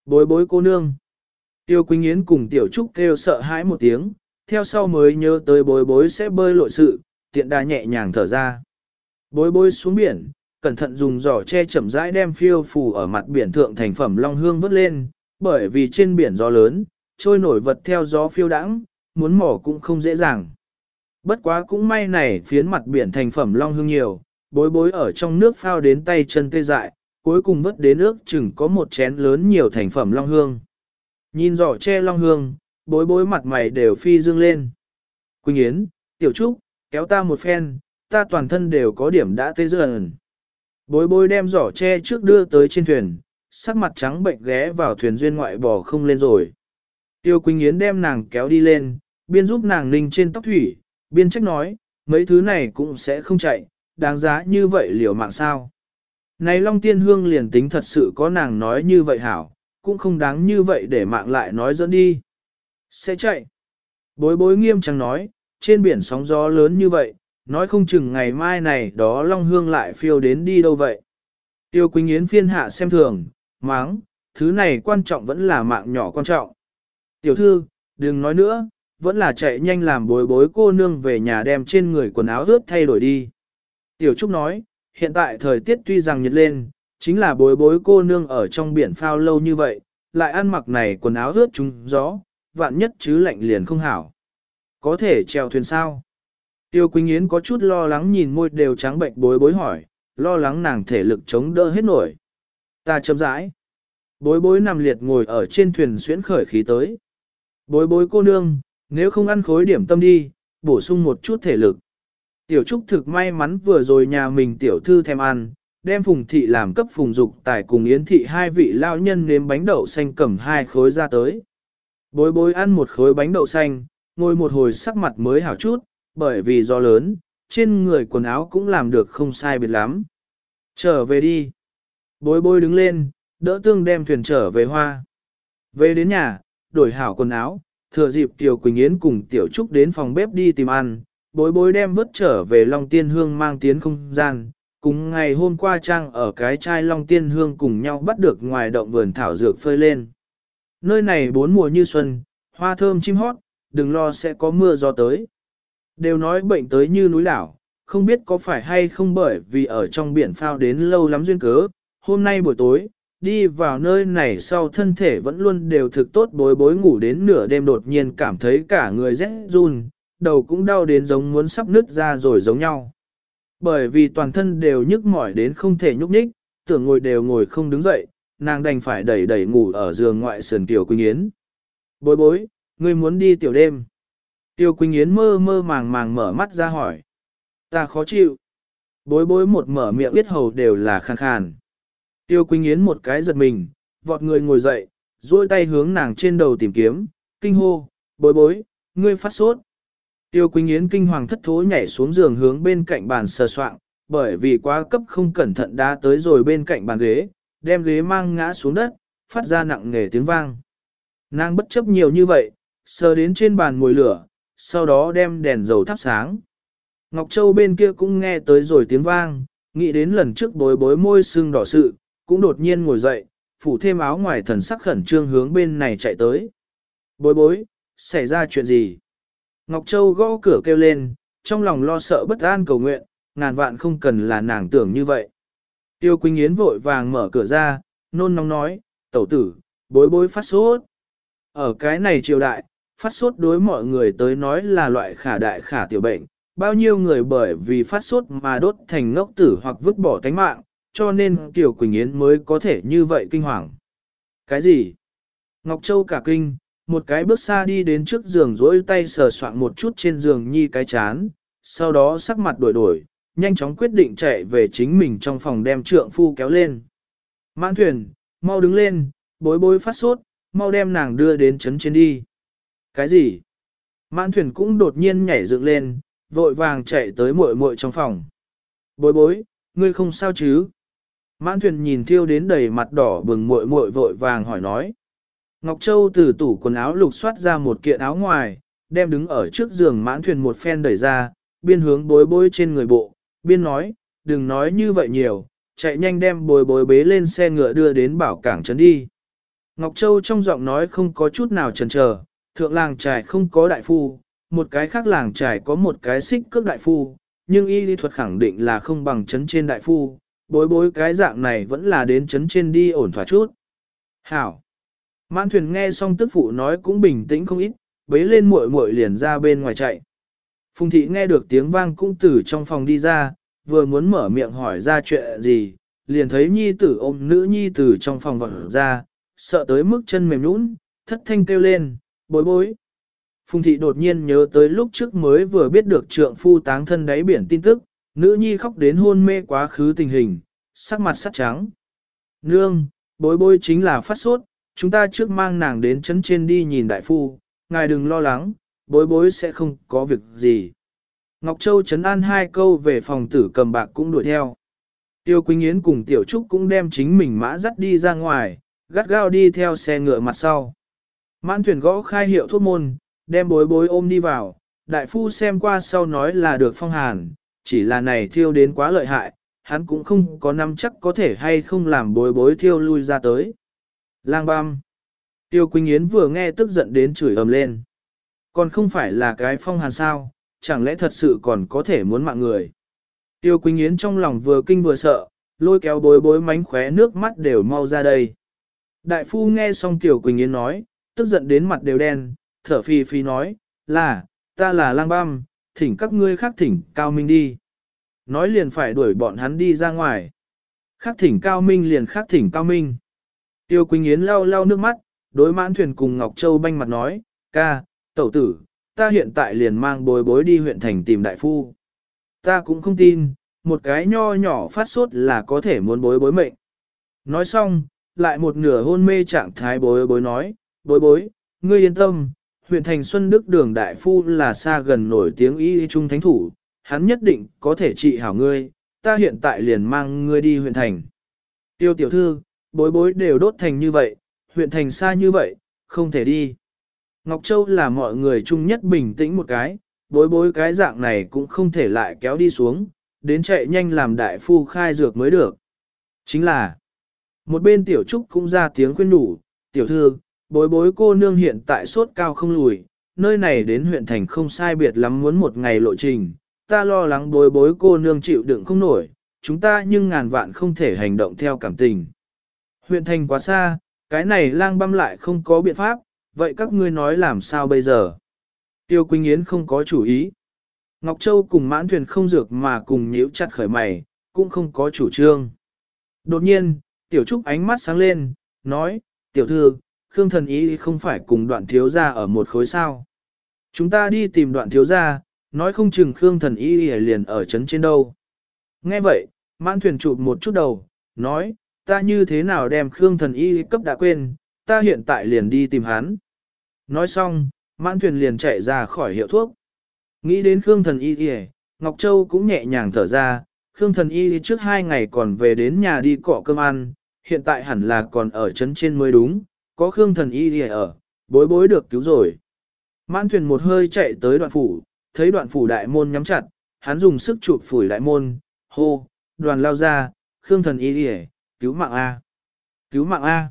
bối bối cô nương. Tiêu Quỳnh Yến cùng Tiểu Trúc kêu sợ hãi một tiếng, theo sau mới nhớ tới bối bối sẽ bơi lội sự, tiện đà nhẹ nhàng thở ra. Bối bối xuống biển, cẩn thận dùng giỏ che chậm rãi đem phiêu phù ở mặt biển thượng thành phẩm long hương vớt lên, bởi vì trên biển gió lớn, trôi nổi vật theo gió phiêu đãng, muốn mỏ cũng không dễ dàng. Bất quá cũng may này phiến mặt biển thành phẩm long hương nhiều, bối bối ở trong nước phao đến tay chân tê dại, cuối cùng vớt đến nước chừng có một chén lớn nhiều thành phẩm long hương. Nhìn giỏ che long hương, bối bối mặt mày đều phi dương lên. Quỳnh Yến, Tiểu Trúc, kéo ta một phen, ta toàn thân đều có điểm đã tê dần. Bối bối đem giỏ che trước đưa tới trên thuyền, sắc mặt trắng bệnh ghé vào thuyền duyên ngoại bò không lên rồi. Tiêu Quỳnh Yến đem nàng kéo đi lên, biên giúp nàng ninh trên tóc thủy, biên trách nói, mấy thứ này cũng sẽ không chạy, đáng giá như vậy liều mạng sao. Này Long Tiên Hương liền tính thật sự có nàng nói như vậy hảo, cũng không đáng như vậy để mạng lại nói dẫn đi. Sẽ chạy. Bối bối nghiêm trang nói, trên biển sóng gió lớn như vậy, nói không chừng ngày mai này đó Long Hương lại phiêu đến đi đâu vậy. Tiêu Quỳnh Yến phiên hạ xem thường, máng, thứ này quan trọng vẫn là mạng nhỏ quan trọng. Tiểu thư, đừng nói nữa, vẫn là chạy nhanh làm bối bối cô nương về nhà đem trên người quần áo ướt thay đổi đi. Tiểu Trúc nói, hiện tại thời tiết tuy rằng nhiệt lên, chính là bối bối cô nương ở trong biển phao lâu như vậy, lại ăn mặc này quần áo ướt trúng gió, vạn nhất chứ lạnh liền không hảo. Có thể chèo thuyền sao? Tiêu Quỳnh Yến có chút lo lắng nhìn môi đều trắng bệnh bối bối hỏi, lo lắng nàng thể lực chống đỡ hết nổi. Ta chậm rãi. Bối bối nằm liệt ngồi ở trên thuyền xuyễn khởi khí tới. Bối bối cô nương, nếu không ăn khối điểm tâm đi, bổ sung một chút thể lực. Tiểu Trúc thực may mắn vừa rồi nhà mình tiểu thư thèm ăn, đem phùng thị làm cấp phùng dục tài cùng yến thị hai vị lao nhân nếm bánh đậu xanh cầm hai khối ra tới. Bối bối ăn một khối bánh đậu xanh, ngồi một hồi sắc mặt mới hảo chút, bởi vì do lớn, trên người quần áo cũng làm được không sai biệt lắm. Trở về đi. Bối bối đứng lên, đỡ tương đem thuyền trở về hoa. Về đến nhà, đổi hảo quần áo, thừa dịp Tiểu Quỳnh Yến cùng Tiểu Trúc đến phòng bếp đi tìm ăn, bối bối đem vớt trở về Long Tiên Hương mang tiến không gian. Cùng ngày hôm qua Trang ở cái chai Long Tiên Hương cùng nhau bắt được ngoài động vườn thảo dược phơi lên. Nơi này bốn mùa như xuân, hoa thơm chim hót, đừng lo sẽ có mưa gió tới. Đều nói bệnh tới như núi đảo, không biết có phải hay không bởi vì ở trong biển phao đến lâu lắm duyên cớ. Hôm nay buổi tối, đi vào nơi này sau thân thể vẫn luôn đều thực tốt bối bối ngủ đến nửa đêm đột nhiên cảm thấy cả người rét run, đầu cũng đau đến giống muốn sắp nứt ra rồi giống nhau. Bởi vì toàn thân đều nhức mỏi đến không thể nhúc nhích, tưởng ngồi đều ngồi không đứng dậy, nàng đành phải đẩy đẩy ngủ ở giường ngoại sườn Tiểu Quỳnh Yến. Bối bối, ngươi muốn đi tiểu đêm. Tiêu Quỳnh Yến mơ mơ màng màng mở mắt ra hỏi. Ta khó chịu. Bối bối một mở miệng biết hầu đều là khàn khàn. Tiêu Quỳnh Yến một cái giật mình, vọt người ngồi dậy, duỗi tay hướng nàng trên đầu tìm kiếm, kinh hô, bối bối, ngươi phát sốt. Tiêu Quỳnh Yến kinh hoàng thất thố nhảy xuống giường hướng bên cạnh bàn sờ soạng, bởi vì quá cấp không cẩn thận đã tới rồi bên cạnh bàn ghế, đem ghế mang ngã xuống đất, phát ra nặng nề tiếng vang. Nàng bất chấp nhiều như vậy, sờ đến trên bàn mùi lửa, sau đó đem đèn dầu thắp sáng. Ngọc Châu bên kia cũng nghe tới rồi tiếng vang, nghĩ đến lần trước bối bối môi sưng đỏ sự, cũng đột nhiên ngồi dậy, phủ thêm áo ngoài thần sắc khẩn trương hướng bên này chạy tới. Bối bối, xảy ra chuyện gì? Ngọc Châu gõ cửa kêu lên, trong lòng lo sợ bất an cầu nguyện, ngàn vạn không cần là nàng tưởng như vậy. Tiêu Quỳnh Yến vội vàng mở cửa ra, nôn nóng nói, Tẩu tử, bối bối phát sốt. Ở cái này triều đại, phát sốt đối mọi người tới nói là loại khả đại khả tiểu bệnh, bao nhiêu người bởi vì phát sốt mà đốt thành ngốc tử hoặc vứt bỏ tánh mạng, cho nên Tiêu Quỳnh Yến mới có thể như vậy kinh hoàng. Cái gì? Ngọc Châu cả kinh, một cái bước xa đi đến trước giường rỗi tay sờ soạn một chút trên giường nhi cái chán, sau đó sắc mặt đổi đổi, nhanh chóng quyết định chạy về chính mình trong phòng đem trượng phu kéo lên. Mãn thuyền, mau đứng lên, bối bối phát sốt, mau đem nàng đưa đến chấn trên đi. Cái gì? Mãn thuyền cũng đột nhiên nhảy dựng lên, vội vàng chạy tới muội muội trong phòng. Bối bối, ngươi không sao chứ? Mãn thuyền nhìn thiêu đến đầy mặt đỏ bừng muội muội vội vàng hỏi nói. Ngọc Châu từ tủ quần áo lục soát ra một kiện áo ngoài, đem đứng ở trước giường mãn thuyền một phen đẩy ra, biên hướng bối bối trên người bộ, biên nói, đừng nói như vậy nhiều, chạy nhanh đem bối bối bế lên xe ngựa đưa đến bảo cảng trấn đi. Ngọc Châu trong giọng nói không có chút nào chần chờ, thượng làng trải không có đại phu, một cái khác làng trải có một cái xích cước đại phu, nhưng y lý thuật khẳng định là không bằng chấn trên đại phu, bối bối cái dạng này vẫn là đến chấn trên đi ổn thỏa chút. Hảo! Mãn thuyền nghe xong tức phụ nói cũng bình tĩnh không ít, bế lên muội muội liền ra bên ngoài chạy. Phùng thị nghe được tiếng vang cũng từ trong phòng đi ra, vừa muốn mở miệng hỏi ra chuyện gì, liền thấy nhi tử ôm nữ nhi tử trong phòng vọt ra, sợ tới mức chân mềm nhũn, thất thanh kêu lên, bối bối. Phùng thị đột nhiên nhớ tới lúc trước mới vừa biết được trượng phu táng thân đáy biển tin tức, nữ nhi khóc đến hôn mê quá khứ tình hình, sắc mặt sắt trắng. Nương, bối bối chính là phát sốt, chúng ta trước mang nàng đến chấn trên đi nhìn đại phu, ngài đừng lo lắng, bối bối sẽ không có việc gì. Ngọc Châu chấn an hai câu về phòng tử cầm bạc cũng đuổi theo. Tiêu Quỳnh Yến cùng Tiểu Trúc cũng đem chính mình mã dắt đi ra ngoài, gắt gao đi theo xe ngựa mặt sau. Mãn thuyền gõ khai hiệu thuốc môn, đem bối bối ôm đi vào, đại phu xem qua sau nói là được phong hàn, chỉ là này thiêu đến quá lợi hại, hắn cũng không có nắm chắc có thể hay không làm bối bối thiêu lui ra tới. Lang băm. Tiêu Quỳnh Yến vừa nghe tức giận đến chửi ầm lên. Còn không phải là cái phong hàn sao, chẳng lẽ thật sự còn có thể muốn mạng người. Tiêu Quỳnh Yến trong lòng vừa kinh vừa sợ, lôi kéo bối bối mánh khóe nước mắt đều mau ra đây. Đại phu nghe xong Tiêu Quỳnh Yến nói, tức giận đến mặt đều đen, thở phì phì nói, là, ta là lang băm, thỉnh các ngươi khác thỉnh cao minh đi. Nói liền phải đuổi bọn hắn đi ra ngoài. Khác thỉnh cao minh liền khác thỉnh cao minh. Tiêu Quỳnh Yến lau lau nước mắt, đối mãn thuyền cùng Ngọc Châu banh mặt nói, ca, tẩu tử, ta hiện tại liền mang bối bối đi huyện thành tìm đại phu. Ta cũng không tin, một cái nho nhỏ phát sốt là có thể muốn bối bối mệnh. Nói xong, lại một nửa hôn mê trạng thái bối bối nói, bối bối, ngươi yên tâm, huyện thành Xuân Đức đường đại phu là xa gần nổi tiếng y trung thánh thủ, hắn nhất định có thể trị hảo ngươi, ta hiện tại liền mang ngươi đi huyện thành. Tiêu tiểu thư, bối bối đều đốt thành như vậy, huyện thành xa như vậy, không thể đi. Ngọc Châu là mọi người chung nhất bình tĩnh một cái, bối bối cái dạng này cũng không thể lại kéo đi xuống, đến chạy nhanh làm đại phu khai dược mới được. Chính là, một bên tiểu trúc cũng ra tiếng khuyên đủ, tiểu thư, bối bối cô nương hiện tại sốt cao không lùi, nơi này đến huyện thành không sai biệt lắm muốn một ngày lộ trình, ta lo lắng bối bối cô nương chịu đựng không nổi, chúng ta nhưng ngàn vạn không thể hành động theo cảm tình. Huyện thành quá xa, cái này lang băm lại không có biện pháp, vậy các ngươi nói làm sao bây giờ? Tiêu Quỳnh Yến không có chủ ý. Ngọc Châu cùng mãn thuyền không dược mà cùng nhíu chặt khởi mày, cũng không có chủ trương. Đột nhiên, Tiểu Trúc ánh mắt sáng lên, nói, Tiểu thư, Khương thần ý không phải cùng đoạn thiếu gia ở một khối sao. Chúng ta đi tìm đoạn thiếu gia, nói không chừng Khương thần ý liền ở chấn trên đâu. Nghe vậy, mãn thuyền chụp một chút đầu, nói, ta như thế nào đem Khương thần y cấp đã quên, ta hiện tại liền đi tìm hắn. Nói xong, mãn thuyền liền chạy ra khỏi hiệu thuốc. Nghĩ đến Khương thần y kìa, Ngọc Châu cũng nhẹ nhàng thở ra, Khương thần y trước hai ngày còn về đến nhà đi cọ cơm ăn, hiện tại hẳn là còn ở trấn trên mới đúng, có Khương thần y kìa ở, bối bối được cứu rồi. Mãn thuyền một hơi chạy tới đoạn phủ, thấy đoạn phủ đại môn nhắm chặt, hắn dùng sức chụp phủi đại môn, hô, đoàn lao ra, Khương thần y kìa, cứu mạng A. Cứu mạng A.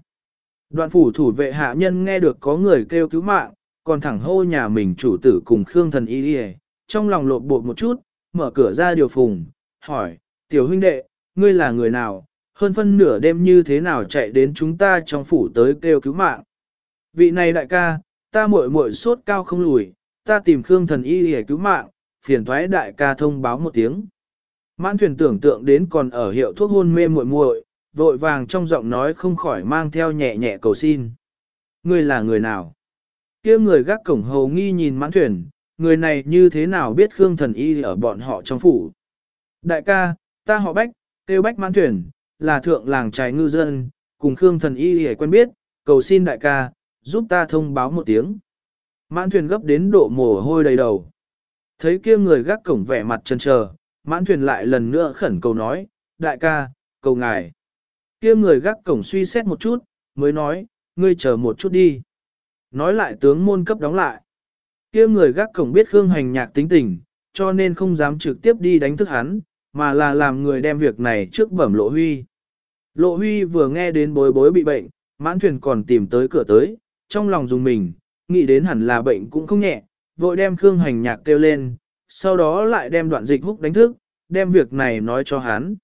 Đoạn phủ thủ vệ hạ nhân nghe được có người kêu cứu mạng, còn thẳng hô nhà mình chủ tử cùng Khương thần y đi trong lòng lộn bột một chút, mở cửa ra điều phùng, hỏi, tiểu huynh đệ, ngươi là người nào, hơn phân nửa đêm như thế nào chạy đến chúng ta trong phủ tới kêu cứu mạng. Vị này đại ca, ta muội muội sốt cao không lùi, ta tìm Khương thần y để cứu mạng, phiền thoái đại ca thông báo một tiếng. Mãn thuyền tưởng tượng đến còn ở hiệu thuốc hôn mê muội muội, vội vàng trong giọng nói không khỏi mang theo nhẹ nhẹ cầu xin. Ngươi là người nào? kia người gác cổng hầu nghi nhìn mãn thuyền, người này như thế nào biết Khương thần y ở bọn họ trong phủ. Đại ca, ta họ Bách, tiêu Bách mãn thuyền, là thượng làng trài ngư dân, cùng Khương thần y hề quen biết, cầu xin đại ca, giúp ta thông báo một tiếng. Mãn thuyền gấp đến độ mồ hôi đầy đầu. Thấy kia người gác cổng vẻ mặt chân chờ, mãn thuyền lại lần nữa khẩn cầu nói, đại ca, cầu ngài. Kia người gác cổng suy xét một chút, mới nói, ngươi chờ một chút đi. Nói lại tướng môn cấp đóng lại. Kia người gác cổng biết Khương Hành Nhạc tính tình, cho nên không dám trực tiếp đi đánh thức hắn, mà là làm người đem việc này trước bẩm Lộ Huy. Lộ Huy vừa nghe đến bối bối bị bệnh, mãn thuyền còn tìm tới cửa tới, trong lòng dùng mình, nghĩ đến hẳn là bệnh cũng không nhẹ, vội đem Khương Hành Nhạc kêu lên, sau đó lại đem đoạn dịch húc đánh thức, đem việc này nói cho hắn.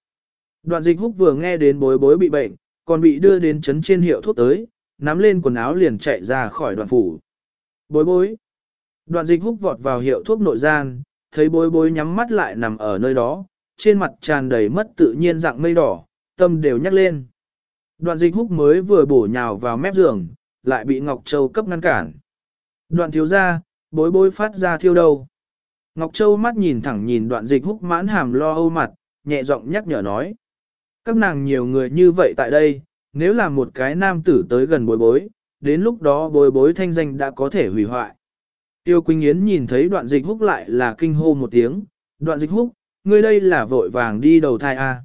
Đoạn dịch húc vừa nghe đến bối bối bị bệnh, còn bị đưa đến chấn trên hiệu thuốc tới, nắm lên quần áo liền chạy ra khỏi đoạn phủ. Bối bối. Đoạn dịch húc vọt vào hiệu thuốc nội gian, thấy bối bối nhắm mắt lại nằm ở nơi đó, trên mặt tràn đầy mất tự nhiên dạng mây đỏ, tâm đều nhắc lên. Đoạn dịch húc mới vừa bổ nhào vào mép giường, lại bị Ngọc Châu cấp ngăn cản. Đoạn thiếu ra, bối bối phát ra thiêu đầu. Ngọc Châu mắt nhìn thẳng nhìn đoạn dịch húc mãn hàm lo âu mặt, nhẹ giọng nhắc nhở nói. Các nàng nhiều người như vậy tại đây, nếu là một cái nam tử tới gần bối bối, đến lúc đó bối bối thanh danh đã có thể hủy hoại. Tiêu Quỳnh Yến nhìn thấy đoạn dịch húc lại là kinh hô một tiếng, đoạn dịch húc, ngươi đây là vội vàng đi đầu thai A.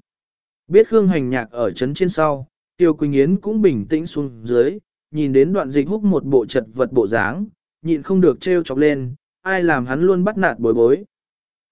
Biết Khương hành nhạc ở chấn trên sau, Tiêu Quỳnh Yến cũng bình tĩnh xuống dưới, nhìn đến đoạn dịch húc một bộ chật vật bộ dáng, nhịn không được trêu chọc lên, ai làm hắn luôn bắt nạt bối bối.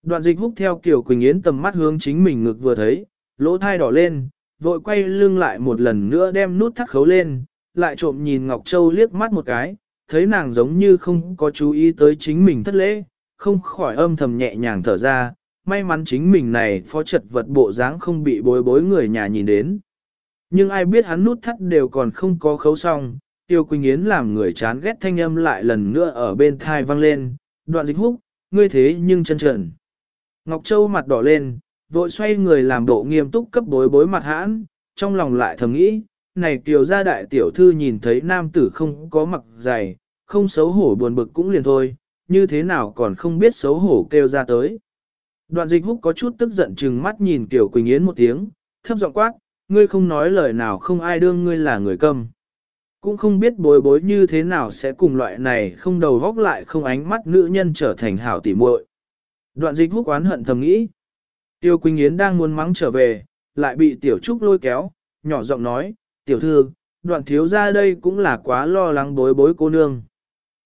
Đoạn dịch húc theo Kiều Quỳnh Yến tầm mắt hướng chính mình ngực vừa thấy, lỗ thai đỏ lên, vội quay lưng lại một lần nữa đem nút thắt khấu lên, lại trộm nhìn Ngọc Châu liếc mắt một cái, thấy nàng giống như không có chú ý tới chính mình thất lễ, không khỏi âm thầm nhẹ nhàng thở ra, may mắn chính mình này phó trật vật bộ dáng không bị bối bối người nhà nhìn đến. Nhưng ai biết hắn nút thắt đều còn không có khấu xong, Tiêu Quỳnh Yến làm người chán ghét thanh âm lại lần nữa ở bên thai vang lên, đoạn dịch húc, ngươi thế nhưng chân trần. Ngọc Châu mặt đỏ lên, vội xoay người làm bộ nghiêm túc cấp bối bối mặt hãn, trong lòng lại thầm nghĩ, này kiều gia đại tiểu thư nhìn thấy nam tử không có mặc dày, không xấu hổ buồn bực cũng liền thôi, như thế nào còn không biết xấu hổ kêu ra tới. Đoạn dịch húc có chút tức giận chừng mắt nhìn tiểu Quỳnh Yến một tiếng, thấp giọng quát, ngươi không nói lời nào không ai đương ngươi là người câm. Cũng không biết bối bối như thế nào sẽ cùng loại này không đầu góc lại không ánh mắt nữ nhân trở thành hảo tỉ muội. Đoạn dịch húc oán hận thầm nghĩ. Tiêu Quỳnh Yến đang muốn mắng trở về, lại bị Tiểu Trúc lôi kéo, nhỏ giọng nói, Tiểu thư, đoạn thiếu ra đây cũng là quá lo lắng bối bối cô nương.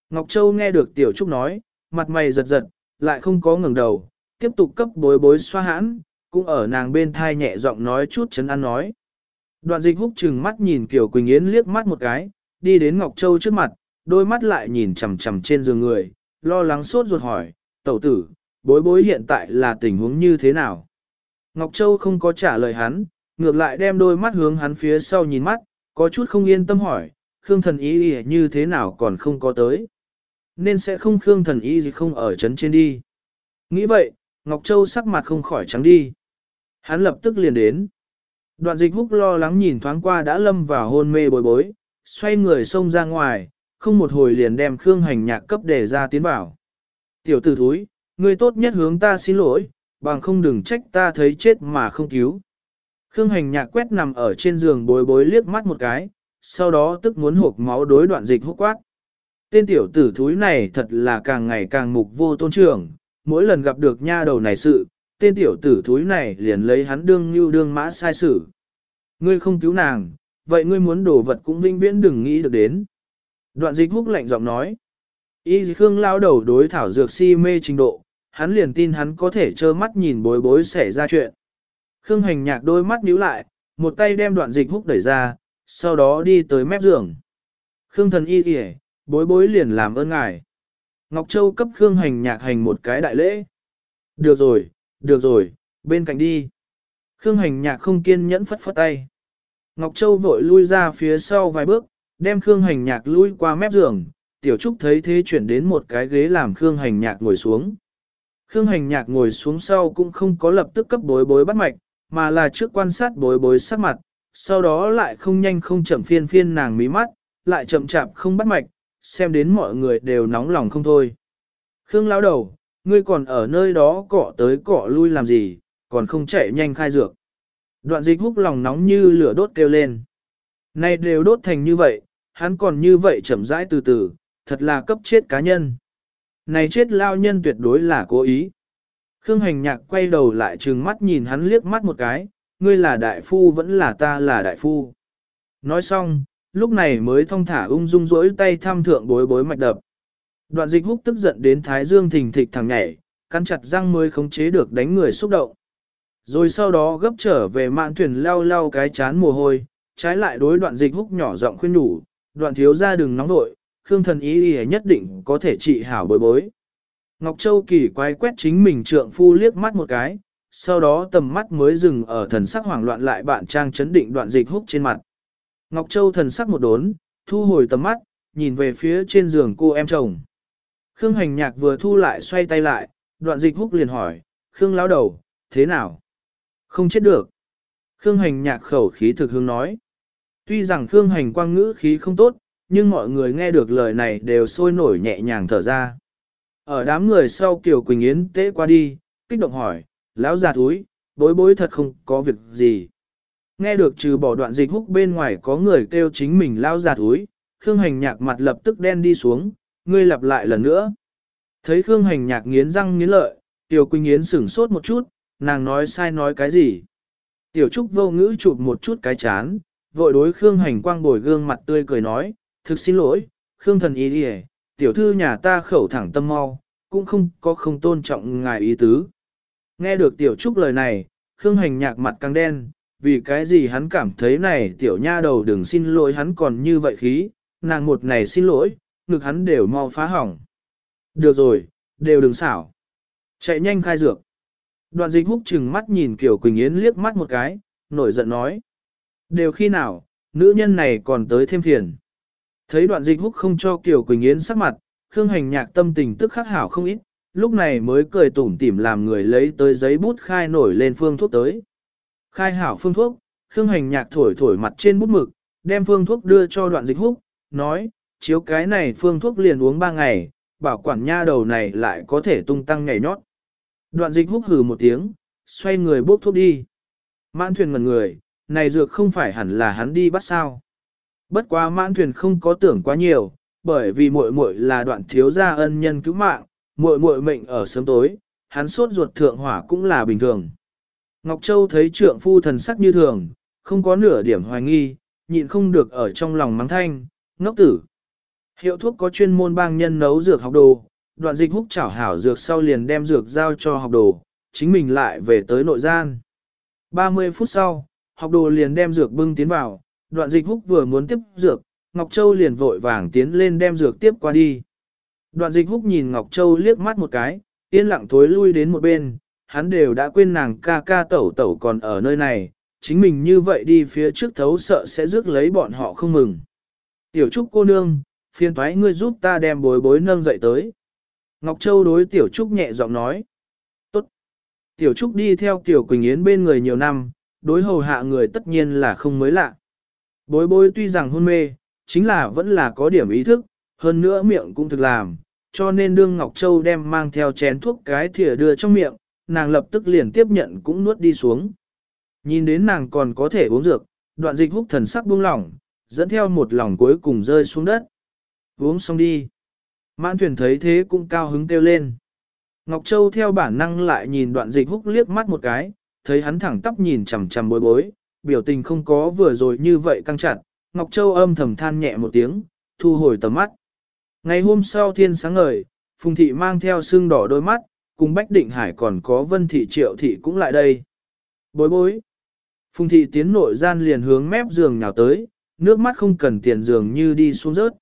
Ngọc Châu nghe được Tiểu Trúc nói, mặt mày giật giật, lại không có ngừng đầu, tiếp tục cấp bối bối xoa hãn, cũng ở nàng bên thai nhẹ giọng nói chút chấn an nói. Đoạn dịch húc chừng mắt nhìn Kiều Quỳnh Yến liếc mắt một cái, đi đến Ngọc Châu trước mặt, đôi mắt lại nhìn chầm chầm trên giường người, lo lắng sốt ruột hỏi, tẩu tử, bối bối hiện tại là tình huống như thế nào? Ngọc Châu không có trả lời hắn, ngược lại đem đôi mắt hướng hắn phía sau nhìn mắt, có chút không yên tâm hỏi, Khương thần ý như thế nào còn không có tới? Nên sẽ không Khương thần ý gì không ở chấn trên đi. Nghĩ vậy, Ngọc Châu sắc mặt không khỏi trắng đi. Hắn lập tức liền đến. Đoạn dịch húc lo lắng nhìn thoáng qua đã lâm vào hôn mê bối bối, xoay người xông ra ngoài, không một hồi liền đem Khương hành nhạc cấp để ra tiến vào. Tiểu tử thúi, ngươi tốt nhất hướng ta xin lỗi, bằng không đừng trách ta thấy chết mà không cứu. Khương hành nhạc quét nằm ở trên giường bối bối liếc mắt một cái, sau đó tức muốn hộp máu đối đoạn dịch hút quát. Tên tiểu tử thúi này thật là càng ngày càng mục vô tôn trưởng, mỗi lần gặp được nha đầu này sự, tên tiểu tử thúi này liền lấy hắn đương như đương mã sai sử. Ngươi không cứu nàng, vậy ngươi muốn đổ vật cũng vinh viễn đừng nghĩ được đến. Đoạn dịch húc lạnh giọng nói. Y Khương lao đầu đối thảo dược si mê trình độ, hắn liền tin hắn có thể trơ mắt nhìn bối bối xảy ra chuyện. Khương hành nhạc đôi mắt nhíu lại, một tay đem đoạn dịch húc đẩy ra, sau đó đi tới mép giường. Khương thần y kìa, bối bối liền làm ơn ngài. Ngọc Châu cấp Khương hành nhạc hành một cái đại lễ. Được rồi, được rồi, bên cạnh đi. Khương hành nhạc không kiên nhẫn phất phất tay. Ngọc Châu vội lui ra phía sau vài bước, đem Khương Hành Nhạc lui qua mép giường, Tiểu Trúc thấy thế chuyển đến một cái ghế làm Khương Hành Nhạc ngồi xuống. Khương Hành Nhạc ngồi xuống sau cũng không có lập tức cấp bối bối bắt mạch, mà là trước quan sát bối bối sắc mặt, sau đó lại không nhanh không chậm phiên phiên nàng mí mắt, lại chậm chạp không bắt mạch, xem đến mọi người đều nóng lòng không thôi. Khương lão đầu, ngươi còn ở nơi đó cọ tới cọ lui làm gì, còn không chạy nhanh khai dược. Đoạn dịch húc lòng nóng như lửa đốt kêu lên. Này đều đốt thành như vậy, hắn còn như vậy chậm rãi từ từ, thật là cấp chết cá nhân. Này chết lao nhân tuyệt đối là cố ý. Khương hành nhạc quay đầu lại trừng mắt nhìn hắn liếc mắt một cái, ngươi là đại phu vẫn là ta là đại phu. Nói xong, lúc này mới thong thả ung dung rỗi tay thăm thượng bối bối mạch đập. Đoạn dịch húc tức giận đến thái dương thình thịch thẳng nhảy, cắn chặt răng mới khống chế được đánh người xúc động. Rồi sau đó gấp trở về mạn thuyền leo leo cái chán mồ hôi, trái lại đối đoạn dịch húc nhỏ giọng khuyên nhủ, đoạn thiếu ra đừng nóng nội, Khương thần ý ý nhất định có thể trị hảo bối bối. Ngọc Châu kỳ quái quét chính mình trượng phu liếc mắt một cái, sau đó tầm mắt mới dừng ở thần sắc hoảng loạn lại bạn trang chấn định đoạn dịch húc trên mặt. Ngọc Châu thần sắc một đốn, thu hồi tầm mắt, nhìn về phía trên giường cô em chồng. Khương hành nhạc vừa thu lại xoay tay lại, đoạn dịch húc liền hỏi, Khương lão đầu, thế nào? Không chết được. Khương hành nhạc khẩu khí thực hương nói. Tuy rằng Khương hành quang ngữ khí không tốt, nhưng mọi người nghe được lời này đều sôi nổi nhẹ nhàng thở ra. Ở đám người sau Kiều Quỳnh Yến tế qua đi, kích động hỏi, lão già túi, bối bối thật không có việc gì. Nghe được trừ bỏ đoạn dịch húc bên ngoài có người kêu chính mình lão già túi, Khương hành nhạc mặt lập tức đen đi xuống, ngươi lặp lại lần nữa. Thấy Khương hành nhạc nghiến răng nghiến lợi, Tiểu Quỳnh Yến sửng sốt một chút, nàng nói sai nói cái gì. Tiểu Trúc vô ngữ chụp một chút cái chán, vội đối Khương hành quang bồi gương mặt tươi cười nói, thực xin lỗi, Khương thần ý đi tiểu thư nhà ta khẩu thẳng tâm mau, cũng không có không tôn trọng ngài ý tứ. Nghe được tiểu trúc lời này, Khương hành nhạc mặt căng đen, vì cái gì hắn cảm thấy này tiểu nha đầu đừng xin lỗi hắn còn như vậy khí, nàng một này xin lỗi, ngực hắn đều mau phá hỏng. Được rồi, đều đừng xảo. Chạy nhanh khai dược. Đoạn dịch húc chừng mắt nhìn Kiều Quỳnh Yến liếc mắt một cái, nổi giận nói. Đều khi nào, nữ nhân này còn tới thêm phiền. Thấy đoạn dịch húc không cho Kiều Quỳnh Yến sắc mặt, Khương Hành Nhạc tâm tình tức khắc hảo không ít, lúc này mới cười tủm tỉm làm người lấy tới giấy bút khai nổi lên phương thuốc tới. Khai hảo phương thuốc, Khương Hành Nhạc thổi thổi mặt trên bút mực, đem phương thuốc đưa cho đoạn dịch húc, nói, chiếu cái này phương thuốc liền uống 3 ngày, bảo quản nha đầu này lại có thể tung tăng nhảy nhót. Đoạn dịch húc hừ một tiếng, xoay người bốc thuốc đi. Mãn thuyền ngần người, này dược không phải hẳn là hắn đi bắt sao. Bất quá mãn thuyền không có tưởng quá nhiều, bởi vì muội muội là đoạn thiếu gia ân nhân cứu mạng, muội muội mệnh ở sớm tối, hắn sốt ruột thượng hỏa cũng là bình thường. Ngọc Châu thấy trượng phu thần sắc như thường, không có nửa điểm hoài nghi, nhịn không được ở trong lòng mắng thanh, ngốc tử. Hiệu thuốc có chuyên môn bang nhân nấu dược học đồ, đoạn dịch húc chảo hảo dược sau liền đem dược giao cho học đồ, chính mình lại về tới nội gian. 30 phút sau, học đồ liền đem dược bưng tiến vào, đoạn dịch húc vừa muốn tiếp dược, Ngọc Châu liền vội vàng tiến lên đem dược tiếp qua đi. Đoạn dịch húc nhìn Ngọc Châu liếc mắt một cái, yên lặng thối lui đến một bên, hắn đều đã quên nàng ca ca tẩu tẩu còn ở nơi này, chính mình như vậy đi phía trước thấu sợ sẽ rước lấy bọn họ không mừng. Tiểu Trúc cô nương, phiền thoái ngươi giúp ta đem bối bối nâng dậy tới. Ngọc Châu đối Tiểu Trúc nhẹ giọng nói. Tốt. Tiểu Trúc đi theo Tiểu Quỳnh Yến bên người nhiều năm, đối hầu hạ người tất nhiên là không mới lạ. Bối bối tuy rằng hôn mê, chính là vẫn là có điểm ý thức, hơn nữa miệng cũng thực làm, cho nên đương Ngọc Châu đem mang theo chén thuốc cái thìa đưa trong miệng, nàng lập tức liền tiếp nhận cũng nuốt đi xuống. Nhìn đến nàng còn có thể uống dược, đoạn dịch húc thần sắc buông lỏng, dẫn theo một lòng cuối cùng rơi xuống đất. Uống xong đi. Mãn thuyền thấy thế cũng cao hứng kêu lên. Ngọc Châu theo bản năng lại nhìn đoạn dịch húc liếc mắt một cái, thấy hắn thẳng tắp nhìn chằm chằm bối bối, biểu tình không có vừa rồi như vậy căng chặt, Ngọc Châu âm thầm than nhẹ một tiếng, thu hồi tầm mắt. Ngày hôm sau thiên sáng ngời, Phùng Thị mang theo xương đỏ đôi mắt, cùng Bách Định Hải còn có Vân Thị Triệu Thị cũng lại đây. Bối bối. Phùng Thị tiến nội gian liền hướng mép giường nhào tới, nước mắt không cần tiền giường như đi xuống rớt.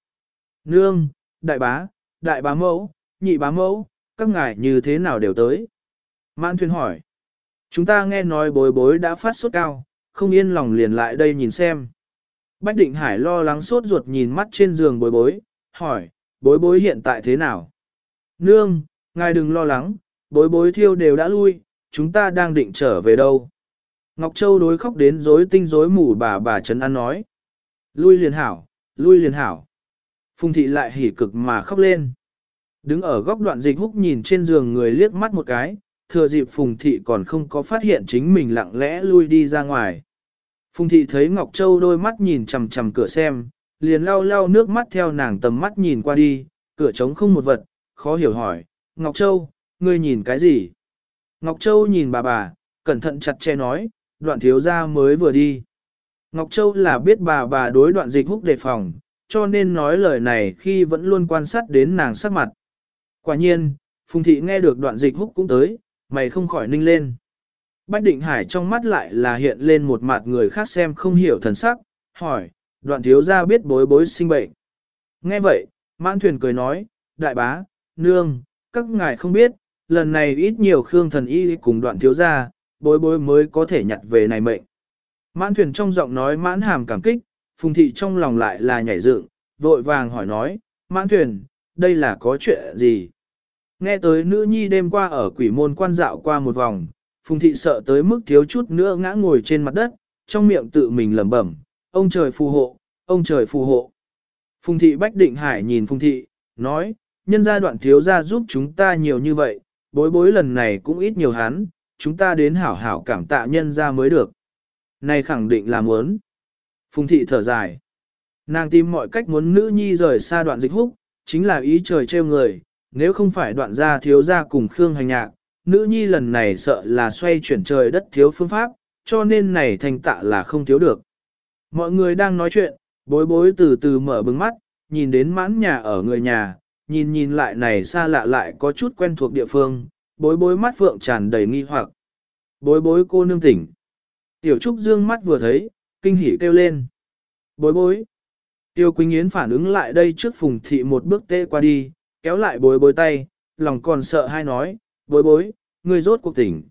Nương, đại bá, đại bá mẫu, nhị bá mẫu, các ngài như thế nào đều tới. Mãn thuyền hỏi. Chúng ta nghe nói bối bối đã phát sốt cao, không yên lòng liền lại đây nhìn xem. Bách Định Hải lo lắng sốt ruột nhìn mắt trên giường bối bối, hỏi, bối bối hiện tại thế nào? Nương, ngài đừng lo lắng, bối bối thiêu đều đã lui, chúng ta đang định trở về đâu? Ngọc Châu đối khóc đến rối tinh rối mù bà bà Trấn An nói. Lui liền hảo, lui liền hảo. Phùng thị lại hỉ cực mà khóc lên. Đứng ở góc đoạn dịch húc nhìn trên giường người liếc mắt một cái, thừa dịp Phùng thị còn không có phát hiện chính mình lặng lẽ lui đi ra ngoài. Phùng thị thấy Ngọc Châu đôi mắt nhìn chằm chằm cửa xem, liền lau lau nước mắt theo nàng tầm mắt nhìn qua đi, cửa trống không một vật, khó hiểu hỏi, Ngọc Châu, ngươi nhìn cái gì? Ngọc Châu nhìn bà bà, cẩn thận chặt chẽ nói, đoạn thiếu gia mới vừa đi. Ngọc Châu là biết bà bà đối đoạn dịch húc đề phòng, cho nên nói lời này khi vẫn luôn quan sát đến nàng sắc mặt. Quả nhiên, Phùng Thị nghe được đoạn dịch húc cũng tới, mày không khỏi ninh lên. Bách Định Hải trong mắt lại là hiện lên một mặt người khác xem không hiểu thần sắc, hỏi, đoạn thiếu gia biết bối bối sinh bệnh. Nghe vậy, mãn thuyền cười nói, đại bá, nương, các ngài không biết, lần này ít nhiều khương thần y cùng đoạn thiếu gia, bối bối mới có thể nhặt về này mệnh. Mãn thuyền trong giọng nói mãn hàm cảm kích, phùng thị trong lòng lại là nhảy dựng, vội vàng hỏi nói, mãn thuyền, đây là có chuyện gì? Nghe tới nữ nhi đêm qua ở quỷ môn quan dạo qua một vòng, phùng thị sợ tới mức thiếu chút nữa ngã ngồi trên mặt đất, trong miệng tự mình lẩm bẩm, ông trời phù hộ, ông trời phù hộ. Phùng thị bách định hải nhìn phùng thị, nói, nhân gia đoạn thiếu gia giúp chúng ta nhiều như vậy, bối bối lần này cũng ít nhiều hắn, chúng ta đến hảo hảo cảm tạ nhân gia mới được. Này khẳng định là muốn. Phùng thị thở dài. Nàng tìm mọi cách muốn nữ nhi rời xa đoạn dịch húc, chính là ý trời trêu người, nếu không phải đoạn gia thiếu gia cùng Khương hành nhạc, nữ nhi lần này sợ là xoay chuyển trời đất thiếu phương pháp, cho nên này thành tạ là không thiếu được. Mọi người đang nói chuyện, bối bối từ từ mở bừng mắt, nhìn đến mãn nhà ở người nhà, nhìn nhìn lại này xa lạ lại có chút quen thuộc địa phương, bối bối mắt phượng tràn đầy nghi hoặc. Bối bối cô nương tỉnh. Tiểu Trúc dương mắt vừa thấy, kinh hỉ kêu lên. Bối bối. Tiêu Quỳnh Yến phản ứng lại đây trước phùng thị một bước tê qua đi, kéo lại bối bối tay, lòng còn sợ hai nói, bối bối, người rốt cuộc tỉnh.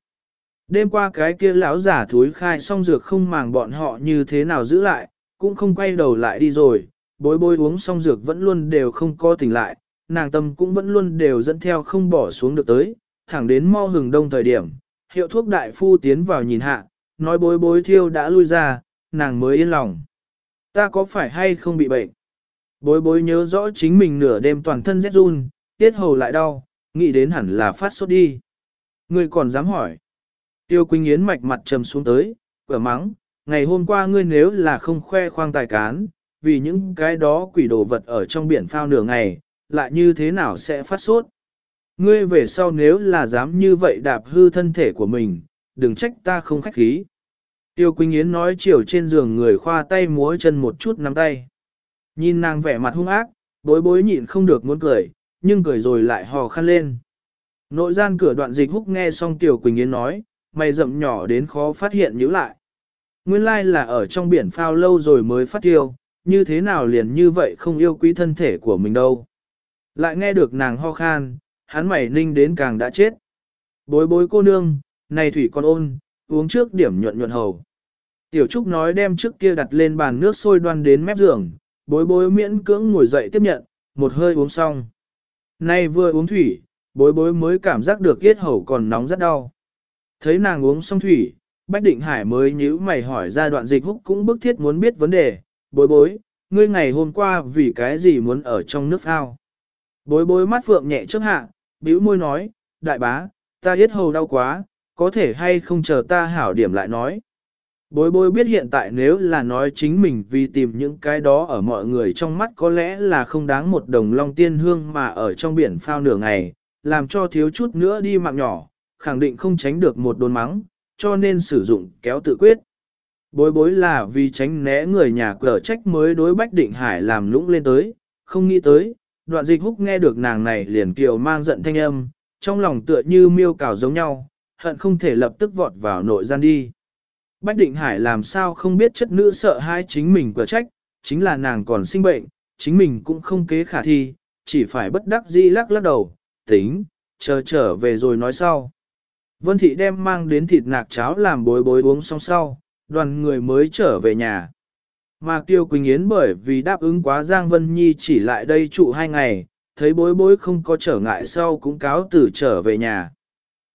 Đêm qua cái kia lão giả thúi khai xong dược không màng bọn họ như thế nào giữ lại, cũng không quay đầu lại đi rồi, bối bối uống xong dược vẫn luôn đều không co tỉnh lại, nàng tâm cũng vẫn luôn đều dẫn theo không bỏ xuống được tới, thẳng đến mo hừng đông thời điểm, hiệu thuốc đại phu tiến vào nhìn hạ, nói bối bối thiêu đã lui ra, nàng mới yên lòng. Ta có phải hay không bị bệnh? Bối bối nhớ rõ chính mình nửa đêm toàn thân rét run, tiết hầu lại đau, nghĩ đến hẳn là phát sốt đi. Ngươi còn dám hỏi. Tiêu Quỳnh Yến mạch mặt trầm xuống tới, quả mắng, ngày hôm qua ngươi nếu là không khoe khoang tài cán, vì những cái đó quỷ đồ vật ở trong biển phao nửa ngày, lại như thế nào sẽ phát sốt. Ngươi về sau nếu là dám như vậy đạp hư thân thể của mình, đừng trách ta không khách khí. Tiêu Quỳnh Yến nói chiều trên giường người khoa tay múa chân một chút nắm tay. Nhìn nàng vẻ mặt hung ác, bối bối nhịn không được muốn cười, nhưng cười rồi lại hò khăn lên. Nội gian cửa đoạn dịch húc nghe xong tiểu Quỳnh Yến nói, mày rậm nhỏ đến khó phát hiện nhữ lại. Nguyên lai là ở trong biển phao lâu rồi mới phát tiêu, như thế nào liền như vậy không yêu quý thân thể của mình đâu. Lại nghe được nàng ho khan, hắn mày ninh đến càng đã chết. Bối bối cô nương, này thủy con ôn, uống trước điểm nhuận nhuận hầu. Tiểu Trúc nói đem trước kia đặt lên bàn nước sôi đoan đến mép giường, bối bối miễn cưỡng ngồi dậy tiếp nhận, một hơi uống xong. Nay vừa uống thủy, bối bối mới cảm giác được kiết hầu còn nóng rất đau. Thấy nàng uống xong thủy, Bách Định Hải mới nhíu mày hỏi ra đoạn dịch húc cũng bức thiết muốn biết vấn đề, bối bối, ngươi ngày hôm qua vì cái gì muốn ở trong nước ao. Bối bối mắt phượng nhẹ trước hạ, bĩu môi nói, đại bá, ta yết hầu đau quá, có thể hay không chờ ta hảo điểm lại nói. Bối bối biết hiện tại nếu là nói chính mình vì tìm những cái đó ở mọi người trong mắt có lẽ là không đáng một đồng long tiên hương mà ở trong biển phao nửa ngày, làm cho thiếu chút nữa đi mạng nhỏ, khẳng định không tránh được một đồn mắng, cho nên sử dụng kéo tự quyết. Bối bối là vì tránh né người nhà cờ trách mới đối Bách Định Hải làm lũng lên tới, không nghĩ tới, đoạn dịch húc nghe được nàng này liền kiều mang giận thanh âm, trong lòng tựa như miêu cào giống nhau, hận không thể lập tức vọt vào nội gian đi. Bách Định Hải làm sao không biết chất nữ sợ hai chính mình cờ trách, chính là nàng còn sinh bệnh, chính mình cũng không kế khả thi, chỉ phải bất đắc dĩ lắc lắc đầu, tính, chờ trở về rồi nói sau. Vân Thị đem mang đến thịt nạc cháo làm bối bối uống xong sau, đoàn người mới trở về nhà. Mà Tiêu Quỳnh Yến bởi vì đáp ứng quá Giang Vân Nhi chỉ lại đây trụ hai ngày, thấy bối bối không có trở ngại sau cũng cáo từ trở về nhà.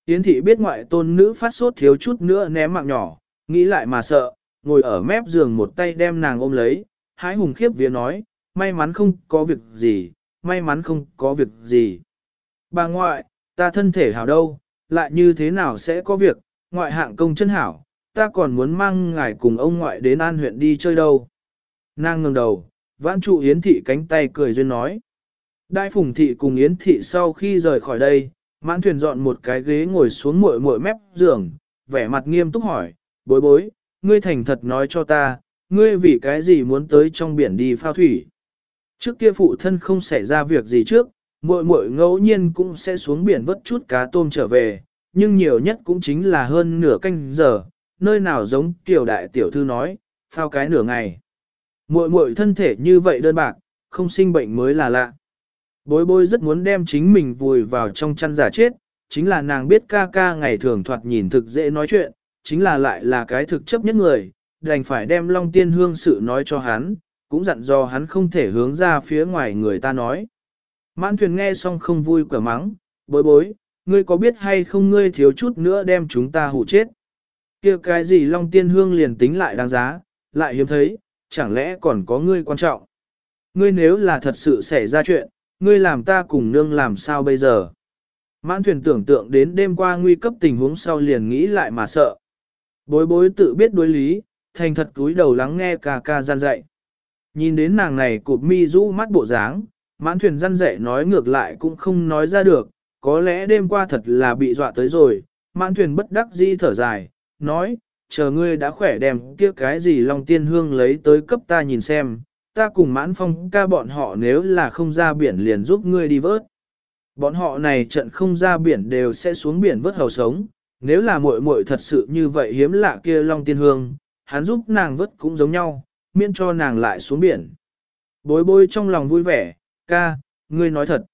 Yến thị biết ngoại tôn nữ phát sốt thiếu chút nữa ném mạng nhỏ, nghĩ lại mà sợ, ngồi ở mép giường một tay đem nàng ôm lấy, hái hùng khiếp vía nói, may mắn không có việc gì, may mắn không có việc gì. Bà ngoại, ta thân thể hảo đâu, lại như thế nào sẽ có việc, ngoại hạng công chân hảo, ta còn muốn mang ngài cùng ông ngoại đến an huyện đi chơi đâu. Nàng ngừng đầu, vãn trụ Yến thị cánh tay cười duyên nói. Đại phùng thị cùng Yến thị sau khi rời khỏi đây, mãn thuyền dọn một cái ghế ngồi xuống muội muội mép giường, vẻ mặt nghiêm túc hỏi, bối bối, ngươi thành thật nói cho ta, ngươi vì cái gì muốn tới trong biển đi phao thủy. Trước kia phụ thân không xảy ra việc gì trước, muội muội ngẫu nhiên cũng sẽ xuống biển vớt chút cá tôm trở về, nhưng nhiều nhất cũng chính là hơn nửa canh giờ, nơi nào giống kiểu đại tiểu thư nói, phao cái nửa ngày. Muội muội thân thể như vậy đơn bạc, không sinh bệnh mới là lạ. Bối bối rất muốn đem chính mình vùi vào trong chăn giả chết, chính là nàng biết ca ca ngày thường thoạt nhìn thực dễ nói chuyện, chính là lại là cái thực chấp nhất người, đành phải đem Long Tiên Hương sự nói cho hắn, cũng dặn dò hắn không thể hướng ra phía ngoài người ta nói. Mãn thuyền nghe xong không vui quả mắng, bối bối, ngươi có biết hay không ngươi thiếu chút nữa đem chúng ta hủ chết. kia cái gì Long Tiên Hương liền tính lại đáng giá, lại hiếm thấy, chẳng lẽ còn có ngươi quan trọng. Ngươi nếu là thật sự xảy ra chuyện, ngươi làm ta cùng nương làm sao bây giờ. Mãn thuyền tưởng tượng đến đêm qua nguy cấp tình huống sau liền nghĩ lại mà sợ. Bối bối tự biết đối lý, thành thật cúi đầu lắng nghe ca ca gian dạy. Nhìn đến nàng này cụp mi rũ mắt bộ dáng, mãn thuyền gian dạy nói ngược lại cũng không nói ra được, có lẽ đêm qua thật là bị dọa tới rồi, mãn thuyền bất đắc di thở dài, nói, chờ ngươi đã khỏe đem kia cái gì Long Tiên Hương lấy tới cấp ta nhìn xem, ta cùng mãn phong ca bọn họ nếu là không ra biển liền giúp ngươi đi vớt. Bọn họ này trận không ra biển đều sẽ xuống biển vớt hầu sống, nếu là muội muội thật sự như vậy hiếm lạ kia Long Tiên Hương, hắn giúp nàng vớt cũng giống nhau, miễn cho nàng lại xuống biển. Bối bối trong lòng vui vẻ, ca, ngươi nói thật.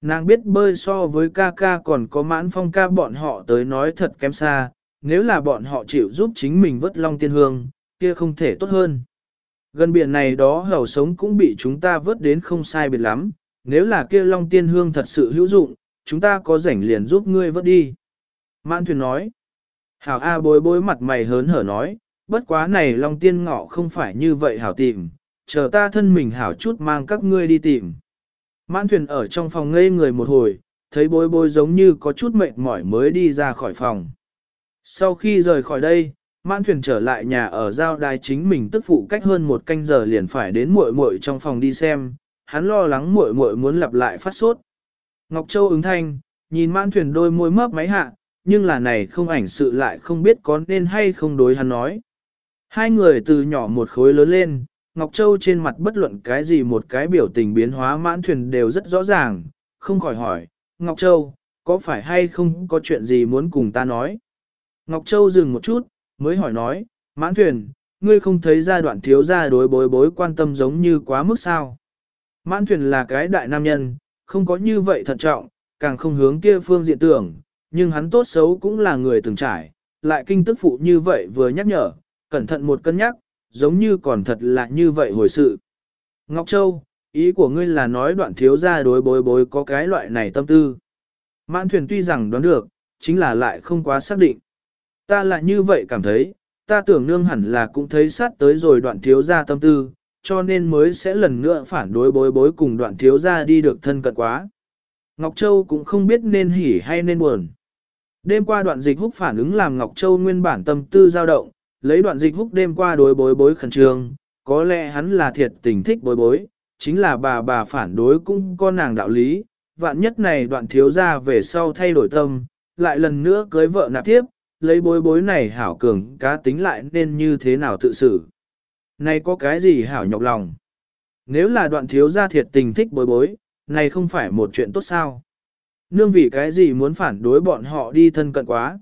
Nàng biết bơi so với ca ca còn có mãn phong ca bọn họ tới nói thật kém xa, nếu là bọn họ chịu giúp chính mình vớt long tiên hương, kia không thể tốt hơn. Gần biển này đó hầu sống cũng bị chúng ta vớt đến không sai biệt lắm, nếu là kia long tiên hương thật sự hữu dụng, chúng ta có rảnh liền giúp ngươi vớt đi. Mãn thuyền nói, hảo A bối bối mặt mày hớn hở nói, bất quá này long tiên ngọ không phải như vậy hảo tìm, chờ ta thân mình hảo chút mang các ngươi đi tìm. Mãn thuyền ở trong phòng ngây người một hồi, thấy bối bối giống như có chút mệt mỏi mới đi ra khỏi phòng. Sau khi rời khỏi đây, mãn thuyền trở lại nhà ở giao đài chính mình tức phụ cách hơn một canh giờ liền phải đến muội muội trong phòng đi xem, hắn lo lắng muội muội muốn lặp lại phát sốt. Ngọc Châu ứng thanh, nhìn mãn thuyền đôi môi mấp máy hạ, nhưng là này không ảnh sự lại không biết có nên hay không đối hắn nói. Hai người từ nhỏ một khối lớn lên, Ngọc Châu trên mặt bất luận cái gì một cái biểu tình biến hóa mãn thuyền đều rất rõ ràng, không khỏi hỏi, Ngọc Châu, có phải hay không có chuyện gì muốn cùng ta nói? Ngọc Châu dừng một chút, mới hỏi nói, mãn thuyền, ngươi không thấy giai đoạn thiếu gia đối bối bối quan tâm giống như quá mức sao? Mãn thuyền là cái đại nam nhân, không có như vậy thận trọng, càng không hướng kia phương diện tưởng, nhưng hắn tốt xấu cũng là người từng trải, lại kinh tức phụ như vậy vừa nhắc nhở, cẩn thận một cân nhắc, giống như còn thật là như vậy hồi sự. Ngọc Châu, ý của ngươi là nói đoạn thiếu gia đối bối bối có cái loại này tâm tư. Mãn thuyền tuy rằng đoán được, chính là lại không quá xác định. Ta là như vậy cảm thấy, ta tưởng nương hẳn là cũng thấy sát tới rồi đoạn thiếu gia tâm tư, cho nên mới sẽ lần nữa phản đối bối bối cùng đoạn thiếu gia đi được thân cận quá. Ngọc Châu cũng không biết nên hỉ hay nên buồn. Đêm qua đoạn dịch húc phản ứng làm Ngọc Châu nguyên bản tâm tư dao động, lấy đoạn dịch húc đêm qua đối bối bối khẩn trương, có lẽ hắn là thiệt tình thích bối bối, chính là bà bà phản đối cũng có nàng đạo lý, vạn nhất này đoạn thiếu ra về sau thay đổi tâm, lại lần nữa cưới vợ nạp tiếp, lấy bối bối này hảo cường cá tính lại nên như thế nào tự xử. Này có cái gì hảo nhọc lòng? Nếu là đoạn thiếu gia thiệt tình thích bối bối, này không phải một chuyện tốt sao? Nương vì cái gì muốn phản đối bọn họ đi thân cận quá?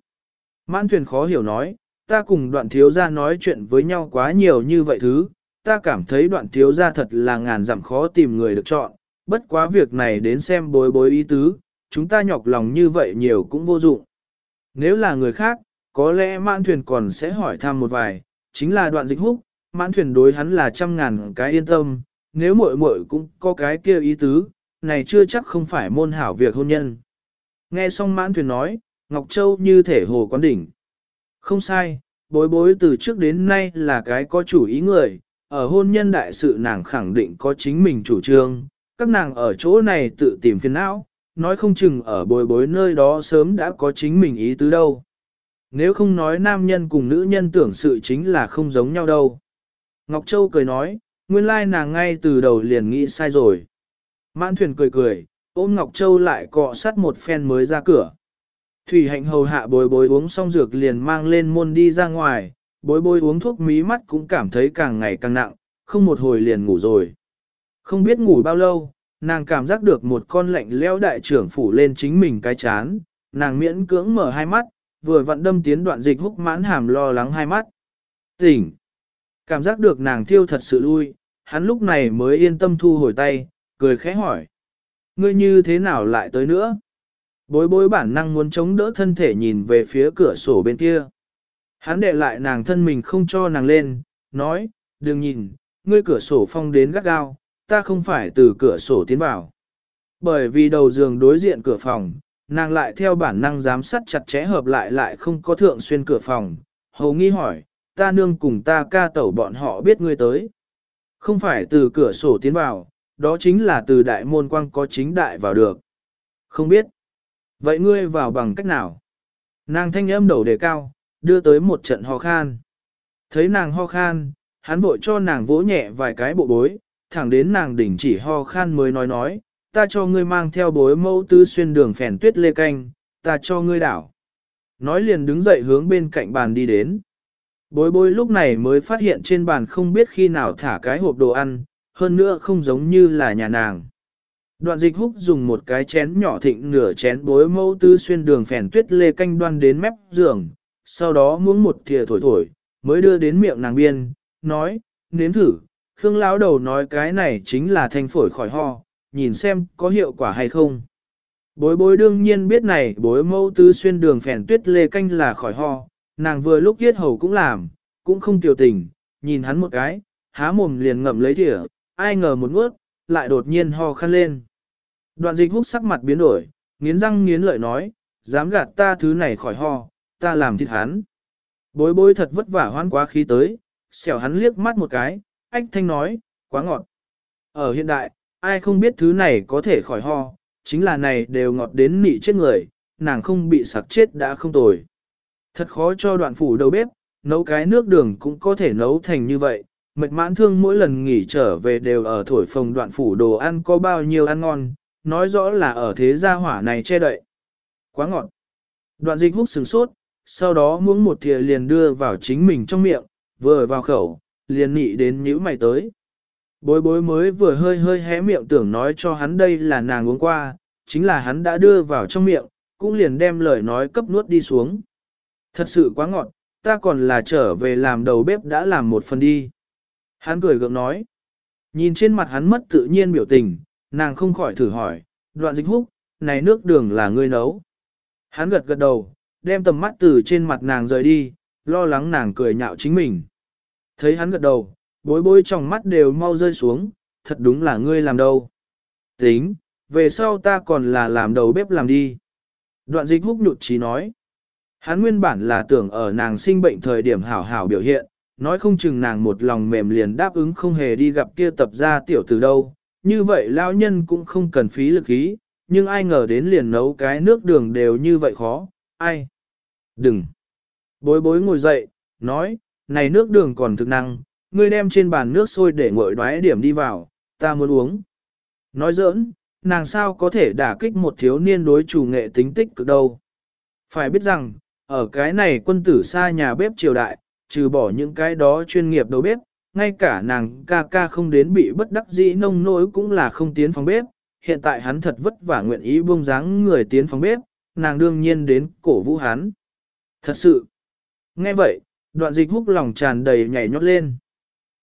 Mãn thuyền khó hiểu nói, ta cùng đoạn thiếu gia nói chuyện với nhau quá nhiều như vậy thứ, ta cảm thấy đoạn thiếu gia thật là ngàn dặm khó tìm người được chọn, bất quá việc này đến xem bối bối ý tứ, chúng ta nhọc lòng như vậy nhiều cũng vô dụng. Nếu là người khác, có lẽ mãn thuyền còn sẽ hỏi thăm một vài, chính là đoạn dịch húc, mãn thuyền đối hắn là trăm ngàn cái yên tâm, nếu muội muội cũng có cái kia ý tứ, này chưa chắc không phải môn hảo việc hôn nhân. Nghe xong mãn thuyền nói, Ngọc Châu như thể hồ quán đỉnh. Không sai, bối bối từ trước đến nay là cái có chủ ý người, ở hôn nhân đại sự nàng khẳng định có chính mình chủ trương, các nàng ở chỗ này tự tìm phiền não, nói không chừng ở bối bối nơi đó sớm đã có chính mình ý tứ đâu. Nếu không nói nam nhân cùng nữ nhân tưởng sự chính là không giống nhau đâu. Ngọc Châu cười nói, nguyên lai nàng ngay từ đầu liền nghĩ sai rồi. Mãn thuyền cười cười, ôm Ngọc Châu lại cọ sắt một phen mới ra cửa. Thủy hạnh hầu hạ bối bối uống xong dược liền mang lên môn đi ra ngoài, bối bối uống thuốc mí mắt cũng cảm thấy càng ngày càng nặng, không một hồi liền ngủ rồi. Không biết ngủ bao lâu, nàng cảm giác được một con lạnh leo đại trưởng phủ lên chính mình cái chán, nàng miễn cưỡng mở hai mắt, vừa vặn đâm tiến đoạn dịch húc mãn hàm lo lắng hai mắt. Tỉnh! Cảm giác được nàng thiêu thật sự lui, hắn lúc này mới yên tâm thu hồi tay, cười khẽ hỏi. Ngươi như thế nào lại tới nữa? Bối bối bản năng muốn chống đỡ thân thể nhìn về phía cửa sổ bên kia. Hắn đệ lại nàng thân mình không cho nàng lên, nói, đừng nhìn, ngươi cửa sổ phong đến gắt gao, ta không phải từ cửa sổ tiến vào. Bởi vì đầu giường đối diện cửa phòng, nàng lại theo bản năng giám sát chặt chẽ hợp lại lại không có thượng xuyên cửa phòng. Hầu nghi hỏi, ta nương cùng ta ca tẩu bọn họ biết ngươi tới. Không phải từ cửa sổ tiến vào, đó chính là từ đại môn quang có chính đại vào được. Không biết. Vậy ngươi vào bằng cách nào? Nàng thanh âm đầu đề cao, đưa tới một trận ho khan. Thấy nàng ho khan, hắn vội cho nàng vỗ nhẹ vài cái bộ bối, thẳng đến nàng đỉnh chỉ ho khan mới nói nói, ta cho ngươi mang theo bối mẫu tư xuyên đường phèn tuyết lê canh, ta cho ngươi đảo. Nói liền đứng dậy hướng bên cạnh bàn đi đến. Bối bối lúc này mới phát hiện trên bàn không biết khi nào thả cái hộp đồ ăn, hơn nữa không giống như là nhà nàng. Đoạn dịch húc dùng một cái chén nhỏ thịnh nửa chén bối mẫu tư xuyên đường phèn tuyết lê canh đoan đến mép giường, sau đó muỗng một thìa thổi thổi, mới đưa đến miệng nàng biên, nói, nếm thử, Khương lão đầu nói cái này chính là thanh phổi khỏi ho, nhìn xem có hiệu quả hay không. Bối bối đương nhiên biết này bối mẫu tư xuyên đường phèn tuyết lê canh là khỏi ho, nàng vừa lúc yết hầu cũng làm, cũng không tiểu tình, nhìn hắn một cái, há mồm liền ngậm lấy thìa, ai ngờ một nuốt, lại đột nhiên ho khăn lên. Đoạn dịch hút sắc mặt biến đổi, nghiến răng nghiến lợi nói, dám gạt ta thứ này khỏi ho, ta làm thịt hắn. Bối bối thật vất vả hoan quá khí tới, xẻo hắn liếc mắt một cái, ách thanh nói, quá ngọt. Ở hiện đại, ai không biết thứ này có thể khỏi ho, chính là này đều ngọt đến nị chết người, nàng không bị sặc chết đã không tồi. Thật khó cho đoạn phủ đầu bếp, nấu cái nước đường cũng có thể nấu thành như vậy, mệt mãn thương mỗi lần nghỉ trở về đều ở thổi phồng đoạn phủ đồ ăn có bao nhiêu ăn ngon, nói rõ là ở thế gia hỏa này che đậy. Quá ngọt. Đoạn dịch hút sừng sốt, sau đó muỗng một thìa liền đưa vào chính mình trong miệng, vừa vào khẩu, liền nị đến nhữ mày tới. Bối bối mới vừa hơi hơi hé miệng tưởng nói cho hắn đây là nàng uống qua, chính là hắn đã đưa vào trong miệng, cũng liền đem lời nói cấp nuốt đi xuống. Thật sự quá ngọt, ta còn là trở về làm đầu bếp đã làm một phần đi. Hắn cười gượng nói. Nhìn trên mặt hắn mất tự nhiên biểu tình, nàng không khỏi thử hỏi, đoạn dịch húc, này nước đường là ngươi nấu. Hắn gật gật đầu, đem tầm mắt từ trên mặt nàng rời đi, lo lắng nàng cười nhạo chính mình. Thấy hắn gật đầu, bối bối trong mắt đều mau rơi xuống, thật đúng là ngươi làm đâu. Tính, về sau ta còn là làm đầu bếp làm đi. Đoạn dịch húc nhụt chí nói. Hắn nguyên bản là tưởng ở nàng sinh bệnh thời điểm hảo hảo biểu hiện, nói không chừng nàng một lòng mềm liền đáp ứng không hề đi gặp kia tập ra tiểu từ đâu. Như vậy lão nhân cũng không cần phí lực ý, nhưng ai ngờ đến liền nấu cái nước đường đều như vậy khó, ai? Đừng! Bối bối ngồi dậy, nói, này nước đường còn thực năng, ngươi đem trên bàn nước sôi để nguội đoái điểm đi vào, ta muốn uống. Nói giỡn, nàng sao có thể đả kích một thiếu niên đối chủ nghệ tính tích cực đâu. Phải biết rằng, ở cái này quân tử xa nhà bếp triều đại, trừ bỏ những cái đó chuyên nghiệp đầu bếp, ngay cả nàng ca ca không đến bị bất đắc dĩ nông nỗi cũng là không tiến phòng bếp. Hiện tại hắn thật vất vả nguyện ý buông dáng người tiến phòng bếp, nàng đương nhiên đến cổ vũ hắn. Thật sự, nghe vậy, đoạn dịch húc lòng tràn đầy nhảy nhót lên.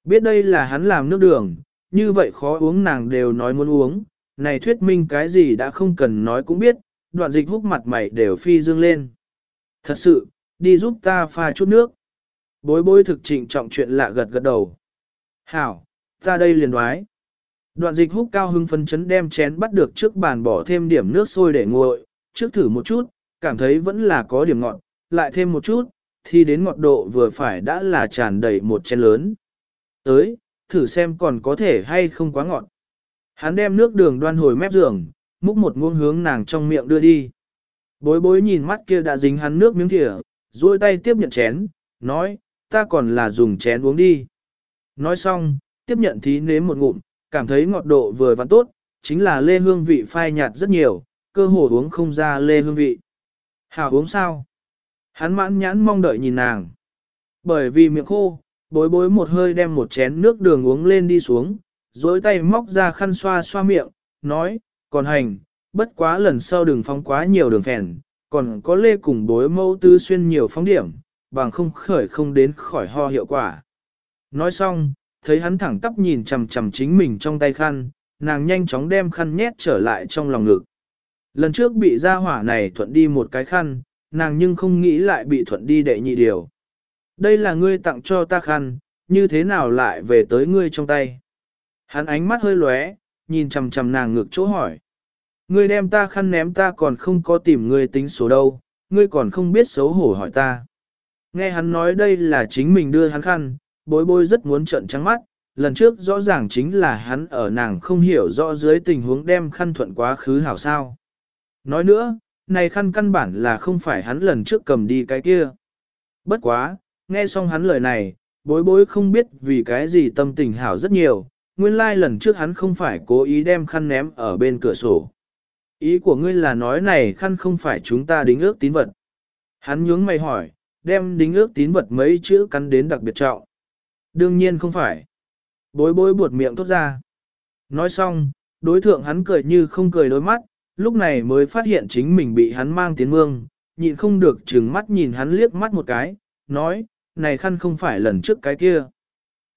Biết đây là hắn làm nước đường, như vậy khó uống nàng đều nói muốn uống, này thuyết minh cái gì đã không cần nói cũng biết, đoạn dịch húc mặt mày đều phi dương lên. Thật sự, đi giúp ta pha chút nước. Bối bối thực trịnh trọng chuyện lạ gật gật đầu. Hảo, ta đây liền đoái. Đoạn dịch hút cao hưng phấn chấn đem chén bắt được trước bàn bỏ thêm điểm nước sôi để nguội, trước thử một chút, cảm thấy vẫn là có điểm ngọt, lại thêm một chút, thì đến ngọt độ vừa phải đã là tràn đầy một chén lớn. Tới, thử xem còn có thể hay không quá ngọt. Hắn đem nước đường đoan hồi mép giường, múc một muỗng hướng nàng trong miệng đưa đi. Bối bối nhìn mắt kia đã dính hắn nước miếng thìa, duỗi tay tiếp nhận chén, nói, ta còn là dùng chén uống đi. Nói xong, tiếp nhận thí nếm một ngụm, cảm thấy ngọt độ vừa vặn tốt, chính là lê hương vị phai nhạt rất nhiều, cơ hồ uống không ra lê hương vị. Hảo uống sao? Hắn mãn nhãn mong đợi nhìn nàng. Bởi vì miệng khô, bối bối một hơi đem một chén nước đường uống lên đi xuống, dối tay móc ra khăn xoa xoa miệng, nói, còn hành, bất quá lần sau đừng phóng quá nhiều đường phèn, còn có lê cùng bối mâu tư xuyên nhiều phóng điểm, bằng không khởi không đến khỏi ho hiệu quả. Nói xong, thấy hắn thẳng tắp nhìn chằm chằm chính mình trong tay khăn, nàng nhanh chóng đem khăn nhét trở lại trong lòng ngực. Lần trước bị ra hỏa này thuận đi một cái khăn, nàng nhưng không nghĩ lại bị thuận đi đệ nhị điều. Đây là ngươi tặng cho ta khăn, như thế nào lại về tới ngươi trong tay? Hắn ánh mắt hơi lóe, nhìn chằm chằm nàng ngực chỗ hỏi. Ngươi đem ta khăn ném ta còn không có tìm ngươi tính số đâu, ngươi còn không biết xấu hổ hỏi ta. Nghe hắn nói đây là chính mình đưa hắn khăn, bối bối rất muốn trợn trắng mắt, lần trước rõ ràng chính là hắn ở nàng không hiểu rõ dưới tình huống đem khăn thuận quá khứ hảo sao. Nói nữa, này khăn căn bản là không phải hắn lần trước cầm đi cái kia. Bất quá, nghe xong hắn lời này, bối bối không biết vì cái gì tâm tình hảo rất nhiều, nguyên lai like lần trước hắn không phải cố ý đem khăn ném ở bên cửa sổ. Ý của ngươi là nói này khăn không phải chúng ta đính ước tín vật. Hắn nhướng mày hỏi, đem đính ước tín vật mấy chữ cắn đến đặc biệt trọng. Đương nhiên không phải. Bối bối buột miệng tốt ra. Nói xong, đối thượng hắn cười như không cười đôi mắt, lúc này mới phát hiện chính mình bị hắn mang tiến mương, nhịn không được trừng mắt nhìn hắn liếc mắt một cái, nói, này khăn không phải lần trước cái kia.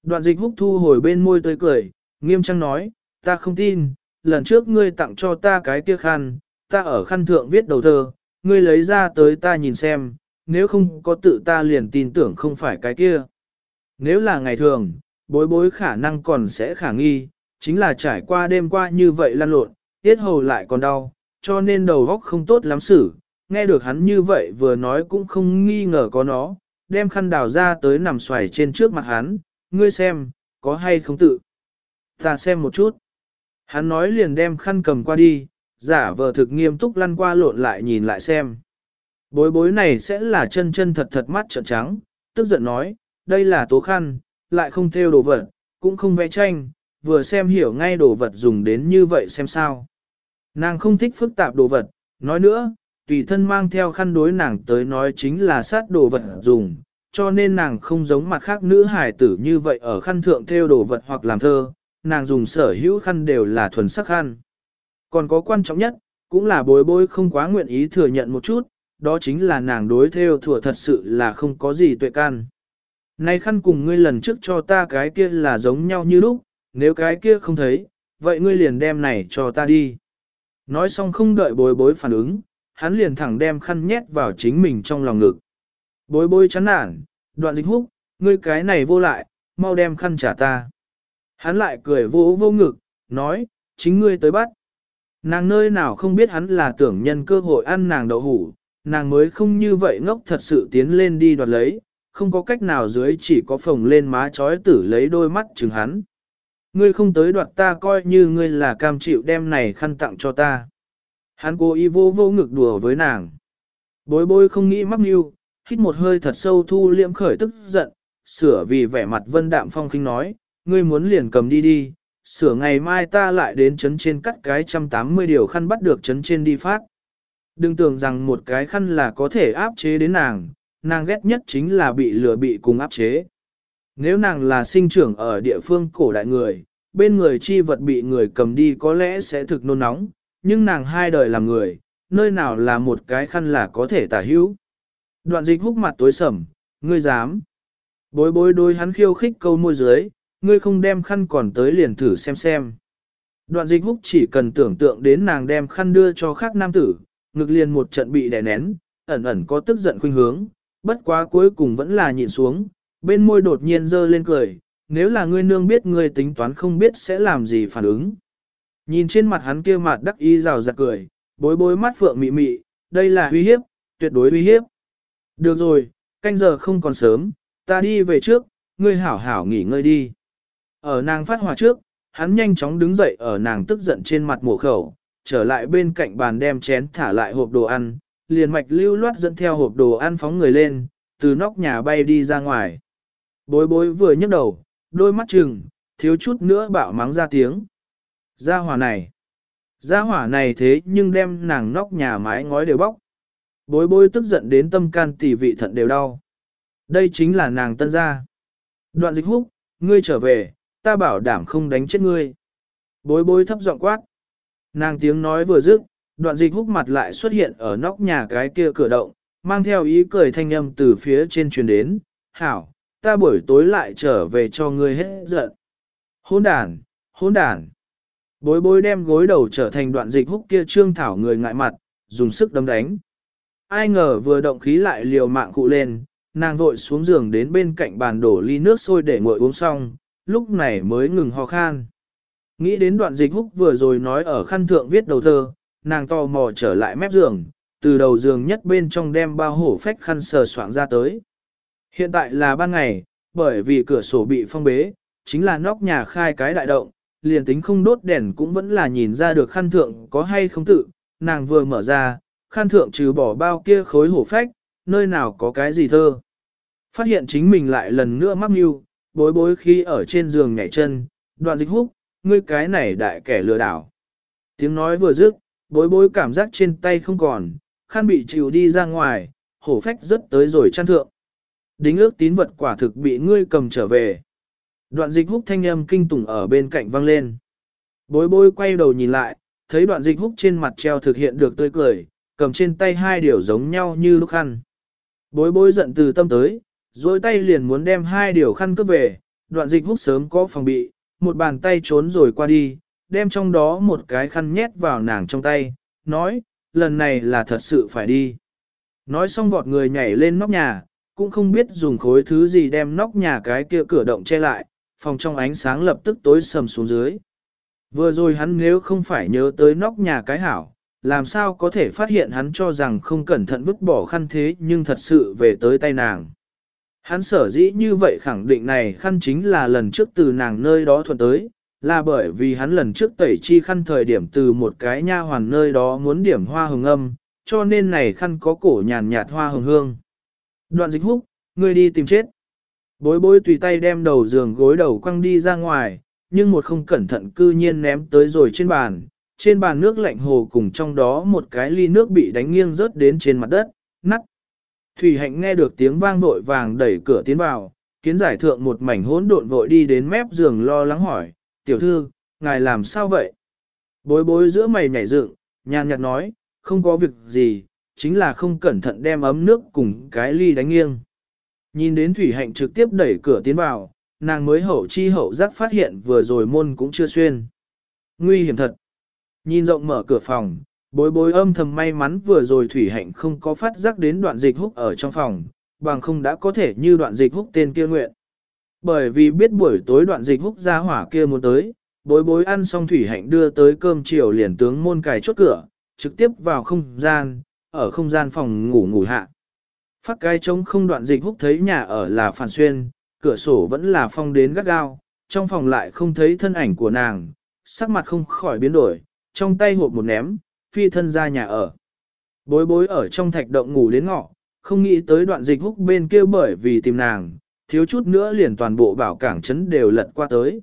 Đoạn dịch húc thu hồi bên môi tươi cười, nghiêm trang nói, ta không tin, lần trước ngươi tặng cho ta cái kia khăn, ta ở khăn thượng viết đầu thơ, ngươi lấy ra tới ta nhìn xem, nếu không có tự ta liền tin tưởng không phải cái kia. Nếu là ngày thường, bối bối khả năng còn sẽ khả nghi, chính là trải qua đêm qua như vậy lăn lộn, tiết hầu lại còn đau, cho nên đầu óc không tốt lắm xử, nghe được hắn như vậy vừa nói cũng không nghi ngờ có nó, đem khăn đào ra tới nằm xoài trên trước mặt hắn, ngươi xem, có hay không tự. Ta xem một chút. Hắn nói liền đem khăn cầm qua đi, giả vờ thực nghiêm túc lăn qua lộn lại nhìn lại xem. Bối bối này sẽ là chân chân thật thật mắt trợn trắng, tức giận nói, đây là tố khăn, lại không theo đồ vật, cũng không vẽ tranh, vừa xem hiểu ngay đồ vật dùng đến như vậy xem sao. Nàng không thích phức tạp đồ vật, nói nữa, tùy thân mang theo khăn đối nàng tới nói chính là sát đồ vật dùng, cho nên nàng không giống mặt khác nữ hài tử như vậy ở khăn thượng theo đồ vật hoặc làm thơ, nàng dùng sở hữu khăn đều là thuần sắc khăn. Còn có quan trọng nhất, cũng là bối bối không quá nguyện ý thừa nhận một chút, đó chính là nàng đối theo thừa thật sự là không có gì tuệ can. Này khăn cùng ngươi lần trước cho ta cái kia là giống nhau như lúc, nếu cái kia không thấy, vậy ngươi liền đem này cho ta đi. Nói xong không đợi bối bối phản ứng, hắn liền thẳng đem khăn nhét vào chính mình trong lòng ngực. Bối bối chán nản, đoạn dịch húc, ngươi cái này vô lại, mau đem khăn trả ta. Hắn lại cười vô vô ngực, nói, chính ngươi tới bắt. Nàng nơi nào không biết hắn là tưởng nhân cơ hội ăn nàng đậu hủ, nàng mới không như vậy ngốc thật sự tiến lên đi đoạt lấy, không có cách nào dưới chỉ có phồng lên má chói tử lấy đôi mắt chừng hắn. Ngươi không tới đoạt ta coi như ngươi là cam chịu đem này khăn tặng cho ta. Hắn cố ý vô vô ngực đùa với nàng. Bối bối không nghĩ mắc mưu, hít một hơi thật sâu thu liễm khởi tức giận, sửa vì vẻ mặt vân đạm phong khinh nói, ngươi muốn liền cầm đi đi, sửa ngày mai ta lại đến chấn trên cắt cái trăm tám mươi điều khăn bắt được chấn trên đi phát. Đừng tưởng rằng một cái khăn là có thể áp chế đến nàng, nàng ghét nhất chính là bị lừa bị cùng áp chế. Nếu nàng là sinh trưởng ở địa phương cổ đại người, bên người chi vật bị người cầm đi có lẽ sẽ thực nôn nóng, nhưng nàng hai đời làm người, nơi nào là một cái khăn là có thể tả hữu. Đoạn dịch húc mặt tối sầm, ngươi dám. Bối bối đôi hắn khiêu khích câu môi dưới, ngươi không đem khăn còn tới liền thử xem xem. Đoạn dịch húc chỉ cần tưởng tượng đến nàng đem khăn đưa cho khác nam tử, ngực liền một trận bị đè nén, ẩn ẩn có tức giận khuynh hướng, bất quá cuối cùng vẫn là nhịn xuống, bên môi đột nhiên dơ lên cười, nếu là ngươi nương biết ngươi tính toán không biết sẽ làm gì phản ứng. Nhìn trên mặt hắn kia mặt đắc ý rào rạt cười, bối bối mắt phượng mị mị, đây là uy hiếp, tuyệt đối uy hiếp. Được rồi, canh giờ không còn sớm, ta đi về trước, ngươi hảo hảo nghỉ ngơi đi. Ở nàng phát hỏa trước, hắn nhanh chóng đứng dậy ở nàng tức giận trên mặt mổ khẩu, trở lại bên cạnh bàn đem chén thả lại hộp đồ ăn, liền mạch lưu loát dẫn theo hộp đồ ăn phóng người lên, từ nóc nhà bay đi ra ngoài. Bối bối vừa nhấc đầu, đôi mắt trừng, thiếu chút nữa bạo mắng ra tiếng. Gia hỏa này, gia hỏa này thế nhưng đem nàng nóc nhà mái ngói đều bóc. Bối bối tức giận đến tâm can tỷ vị thận đều đau. Đây chính là nàng tân gia. Đoạn dịch húc, ngươi trở về, ta bảo đảm không đánh chết ngươi. Bối bối thấp giọng quát. Nàng tiếng nói vừa dứt, đoạn dịch húc mặt lại xuất hiện ở nóc nhà cái kia cửa động, mang theo ý cười thanh âm từ phía trên truyền đến. Hảo, ta buổi tối lại trở về cho ngươi hết giận. Hôn đàn, hôn đàn. Bối bối đem gối đầu trở thành đoạn dịch húc kia trương thảo người ngại mặt, dùng sức đấm đánh. Ai ngờ vừa động khí lại liều mạng cụ lên, nàng vội xuống giường đến bên cạnh bàn đổ ly nước sôi để nguội uống xong, lúc này mới ngừng ho khan. Nghĩ đến đoạn dịch húc vừa rồi nói ở khăn thượng viết đầu thơ, nàng tò mò trở lại mép giường, từ đầu giường nhất bên trong đem bao hổ phách khăn sờ soạn ra tới. Hiện tại là ban ngày, bởi vì cửa sổ bị phong bế, chính là nóc nhà khai cái đại động, liền tính không đốt đèn cũng vẫn là nhìn ra được khăn thượng có hay không tự, nàng vừa mở ra, khăn thượng trừ bỏ bao kia khối hổ phách, nơi nào có cái gì thơ. Phát hiện chính mình lại lần nữa mắc mưu, bối bối khi ở trên giường nhảy chân, đoạn dịch húc, ngươi cái này đại kẻ lừa đảo. Tiếng nói vừa dứt, bối bối cảm giác trên tay không còn, khăn bị chịu đi ra ngoài, hổ phách rất tới rồi chăn thượng. Đính ước tín vật quả thực bị ngươi cầm trở về. Đoạn dịch húc thanh âm kinh tủng ở bên cạnh vang lên. Bối bối quay đầu nhìn lại, thấy đoạn dịch húc trên mặt treo thực hiện được tươi cười, cầm trên tay hai điều giống nhau như lúc khăn. Bối bối giận từ tâm tới, dối tay liền muốn đem hai điều khăn cướp về, đoạn dịch húc sớm có phòng bị, một bàn tay trốn rồi qua đi, đem trong đó một cái khăn nhét vào nàng trong tay, nói, lần này là thật sự phải đi. Nói xong vọt người nhảy lên nóc nhà, cũng không biết dùng khối thứ gì đem nóc nhà cái kia cửa động che lại, phòng trong ánh sáng lập tức tối sầm xuống dưới. Vừa rồi hắn nếu không phải nhớ tới nóc nhà cái hảo, làm sao có thể phát hiện hắn cho rằng không cẩn thận vứt bỏ khăn thế nhưng thật sự về tới tay nàng. Hắn sở dĩ như vậy khẳng định này khăn chính là lần trước từ nàng nơi đó thuận tới, là bởi vì hắn lần trước tẩy chi khăn thời điểm từ một cái nha hoàn nơi đó muốn điểm hoa hồng âm, cho nên này khăn có cổ nhàn nhạt hoa hồng hương. Đoạn dịch húc, ngươi đi tìm chết. Bối bối tùy tay đem đầu giường gối đầu quăng đi ra ngoài, nhưng một không cẩn thận cư nhiên ném tới rồi trên bàn. Trên bàn nước lạnh hồ cùng trong đó một cái ly nước bị đánh nghiêng rớt đến trên mặt đất, nắt. Thủy hạnh nghe được tiếng vang vội vàng đẩy cửa tiến vào, kiến giải thượng một mảnh hỗn độn vội đi đến mép giường lo lắng hỏi, tiểu thư, ngài làm sao vậy? Bối bối giữa mày nhảy dựng, nhàn nhạt nói, không có việc gì, chính là không cẩn thận đem ấm nước cùng cái ly đánh nghiêng. Nhìn đến Thủy Hạnh trực tiếp đẩy cửa tiến vào, nàng mới hậu chi hậu giác phát hiện vừa rồi môn cũng chưa xuyên. Nguy hiểm thật. Nhìn rộng mở cửa phòng, bối bối âm thầm may mắn vừa rồi Thủy Hạnh không có phát giác đến đoạn dịch húc ở trong phòng, bằng không đã có thể như đoạn dịch húc tên kia nguyện. Bởi vì biết buổi tối đoạn dịch húc ra hỏa kia muốn tới, bối bối ăn xong Thủy Hạnh đưa tới cơm chiều liền tướng môn cài chốt cửa, trực tiếp vào không gian, ở không gian phòng ngủ ngủ hạ. Phát cái trống không đoạn dịch húc thấy nhà ở là phản xuyên, cửa sổ vẫn là phong đến gắt gao, trong phòng lại không thấy thân ảnh của nàng, sắc mặt không khỏi biến đổi, trong tay hộp một ném, phi thân ra nhà ở. Bối bối ở trong thạch động ngủ đến ngọ, không nghĩ tới đoạn dịch húc bên kia bởi vì tìm nàng, thiếu chút nữa liền toàn bộ bảo cảng trấn đều lật qua tới.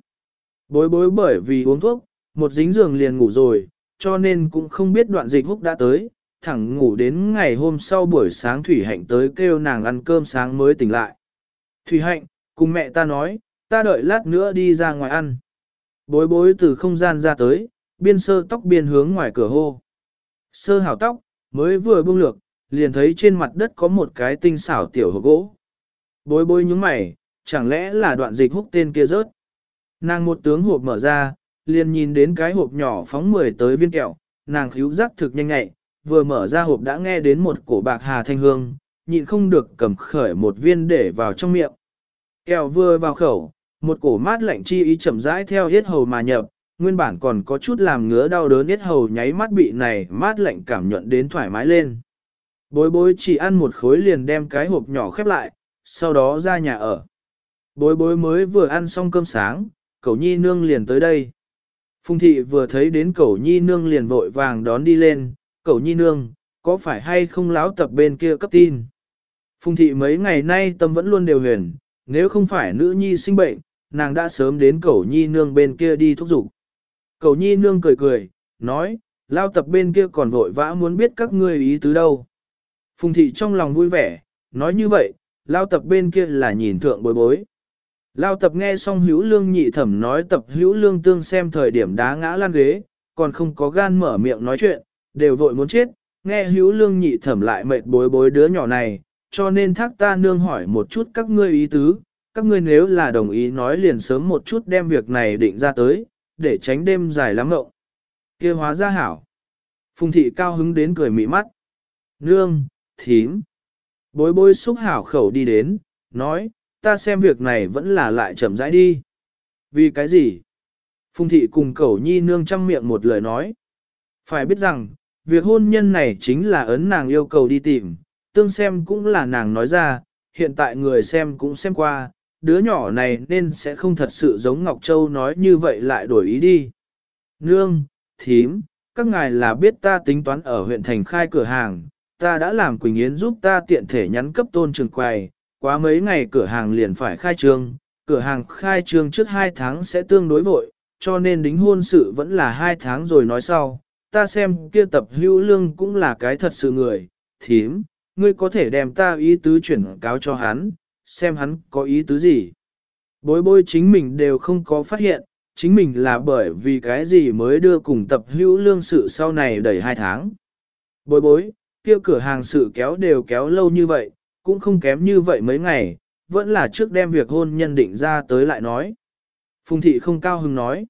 Bối bối bởi vì uống thuốc, một dính giường liền ngủ rồi, cho nên cũng không biết đoạn dịch húc đã tới, thẳng ngủ đến ngày hôm sau buổi sáng Thủy Hạnh tới kêu nàng ăn cơm sáng mới tỉnh lại. Thủy Hạnh, cùng mẹ ta nói, ta đợi lát nữa đi ra ngoài ăn. Bối bối từ không gian ra tới, biên sơ tóc biên hướng ngoài cửa hô. Sơ hảo tóc, mới vừa buông lược, liền thấy trên mặt đất có một cái tinh xảo tiểu hộp gỗ. Bối bối nhúng mày, chẳng lẽ là đoạn dịch húc tên kia rớt. Nàng một tướng hộp mở ra, liền nhìn đến cái hộp nhỏ phóng mười tới viên kẹo, nàng khíu giác thực nhanh nhẹ, vừa mở ra hộp đã nghe đến một cổ bạc hà thanh hương, nhịn không được cầm khởi một viên để vào trong miệng. Kẹo vừa vào khẩu, một cổ mát lạnh chi ý chậm rãi theo hết hầu mà nhập, nguyên bản còn có chút làm ngứa đau đớn nhất hầu nháy mắt bị này mát lạnh cảm nhuận đến thoải mái lên. Bối bối chỉ ăn một khối liền đem cái hộp nhỏ khép lại, sau đó ra nhà ở. Bối bối mới vừa ăn xong cơm sáng, cậu nhi nương liền tới đây. Phùng thị vừa thấy đến cậu nhi nương liền vội vàng đón đi lên, cậu nhi nương, có phải hay không láo tập bên kia cấp tin? Phùng thị mấy ngày nay tâm vẫn luôn đều huyền, nếu không phải nữ nhi sinh bệnh, nàng đã sớm đến cậu nhi nương bên kia đi thúc giục. Cầu nhi nương cười cười, nói, lao tập bên kia còn vội vã muốn biết các ngươi ý tứ đâu. Phùng thị trong lòng vui vẻ, nói như vậy, lao tập bên kia là nhìn thượng bối bối. Lao tập nghe xong hữu lương nhị thẩm nói tập hữu lương tương xem thời điểm đá ngã lan ghế, còn không có gan mở miệng nói chuyện, đều vội muốn chết, nghe hữu lương nhị thẩm lại mệt bối bối đứa nhỏ này, cho nên thác ta nương hỏi một chút các ngươi ý tứ, các ngươi nếu là đồng ý nói liền sớm một chút đem việc này định ra tới, để tránh đêm dài lắm ngộng. kia hóa ra hảo. Phùng thị cao hứng đến cười mị mắt. Nương, thím. Bối bối xúc hảo khẩu đi đến, nói, ta xem việc này vẫn là lại chậm rãi đi. Vì cái gì? Phùng thị cùng cẩu nhi nương chăm miệng một lời nói. Phải biết rằng, việc hôn nhân này chính là ấn nàng yêu cầu đi tìm, tương xem cũng là nàng nói ra, hiện tại người xem cũng xem qua, đứa nhỏ này nên sẽ không thật sự giống Ngọc Châu nói như vậy lại đổi ý đi. Nương, thím, các ngài là biết ta tính toán ở huyện thành khai cửa hàng, ta đã làm Quỳnh Yến giúp ta tiện thể nhắn cấp tôn trường quầy, quá mấy ngày cửa hàng liền phải khai trương, cửa hàng khai trương trước 2 tháng sẽ tương đối vội, cho nên đính hôn sự vẫn là 2 tháng rồi nói sau, ta xem kia tập hữu lương cũng là cái thật sự người, thím, ngươi có thể đem ta ý tứ chuyển cáo cho hắn, xem hắn có ý tứ gì. Bối bối chính mình đều không có phát hiện, chính mình là bởi vì cái gì mới đưa cùng tập hữu lương sự sau này đầy hai tháng. Bối bối, kia cửa hàng sự kéo đều kéo lâu như vậy, cũng không kém như vậy mấy ngày, vẫn là trước đem việc hôn nhân định ra tới lại nói. Phùng thị không cao hứng nói.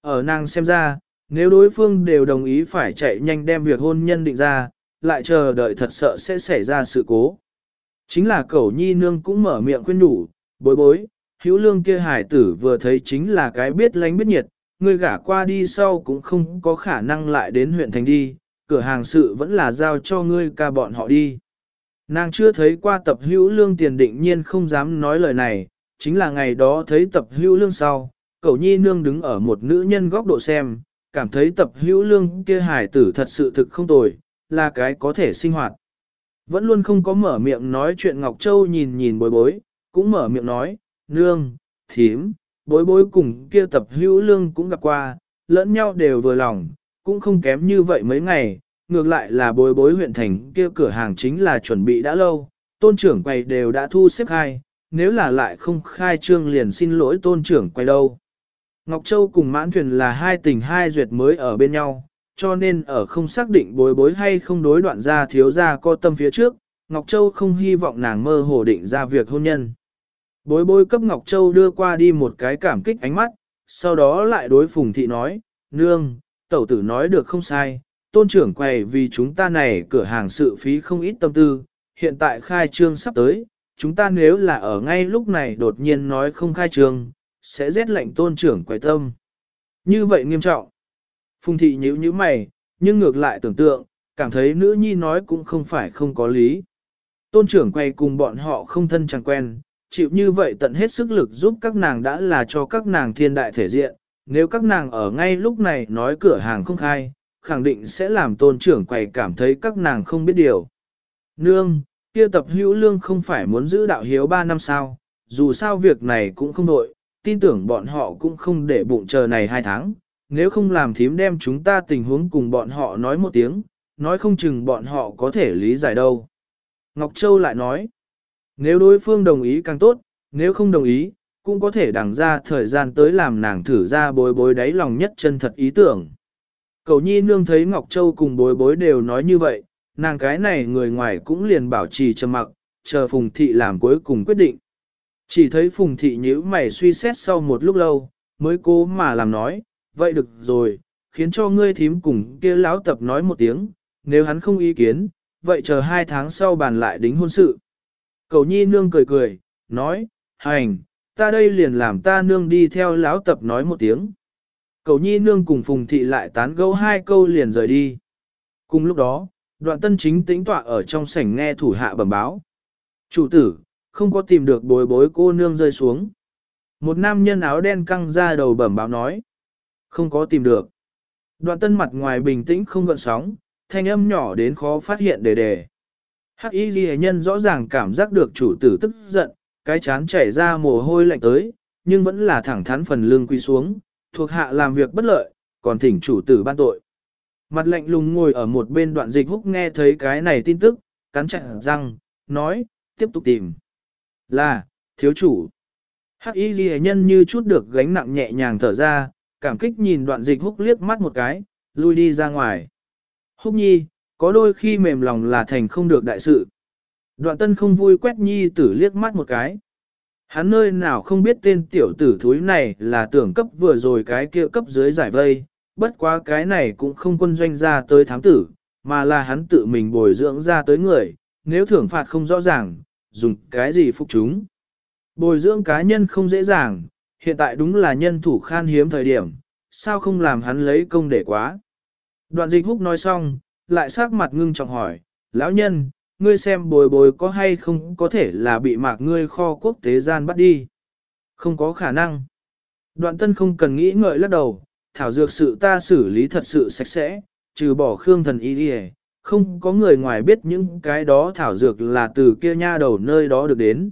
Ở nàng xem ra, nếu đối phương đều đồng ý phải chạy nhanh đem việc hôn nhân định ra, lại chờ đợi thật sợ sẽ xảy ra sự cố. Chính là cẩu nhi nương cũng mở miệng khuyên nhủ, bối bối, hữu lương kia hải tử vừa thấy chính là cái biết lánh biết nhiệt, người gả qua đi sau cũng không có khả năng lại đến huyện thành đi, cửa hàng sự vẫn là giao cho ngươi ca bọn họ đi. Nàng chưa thấy qua tập hữu lương tiền định nhiên không dám nói lời này, chính là ngày đó thấy tập hữu lương sau, cậu nhi nương đứng ở một nữ nhân góc độ xem, cảm thấy tập hữu lương kia hải tử thật sự thực không tồi, là cái có thể sinh hoạt. Vẫn luôn không có mở miệng nói chuyện Ngọc Châu nhìn nhìn bối bối, cũng mở miệng nói, nương, thím, bối bối cùng kia tập hữu lương cũng gặp qua, lẫn nhau đều vừa lòng, cũng không kém như vậy mấy ngày, ngược lại là bối bối huyện thành kia cửa hàng chính là chuẩn bị đã lâu, tôn trưởng quầy đều đã thu xếp khai, nếu là lại không khai trương liền xin lỗi tôn trưởng quay đâu. Ngọc Châu cùng mãn thuyền là hai tình hai duyệt mới ở bên nhau, cho nên ở không xác định bối bối hay không đối đoạn ra thiếu ra co tâm phía trước, Ngọc Châu không hy vọng nàng mơ hồ định ra việc hôn nhân. Bối bối cấp Ngọc Châu đưa qua đi một cái cảm kích ánh mắt, sau đó lại đối Phùng Thị nói, Nương, tẩu tử nói được không sai, tôn trưởng quầy vì chúng ta này cửa hàng sự phí không ít tâm tư, hiện tại khai trương sắp tới, chúng ta nếu là ở ngay lúc này đột nhiên nói không khai trương, sẽ rét lệnh tôn trưởng quầy tâm. Như vậy nghiêm trọng. Phùng thị nhíu nhíu mày, nhưng ngược lại tưởng tượng, cảm thấy nữ nhi nói cũng không phải không có lý. Tôn trưởng quay cùng bọn họ không thân chẳng quen, chịu như vậy tận hết sức lực giúp các nàng đã là cho các nàng thiên đại thể diện, nếu các nàng ở ngay lúc này nói cửa hàng không khai, khẳng định sẽ làm tôn trưởng quầy cảm thấy các nàng không biết điều. Nương, kia tập hữu lương không phải muốn giữ đạo hiếu 3 năm sao, dù sao việc này cũng không đội, tin tưởng bọn họ cũng không để bụng chờ này 2 tháng, nếu không làm thím đem chúng ta tình huống cùng bọn họ nói một tiếng, nói không chừng bọn họ có thể lý giải đâu. Ngọc Châu lại nói, nếu đối phương đồng ý càng tốt, nếu không đồng ý, cũng có thể đằng ra thời gian tới làm nàng thử ra bối bối đáy lòng nhất chân thật ý tưởng. Cầu nhi nương thấy Ngọc Châu cùng bối bối đều nói như vậy, nàng cái này người ngoài cũng liền bảo trì trầm mặc, chờ Phùng Thị làm cuối cùng quyết định. Chỉ thấy Phùng Thị nhíu mày suy xét sau một lúc lâu, mới cố mà làm nói, vậy được rồi, khiến cho ngươi thím cùng kia lão tập nói một tiếng, nếu hắn không ý kiến, vậy chờ hai tháng sau bàn lại đính hôn sự. Cầu nhi nương cười cười, nói, hành, ta đây liền làm ta nương đi theo lão tập nói một tiếng. Cầu nhi nương cùng phùng thị lại tán gẫu hai câu liền rời đi. Cùng lúc đó, đoạn tân chính tĩnh tọa ở trong sảnh nghe thủ hạ bẩm báo. Chủ tử, không có tìm được bối bối cô nương rơi xuống. Một nam nhân áo đen căng ra đầu bẩm báo nói. Không có tìm được. Đoạn tân mặt ngoài bình tĩnh không gợn sóng, thanh âm nhỏ đến khó phát hiện đề đề. Hắc y ghi nhân rõ ràng cảm giác được chủ tử tức giận, cái chán chảy ra mồ hôi lạnh tới, nhưng vẫn là thẳng thắn phần lưng quy xuống, thuộc hạ làm việc bất lợi, còn thỉnh chủ tử ban tội. Mặt lạnh lùng ngồi ở một bên đoạn dịch húc nghe thấy cái này tin tức, cắn chặt răng, nói, tiếp tục tìm. Là, thiếu chủ. Hắc y ghi nhân như chút được gánh nặng nhẹ nhàng thở ra, cảm kích nhìn đoạn dịch húc liếc mắt một cái, lui đi ra ngoài. Húc nhi, có đôi khi mềm lòng là thành không được đại sự. Đoạn tân không vui quét nhi tử liếc mắt một cái. Hắn nơi nào không biết tên tiểu tử thúi này là tưởng cấp vừa rồi cái kia cấp dưới giải vây, bất quá cái này cũng không quân doanh ra tới thám tử, mà là hắn tự mình bồi dưỡng ra tới người, nếu thưởng phạt không rõ ràng, dùng cái gì phục chúng. Bồi dưỡng cá nhân không dễ dàng, hiện tại đúng là nhân thủ khan hiếm thời điểm, sao không làm hắn lấy công để quá. Đoạn dịch húc nói xong, lại sắc mặt ngưng trọng hỏi, lão nhân, ngươi xem bồi bồi có hay không có thể là bị mạc ngươi kho quốc tế gian bắt đi. Không có khả năng. Đoạn tân không cần nghĩ ngợi lắc đầu, thảo dược sự ta xử lý thật sự sạch sẽ, trừ bỏ khương thần y đi không có người ngoài biết những cái đó thảo dược là từ kia nha đầu nơi đó được đến.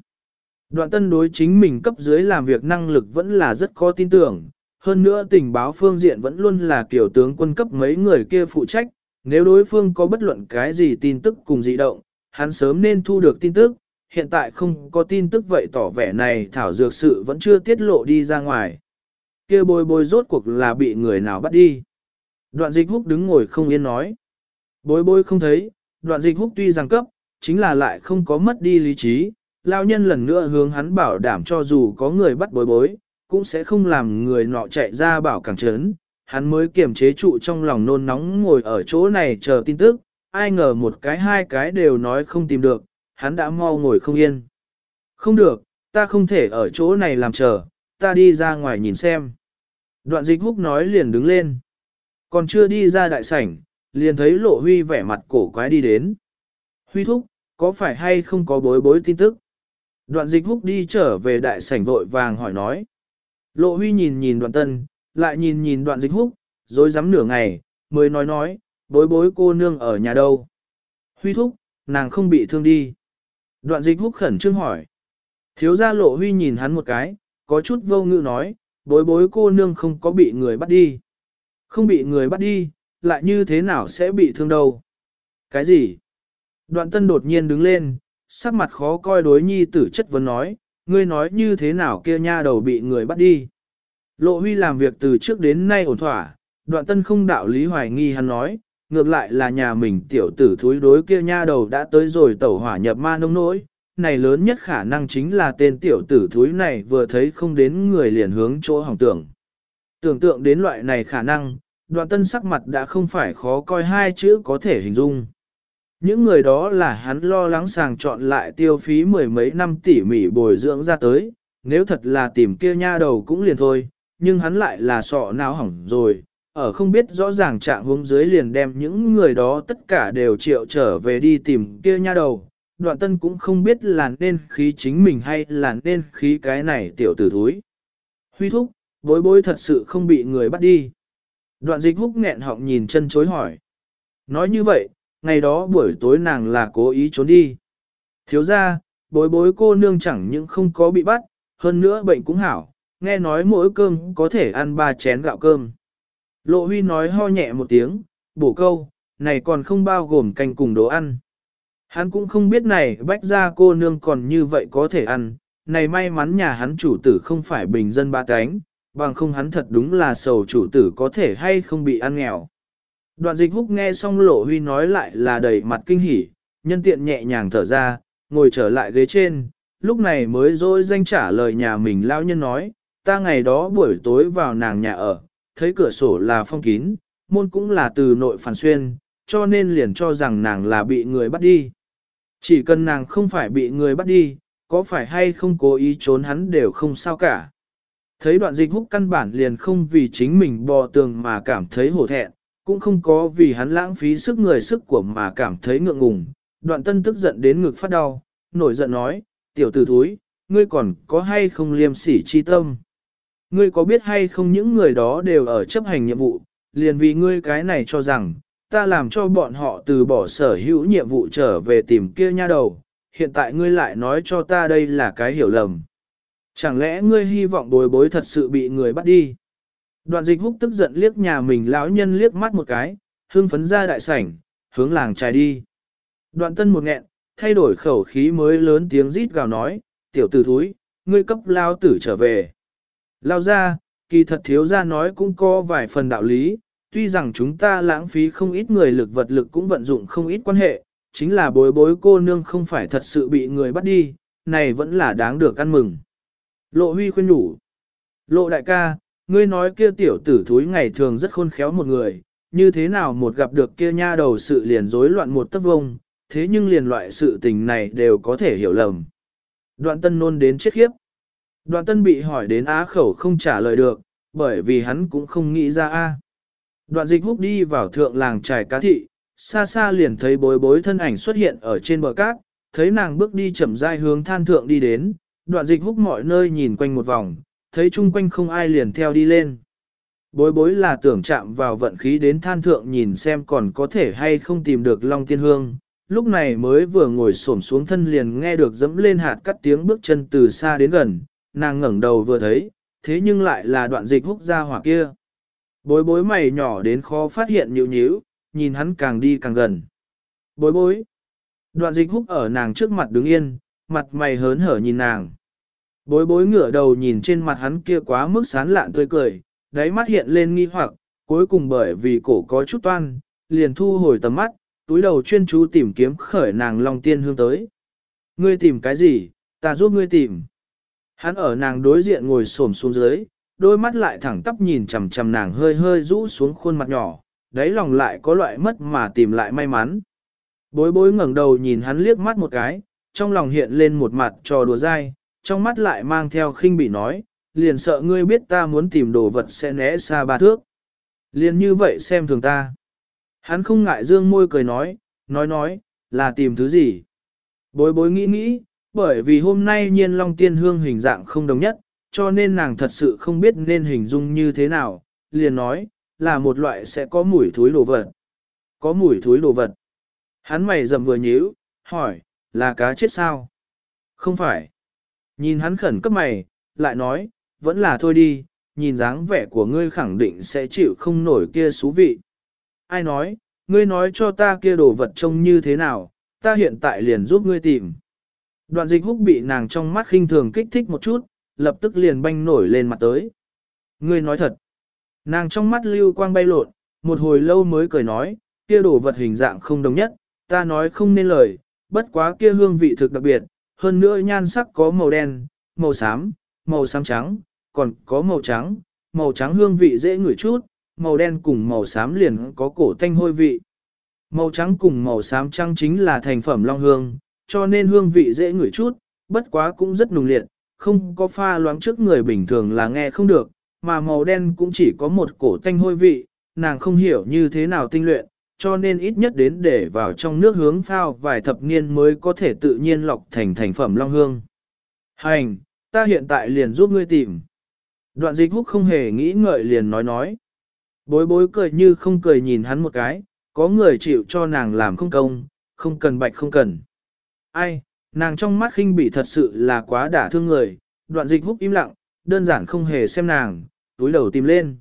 Đoạn tân đối chính mình cấp dưới làm việc năng lực vẫn là rất có tin tưởng, hơn nữa tình báo phương diện vẫn luôn là kiểu tướng quân cấp mấy người kia phụ trách, nếu đối phương có bất luận cái gì tin tức cùng dị động, hắn sớm nên thu được tin tức, hiện tại không có tin tức vậy tỏ vẻ này thảo dược sự vẫn chưa tiết lộ đi ra ngoài. kia bồi bồi rốt cuộc là bị người nào bắt đi. Đoạn dịch húc đứng ngồi không yên nói. Bối bối không thấy, đoạn dịch húc tuy rằng cấp, chính là lại không có mất đi lý trí, lao nhân lần nữa hướng hắn bảo đảm cho dù có người bắt bối bối, cũng sẽ không làm người nọ chạy ra bảo càng trấn. Hắn mới kiềm chế trụ trong lòng nôn nóng ngồi ở chỗ này chờ tin tức, ai ngờ một cái hai cái đều nói không tìm được, hắn đã mau ngồi không yên. Không được, ta không thể ở chỗ này làm chờ, ta đi ra ngoài nhìn xem. Đoạn dịch húc nói liền đứng lên. Còn chưa đi ra đại sảnh, liền thấy lộ huy vẻ mặt cổ quái đi đến. Huy thúc, có phải hay không có bối bối tin tức? Đoạn dịch húc đi trở về đại sảnh vội vàng hỏi nói. Lộ huy nhìn nhìn đoạn tân, lại nhìn nhìn đoạn dịch húc, rồi dám nửa ngày, mới nói nói, bối bối cô nương ở nhà đâu? Huy thúc, nàng không bị thương đi. Đoạn dịch húc khẩn trương hỏi. Thiếu gia lộ huy nhìn hắn một cái, có chút vô ngữ nói, bối bối cô nương không có bị người bắt đi. Không bị người bắt đi, lại như thế nào sẽ bị thương đâu? Cái gì? Đoạn tân đột nhiên đứng lên, sắc mặt khó coi đối nhi tử chất vấn nói, ngươi nói như thế nào kia nha đầu bị người bắt đi. Lộ huy làm việc từ trước đến nay ổn thỏa, đoạn tân không đạo lý hoài nghi hắn nói, ngược lại là nhà mình tiểu tử thúi đối kia nha đầu đã tới rồi tẩu hỏa nhập ma nông nỗi, này lớn nhất khả năng chính là tên tiểu tử thúi này vừa thấy không đến người liền hướng chỗ hỏng tưởng. Tưởng tượng đến loại này khả năng, đoạn tân sắc mặt đã không phải khó coi hai chữ có thể hình dung. Những người đó là hắn lo lắng sàng chọn lại tiêu phí mười mấy năm tỉ mỉ bồi dưỡng ra tới, nếu thật là tìm kia nha đầu cũng liền thôi, nhưng hắn lại là sọ não hỏng rồi, ở không biết rõ ràng trạng hướng dưới liền đem những người đó tất cả đều triệu trở về đi tìm kia nha đầu. Đoạn tân cũng không biết là nên khí chính mình hay là nên khí cái này tiểu tử thúi. Huy thúc, bối bối thật sự không bị người bắt đi. Đoạn dịch húc nghẹn họng nhìn chân chối hỏi. Nói như vậy, ngày đó buổi tối nàng là cố ý trốn đi. Thiếu ra, bối bối cô nương chẳng những không có bị bắt, hơn nữa bệnh cũng hảo, nghe nói mỗi cơm có thể ăn ba chén gạo cơm. Lộ huy nói ho nhẹ một tiếng, bổ câu, này còn không bao gồm canh cùng đồ ăn. Hắn cũng không biết này bách ra cô nương còn như vậy có thể ăn, này may mắn nhà hắn chủ tử không phải bình dân ba cánh, bằng không hắn thật đúng là sầu chủ tử có thể hay không bị ăn nghèo. Đoạn dịch húc nghe xong lộ huy nói lại là đầy mặt kinh hỉ, nhân tiện nhẹ nhàng thở ra, ngồi trở lại ghế trên, lúc này mới dối danh trả lời nhà mình lao nhân nói, ta ngày đó buổi tối vào nàng nhà ở, thấy cửa sổ là phong kín, môn cũng là từ nội phản xuyên, cho nên liền cho rằng nàng là bị người bắt đi. Chỉ cần nàng không phải bị người bắt đi, có phải hay không cố ý trốn hắn đều không sao cả. Thấy đoạn dịch húc căn bản liền không vì chính mình bò tường mà cảm thấy hổ thẹn, cũng không có vì hắn lãng phí sức người sức của mà cảm thấy ngượng ngùng. Đoạn tân tức giận đến ngực phát đau, nổi giận nói, tiểu tử thúi, ngươi còn có hay không liêm sỉ chi tâm? Ngươi có biết hay không những người đó đều ở chấp hành nhiệm vụ, liền vì ngươi cái này cho rằng, ta làm cho bọn họ từ bỏ sở hữu nhiệm vụ trở về tìm kia nha đầu, hiện tại ngươi lại nói cho ta đây là cái hiểu lầm. Chẳng lẽ ngươi hy vọng bối bối thật sự bị người bắt đi? Đoạn dịch húc tức giận liếc nhà mình lão nhân liếc mắt một cái, hương phấn ra đại sảnh, hướng làng trài đi. Đoạn tân một nghẹn, thay đổi khẩu khí mới lớn tiếng rít gào nói, tiểu tử thúi, ngươi cấp lao tử trở về. Lao ra, kỳ thật thiếu ra nói cũng có vài phần đạo lý, tuy rằng chúng ta lãng phí không ít người lực vật lực cũng vận dụng không ít quan hệ, chính là bối bối cô nương không phải thật sự bị người bắt đi, này vẫn là đáng được ăn mừng. Lộ huy khuyên nhủ. Lộ đại ca, ngươi nói kia tiểu tử thúi ngày thường rất khôn khéo một người, như thế nào một gặp được kia nha đầu sự liền rối loạn một tấc vông, thế nhưng liền loại sự tình này đều có thể hiểu lầm. Đoạn tân nôn đến chết khiếp. Đoạn tân bị hỏi đến á khẩu không trả lời được, bởi vì hắn cũng không nghĩ ra a. Đoạn dịch húc đi vào thượng làng trải cá thị, xa xa liền thấy bối bối thân ảnh xuất hiện ở trên bờ cát, thấy nàng bước đi chậm rãi hướng than thượng đi đến, đoạn dịch húc mọi nơi nhìn quanh một vòng, thấy chung quanh không ai liền theo đi lên. Bối bối là tưởng chạm vào vận khí đến than thượng nhìn xem còn có thể hay không tìm được Long Tiên Hương, lúc này mới vừa ngồi xổm xuống thân liền nghe được dẫm lên hạt cắt tiếng bước chân từ xa đến gần, nàng ngẩng đầu vừa thấy, thế nhưng lại là đoạn dịch húc ra hỏa kia. Bối bối mày nhỏ đến khó phát hiện nhịu nhíu, nhìn hắn càng đi càng gần. Bối bối. Đoạn dịch húc ở nàng trước mặt đứng yên, mặt mày hớn hở nhìn nàng. Bối bối ngửa đầu nhìn trên mặt hắn kia quá mức sán lạn tươi cười, đáy mắt hiện lên nghi hoặc, cuối cùng bởi vì cổ có chút toan, liền thu hồi tầm mắt, túi đầu chuyên chú tìm kiếm khởi nàng long tiên hương tới. Ngươi tìm cái gì, ta giúp ngươi tìm. Hắn ở nàng đối diện ngồi xổm xuống dưới, đôi mắt lại thẳng tắp nhìn chằm chằm nàng hơi hơi rũ xuống khuôn mặt nhỏ, đáy lòng lại có loại mất mà tìm lại may mắn. Bối bối ngẩng đầu nhìn hắn liếc mắt một cái, trong lòng hiện lên một mặt trò đùa dai, trong mắt lại mang theo khinh bị nói, liền sợ ngươi biết ta muốn tìm đồ vật sẽ né xa ba thước. Liền như vậy xem thường ta. Hắn không ngại dương môi cười nói, nói nói, là tìm thứ gì. Bối bối nghĩ nghĩ, bởi vì hôm nay nhiên long tiên hương hình dạng không đồng nhất, cho nên nàng thật sự không biết nên hình dung như thế nào, liền nói, là một loại sẽ có mùi thối đồ vật. Có mùi thối đồ vật. Hắn mày rầm vừa nhíu, hỏi, là cá chết sao? Không phải. Nhìn hắn khẩn cấp mày, lại nói, vẫn là thôi đi, nhìn dáng vẻ của ngươi khẳng định sẽ chịu không nổi kia xú vị. Ai nói, ngươi nói cho ta kia đồ vật trông như thế nào, ta hiện tại liền giúp ngươi tìm. Đoạn dịch húc bị nàng trong mắt khinh thường kích thích một chút, lập tức liền banh nổi lên mặt tới. Ngươi nói thật. Nàng trong mắt lưu quang bay lộn, một hồi lâu mới cười nói, kia đồ vật hình dạng không đồng nhất, ta nói không nên lời, bất quá kia hương vị thực đặc biệt, hơn nữa nhan sắc có màu đen, màu xám, màu xám trắng, còn có màu trắng, màu trắng hương vị dễ ngửi chút, màu đen cùng màu xám liền có cổ thanh hôi vị. Màu trắng cùng màu xám trắng chính là thành phẩm long hương, cho nên hương vị dễ ngửi chút, bất quá cũng rất nùng liệt, không có pha loãng trước người bình thường là nghe không được, mà màu đen cũng chỉ có một cổ thanh hôi vị, nàng không hiểu như thế nào tinh luyện, cho nên ít nhất đến để vào trong nước hướng phao vài thập niên mới có thể tự nhiên lọc thành thành phẩm long hương. Hành, ta hiện tại liền giúp ngươi tìm. Đoạn dịch húc không hề nghĩ ngợi liền nói nói. Bối bối cười như không cười nhìn hắn một cái, có người chịu cho nàng làm không công, không cần bạch không cần. Ai, nàng trong mắt khinh bị thật sự là quá đả thương người, đoạn dịch húc im lặng, đơn giản không hề xem nàng, túi đầu tìm lên.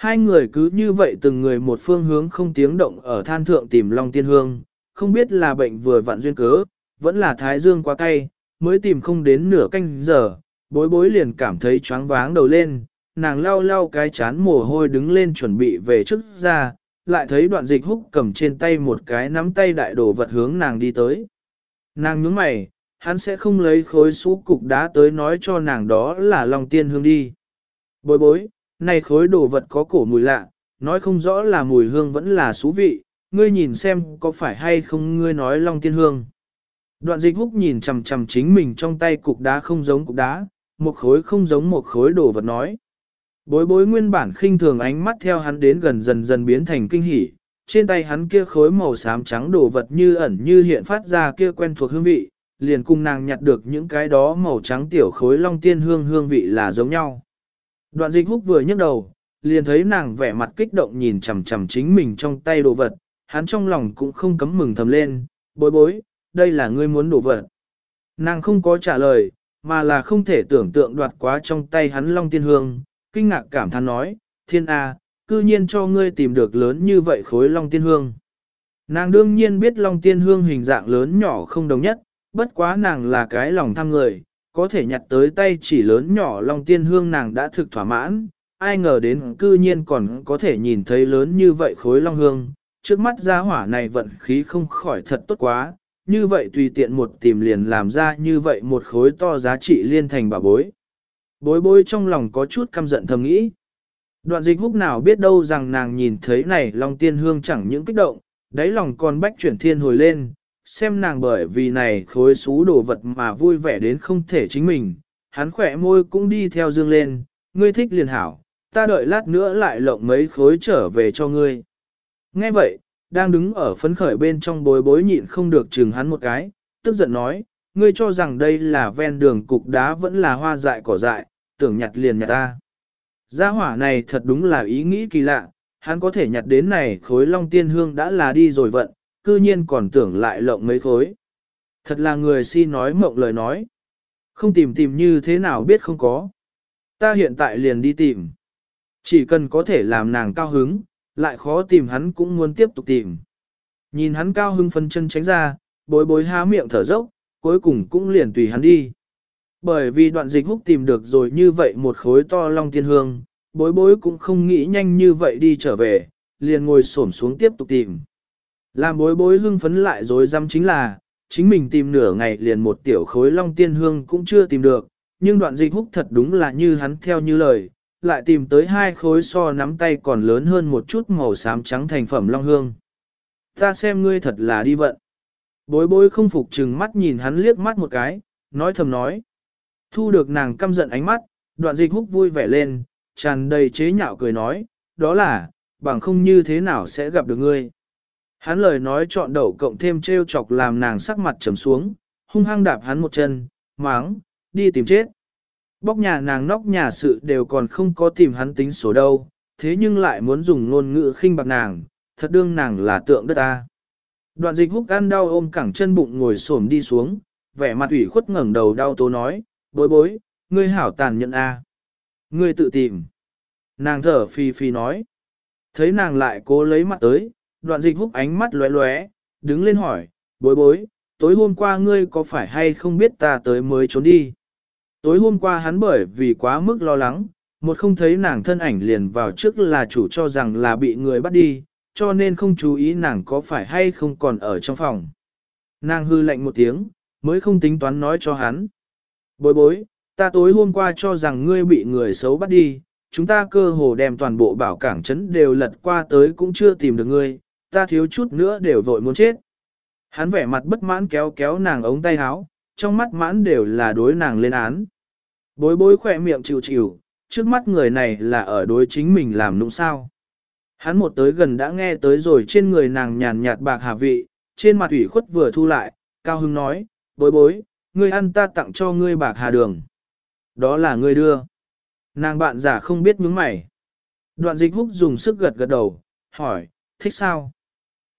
Hai người cứ như vậy từng người một phương hướng không tiếng động ở than thượng tìm Long Tiên Hương, không biết là bệnh vừa vặn duyên cớ, vẫn là thái dương quá cay, mới tìm không đến nửa canh giờ, bối bối liền cảm thấy choáng váng đầu lên, nàng lau lau cái chán mồ hôi đứng lên chuẩn bị về trước ra, lại thấy đoạn dịch húc cầm trên tay một cái nắm tay đại đồ vật hướng nàng đi tới. Nàng nhướng mày, hắn sẽ không lấy khối xú cục đá tới nói cho nàng đó là Long Tiên Hương đi. Bối bối, này khối đồ vật có cổ mùi lạ, nói không rõ là mùi hương vẫn là xú vị, ngươi nhìn xem có phải hay không ngươi nói long tiên hương. Đoạn dịch húc nhìn chầm chầm chính mình trong tay cục đá không giống cục đá, một khối không giống một khối đồ vật nói. Bối bối nguyên bản khinh thường ánh mắt theo hắn đến gần dần dần biến thành kinh hỉ, trên tay hắn kia khối màu xám trắng đồ vật như ẩn như hiện phát ra kia quen thuộc hương vị, liền cùng nàng nhặt được những cái đó màu trắng tiểu khối long tiên hương hương vị là giống nhau. Đoạn dịch húc vừa nhấc đầu, liền thấy nàng vẻ mặt kích động nhìn chằm chằm chính mình trong tay đồ vật, hắn trong lòng cũng không cấm mừng thầm lên, bối bối, đây là ngươi muốn đồ vật. Nàng không có trả lời, mà là không thể tưởng tượng đoạt quá trong tay hắn long tiên hương, kinh ngạc cảm thán nói, thiên A, cư nhiên cho ngươi tìm được lớn như vậy khối long tiên hương. Nàng đương nhiên biết long tiên hương hình dạng lớn nhỏ không đồng nhất, bất quá nàng là cái lòng tham người, có thể nhặt tới tay chỉ lớn nhỏ long tiên hương nàng đã thực thỏa mãn, ai ngờ đến cư nhiên còn có thể nhìn thấy lớn như vậy khối long hương, trước mắt gia hỏa này vận khí không khỏi thật tốt quá, như vậy tùy tiện một tìm liền làm ra như vậy một khối to giá trị liên thành bà bối. Bối bối trong lòng có chút căm giận thầm nghĩ. Đoạn dịch húc nào biết đâu rằng nàng nhìn thấy này long tiên hương chẳng những kích động, đáy lòng còn bách chuyển thiên hồi lên, xem nàng bởi vì này khối xú đồ vật mà vui vẻ đến không thể chính mình, hắn khỏe môi cũng đi theo dương lên, ngươi thích liền hảo, ta đợi lát nữa lại lộng mấy khối trở về cho ngươi. Nghe vậy, đang đứng ở phấn khởi bên trong bối bối nhịn không được chừng hắn một cái, tức giận nói, ngươi cho rằng đây là ven đường cục đá vẫn là hoa dại cỏ dại, tưởng nhặt liền nhặt ta. Gia hỏa này thật đúng là ý nghĩ kỳ lạ, hắn có thể nhặt đến này khối long tiên hương đã là đi rồi vận, cư nhiên còn tưởng lại lộng mấy khối. Thật là người si nói mộng lời nói. Không tìm tìm như thế nào biết không có. Ta hiện tại liền đi tìm. Chỉ cần có thể làm nàng cao hứng, lại khó tìm hắn cũng muốn tiếp tục tìm. Nhìn hắn cao hưng phân chân tránh ra, bối bối há miệng thở dốc, cuối cùng cũng liền tùy hắn đi. Bởi vì đoạn dịch húc tìm được rồi như vậy một khối to long tiên hương, bối bối cũng không nghĩ nhanh như vậy đi trở về, liền ngồi xổm xuống tiếp tục tìm. Làm bối bối hưng phấn lại rồi dám chính là, chính mình tìm nửa ngày liền một tiểu khối long tiên hương cũng chưa tìm được, nhưng đoạn dịch húc thật đúng là như hắn theo như lời, lại tìm tới hai khối so nắm tay còn lớn hơn một chút màu xám trắng thành phẩm long hương. Ta xem ngươi thật là đi vận. Bối bối không phục chừng mắt nhìn hắn liếc mắt một cái, nói thầm nói. Thu được nàng căm giận ánh mắt, đoạn dịch húc vui vẻ lên, tràn đầy chế nhạo cười nói, đó là, bằng không như thế nào sẽ gặp được ngươi. Hắn lời nói chọn đậu cộng thêm trêu chọc làm nàng sắc mặt trầm xuống, hung hăng đạp hắn một chân, máng, đi tìm chết. Bóc nhà nàng nóc nhà sự đều còn không có tìm hắn tính số đâu, thế nhưng lại muốn dùng ngôn ngữ khinh bạc nàng, thật đương nàng là tượng đất ta. Đoạn dịch húc ăn đau ôm cẳng chân bụng ngồi xổm đi xuống, vẻ mặt ủy khuất ngẩng đầu đau tố nói, bối bối, ngươi hảo tàn nhẫn a, Ngươi tự tìm. Nàng thở phi phi nói. Thấy nàng lại cố lấy mặt tới, đoạn dịch húc ánh mắt lóe lóe, đứng lên hỏi, bối bối, tối hôm qua ngươi có phải hay không biết ta tới mới trốn đi? Tối hôm qua hắn bởi vì quá mức lo lắng, một không thấy nàng thân ảnh liền vào trước là chủ cho rằng là bị người bắt đi, cho nên không chú ý nàng có phải hay không còn ở trong phòng. Nàng hư lạnh một tiếng, mới không tính toán nói cho hắn. Bối bối, ta tối hôm qua cho rằng ngươi bị người xấu bắt đi, chúng ta cơ hồ đem toàn bộ bảo cảng trấn đều lật qua tới cũng chưa tìm được ngươi, ta thiếu chút nữa đều vội muốn chết. Hắn vẻ mặt bất mãn kéo kéo nàng ống tay áo, trong mắt mãn đều là đối nàng lên án. Bối bối khỏe miệng chịu chịu, trước mắt người này là ở đối chính mình làm nũng sao. Hắn một tới gần đã nghe tới rồi trên người nàng nhàn nhạt bạc hà vị, trên mặt ủy khuất vừa thu lại, cao hưng nói, bối bối, ngươi ăn ta tặng cho ngươi bạc hà đường. Đó là ngươi đưa. Nàng bạn giả không biết nhướng mày. Đoạn dịch húc dùng sức gật gật đầu, hỏi, thích sao?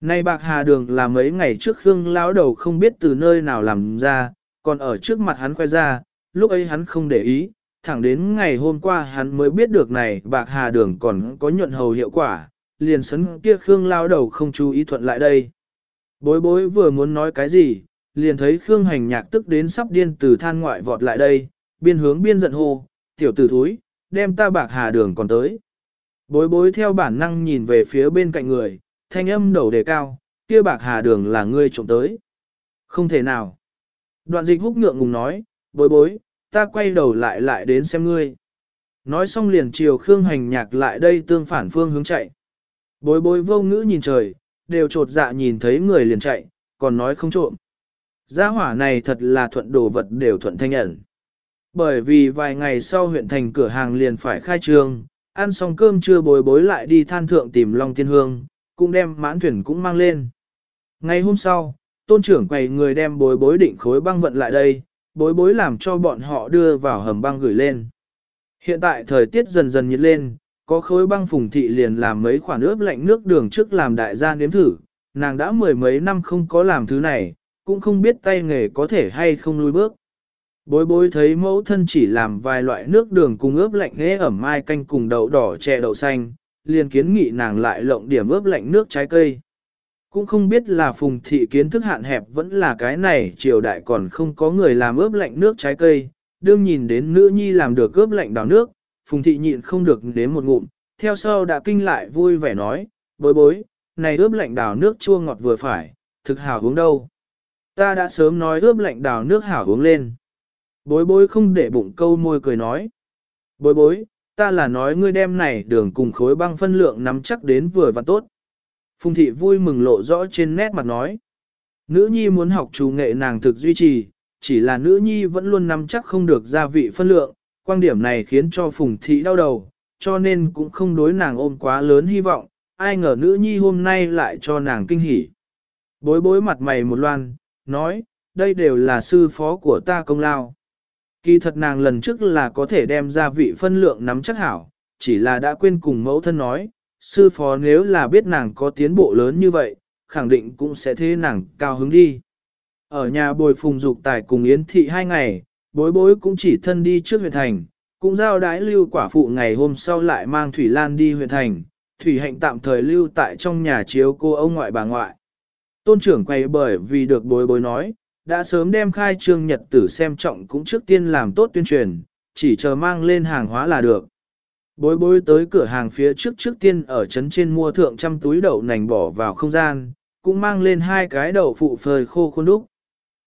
Nay bạc hà đường là mấy ngày trước Khương lão đầu không biết từ nơi nào làm ra, còn ở trước mặt hắn khoe ra, lúc ấy hắn không để ý, thẳng đến ngày hôm qua hắn mới biết được này bạc hà đường còn có nhuận hầu hiệu quả, liền sấn kia Khương lão đầu không chú ý thuận lại đây. Bối bối vừa muốn nói cái gì, liền thấy Khương hành nhạc tức đến sắp điên từ than ngoại vọt lại đây, biên hướng biên giận hô, tiểu tử thúi, đem ta bạc hà đường còn tới. Bối bối theo bản năng nhìn về phía bên cạnh người, thanh âm đầu đề cao, kia bạc hà đường là ngươi trộm tới. Không thể nào. Đoạn dịch húc ngượng ngùng nói, bối bối, ta quay đầu lại lại đến xem ngươi. Nói xong liền chiều Khương hành nhạc lại đây tương phản phương hướng chạy. Bối bối vô ngữ nhìn trời, đều trột dạ nhìn thấy người liền chạy, còn nói không trộm. Gia hỏa này thật là thuận đồ vật đều thuận thanh ẩn. Bởi vì vài ngày sau huyện thành cửa hàng liền phải khai trương, ăn xong cơm trưa bối bối lại đi than thượng tìm Long Tiên Hương, cũng đem mãn thuyền cũng mang lên. Ngày hôm sau, tôn trưởng quầy người đem bối bối định khối băng vận lại đây, bối bối làm cho bọn họ đưa vào hầm băng gửi lên. Hiện tại thời tiết dần dần nhiệt lên, có khối băng phùng thị liền làm mấy khoản ướp lạnh nước đường trước làm đại gia nếm thử, nàng đã mười mấy năm không có làm thứ này, cũng không biết tay nghề có thể hay không lùi bước. Bối bối thấy mẫu thân chỉ làm vài loại nước đường cùng ướp lạnh ghế ẩm mai canh cùng đậu đỏ chè đậu xanh, liền kiến nghị nàng lại lộng điểm ướp lạnh nước trái cây. Cũng không biết là phùng thị kiến thức hạn hẹp vẫn là cái này triều đại còn không có người làm ướp lạnh nước trái cây, đương nhìn đến nữ nhi làm được ướp lạnh đào nước, phùng thị nhịn không được đến một ngụm, theo sau đã kinh lại vui vẻ nói, bối bối, này ướp lạnh đào nước chua ngọt vừa phải, thực hảo uống đâu. Ta đã sớm nói ướp lạnh đào nước hảo uống lên. Bối bối không để bụng câu môi cười nói. Bối bối, ta là nói ngươi đem này đường cùng khối băng phân lượng nắm chắc đến vừa và tốt. Phùng thị vui mừng lộ rõ trên nét mặt nói. Nữ nhi muốn học chủ nghệ nàng thực duy trì, chỉ là nữ nhi vẫn luôn nắm chắc không được gia vị phân lượng, quan điểm này khiến cho phùng thị đau đầu, cho nên cũng không đối nàng ôm quá lớn hy vọng, ai ngờ nữ nhi hôm nay lại cho nàng kinh hỉ. Bối bối mặt mày một loan, nói, đây đều là sư phó của ta công lao. Kỳ thật nàng lần trước là có thể đem ra vị phân lượng nắm chắc hảo, chỉ là đã quên cùng mẫu thân nói, sư phó nếu là biết nàng có tiến bộ lớn như vậy, khẳng định cũng sẽ thế nàng cao hứng đi. Ở nhà bồi phùng dục tài cùng Yến Thị hai ngày, bối bối cũng chỉ thân đi trước huyện thành, cũng giao đái lưu quả phụ ngày hôm sau lại mang Thủy Lan đi huyện thành, Thủy Hạnh tạm thời lưu tại trong nhà chiếu cô ông ngoại bà ngoại. Tôn trưởng quay bởi vì được bối bối nói, đã sớm đem khai trương nhật tử xem trọng cũng trước tiên làm tốt tuyên truyền, chỉ chờ mang lên hàng hóa là được. Bối bối tới cửa hàng phía trước trước tiên ở trấn trên mua thượng trăm túi đậu nành bỏ vào không gian, cũng mang lên hai cái đậu phụ phơi khô khuôn đúc.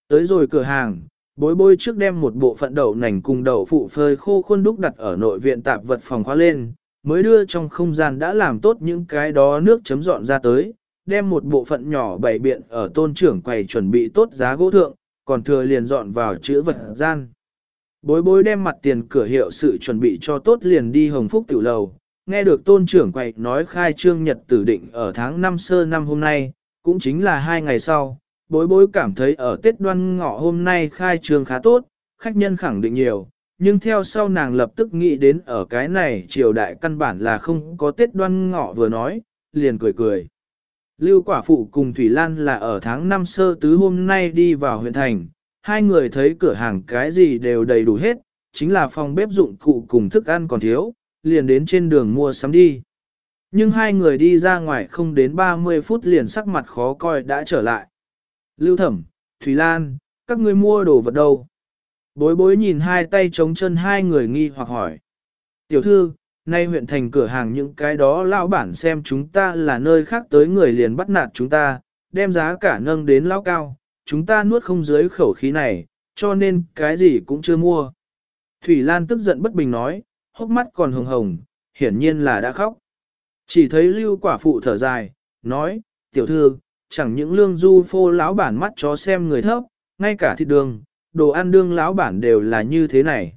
Tới rồi cửa hàng, bối bối trước đem một bộ phận đậu nành cùng đậu phụ phơi khô khuôn đúc đặt ở nội viện tạp vật phòng khóa lên, mới đưa trong không gian đã làm tốt những cái đó nước chấm dọn ra tới, đem một bộ phận nhỏ bày biện ở tôn trưởng quầy chuẩn bị tốt giá gỗ thượng, còn thừa liền dọn vào chữ vật gian. Bối bối đem mặt tiền cửa hiệu sự chuẩn bị cho tốt liền đi hồng phúc tiểu lầu, nghe được tôn trưởng quầy nói khai trương nhật tử định ở tháng 5 sơ năm hôm nay, cũng chính là hai ngày sau, bối bối cảm thấy ở Tết đoan ngọ hôm nay khai trương khá tốt, khách nhân khẳng định nhiều, nhưng theo sau nàng lập tức nghĩ đến ở cái này triều đại căn bản là không có Tết đoan ngọ vừa nói, liền cười cười. Lưu quả phụ cùng Thủy Lan là ở tháng 5 sơ tứ hôm nay đi vào huyện thành, hai người thấy cửa hàng cái gì đều đầy đủ hết, chính là phòng bếp dụng cụ cùng thức ăn còn thiếu, liền đến trên đường mua sắm đi. Nhưng hai người đi ra ngoài không đến 30 phút liền sắc mặt khó coi đã trở lại. Lưu Thẩm, Thủy Lan, các ngươi mua đồ vật đâu? Bối bối nhìn hai tay chống chân hai người nghi hoặc hỏi. Tiểu thư, nay huyện thành cửa hàng những cái đó lão bản xem chúng ta là nơi khác tới người liền bắt nạt chúng ta, đem giá cả nâng đến lão cao, chúng ta nuốt không dưới khẩu khí này, cho nên cái gì cũng chưa mua. Thủy Lan tức giận bất bình nói, hốc mắt còn hồng hồng, hiển nhiên là đã khóc. Chỉ thấy lưu quả phụ thở dài, nói, tiểu thư, chẳng những lương du phô lão bản mắt chó xem người thấp, ngay cả thịt đường, đồ ăn đương lão bản đều là như thế này.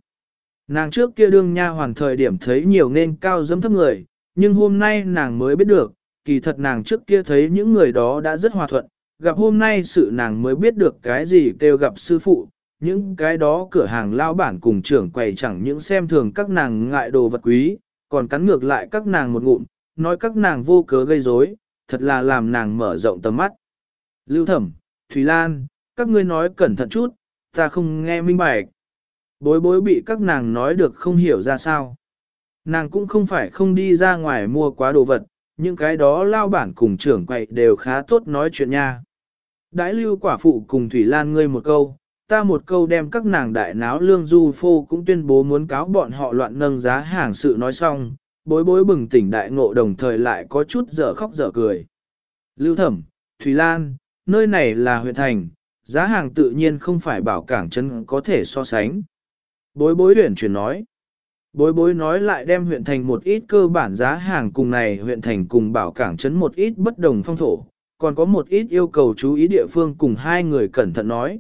Nàng trước kia đương nha hoàn thời điểm thấy nhiều nên cao dâm thấp người, nhưng hôm nay nàng mới biết được, kỳ thật nàng trước kia thấy những người đó đã rất hòa thuận, gặp hôm nay sự nàng mới biết được cái gì kêu gặp sư phụ, những cái đó cửa hàng lao bản cùng trưởng quầy chẳng những xem thường các nàng ngại đồ vật quý, còn cắn ngược lại các nàng một ngụm, nói các nàng vô cớ gây rối, thật là làm nàng mở rộng tầm mắt. Lưu Thẩm, Thủy Lan, các ngươi nói cẩn thận chút, ta không nghe minh bạch. Bối bối bị các nàng nói được không hiểu ra sao. Nàng cũng không phải không đi ra ngoài mua quá đồ vật, những cái đó lao bản cùng trưởng quậy đều khá tốt nói chuyện nha. Đãi lưu quả phụ cùng Thủy Lan ngươi một câu, ta một câu đem các nàng đại náo lương du phô cũng tuyên bố muốn cáo bọn họ loạn nâng giá hàng sự nói xong, bối bối bừng tỉnh đại ngộ đồng thời lại có chút dở khóc dở cười. Lưu thẩm, Thủy Lan, nơi này là huyện thành, giá hàng tự nhiên không phải bảo cảng chân có thể so sánh. Bối bối huyện chuyển nói. Bối bối nói lại đem huyện thành một ít cơ bản giá hàng cùng này huyện thành cùng bảo cảng chấn một ít bất đồng phong thổ, còn có một ít yêu cầu chú ý địa phương cùng hai người cẩn thận nói.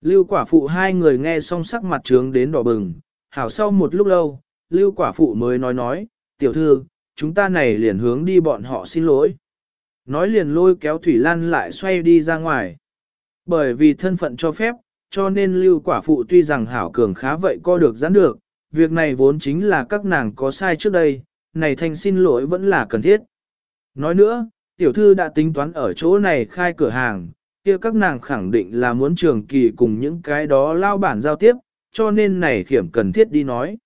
Lưu quả phụ hai người nghe xong sắc mặt trướng đến đỏ bừng, hảo sau một lúc lâu, lưu quả phụ mới nói nói, tiểu thư, chúng ta này liền hướng đi bọn họ xin lỗi. Nói liền lôi kéo Thủy Lan lại xoay đi ra ngoài. Bởi vì thân phận cho phép, cho nên lưu quả phụ tuy rằng hảo cường khá vậy co được giãn được, việc này vốn chính là các nàng có sai trước đây, này thành xin lỗi vẫn là cần thiết. Nói nữa, tiểu thư đã tính toán ở chỗ này khai cửa hàng, kia các nàng khẳng định là muốn trường kỳ cùng những cái đó lao bản giao tiếp, cho nên này khiểm cần thiết đi nói.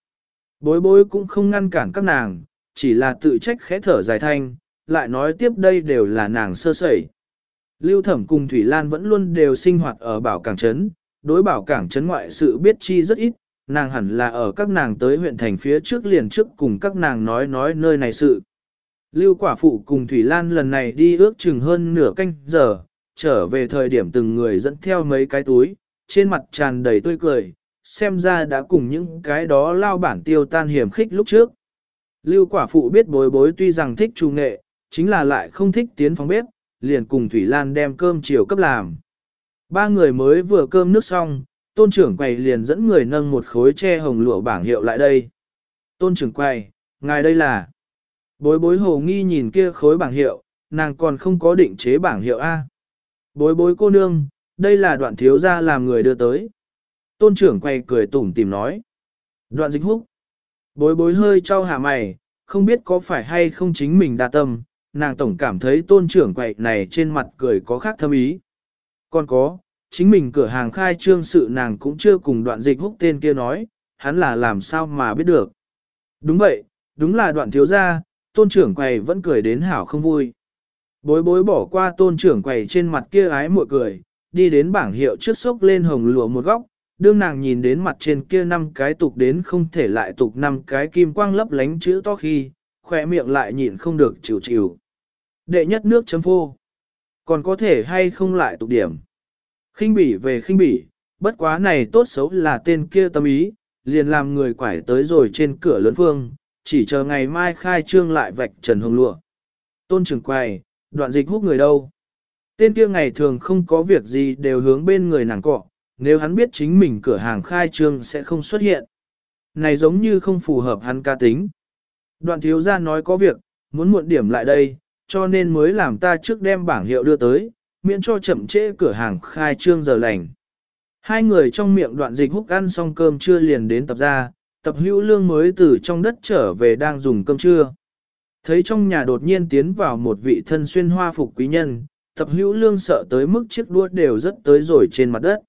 Bối bối cũng không ngăn cản các nàng, chỉ là tự trách khẽ thở dài thanh, lại nói tiếp đây đều là nàng sơ sẩy. Lưu Thẩm cùng Thủy Lan vẫn luôn đều sinh hoạt ở bảo cảng trấn, đối bảo cảng trấn ngoại sự biết chi rất ít, nàng hẳn là ở các nàng tới huyện thành phía trước liền trước cùng các nàng nói nói nơi này sự. Lưu quả phụ cùng Thủy Lan lần này đi ước chừng hơn nửa canh giờ, trở về thời điểm từng người dẫn theo mấy cái túi, trên mặt tràn đầy tươi cười, xem ra đã cùng những cái đó lao bản tiêu tan hiểm khích lúc trước. Lưu quả phụ biết bối bối tuy rằng thích trù nghệ, chính là lại không thích tiến phòng bếp, liền cùng Thủy Lan đem cơm chiều cấp làm. Ba người mới vừa cơm nước xong, tôn trưởng quầy liền dẫn người nâng một khối tre hồng lụa bảng hiệu lại đây. Tôn trưởng quầy, ngài đây là... Bối bối hồ nghi nhìn kia khối bảng hiệu, nàng còn không có định chế bảng hiệu A. Bối bối cô nương, đây là đoạn thiếu gia làm người đưa tới. Tôn trưởng quay cười tủm tìm nói. Đoạn dịch húc. Bối bối hơi trao hạ mày, không biết có phải hay không chính mình đa tâm, nàng tổng cảm thấy tôn trưởng quậy này trên mặt cười có khác thâm ý. Còn có, chính mình cửa hàng khai trương sự nàng cũng chưa cùng đoạn dịch húc tên kia nói, hắn là làm sao mà biết được. Đúng vậy, đúng là đoạn thiếu gia, tôn trưởng quầy vẫn cười đến hảo không vui. Bối bối bỏ qua tôn trưởng quầy trên mặt kia ái mội cười, đi đến bảng hiệu trước sốc lên hồng lụa một góc, đương nàng nhìn đến mặt trên kia năm cái tục đến không thể lại tục năm cái kim quang lấp lánh chữ to khi, khỏe miệng lại nhịn không được chịu chịu. Đệ nhất nước chấm phô. Còn có thể hay không lại tục điểm. khinh bỉ về khinh bỉ, bất quá này tốt xấu là tên kia tâm ý, liền làm người quải tới rồi trên cửa lớn phương, chỉ chờ ngày mai khai trương lại vạch trần hồng lụa. Tôn trưởng quầy, đoạn dịch hút người đâu? Tên kia ngày thường không có việc gì đều hướng bên người nàng cọ, nếu hắn biết chính mình cửa hàng khai trương sẽ không xuất hiện. Này giống như không phù hợp hắn ca tính. Đoạn thiếu gia nói có việc, muốn muộn điểm lại đây, cho nên mới làm ta trước đem bảng hiệu đưa tới, miễn cho chậm trễ cửa hàng khai trương giờ lành. Hai người trong miệng đoạn dịch húc ăn xong cơm trưa liền đến tập ra, tập hữu lương mới từ trong đất trở về đang dùng cơm trưa. Thấy trong nhà đột nhiên tiến vào một vị thân xuyên hoa phục quý nhân, tập hữu lương sợ tới mức chiếc đua đều rất tới rồi trên mặt đất.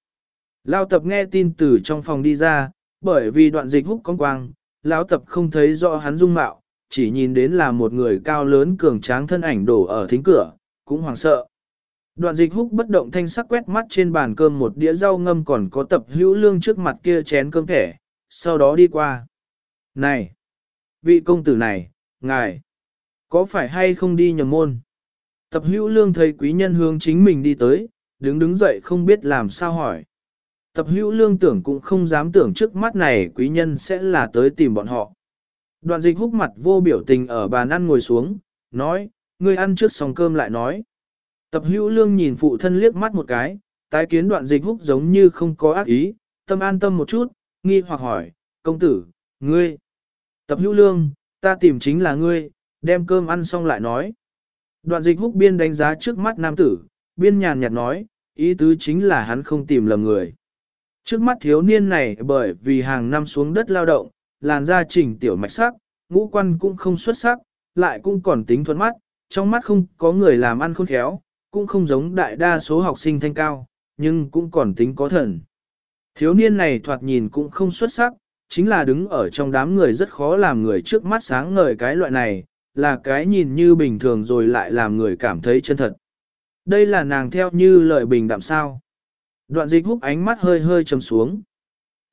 Lao tập nghe tin từ trong phòng đi ra, bởi vì đoạn dịch húc con quang, lão tập không thấy rõ hắn dung mạo, chỉ nhìn đến là một người cao lớn cường tráng thân ảnh đổ ở thính cửa, cũng hoảng sợ. Đoạn dịch húc bất động thanh sắc quét mắt trên bàn cơm một đĩa rau ngâm còn có tập hữu lương trước mặt kia chén cơm thẻ, sau đó đi qua. Này! Vị công tử này, ngài! Có phải hay không đi nhầm môn? Tập hữu lương thấy quý nhân hướng chính mình đi tới, đứng đứng dậy không biết làm sao hỏi. Tập hữu lương tưởng cũng không dám tưởng trước mắt này quý nhân sẽ là tới tìm bọn họ. Đoạn dịch húc mặt vô biểu tình ở bàn ăn ngồi xuống, nói, ngươi ăn trước xong cơm lại nói. Tập hữu lương nhìn phụ thân liếc mắt một cái, tái kiến đoạn dịch húc giống như không có ác ý, tâm an tâm một chút, nghi hoặc hỏi, công tử, ngươi. Tập hữu lương, ta tìm chính là ngươi, đem cơm ăn xong lại nói. Đoạn dịch húc biên đánh giá trước mắt nam tử, biên nhàn nhạt nói, ý tứ chính là hắn không tìm lầm người. Trước mắt thiếu niên này bởi vì hàng năm xuống đất lao động, làn da chỉnh tiểu mạch sắc, ngũ quan cũng không xuất sắc, lại cũng còn tính thuận mắt, trong mắt không có người làm ăn khôn khéo, cũng không giống đại đa số học sinh thanh cao, nhưng cũng còn tính có thần. Thiếu niên này thoạt nhìn cũng không xuất sắc, chính là đứng ở trong đám người rất khó làm người trước mắt sáng ngời cái loại này, là cái nhìn như bình thường rồi lại làm người cảm thấy chân thật. Đây là nàng theo như lời bình đạm sao. Đoạn dịch húc ánh mắt hơi hơi trầm xuống.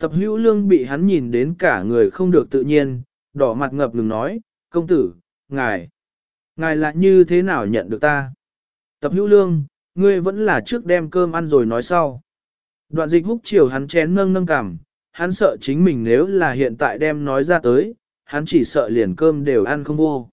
Tập hữu lương bị hắn nhìn đến cả người không được tự nhiên, đỏ mặt ngập ngừng nói, công tử, ngài, ngài lại như thế nào nhận được ta? Tập hữu lương, ngươi vẫn là trước đem cơm ăn rồi nói sau. Đoạn dịch húc chiều hắn chén nâng nâng cảm, hắn sợ chính mình nếu là hiện tại đem nói ra tới, hắn chỉ sợ liền cơm đều ăn không vô.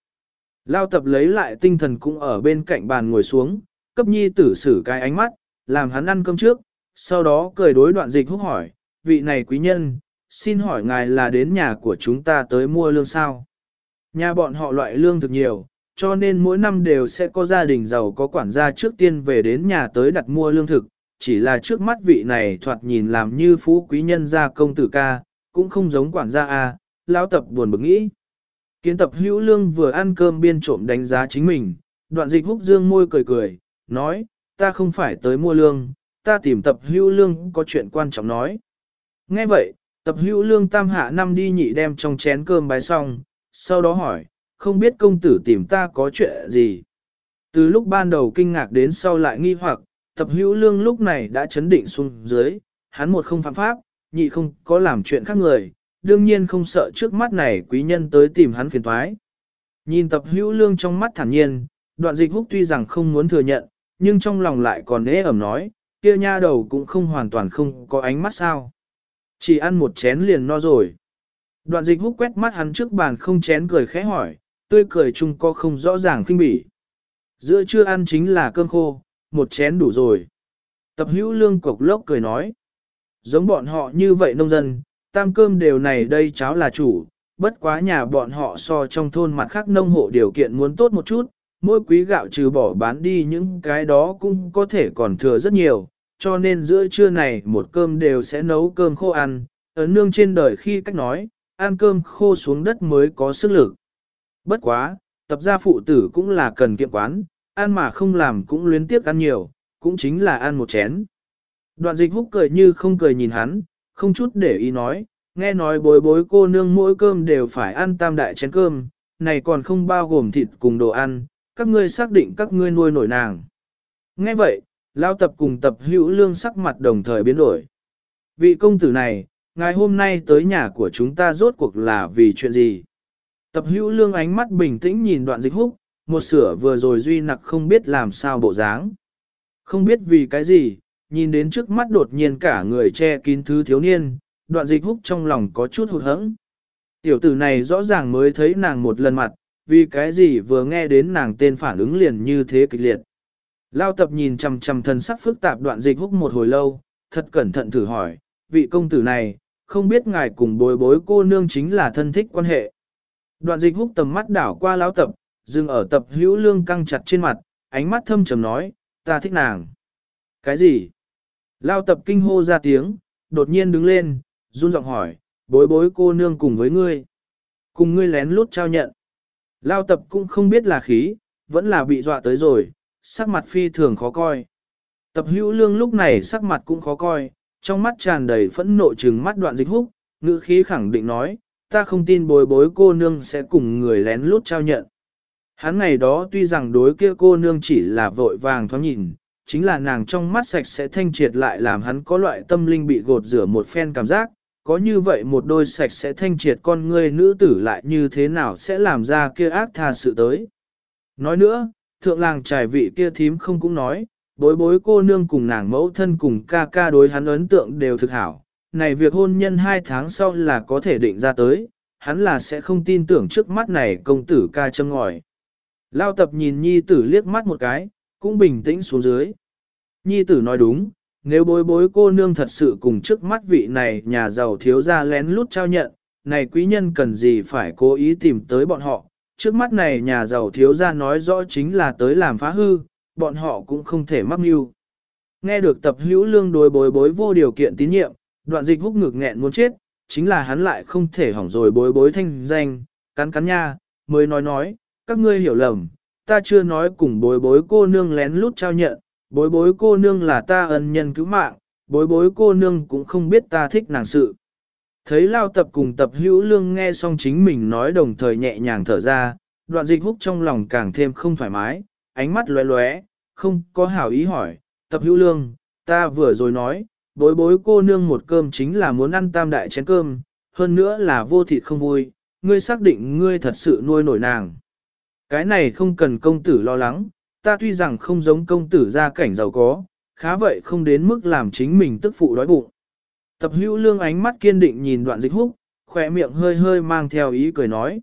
Lao tập lấy lại tinh thần cũng ở bên cạnh bàn ngồi xuống, cấp nhi tử xử cái ánh mắt, làm hắn ăn cơm trước, sau đó cười đối đoạn dịch húc hỏi, vị này quý nhân, xin hỏi ngài là đến nhà của chúng ta tới mua lương sao? Nhà bọn họ loại lương thực nhiều, cho nên mỗi năm đều sẽ có gia đình giàu có quản gia trước tiên về đến nhà tới đặt mua lương thực, chỉ là trước mắt vị này thoạt nhìn làm như phú quý nhân gia công tử ca, cũng không giống quản gia A, lão tập buồn bực nghĩ. Kiến tập hữu lương vừa ăn cơm biên trộm đánh giá chính mình, đoạn dịch húc dương môi cười cười, nói, ta không phải tới mua lương, ta tìm tập hữu lương có chuyện quan trọng nói. Nghe vậy, tập hữu lương tam hạ năm đi nhị đem trong chén cơm bái xong, sau đó hỏi, không biết công tử tìm ta có chuyện gì. Từ lúc ban đầu kinh ngạc đến sau lại nghi hoặc, tập hữu lương lúc này đã chấn định xuống dưới, hắn một không phạm pháp, nhị không có làm chuyện khác người, đương nhiên không sợ trước mắt này quý nhân tới tìm hắn phiền thoái. Nhìn tập hữu lương trong mắt thản nhiên, đoạn dịch húc tuy rằng không muốn thừa nhận, nhưng trong lòng lại còn ế ẩm nói, kia nha đầu cũng không hoàn toàn không có ánh mắt sao. Chỉ ăn một chén liền no rồi. Đoạn dịch hút quét mắt hắn trước bàn không chén cười khẽ hỏi, tươi cười chung có không rõ ràng khinh bỉ. Giữa trưa ăn chính là cơm khô, một chén đủ rồi. Tập hữu lương cục lốc cười nói. Giống bọn họ như vậy nông dân, tam cơm đều này đây cháo là chủ, bất quá nhà bọn họ so trong thôn mặt khác nông hộ điều kiện muốn tốt một chút, mỗi quý gạo trừ bỏ bán đi những cái đó cũng có thể còn thừa rất nhiều, cho nên giữa trưa này một cơm đều sẽ nấu cơm khô ăn, ấn nương trên đời khi cách nói, ăn cơm khô xuống đất mới có sức lực. Bất quá, tập gia phụ tử cũng là cần kiệm quán, ăn mà không làm cũng luyến tiếc ăn nhiều, cũng chính là ăn một chén. Đoạn dịch húc cười như không cười nhìn hắn, không chút để ý nói, nghe nói bối bối cô nương mỗi cơm đều phải ăn tam đại chén cơm, này còn không bao gồm thịt cùng đồ ăn, các ngươi xác định các ngươi nuôi nổi nàng. Nghe vậy, lao tập cùng tập hữu lương sắc mặt đồng thời biến đổi. Vị công tử này, ngày hôm nay tới nhà của chúng ta rốt cuộc là vì chuyện gì? Tập hữu lương ánh mắt bình tĩnh nhìn đoạn dịch húc, một sửa vừa rồi duy nặc không biết làm sao bộ dáng. Không biết vì cái gì, nhìn đến trước mắt đột nhiên cả người che kín thứ thiếu niên, đoạn dịch húc trong lòng có chút hụt hẫng. Tiểu tử này rõ ràng mới thấy nàng một lần mặt, vì cái gì vừa nghe đến nàng tên phản ứng liền như thế kịch liệt. Lao tập nhìn chằm chằm thân sắc phức tạp đoạn dịch húc một hồi lâu, thật cẩn thận thử hỏi, vị công tử này, không biết ngài cùng bối bối cô nương chính là thân thích quan hệ. Đoạn dịch húc tầm mắt đảo qua lão tập, dừng ở tập hữu lương căng chặt trên mặt, ánh mắt thâm trầm nói, ta thích nàng. Cái gì? Lao tập kinh hô ra tiếng, đột nhiên đứng lên, run giọng hỏi, bối bối cô nương cùng với ngươi. Cùng ngươi lén lút trao nhận. Lao tập cũng không biết là khí, vẫn là bị dọa tới rồi, sắc mặt phi thường khó coi. Tập hữu lương lúc này sắc mặt cũng khó coi, trong mắt tràn đầy phẫn nộ trừng mắt đoạn dịch húc, ngữ khí khẳng định nói, ta không tin bối bối cô nương sẽ cùng người lén lút trao nhận. Hắn ngày đó tuy rằng đối kia cô nương chỉ là vội vàng thoáng nhìn, chính là nàng trong mắt sạch sẽ thanh triệt lại làm hắn có loại tâm linh bị gột rửa một phen cảm giác, có như vậy một đôi sạch sẽ thanh triệt con ngươi nữ tử lại như thế nào sẽ làm ra kia ác tha sự tới. Nói nữa, thượng làng trải vị kia thím không cũng nói, bối bối cô nương cùng nàng mẫu thân cùng ca ca đối hắn ấn tượng đều thực hảo, này việc hôn nhân hai tháng sau là có thể định ra tới, hắn là sẽ không tin tưởng trước mắt này công tử ca châm ngòi. Lao tập nhìn nhi tử liếc mắt một cái, cũng bình tĩnh xuống dưới. Nhi tử nói đúng, nếu bối bối cô nương thật sự cùng trước mắt vị này nhà giàu thiếu ra lén lút trao nhận, này quý nhân cần gì phải cố ý tìm tới bọn họ, trước mắt này nhà giàu thiếu ra nói rõ chính là tới làm phá hư, bọn họ cũng không thể mắc mưu. Nghe được tập hữu lương đối bối bối vô điều kiện tín nhiệm, đoạn dịch húc ngực nghẹn muốn chết, chính là hắn lại không thể hỏng rồi bối bối thanh danh, cắn cắn nha, mới nói nói, các ngươi hiểu lầm, ta chưa nói cùng bối bối cô nương lén lút trao nhận, bối bối cô nương là ta ân nhân cứu mạng, bối bối cô nương cũng không biết ta thích nàng sự. Thấy lao tập cùng tập hữu lương nghe xong chính mình nói đồng thời nhẹ nhàng thở ra, đoạn dịch húc trong lòng càng thêm không thoải mái, ánh mắt lóe lóe, không có hảo ý hỏi, tập hữu lương, ta vừa rồi nói, bối bối cô nương một cơm chính là muốn ăn tam đại chén cơm, hơn nữa là vô thịt không vui, ngươi xác định ngươi thật sự nuôi nổi nàng. Cái này không cần công tử lo lắng, ta tuy rằng không giống công tử gia cảnh giàu có, khá vậy không đến mức làm chính mình tức phụ đói bụng. Tập hữu lương ánh mắt kiên định nhìn đoạn dịch húc, khỏe miệng hơi hơi mang theo ý cười nói.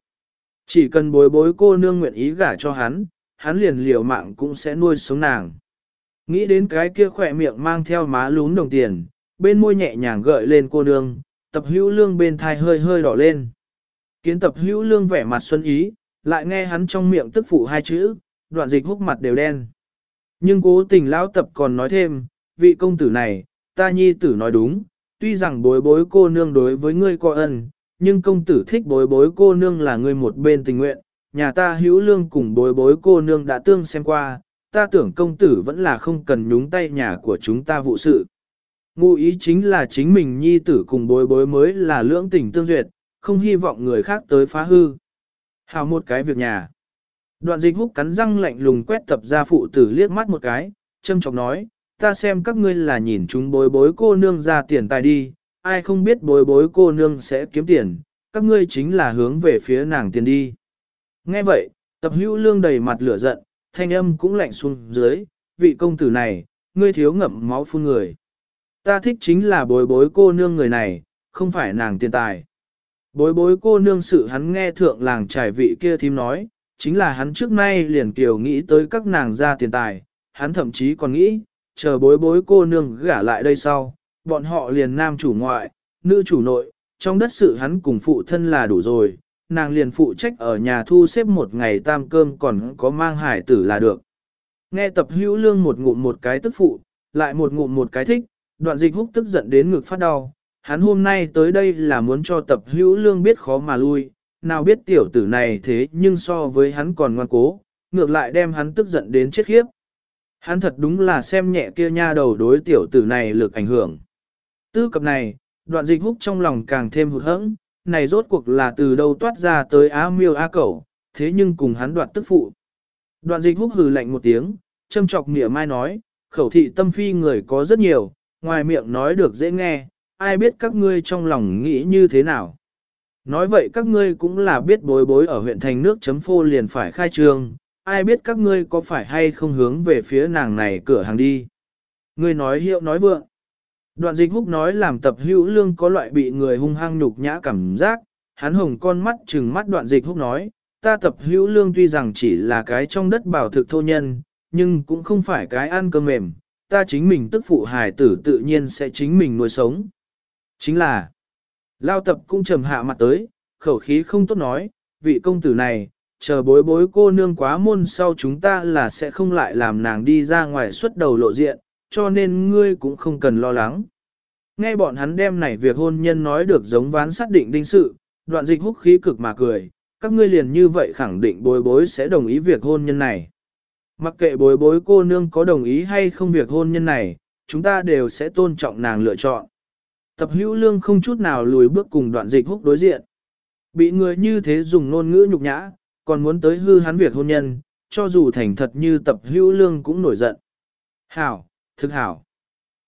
Chỉ cần bối bối cô nương nguyện ý gả cho hắn, hắn liền liều mạng cũng sẽ nuôi sống nàng. Nghĩ đến cái kia khỏe miệng mang theo má lún đồng tiền, bên môi nhẹ nhàng gợi lên cô nương, tập hữu lương bên thai hơi hơi đỏ lên. Kiến tập hữu lương vẻ mặt xuân ý, lại nghe hắn trong miệng tức phụ hai chữ, đoạn dịch húc mặt đều đen. Nhưng cố tình lão tập còn nói thêm, vị công tử này, ta nhi tử nói đúng, tuy rằng bối bối cô nương đối với ngươi có ân, nhưng công tử thích bối bối cô nương là ngươi một bên tình nguyện, nhà ta hữu lương cùng bối bối cô nương đã tương xem qua, ta tưởng công tử vẫn là không cần nhúng tay nhà của chúng ta vụ sự. Ngụ ý chính là chính mình nhi tử cùng bối bối mới là lưỡng tình tương duyệt, không hy vọng người khác tới phá hư. Hào một cái việc nhà. Đoạn dịch húc cắn răng lạnh lùng quét tập ra phụ tử liếc mắt một cái, châm chọc nói, ta xem các ngươi là nhìn chúng bối bối cô nương ra tiền tài đi, ai không biết bối bối cô nương sẽ kiếm tiền, các ngươi chính là hướng về phía nàng tiền đi. Nghe vậy, tập hữu lương đầy mặt lửa giận, thanh âm cũng lạnh xuống dưới, vị công tử này, ngươi thiếu ngậm máu phun người. Ta thích chính là bối bối cô nương người này, không phải nàng tiền tài. Bối bối cô nương sự hắn nghe thượng làng trải vị kia thím nói, chính là hắn trước nay liền kiểu nghĩ tới các nàng ra tiền tài, hắn thậm chí còn nghĩ, chờ bối bối cô nương gả lại đây sau, bọn họ liền nam chủ ngoại, nữ chủ nội, trong đất sự hắn cùng phụ thân là đủ rồi, nàng liền phụ trách ở nhà thu xếp một ngày tam cơm còn có mang hải tử là được. Nghe tập hữu lương một ngụm một cái tức phụ, lại một ngụm một cái thích, đoạn dịch húc tức giận đến ngực phát đau. Hắn hôm nay tới đây là muốn cho tập hữu lương biết khó mà lui, nào biết tiểu tử này thế nhưng so với hắn còn ngoan cố, ngược lại đem hắn tức giận đến chết khiếp. Hắn thật đúng là xem nhẹ kia nha đầu đối tiểu tử này lực ảnh hưởng. Tư cập này, đoạn dịch húc trong lòng càng thêm hụt hẫng, này rốt cuộc là từ đâu toát ra tới á miêu á cẩu, thế nhưng cùng hắn đoạn tức phụ. Đoạn dịch húc hừ lạnh một tiếng, châm chọc nghĩa mai nói, khẩu thị tâm phi người có rất nhiều, ngoài miệng nói được dễ nghe, ai biết các ngươi trong lòng nghĩ như thế nào. Nói vậy các ngươi cũng là biết bối bối ở huyện thành nước chấm phô liền phải khai trương, ai biết các ngươi có phải hay không hướng về phía nàng này cửa hàng đi. Ngươi nói hiệu nói vượng. Đoạn dịch húc nói làm tập hữu lương có loại bị người hung hăng nhục nhã cảm giác, hắn hồng con mắt trừng mắt đoạn dịch húc nói, ta tập hữu lương tuy rằng chỉ là cái trong đất bảo thực thô nhân, nhưng cũng không phải cái ăn cơm mềm, ta chính mình tức phụ hài tử tự nhiên sẽ chính mình nuôi sống. Chính là, lao tập cũng trầm hạ mặt tới, khẩu khí không tốt nói, vị công tử này, chờ bối bối cô nương quá môn sau chúng ta là sẽ không lại làm nàng đi ra ngoài xuất đầu lộ diện, cho nên ngươi cũng không cần lo lắng. Nghe bọn hắn đem này việc hôn nhân nói được giống ván xác định đinh sự, đoạn dịch húc khí cực mà cười, các ngươi liền như vậy khẳng định bối bối sẽ đồng ý việc hôn nhân này. Mặc kệ bối bối cô nương có đồng ý hay không việc hôn nhân này, chúng ta đều sẽ tôn trọng nàng lựa chọn. Tập hữu lương không chút nào lùi bước cùng đoạn dịch húc đối diện. Bị người như thế dùng ngôn ngữ nhục nhã, còn muốn tới hư hắn việc hôn nhân, cho dù thành thật như tập hữu lương cũng nổi giận. Hảo, thực hảo.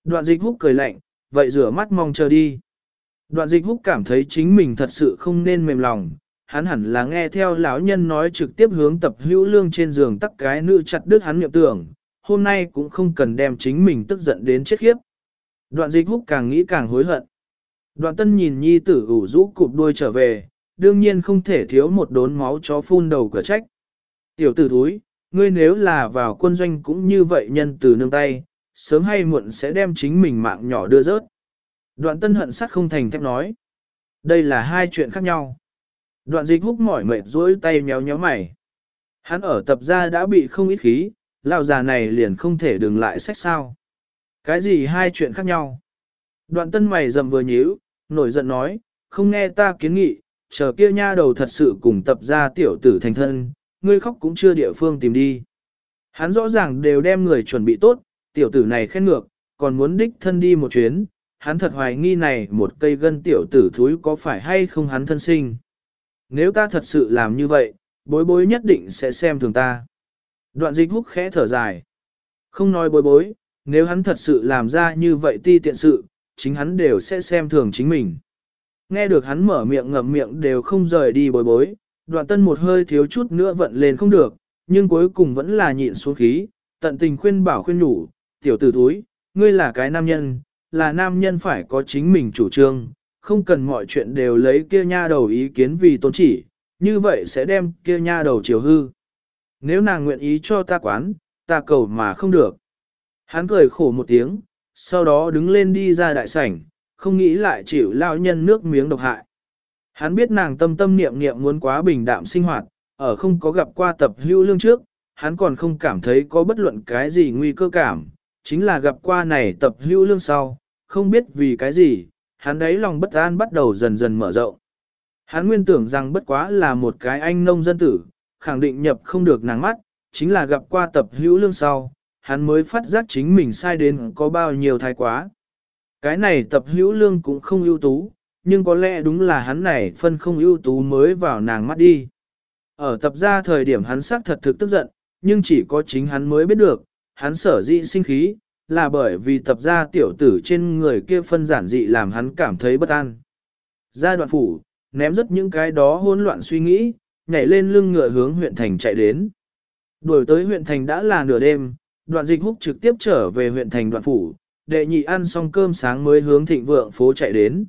Đoạn dịch húc cười lạnh, vậy rửa mắt mong chờ đi. Đoạn dịch húc cảm thấy chính mình thật sự không nên mềm lòng, hắn hẳn là nghe theo lão nhân nói trực tiếp hướng tập hữu lương trên giường tắc cái nữ chặt đứt hắn niệm tưởng, hôm nay cũng không cần đem chính mình tức giận đến chết khiếp. Đoạn dịch húc càng nghĩ càng hối hận. Đoạn tân nhìn nhi tử ủ rũ cụp đuôi trở về, đương nhiên không thể thiếu một đốn máu chó phun đầu cửa trách. Tiểu tử thúi, ngươi nếu là vào quân doanh cũng như vậy nhân từ nương tay, sớm hay muộn sẽ đem chính mình mạng nhỏ đưa rớt. Đoạn tân hận sắt không thành thép nói. Đây là hai chuyện khác nhau. Đoạn dịch húc mỏi mệt dối tay méo nhéo mày. Hắn ở tập gia đã bị không ít khí, lão già này liền không thể đừng lại sách sao. Cái gì hai chuyện khác nhau? Đoạn tân mày dầm vừa nhíu, nổi giận nói, không nghe ta kiến nghị, chờ kia nha đầu thật sự cùng tập ra tiểu tử thành thân, ngươi khóc cũng chưa địa phương tìm đi. Hắn rõ ràng đều đem người chuẩn bị tốt, tiểu tử này khen ngược, còn muốn đích thân đi một chuyến, hắn thật hoài nghi này một cây gân tiểu tử thúi có phải hay không hắn thân sinh. Nếu ta thật sự làm như vậy, bối bối nhất định sẽ xem thường ta. Đoạn dịch húc khẽ thở dài. Không nói bối bối, nếu hắn thật sự làm ra như vậy ti tiện sự, chính hắn đều sẽ xem thường chính mình. Nghe được hắn mở miệng ngậm miệng đều không rời đi bối bối, đoạn tân một hơi thiếu chút nữa vận lên không được, nhưng cuối cùng vẫn là nhịn xuống khí, tận tình khuyên bảo khuyên nhủ, tiểu tử túi, ngươi là cái nam nhân, là nam nhân phải có chính mình chủ trương, không cần mọi chuyện đều lấy kia nha đầu ý kiến vì tôn chỉ, như vậy sẽ đem kia nha đầu chiều hư. Nếu nàng nguyện ý cho ta quán, ta cầu mà không được. Hắn cười khổ một tiếng, sau đó đứng lên đi ra đại sảnh, không nghĩ lại chịu lao nhân nước miếng độc hại. Hắn biết nàng tâm tâm niệm niệm muốn quá bình đạm sinh hoạt, ở không có gặp qua tập hữu lương trước, hắn còn không cảm thấy có bất luận cái gì nguy cơ cảm, chính là gặp qua này tập hữu lương sau, không biết vì cái gì, hắn đấy lòng bất an bắt đầu dần dần mở rộng. Hắn nguyên tưởng rằng bất quá là một cái anh nông dân tử, khẳng định nhập không được nàng mắt, chính là gặp qua tập hữu lương sau, hắn mới phát giác chính mình sai đến có bao nhiêu thái quá. Cái này tập hữu lương cũng không ưu tú, nhưng có lẽ đúng là hắn này phân không ưu tú mới vào nàng mắt đi. Ở tập ra thời điểm hắn xác thật thực tức giận, nhưng chỉ có chính hắn mới biết được, hắn sở dị sinh khí, là bởi vì tập ra tiểu tử trên người kia phân giản dị làm hắn cảm thấy bất an. Gia đoạn phủ, ném rất những cái đó hỗn loạn suy nghĩ, nhảy lên lưng ngựa hướng huyện thành chạy đến. Đuổi tới huyện thành đã là nửa đêm, đoạn dịch húc trực tiếp trở về huyện thành đoạn phủ, đệ nhị ăn xong cơm sáng mới hướng thịnh vượng phố chạy đến.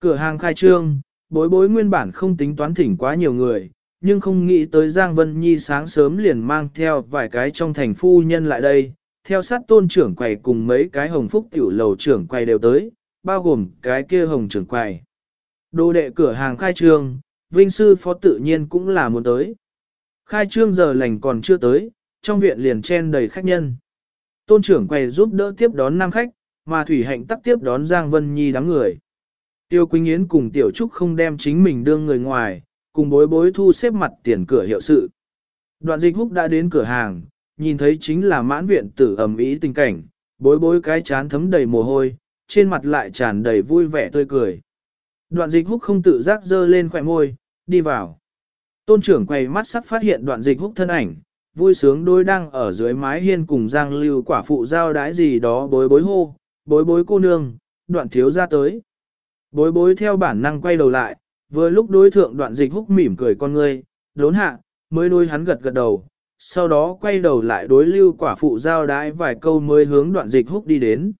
Cửa hàng khai trương, bối bối nguyên bản không tính toán thỉnh quá nhiều người, nhưng không nghĩ tới Giang Vân Nhi sáng sớm liền mang theo vài cái trong thành phu nhân lại đây, theo sát tôn trưởng quầy cùng mấy cái hồng phúc tiểu lầu trưởng quầy đều tới, bao gồm cái kia hồng trưởng quầy. Đồ đệ cửa hàng khai trương, Vinh Sư Phó tự nhiên cũng là muốn tới. Khai trương giờ lành còn chưa tới, trong viện liền chen đầy khách nhân. Tôn trưởng quầy giúp đỡ tiếp đón nam khách, mà Thủy Hạnh tắc tiếp đón Giang Vân Nhi đám người. Tiêu Quỳnh Yến cùng Tiểu Trúc không đem chính mình đương người ngoài, cùng bối bối thu xếp mặt tiền cửa hiệu sự. Đoạn dịch húc đã đến cửa hàng, nhìn thấy chính là mãn viện tử ẩm ý tình cảnh, bối bối cái chán thấm đầy mồ hôi, trên mặt lại tràn đầy vui vẻ tươi cười. Đoạn dịch húc không tự giác dơ lên khỏe môi, đi vào. Tôn trưởng quay mắt sắc phát hiện đoạn dịch húc thân ảnh, vui sướng đôi đang ở dưới mái hiên cùng giang lưu quả phụ giao đái gì đó bối bối hô, bối bối cô nương, đoạn thiếu ra tới. Bối bối theo bản năng quay đầu lại, vừa lúc đối thượng đoạn dịch húc mỉm cười con ngươi, đốn hạ, mới đôi hắn gật gật đầu, sau đó quay đầu lại đối lưu quả phụ giao đái vài câu mới hướng đoạn dịch húc đi đến.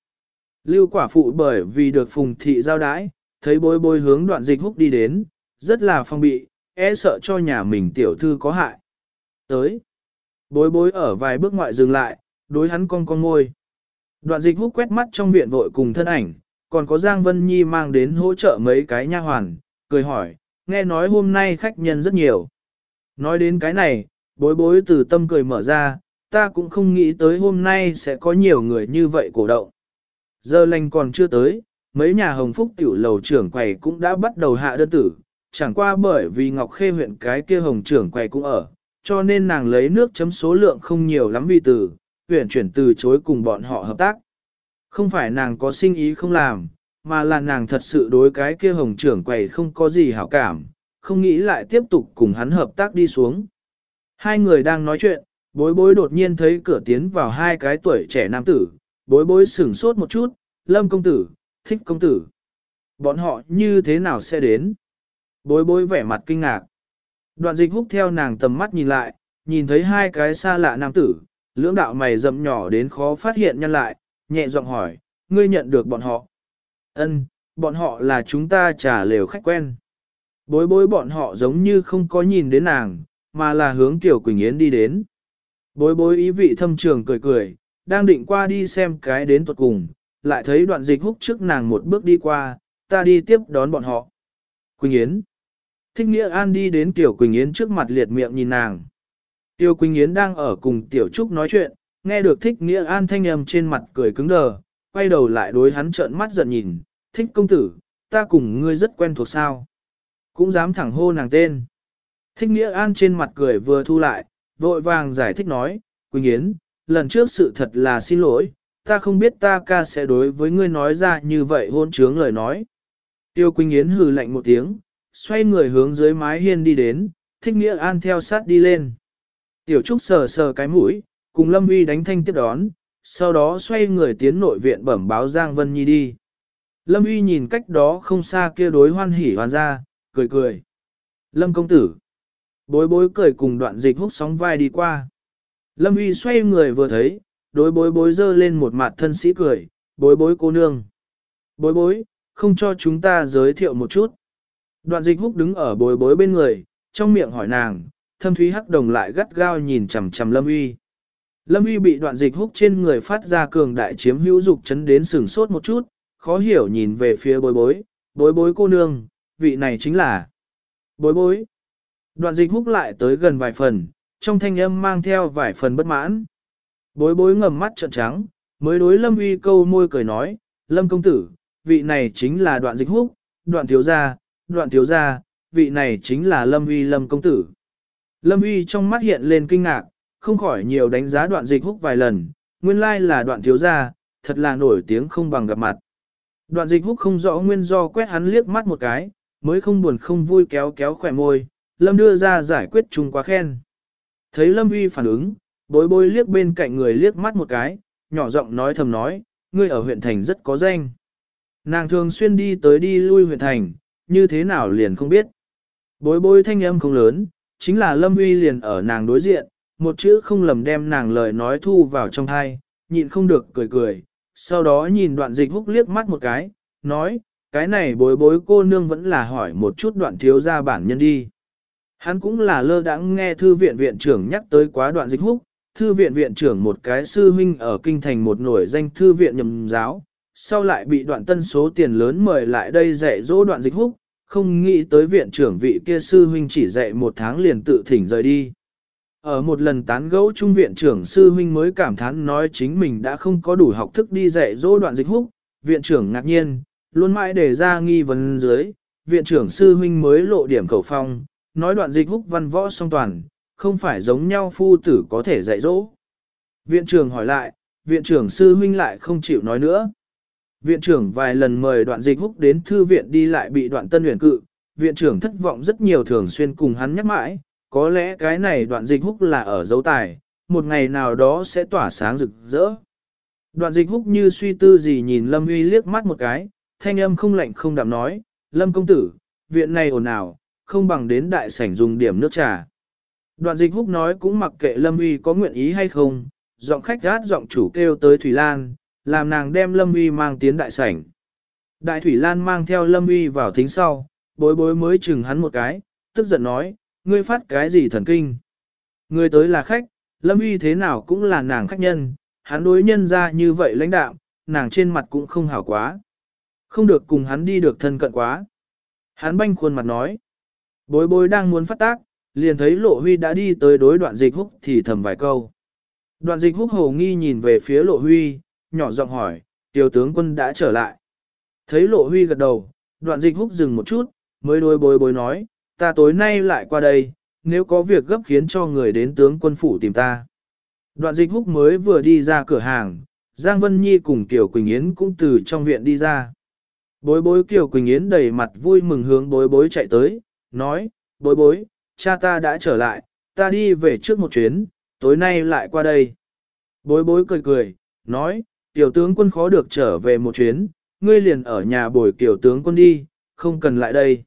Lưu quả phụ bởi vì được phùng thị giao đái, thấy bối bối hướng đoạn dịch húc đi đến, rất là phong bị, e sợ cho nhà mình tiểu thư có hại. Tới, bối bối ở vài bước ngoại dừng lại, đối hắn con con ngôi. Đoạn dịch húc quét mắt trong viện vội cùng thân ảnh, còn có Giang Vân Nhi mang đến hỗ trợ mấy cái nha hoàn, cười hỏi, nghe nói hôm nay khách nhân rất nhiều. Nói đến cái này, bối bối từ tâm cười mở ra, ta cũng không nghĩ tới hôm nay sẽ có nhiều người như vậy cổ động. Giờ lành còn chưa tới, mấy nhà hồng phúc tiểu lầu trưởng quầy cũng đã bắt đầu hạ đơn tử, chẳng qua bởi vì Ngọc Khê huyện cái kia hồng trưởng quầy cũng ở, cho nên nàng lấy nước chấm số lượng không nhiều lắm vì từ, tuyển chuyển từ chối cùng bọn họ hợp tác. Không phải nàng có sinh ý không làm, mà là nàng thật sự đối cái kia hồng trưởng quầy không có gì hảo cảm, không nghĩ lại tiếp tục cùng hắn hợp tác đi xuống. Hai người đang nói chuyện, bối bối đột nhiên thấy cửa tiến vào hai cái tuổi trẻ nam tử, bối bối sửng sốt một chút, lâm công tử, thích công tử. Bọn họ như thế nào sẽ đến? Bối bối vẻ mặt kinh ngạc. Đoạn dịch hút theo nàng tầm mắt nhìn lại, nhìn thấy hai cái xa lạ nam tử, lưỡng đạo mày rậm nhỏ đến khó phát hiện nhân lại, nhẹ giọng hỏi, ngươi nhận được bọn họ. Ân, bọn họ là chúng ta trả lều khách quen. Bối bối bọn họ giống như không có nhìn đến nàng, mà là hướng Tiểu Quỳnh Yến đi đến. Bối bối ý vị thâm trường cười cười, đang định qua đi xem cái đến tuột cùng, lại thấy đoạn dịch húc trước nàng một bước đi qua, ta đi tiếp đón bọn họ. Quỳnh Yến. Thích Nghĩa An đi đến Tiểu Quỳnh Yến trước mặt liệt miệng nhìn nàng. Tiểu Quỳnh Yến đang ở cùng Tiểu Trúc nói chuyện, nghe được Thích Nghĩa An thanh âm trên mặt cười cứng đờ, quay đầu lại đối hắn trợn mắt giận nhìn, thích công tử, ta cùng ngươi rất quen thuộc sao. Cũng dám thẳng hô nàng tên. Thích Nghĩa An trên mặt cười vừa thu lại, vội vàng giải thích nói, Quỳnh Yến, lần trước sự thật là xin lỗi, ta không biết ta ca sẽ đối với ngươi nói ra như vậy hôn trướng lời nói. Tiêu Quỳnh Yến hừ lạnh một tiếng, xoay người hướng dưới mái hiên đi đến, thích Nghĩa An theo sát đi lên. Tiểu Trúc sờ sờ cái mũi, cùng Lâm Uy đánh thanh tiếp đón, sau đó xoay người tiến nội viện bẩm báo Giang Vân Nhi đi. Lâm Uy nhìn cách đó không xa kia đối hoan hỉ hoàn ra, cười cười. Lâm công tử. Bối bối cười cùng đoạn dịch hút sóng vai đi qua. Lâm Uy xoay người vừa thấy, đối bối bối dơ lên một mặt thân sĩ cười, bối bối cô nương. Bối bối, không cho chúng ta giới thiệu một chút. Đoạn dịch húc đứng ở bối bối bên người, trong miệng hỏi nàng, thâm thúy hắc đồng lại gắt gao nhìn chằm chằm Lâm Uy. Lâm uy bị đoạn dịch húc trên người phát ra cường đại chiếm hữu dục chấn đến sừng sốt một chút, khó hiểu nhìn về phía bối bối, bối bối cô nương, vị này chính là bối bối. Đoạn dịch húc lại tới gần vài phần, trong thanh âm mang theo vài phần bất mãn. Bối bối ngầm mắt trợn trắng, mới đối lâm uy câu môi cười nói, lâm công tử, vị này chính là đoạn dịch húc, đoạn thiếu gia, đoạn thiếu gia, vị này chính là lâm uy lâm công tử. Lâm uy trong mắt hiện lên kinh ngạc, không khỏi nhiều đánh giá đoạn dịch húc vài lần, nguyên lai là đoạn thiếu gia, thật là nổi tiếng không bằng gặp mặt. Đoạn dịch húc không rõ nguyên do quét hắn liếc mắt một cái, mới không buồn không vui kéo kéo khỏe môi, Lâm đưa ra giải quyết chung quá khen. Thấy Lâm uy phản ứng, bối bối liếc bên cạnh người liếc mắt một cái, nhỏ giọng nói thầm nói, ngươi ở huyện thành rất có danh. Nàng thường xuyên đi tới đi lui huyện thành, như thế nào liền không biết. Bối bối thanh âm không lớn, chính là Lâm uy liền ở nàng đối diện, một chữ không lầm đem nàng lời nói thu vào trong thai, nhịn không được cười cười, sau đó nhìn đoạn dịch húc liếc mắt một cái, nói, cái này bối bối cô nương vẫn là hỏi một chút đoạn thiếu ra bản nhân đi. Hắn cũng là lơ đãng nghe thư viện viện trưởng nhắc tới quá đoạn dịch húc, thư viện viện trưởng một cái sư huynh ở kinh thành một nổi danh thư viện nhầm giáo, sau lại bị đoạn tân số tiền lớn mời lại đây dạy dỗ đoạn dịch húc, không nghĩ tới viện trưởng vị kia sư huynh chỉ dạy một tháng liền tự thỉnh rời đi. Ở một lần tán gẫu trung viện trưởng sư huynh mới cảm thán nói chính mình đã không có đủ học thức đi dạy dỗ đoạn dịch húc, viện trưởng ngạc nhiên, luôn mãi để ra nghi vấn dưới, viện trưởng sư huynh mới lộ điểm khẩu phong, nói đoạn dịch húc văn võ song toàn, không phải giống nhau phu tử có thể dạy dỗ. Viện trưởng hỏi lại, viện trưởng sư huynh lại không chịu nói nữa. Viện trưởng vài lần mời đoạn dịch húc đến thư viện đi lại bị đoạn tân huyền cự, viện trưởng thất vọng rất nhiều thường xuyên cùng hắn nhắc mãi, có lẽ cái này đoạn dịch húc là ở dấu tài, một ngày nào đó sẽ tỏa sáng rực rỡ. Đoạn dịch húc như suy tư gì nhìn Lâm Uy liếc mắt một cái, thanh âm không lạnh không đạm nói, Lâm công tử, viện này ồn ào, không bằng đến đại sảnh dùng điểm nước trà. Đoạn dịch húc nói cũng mặc kệ Lâm Uy có nguyện ý hay không, giọng khách gát giọng chủ kêu tới Thủy Lan, làm nàng đem Lâm Uy mang tiến đại sảnh. Đại Thủy Lan mang theo Lâm Uy vào thính sau, bối bối mới chừng hắn một cái, tức giận nói, ngươi phát cái gì thần kinh. Ngươi tới là khách, Lâm Uy thế nào cũng là nàng khách nhân, hắn đối nhân ra như vậy lãnh đạo, nàng trên mặt cũng không hảo quá. Không được cùng hắn đi được thân cận quá. Hắn banh khuôn mặt nói. Bối bối đang muốn phát tác, liền thấy lộ huy đã đi tới đối đoạn dịch húc thì thầm vài câu. Đoạn dịch húc hồ nghi nhìn về phía lộ huy, nhỏ giọng hỏi, tiểu tướng quân đã trở lại. Thấy lộ huy gật đầu, đoạn dịch húc dừng một chút, mới đối bối bối nói, ta tối nay lại qua đây, nếu có việc gấp khiến cho người đến tướng quân phủ tìm ta. Đoạn dịch húc mới vừa đi ra cửa hàng, Giang Vân Nhi cùng Kiều Quỳnh Yến cũng từ trong viện đi ra. Bối bối Kiều Quỳnh Yến đầy mặt vui mừng hướng bối bối chạy tới, nói, bối bối, cha ta đã trở lại, ta đi về trước một chuyến, tối nay lại qua đây. Bối bối cười cười, nói, tiểu tướng quân khó được trở về một chuyến, ngươi liền ở nhà bồi tiểu tướng quân đi, không cần lại đây.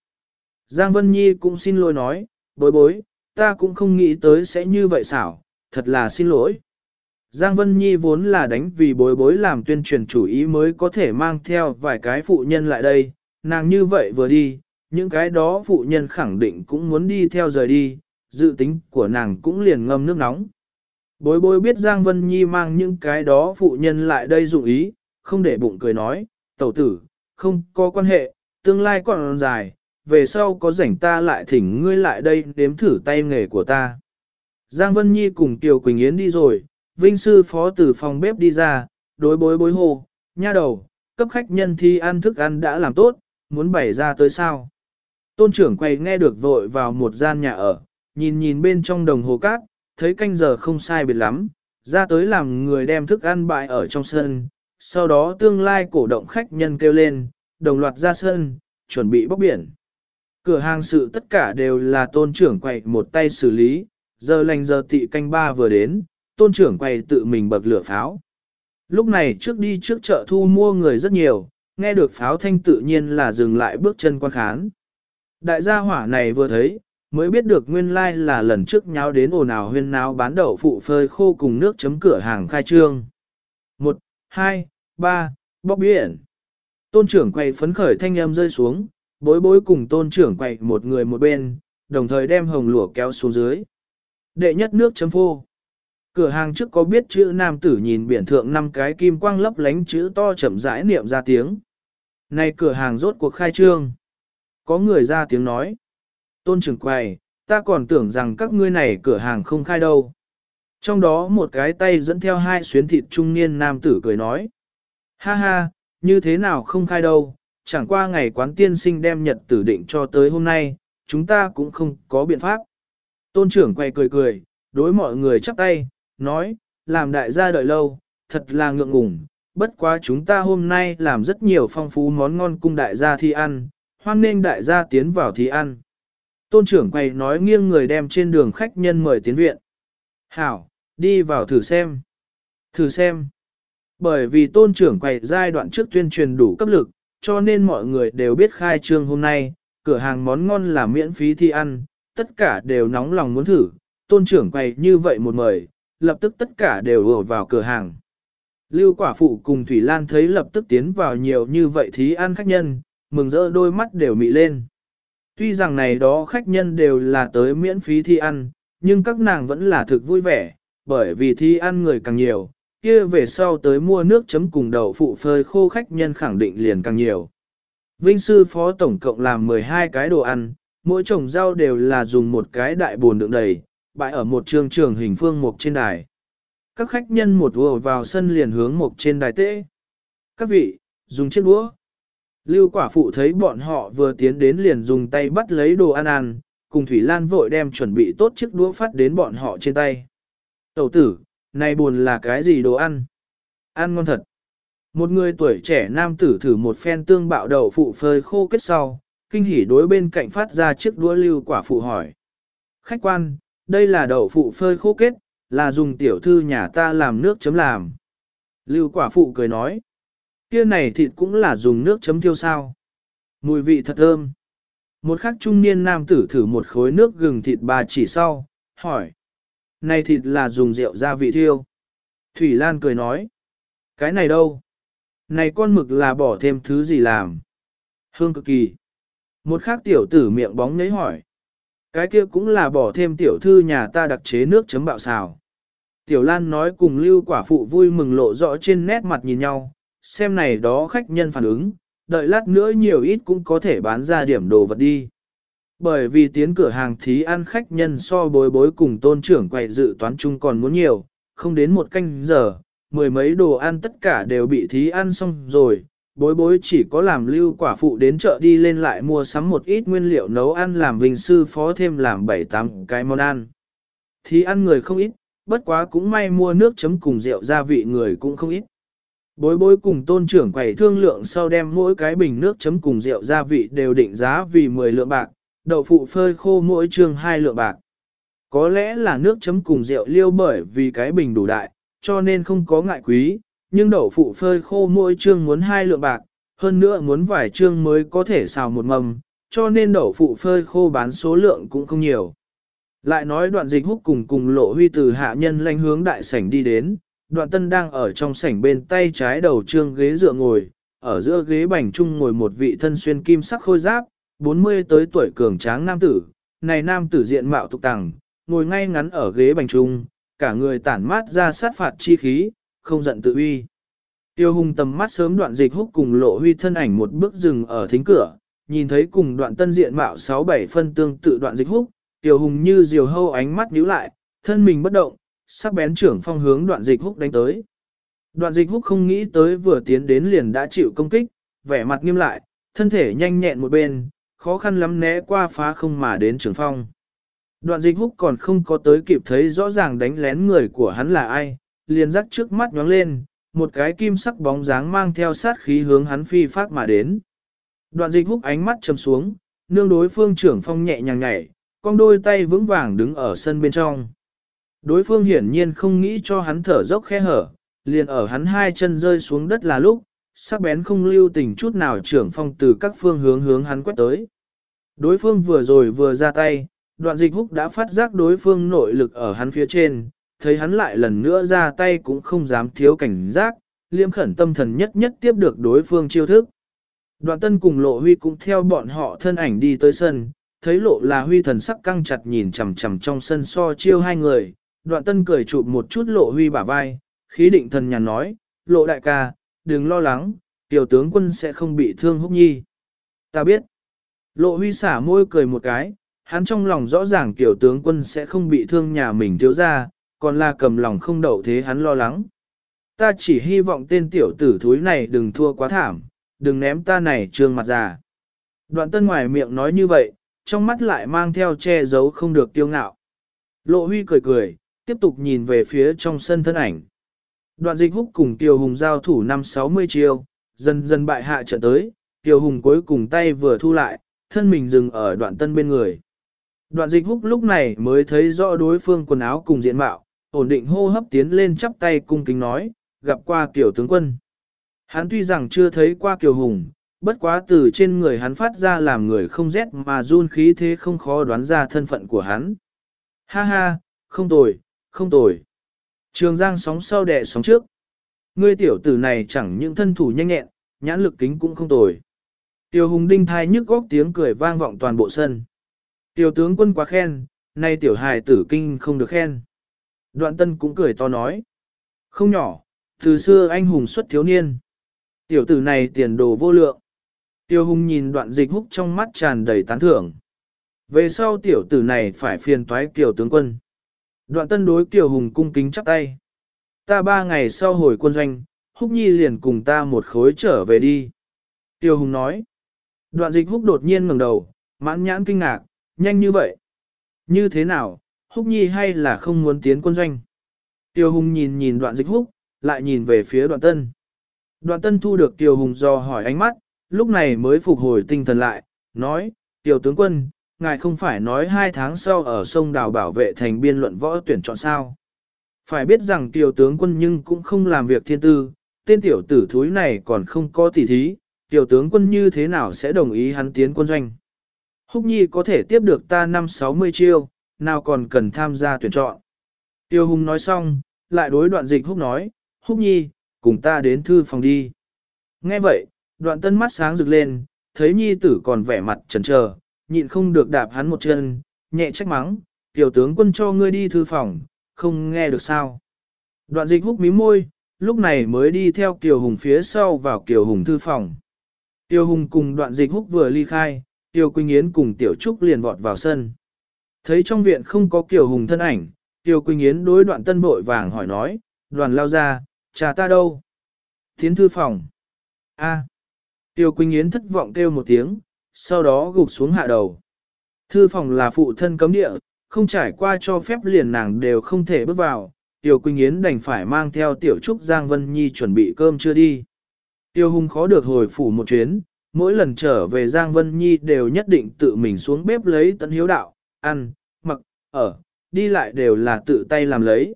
Giang Vân Nhi cũng xin lỗi nói, bối bối, ta cũng không nghĩ tới sẽ như vậy xảo, thật là xin lỗi. Giang Vân Nhi vốn là đánh vì bối bối làm tuyên truyền chủ ý mới có thể mang theo vài cái phụ nhân lại đây, nàng như vậy vừa đi, những cái đó phụ nhân khẳng định cũng muốn đi theo rời đi, dự tính của nàng cũng liền ngâm nước nóng. Bối bối biết Giang Vân Nhi mang những cái đó phụ nhân lại đây dụng ý, không để bụng cười nói, tẩu tử, không có quan hệ, tương lai còn dài, về sau có rảnh ta lại thỉnh ngươi lại đây đếm thử tay nghề của ta. Giang Vân Nhi cùng Kiều Quỳnh Yến đi rồi, Vinh Sư Phó từ phòng bếp đi ra, đối bối bối hồ, nha đầu, cấp khách nhân thi ăn thức ăn đã làm tốt, muốn bày ra tới sao. Tôn trưởng quay nghe được vội vào một gian nhà ở, nhìn nhìn bên trong đồng hồ cát, thấy canh giờ không sai biệt lắm, ra tới làm người đem thức ăn bại ở trong sân, sau đó tương lai cổ động khách nhân kêu lên, đồng loạt ra sân, chuẩn bị bóc biển. Cửa hàng sự tất cả đều là tôn trưởng quậy một tay xử lý, giờ lành giờ tị canh ba vừa đến, tôn trưởng quậy tự mình bậc lửa pháo. Lúc này trước đi trước chợ thu mua người rất nhiều, nghe được pháo thanh tự nhiên là dừng lại bước chân quan khán. Đại gia hỏa này vừa thấy, mới biết được nguyên lai like là lần trước nháo đến ồn ào huyên náo bán đậu phụ phơi khô cùng nước chấm cửa hàng khai trương. 1, 2, 3, bóc biển. Tôn trưởng quay phấn khởi thanh âm rơi xuống, bối bối cùng tôn trưởng quay một người một bên, đồng thời đem hồng lụa kéo xuống dưới. Đệ nhất nước chấm phô. Cửa hàng trước có biết chữ nam tử nhìn biển thượng năm cái kim quang lấp lánh chữ to chậm rãi niệm ra tiếng. Này cửa hàng rốt cuộc khai trương. Có người ra tiếng nói. Tôn trưởng quầy, ta còn tưởng rằng các ngươi này cửa hàng không khai đâu. Trong đó một cái tay dẫn theo hai xuyến thịt trung niên nam tử cười nói. Ha ha, như thế nào không khai đâu, chẳng qua ngày quán tiên sinh đem nhật tử định cho tới hôm nay, chúng ta cũng không có biện pháp. Tôn trưởng quay cười cười, đối mọi người chắp tay, nói, làm đại gia đợi lâu, thật là ngượng ngùng, bất quá chúng ta hôm nay làm rất nhiều phong phú món ngon cung đại gia thi ăn, hoan nên đại gia tiến vào thi ăn. Tôn trưởng quay nói nghiêng người đem trên đường khách nhân mời tiến viện. Hảo, đi vào thử xem. Thử xem. Bởi vì tôn trưởng quầy giai đoạn trước tuyên truyền đủ cấp lực, cho nên mọi người đều biết khai trương hôm nay, cửa hàng món ngon là miễn phí thi ăn, tất cả đều nóng lòng muốn thử, tôn trưởng quầy như vậy một mời, lập tức tất cả đều ở vào cửa hàng. Lưu quả phụ cùng Thủy Lan thấy lập tức tiến vào nhiều như vậy thí ăn khách nhân, mừng rỡ đôi mắt đều mị lên. Tuy rằng này đó khách nhân đều là tới miễn phí thi ăn, nhưng các nàng vẫn là thực vui vẻ, bởi vì thi ăn người càng nhiều, kia về sau tới mua nước chấm cùng đậu phụ phơi khô khách nhân khẳng định liền càng nhiều. Vinh sư phó tổng cộng làm 12 cái đồ ăn, mỗi chồng rau đều là dùng một cái đại bồn đựng đầy, bãi ở một trường trường hình phương mục trên đài. Các khách nhân một vừa vào sân liền hướng mục trên đài tễ. Các vị, dùng chiếc đũa. Lưu quả phụ thấy bọn họ vừa tiến đến liền dùng tay bắt lấy đồ ăn ăn, cùng Thủy Lan vội đem chuẩn bị tốt chiếc đũa phát đến bọn họ trên tay. Tẩu tử, này buồn là cái gì đồ ăn? Ăn ngon thật. Một người tuổi trẻ nam tử thử một phen tương bạo đậu phụ phơi khô kết sau, kinh hỉ đối bên cạnh phát ra chiếc đũa lưu quả phụ hỏi. Khách quan, đây là đậu phụ phơi khô kết, là dùng tiểu thư nhà ta làm nước chấm làm. Lưu quả phụ cười nói. Kia này thịt cũng là dùng nước chấm thiêu sao. Mùi vị thật thơm. Một khắc trung niên nam tử thử một khối nước gừng thịt bà chỉ sau, hỏi. Này thịt là dùng rượu gia vị thiêu. Thủy Lan cười nói. Cái này đâu? Này con mực là bỏ thêm thứ gì làm? Hương cực kỳ. Một khác tiểu tử miệng bóng nấy hỏi. Cái kia cũng là bỏ thêm tiểu thư nhà ta đặc chế nước chấm bạo xào. Tiểu Lan nói cùng lưu quả phụ vui mừng lộ rõ trên nét mặt nhìn nhau, xem này đó khách nhân phản ứng, đợi lát nữa nhiều ít cũng có thể bán ra điểm đồ vật đi. Bởi vì tiến cửa hàng thí ăn khách nhân so bối bối cùng tôn trưởng quầy dự toán chung còn muốn nhiều, không đến một canh giờ, mười mấy đồ ăn tất cả đều bị thí ăn xong rồi, bối bối chỉ có làm lưu quả phụ đến chợ đi lên lại mua sắm một ít nguyên liệu nấu ăn làm vinh sư phó thêm làm bảy tám cái món ăn. Thí ăn người không ít, bất quá cũng may mua nước chấm cùng rượu gia vị người cũng không ít. Bối bối cùng tôn trưởng quầy thương lượng sau đem mỗi cái bình nước chấm cùng rượu gia vị đều định giá vì 10 lượng bạc, đậu phụ phơi khô mỗi trường 2 lượng bạc. Có lẽ là nước chấm cùng rượu liêu bởi vì cái bình đủ đại, cho nên không có ngại quý, nhưng đậu phụ phơi khô mỗi trường muốn 2 lượng bạc, hơn nữa muốn vài trương mới có thể xào một mầm, cho nên đậu phụ phơi khô bán số lượng cũng không nhiều. Lại nói đoạn dịch húc cùng cùng lộ huy từ hạ nhân lanh hướng đại sảnh đi đến, đoạn tân đang ở trong sảnh bên tay trái đầu trương ghế dựa ngồi, ở giữa ghế bành trung ngồi một vị thân xuyên kim sắc khôi giáp, 40 tới tuổi cường tráng nam tử, này nam tử diện mạo tục tằng, ngồi ngay ngắn ở ghế bành trung, cả người tản mát ra sát phạt chi khí, không giận tự uy. Tiêu hùng tầm mắt sớm đoạn dịch húc cùng lộ huy thân ảnh một bước dừng ở thính cửa, nhìn thấy cùng đoạn tân diện mạo 6-7 phân tương tự đoạn dịch húc, tiêu hùng như diều hâu ánh mắt nhíu lại, thân mình bất động, sắc bén trưởng phong hướng đoạn dịch húc đánh tới. Đoạn dịch húc không nghĩ tới vừa tiến đến liền đã chịu công kích, vẻ mặt nghiêm lại, thân thể nhanh nhẹn một bên, khó khăn lắm né qua phá không mà đến trường phong. Đoạn dịch húc còn không có tới kịp thấy rõ ràng đánh lén người của hắn là ai, liền rắc trước mắt nhóng lên, một cái kim sắc bóng dáng mang theo sát khí hướng hắn phi phát mà đến. Đoạn dịch húc ánh mắt chầm xuống, nương đối phương trưởng phong nhẹ nhàng nhảy, con đôi tay vững vàng đứng ở sân bên trong. Đối phương hiển nhiên không nghĩ cho hắn thở dốc khe hở, liền ở hắn hai chân rơi xuống đất là lúc, sắc bén không lưu tình chút nào trưởng phong từ các phương hướng hướng hắn quét tới. Đối phương vừa rồi vừa ra tay, đoạn dịch húc đã phát giác đối phương nội lực ở hắn phía trên, thấy hắn lại lần nữa ra tay cũng không dám thiếu cảnh giác, liêm khẩn tâm thần nhất nhất tiếp được đối phương chiêu thức. Đoạn tân cùng lộ huy cũng theo bọn họ thân ảnh đi tới sân, thấy lộ là huy thần sắc căng chặt nhìn chằm chằm trong sân so chiêu hai người, đoạn tân cười chụp một chút lộ huy bả vai, khí định thần nhàn nói, lộ đại ca, đừng lo lắng, tiểu tướng quân sẽ không bị thương húc nhi. Ta biết. Lộ huy xả môi cười một cái, hắn trong lòng rõ ràng tiểu tướng quân sẽ không bị thương nhà mình thiếu ra, còn là cầm lòng không đậu thế hắn lo lắng. Ta chỉ hy vọng tên tiểu tử thúi này đừng thua quá thảm, đừng ném ta này trương mặt già. Đoạn tân ngoài miệng nói như vậy, trong mắt lại mang theo che giấu không được tiêu ngạo. Lộ huy cười cười, tiếp tục nhìn về phía trong sân thân ảnh. Đoạn dịch húc cùng Tiêu Hùng giao thủ năm 60 chiêu, dần dần bại hạ trận tới, Tiêu Hùng cuối cùng tay vừa thu lại, thân mình dừng ở đoạn tân bên người. Đoạn dịch húc lúc này mới thấy rõ đối phương quần áo cùng diện mạo, ổn định hô hấp tiến lên chắp tay cung kính nói, gặp qua Kiều tướng quân. Hắn tuy rằng chưa thấy qua Kiều Hùng, bất quá từ trên người hắn phát ra làm người không rét mà run khí thế không khó đoán ra thân phận của hắn. Ha ha, không tồi, không tồi. Trường Giang sóng sau đẻ sóng trước. Ngươi tiểu tử này chẳng những thân thủ nhanh nhẹn, nhãn lực kính cũng không tồi. Tiêu Hùng đinh thai nhức góc tiếng cười vang vọng toàn bộ sân. Tiểu tướng quân quá khen, nay tiểu hài tử kinh không được khen. Đoạn tân cũng cười to nói. Không nhỏ, từ xưa anh hùng xuất thiếu niên. Tiểu tử này tiền đồ vô lượng. Tiêu hùng nhìn đoạn dịch húc trong mắt tràn đầy tán thưởng. Về sau tiểu tử này phải phiền toái kiều tướng quân. Đoạn tân đối kiều hùng cung kính chắp tay. Ta ba ngày sau hồi quân doanh, húc nhi liền cùng ta một khối trở về đi. Tiêu hùng nói. Đoạn dịch húc đột nhiên ngẩng đầu, mãn nhãn kinh ngạc, nhanh như vậy. Như thế nào, húc nhi hay là không muốn tiến quân doanh? Tiêu hùng nhìn nhìn đoạn dịch húc, lại nhìn về phía đoạn tân. Đoạn tân thu được Tiêu hùng do hỏi ánh mắt, lúc này mới phục hồi tinh thần lại, nói, Tiêu tướng quân, ngài không phải nói hai tháng sau ở sông đào bảo vệ thành biên luận võ tuyển chọn sao. Phải biết rằng tiểu tướng quân nhưng cũng không làm việc thiên tư, tên tiểu tử thúi này còn không có tỉ thí, tiểu tướng quân như thế nào sẽ đồng ý hắn tiến quân doanh. Húc Nhi có thể tiếp được ta năm 60 chiêu, nào còn cần tham gia tuyển chọn. Tiêu Hùng nói xong, lại đối đoạn dịch Húc nói, Húc Nhi, cùng ta đến thư phòng đi. Nghe vậy, đoạn tân mắt sáng rực lên, thấy Nhi tử còn vẻ mặt chần trờ, nhịn không được đạp hắn một chân, nhẹ trách mắng, tiểu tướng quân cho ngươi đi thư phòng, không nghe được sao. Đoạn dịch húc mím môi, lúc này mới đi theo Kiều Hùng phía sau vào Kiều Hùng thư phòng. Tiêu Hùng cùng đoạn dịch húc vừa ly khai, Tiêu Quỳnh Yến cùng Tiểu Trúc liền vọt vào sân. Thấy trong viện không có Kiều Hùng thân ảnh, Tiêu Quỳnh Yến đối đoạn tân vội vàng hỏi nói, đoàn lao ra, cha ta đâu? Thiến thư phòng. A. Tiêu Quỳnh Yến thất vọng kêu một tiếng, sau đó gục xuống hạ đầu. Thư phòng là phụ thân cấm địa, không trải qua cho phép liền nàng đều không thể bước vào. tiểu Quỳnh Yến đành phải mang theo Tiểu Trúc Giang Vân Nhi chuẩn bị cơm chưa đi. Tiêu Hùng khó được hồi phủ một chuyến, mỗi lần trở về Giang Vân Nhi đều nhất định tự mình xuống bếp lấy tận hiếu đạo, ăn, mặc, ở, đi lại đều là tự tay làm lấy.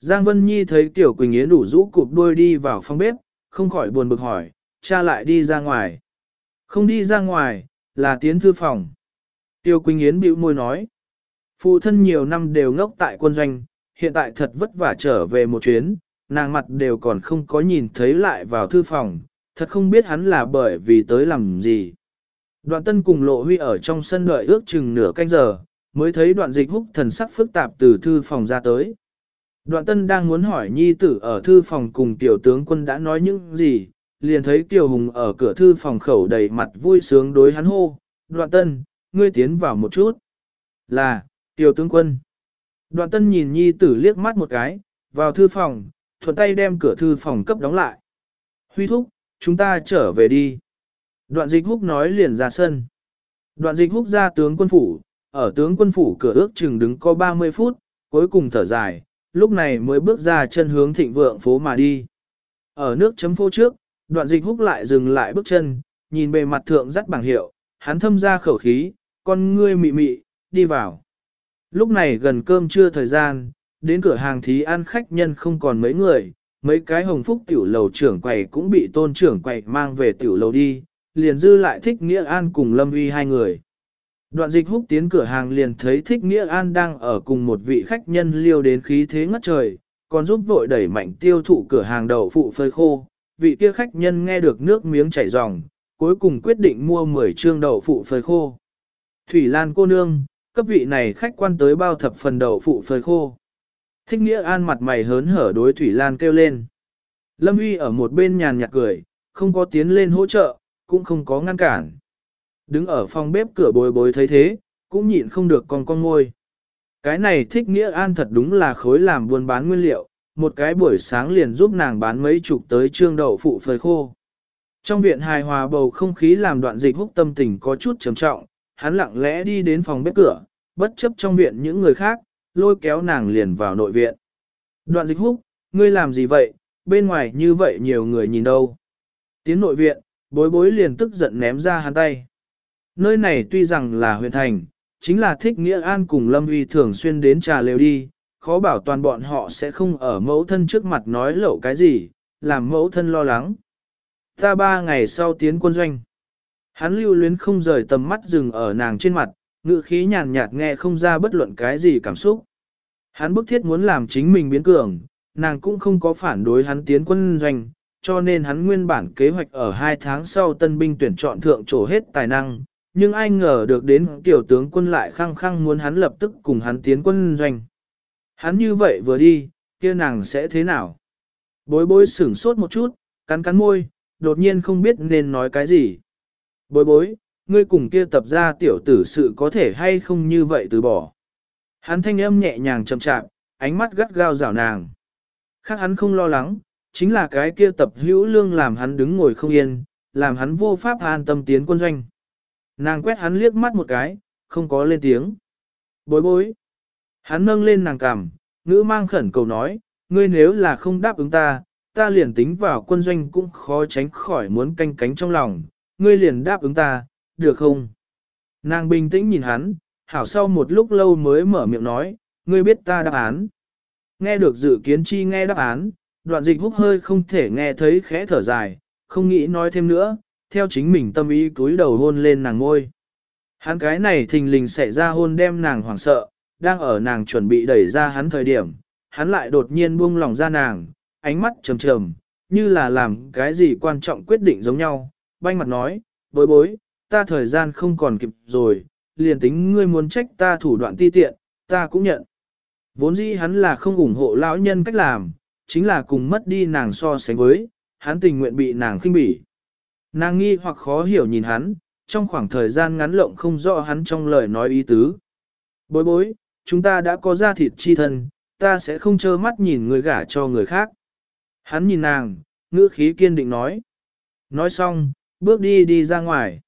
Giang Vân Nhi thấy Tiểu Quỳnh Yến đủ rũ cụp đuôi đi vào phòng bếp, không khỏi buồn bực hỏi, cha lại đi ra ngoài. Không đi ra ngoài, là tiến thư phòng. Tiêu Quỳnh Yến bĩu môi nói, phụ thân nhiều năm đều ngốc tại quân doanh, hiện tại thật vất vả trở về một chuyến, nàng mặt đều còn không có nhìn thấy lại vào thư phòng, thật không biết hắn là bởi vì tới làm gì. Đoạn tân cùng lộ huy ở trong sân đợi ước chừng nửa canh giờ, mới thấy đoạn dịch húc thần sắc phức tạp từ thư phòng ra tới. Đoạn tân đang muốn hỏi nhi tử ở thư phòng cùng tiểu tướng quân đã nói những gì, liền thấy Kiều Hùng ở cửa thư phòng khẩu đầy mặt vui sướng đối hắn hô, đoạn tân, ngươi tiến vào một chút. Là, tiểu tướng quân. Đoạn tân nhìn nhi tử liếc mắt một cái, vào thư phòng, thuận tay đem cửa thư phòng cấp đóng lại. Huy thúc, chúng ta trở về đi. Đoạn dịch húc nói liền ra sân. Đoạn dịch húc ra tướng quân phủ, ở tướng quân phủ cửa ước chừng đứng có 30 phút, cuối cùng thở dài, lúc này mới bước ra chân hướng thịnh vượng phố mà đi. Ở nước chấm phố trước, đoạn dịch húc lại dừng lại bước chân, nhìn bề mặt thượng dắt bảng hiệu, hắn thâm ra khẩu khí, con ngươi mị mị, đi vào. Lúc này gần cơm trưa thời gian, đến cửa hàng thí ăn khách nhân không còn mấy người, mấy cái hồng phúc tiểu lầu trưởng quầy cũng bị tôn trưởng quầy mang về tiểu lầu đi, liền dư lại thích nghĩa an cùng lâm uy hai người. Đoạn dịch húc tiến cửa hàng liền thấy thích nghĩa an đang ở cùng một vị khách nhân liêu đến khí thế ngất trời, còn giúp vội đẩy mạnh tiêu thụ cửa hàng đầu phụ phơi khô. Vị kia khách nhân nghe được nước miếng chảy ròng, cuối cùng quyết định mua 10 trương đậu phụ phơi khô. Thủy Lan cô nương, cấp vị này khách quan tới bao thập phần đậu phụ phơi khô. Thích nghĩa an mặt mày hớn hở đối Thủy Lan kêu lên. Lâm Uy ở một bên nhàn nhạt cười, không có tiến lên hỗ trợ, cũng không có ngăn cản. Đứng ở phòng bếp cửa bồi bồi thấy thế, cũng nhịn không được con con ngôi. Cái này thích nghĩa an thật đúng là khối làm buôn bán nguyên liệu, một cái buổi sáng liền giúp nàng bán mấy chục tới trương đậu phụ phơi khô. Trong viện hài hòa bầu không khí làm đoạn dịch húc tâm tình có chút trầm trọng, hắn lặng lẽ đi đến phòng bếp cửa, bất chấp trong viện những người khác, lôi kéo nàng liền vào nội viện. Đoạn dịch húc, ngươi làm gì vậy, bên ngoài như vậy nhiều người nhìn đâu. Tiến nội viện, bối bối liền tức giận ném ra hắn tay. Nơi này tuy rằng là huyện thành, chính là thích nghĩa an cùng Lâm Uy thường xuyên đến trà lều đi, khó bảo toàn bọn họ sẽ không ở mẫu thân trước mặt nói lậu cái gì, làm mẫu thân lo lắng. Ta ba ngày sau tiến quân doanh. Hắn lưu luyến không rời tầm mắt dừng ở nàng trên mặt, ngữ khí nhàn nhạt nghe không ra bất luận cái gì cảm xúc. Hắn bức thiết muốn làm chính mình biến cường, nàng cũng không có phản đối hắn tiến quân doanh, cho nên hắn nguyên bản kế hoạch ở hai tháng sau tân binh tuyển chọn thượng trổ hết tài năng, nhưng ai ngờ được đến tiểu tướng quân lại khăng khăng muốn hắn lập tức cùng hắn tiến quân doanh. Hắn như vậy vừa đi, kia nàng sẽ thế nào? Bối bối sửng sốt một chút, cắn cắn môi, đột nhiên không biết nên nói cái gì. Bối bối, ngươi cùng kia tập ra tiểu tử sự có thể hay không như vậy từ bỏ. Hắn thanh âm nhẹ nhàng chậm chạm, ánh mắt gắt gao rảo nàng. Khác hắn không lo lắng, chính là cái kia tập hữu lương làm hắn đứng ngồi không yên, làm hắn vô pháp an tâm tiến quân doanh. Nàng quét hắn liếc mắt một cái, không có lên tiếng. Bối bối. Hắn nâng lên nàng cằm, ngữ mang khẩn cầu nói, ngươi nếu là không đáp ứng ta, ta liền tính vào quân doanh cũng khó tránh khỏi muốn canh cánh trong lòng, ngươi liền đáp ứng ta, được không? Nàng bình tĩnh nhìn hắn, hảo sau một lúc lâu mới mở miệng nói, ngươi biết ta đáp án. Nghe được dự kiến chi nghe đáp án, đoạn dịch húc hơi không thể nghe thấy khẽ thở dài, không nghĩ nói thêm nữa, theo chính mình tâm ý cúi đầu hôn lên nàng ngôi. Hắn cái này thình lình xảy ra hôn đem nàng hoảng sợ, đang ở nàng chuẩn bị đẩy ra hắn thời điểm, hắn lại đột nhiên buông lòng ra nàng, ánh mắt trầm trầm, như là làm cái gì quan trọng quyết định giống nhau, banh mặt nói, bối bối, ta thời gian không còn kịp rồi, liền tính ngươi muốn trách ta thủ đoạn ti tiện, ta cũng nhận. Vốn dĩ hắn là không ủng hộ lão nhân cách làm, chính là cùng mất đi nàng so sánh với, hắn tình nguyện bị nàng khinh bỉ. Nàng nghi hoặc khó hiểu nhìn hắn, trong khoảng thời gian ngắn lộng không rõ hắn trong lời nói ý tứ. Bối bối, chúng ta đã có ra thịt chi thân, ta sẽ không trơ mắt nhìn người gả cho người khác. Hắn nhìn nàng, ngữ khí kiên định nói. Nói xong, bước đi đi ra ngoài.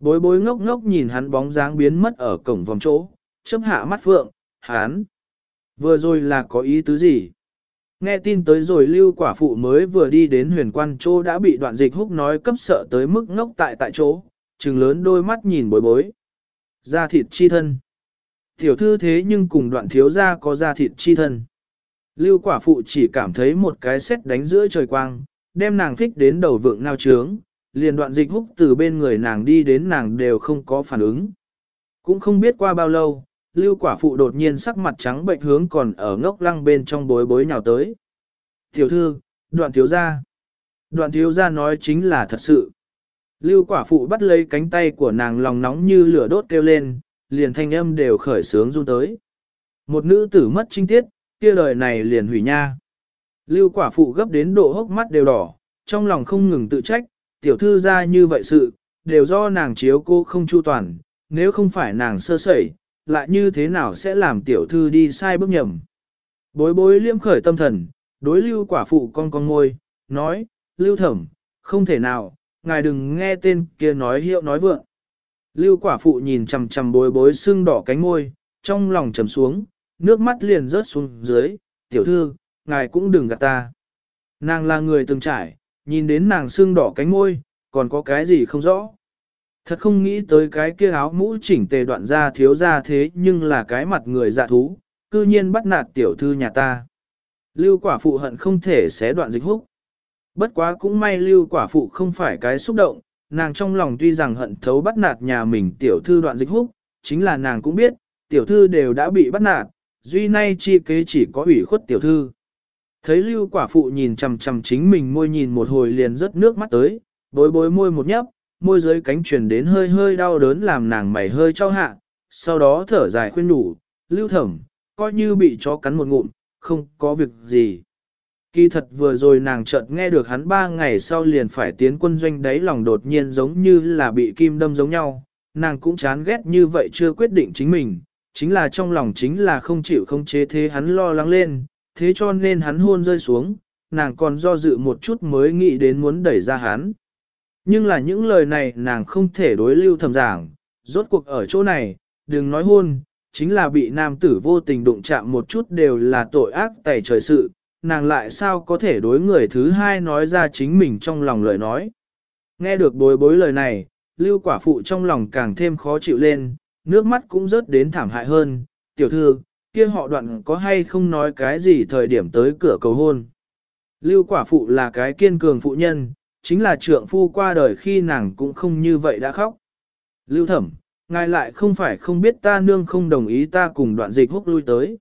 Bối bối ngốc ngốc nhìn hắn bóng dáng biến mất ở cổng vòng chỗ, chấp hạ mắt phượng, hắn. Vừa rồi là có ý tứ gì? Nghe tin tới rồi lưu quả phụ mới vừa đi đến huyền quan chỗ đã bị đoạn dịch húc nói cấp sợ tới mức ngốc tại tại chỗ, trừng lớn đôi mắt nhìn bối bối. Ra thịt chi thân. Tiểu thư thế nhưng cùng đoạn thiếu gia có da thịt chi thân. Lưu quả phụ chỉ cảm thấy một cái xét đánh giữa trời quang, đem nàng phích đến đầu vượng nao trướng, liền đoạn dịch húc từ bên người nàng đi đến nàng đều không có phản ứng. Cũng không biết qua bao lâu, lưu quả phụ đột nhiên sắc mặt trắng bệnh hướng còn ở ngốc lăng bên trong bối bối nhào tới. Tiểu thư, đoạn thiếu gia. Đoạn thiếu gia nói chính là thật sự. Lưu quả phụ bắt lấy cánh tay của nàng lòng nóng như lửa đốt kêu lên, liền thanh âm đều khởi sướng run tới. Một nữ tử mất trinh tiết, kia lời này liền hủy nha. Lưu quả phụ gấp đến độ hốc mắt đều đỏ, trong lòng không ngừng tự trách, tiểu thư ra như vậy sự, đều do nàng chiếu cô không chu toàn, nếu không phải nàng sơ sẩy, lại như thế nào sẽ làm tiểu thư đi sai bước nhầm. Bối bối liêm khởi tâm thần, đối lưu quả phụ con con ngôi, nói, lưu thẩm, không thể nào, ngài đừng nghe tên kia nói hiệu nói vượng. Lưu quả phụ nhìn chằm chằm bối bối sưng đỏ cánh môi, trong lòng trầm xuống, nước mắt liền rớt xuống dưới, tiểu thư, ngài cũng đừng gạt ta. Nàng là người từng trải, nhìn đến nàng sưng đỏ cánh môi, còn có cái gì không rõ. Thật không nghĩ tới cái kia áo mũ chỉnh tề đoạn ra thiếu ra thế nhưng là cái mặt người dạ thú, cư nhiên bắt nạt tiểu thư nhà ta. Lưu quả phụ hận không thể xé đoạn dịch húc. Bất quá cũng may lưu quả phụ không phải cái xúc động, nàng trong lòng tuy rằng hận thấu bắt nạt nhà mình tiểu thư đoạn dịch húc, chính là nàng cũng biết, tiểu thư đều đã bị bắt nạt, duy nay chi kế chỉ có ủy khuất tiểu thư. Thấy lưu quả phụ nhìn chằm chằm chính mình môi nhìn một hồi liền rớt nước mắt tới, bối bối môi một nhấp, môi dưới cánh truyền đến hơi hơi đau đớn làm nàng mày hơi cho hạ, sau đó thở dài khuyên nhủ, lưu thẩm, coi như bị chó cắn một ngụm, không có việc gì. Kỳ thật vừa rồi nàng chợt nghe được hắn ba ngày sau liền phải tiến quân doanh đấy lòng đột nhiên giống như là bị kim đâm giống nhau, nàng cũng chán ghét như vậy chưa quyết định chính mình, chính là trong lòng chính là không chịu không chế thế hắn lo lắng lên, thế cho nên hắn hôn rơi xuống, nàng còn do dự một chút mới nghĩ đến muốn đẩy ra hắn. Nhưng là những lời này nàng không thể đối lưu thầm giảng, rốt cuộc ở chỗ này, đừng nói hôn, chính là bị nam tử vô tình đụng chạm một chút đều là tội ác tẩy trời sự, nàng lại sao có thể đối người thứ hai nói ra chính mình trong lòng lời nói. Nghe được bối bối lời này, lưu quả phụ trong lòng càng thêm khó chịu lên, nước mắt cũng rớt đến thảm hại hơn, tiểu thư, kia họ đoạn có hay không nói cái gì thời điểm tới cửa cầu hôn. Lưu quả phụ là cái kiên cường phụ nhân, chính là trượng phu qua đời khi nàng cũng không như vậy đã khóc. Lưu thẩm, ngài lại không phải không biết ta nương không đồng ý ta cùng đoạn dịch húc lui tới.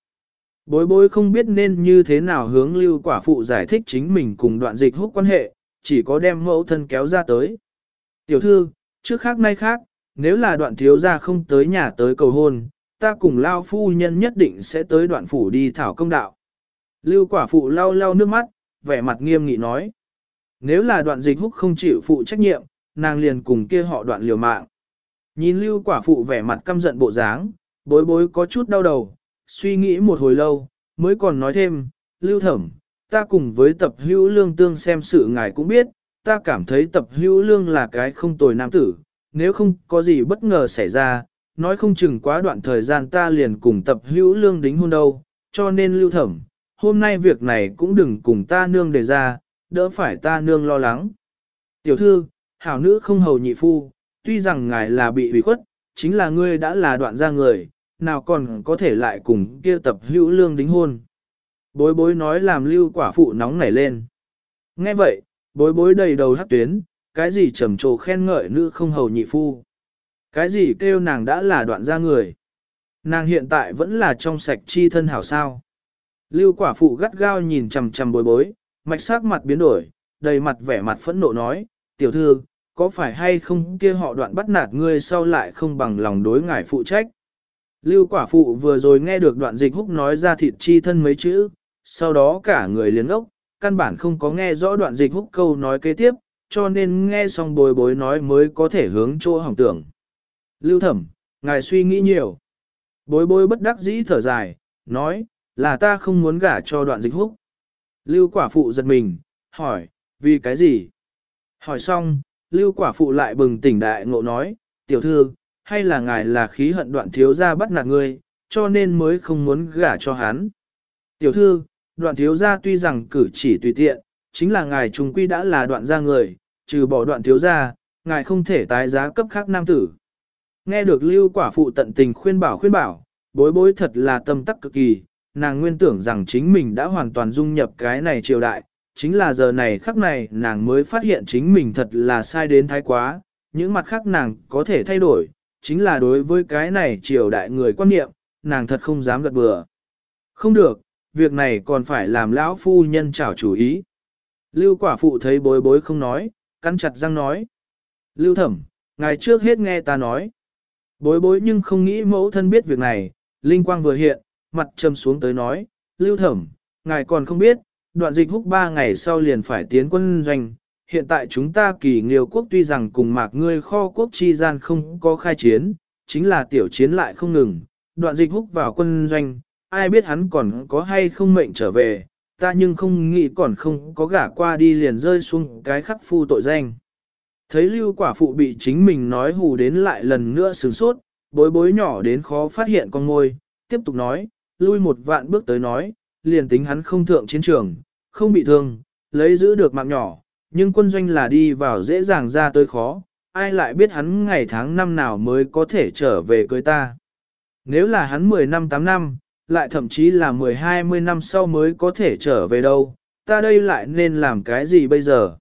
Bối bối không biết nên như thế nào hướng lưu quả phụ giải thích chính mình cùng đoạn dịch húc quan hệ, chỉ có đem mẫu thân kéo ra tới. Tiểu thư, trước khác nay khác, nếu là đoạn thiếu gia không tới nhà tới cầu hôn, ta cùng lao phu nhân nhất định sẽ tới đoạn phủ đi thảo công đạo. Lưu quả phụ lau lau nước mắt, vẻ mặt nghiêm nghị nói. Nếu là đoạn dịch húc không chịu phụ trách nhiệm, nàng liền cùng kia họ đoạn liều mạng. Nhìn lưu quả phụ vẻ mặt căm giận bộ dáng, bối bối có chút đau đầu, suy nghĩ một hồi lâu, mới còn nói thêm, lưu thẩm, ta cùng với tập hữu lương tương xem sự ngài cũng biết, ta cảm thấy tập hữu lương là cái không tồi nam tử, nếu không có gì bất ngờ xảy ra, nói không chừng quá đoạn thời gian ta liền cùng tập hữu lương đính hôn đâu, cho nên lưu thẩm, hôm nay việc này cũng đừng cùng ta nương đề ra, đỡ phải ta nương lo lắng. Tiểu thư, hảo nữ không hầu nhị phu, tuy rằng ngài là bị ủy khuất, chính là ngươi đã là đoạn gia người, nào còn có thể lại cùng kia tập hữu lương đính hôn. Bối bối nói làm lưu quả phụ nóng nảy lên. Nghe vậy, bối bối đầy đầu hắc tuyến, cái gì trầm trồ khen ngợi nữ không hầu nhị phu. Cái gì kêu nàng đã là đoạn gia người. Nàng hiện tại vẫn là trong sạch chi thân hảo sao. Lưu quả phụ gắt gao nhìn chằm chằm bối bối, mạch sắc mặt biến đổi, đầy mặt vẻ mặt phẫn nộ nói, tiểu thư, có phải hay không kia họ đoạn bắt nạt ngươi sau lại không bằng lòng đối ngài phụ trách. Lưu quả phụ vừa rồi nghe được đoạn dịch húc nói ra thịt chi thân mấy chữ, sau đó cả người liền ốc, căn bản không có nghe rõ đoạn dịch húc câu nói kế tiếp, cho nên nghe xong bồi bối nói mới có thể hướng chỗ hỏng tưởng. Lưu thẩm, ngài suy nghĩ nhiều. Bối bối bất đắc dĩ thở dài, nói, là ta không muốn gả cho đoạn dịch húc. Lưu quả phụ giật mình, hỏi, vì cái gì? Hỏi xong, lưu quả phụ lại bừng tỉnh đại ngộ nói, tiểu thư, hay là ngài là khí hận đoạn thiếu gia bắt nạt ngươi, cho nên mới không muốn gả cho hắn. Tiểu thư, đoạn thiếu gia tuy rằng cử chỉ tùy tiện, chính là ngài trùng quy đã là đoạn gia người, trừ bỏ đoạn thiếu gia, ngài không thể tái giá cấp khác nam tử. Nghe được lưu quả phụ tận tình khuyên bảo khuyên bảo, bối bối thật là tâm tắc cực kỳ, nàng nguyên tưởng rằng chính mình đã hoàn toàn dung nhập cái này triều đại, chính là giờ này khắc này nàng mới phát hiện chính mình thật là sai đến thái quá, những mặt khác nàng có thể thay đổi, chính là đối với cái này triều đại người quan niệm, nàng thật không dám gật bừa. Không được, việc này còn phải làm lão phu nhân trảo chủ ý. Lưu quả phụ thấy bối bối không nói, cắn chặt răng nói. Lưu thẩm, ngài trước hết nghe ta nói. Bối bối nhưng không nghĩ mẫu thân biết việc này, linh quang vừa hiện, mặt trầm xuống tới nói, Lưu thẩm, ngài còn không biết, đoạn dịch húc ba ngày sau liền phải tiến quân doanh. Hiện tại chúng ta kỳ nghiêu quốc tuy rằng cùng mạc ngươi kho quốc chi gian không có khai chiến, chính là tiểu chiến lại không ngừng, đoạn dịch húc vào quân doanh, ai biết hắn còn có hay không mệnh trở về, ta nhưng không nghĩ còn không có gả qua đi liền rơi xuống cái khắc phu tội danh. Thấy lưu quả phụ bị chính mình nói hù đến lại lần nữa sửng sốt, bối bối nhỏ đến khó phát hiện con ngôi, tiếp tục nói, lui một vạn bước tới nói, liền tính hắn không thượng chiến trường, không bị thương, lấy giữ được mạng nhỏ, nhưng quân doanh là đi vào dễ dàng ra tới khó, ai lại biết hắn ngày tháng năm nào mới có thể trở về cưới ta. Nếu là hắn 10 năm 8 năm, lại thậm chí là 10-20 năm sau mới có thể trở về đâu, ta đây lại nên làm cái gì bây giờ?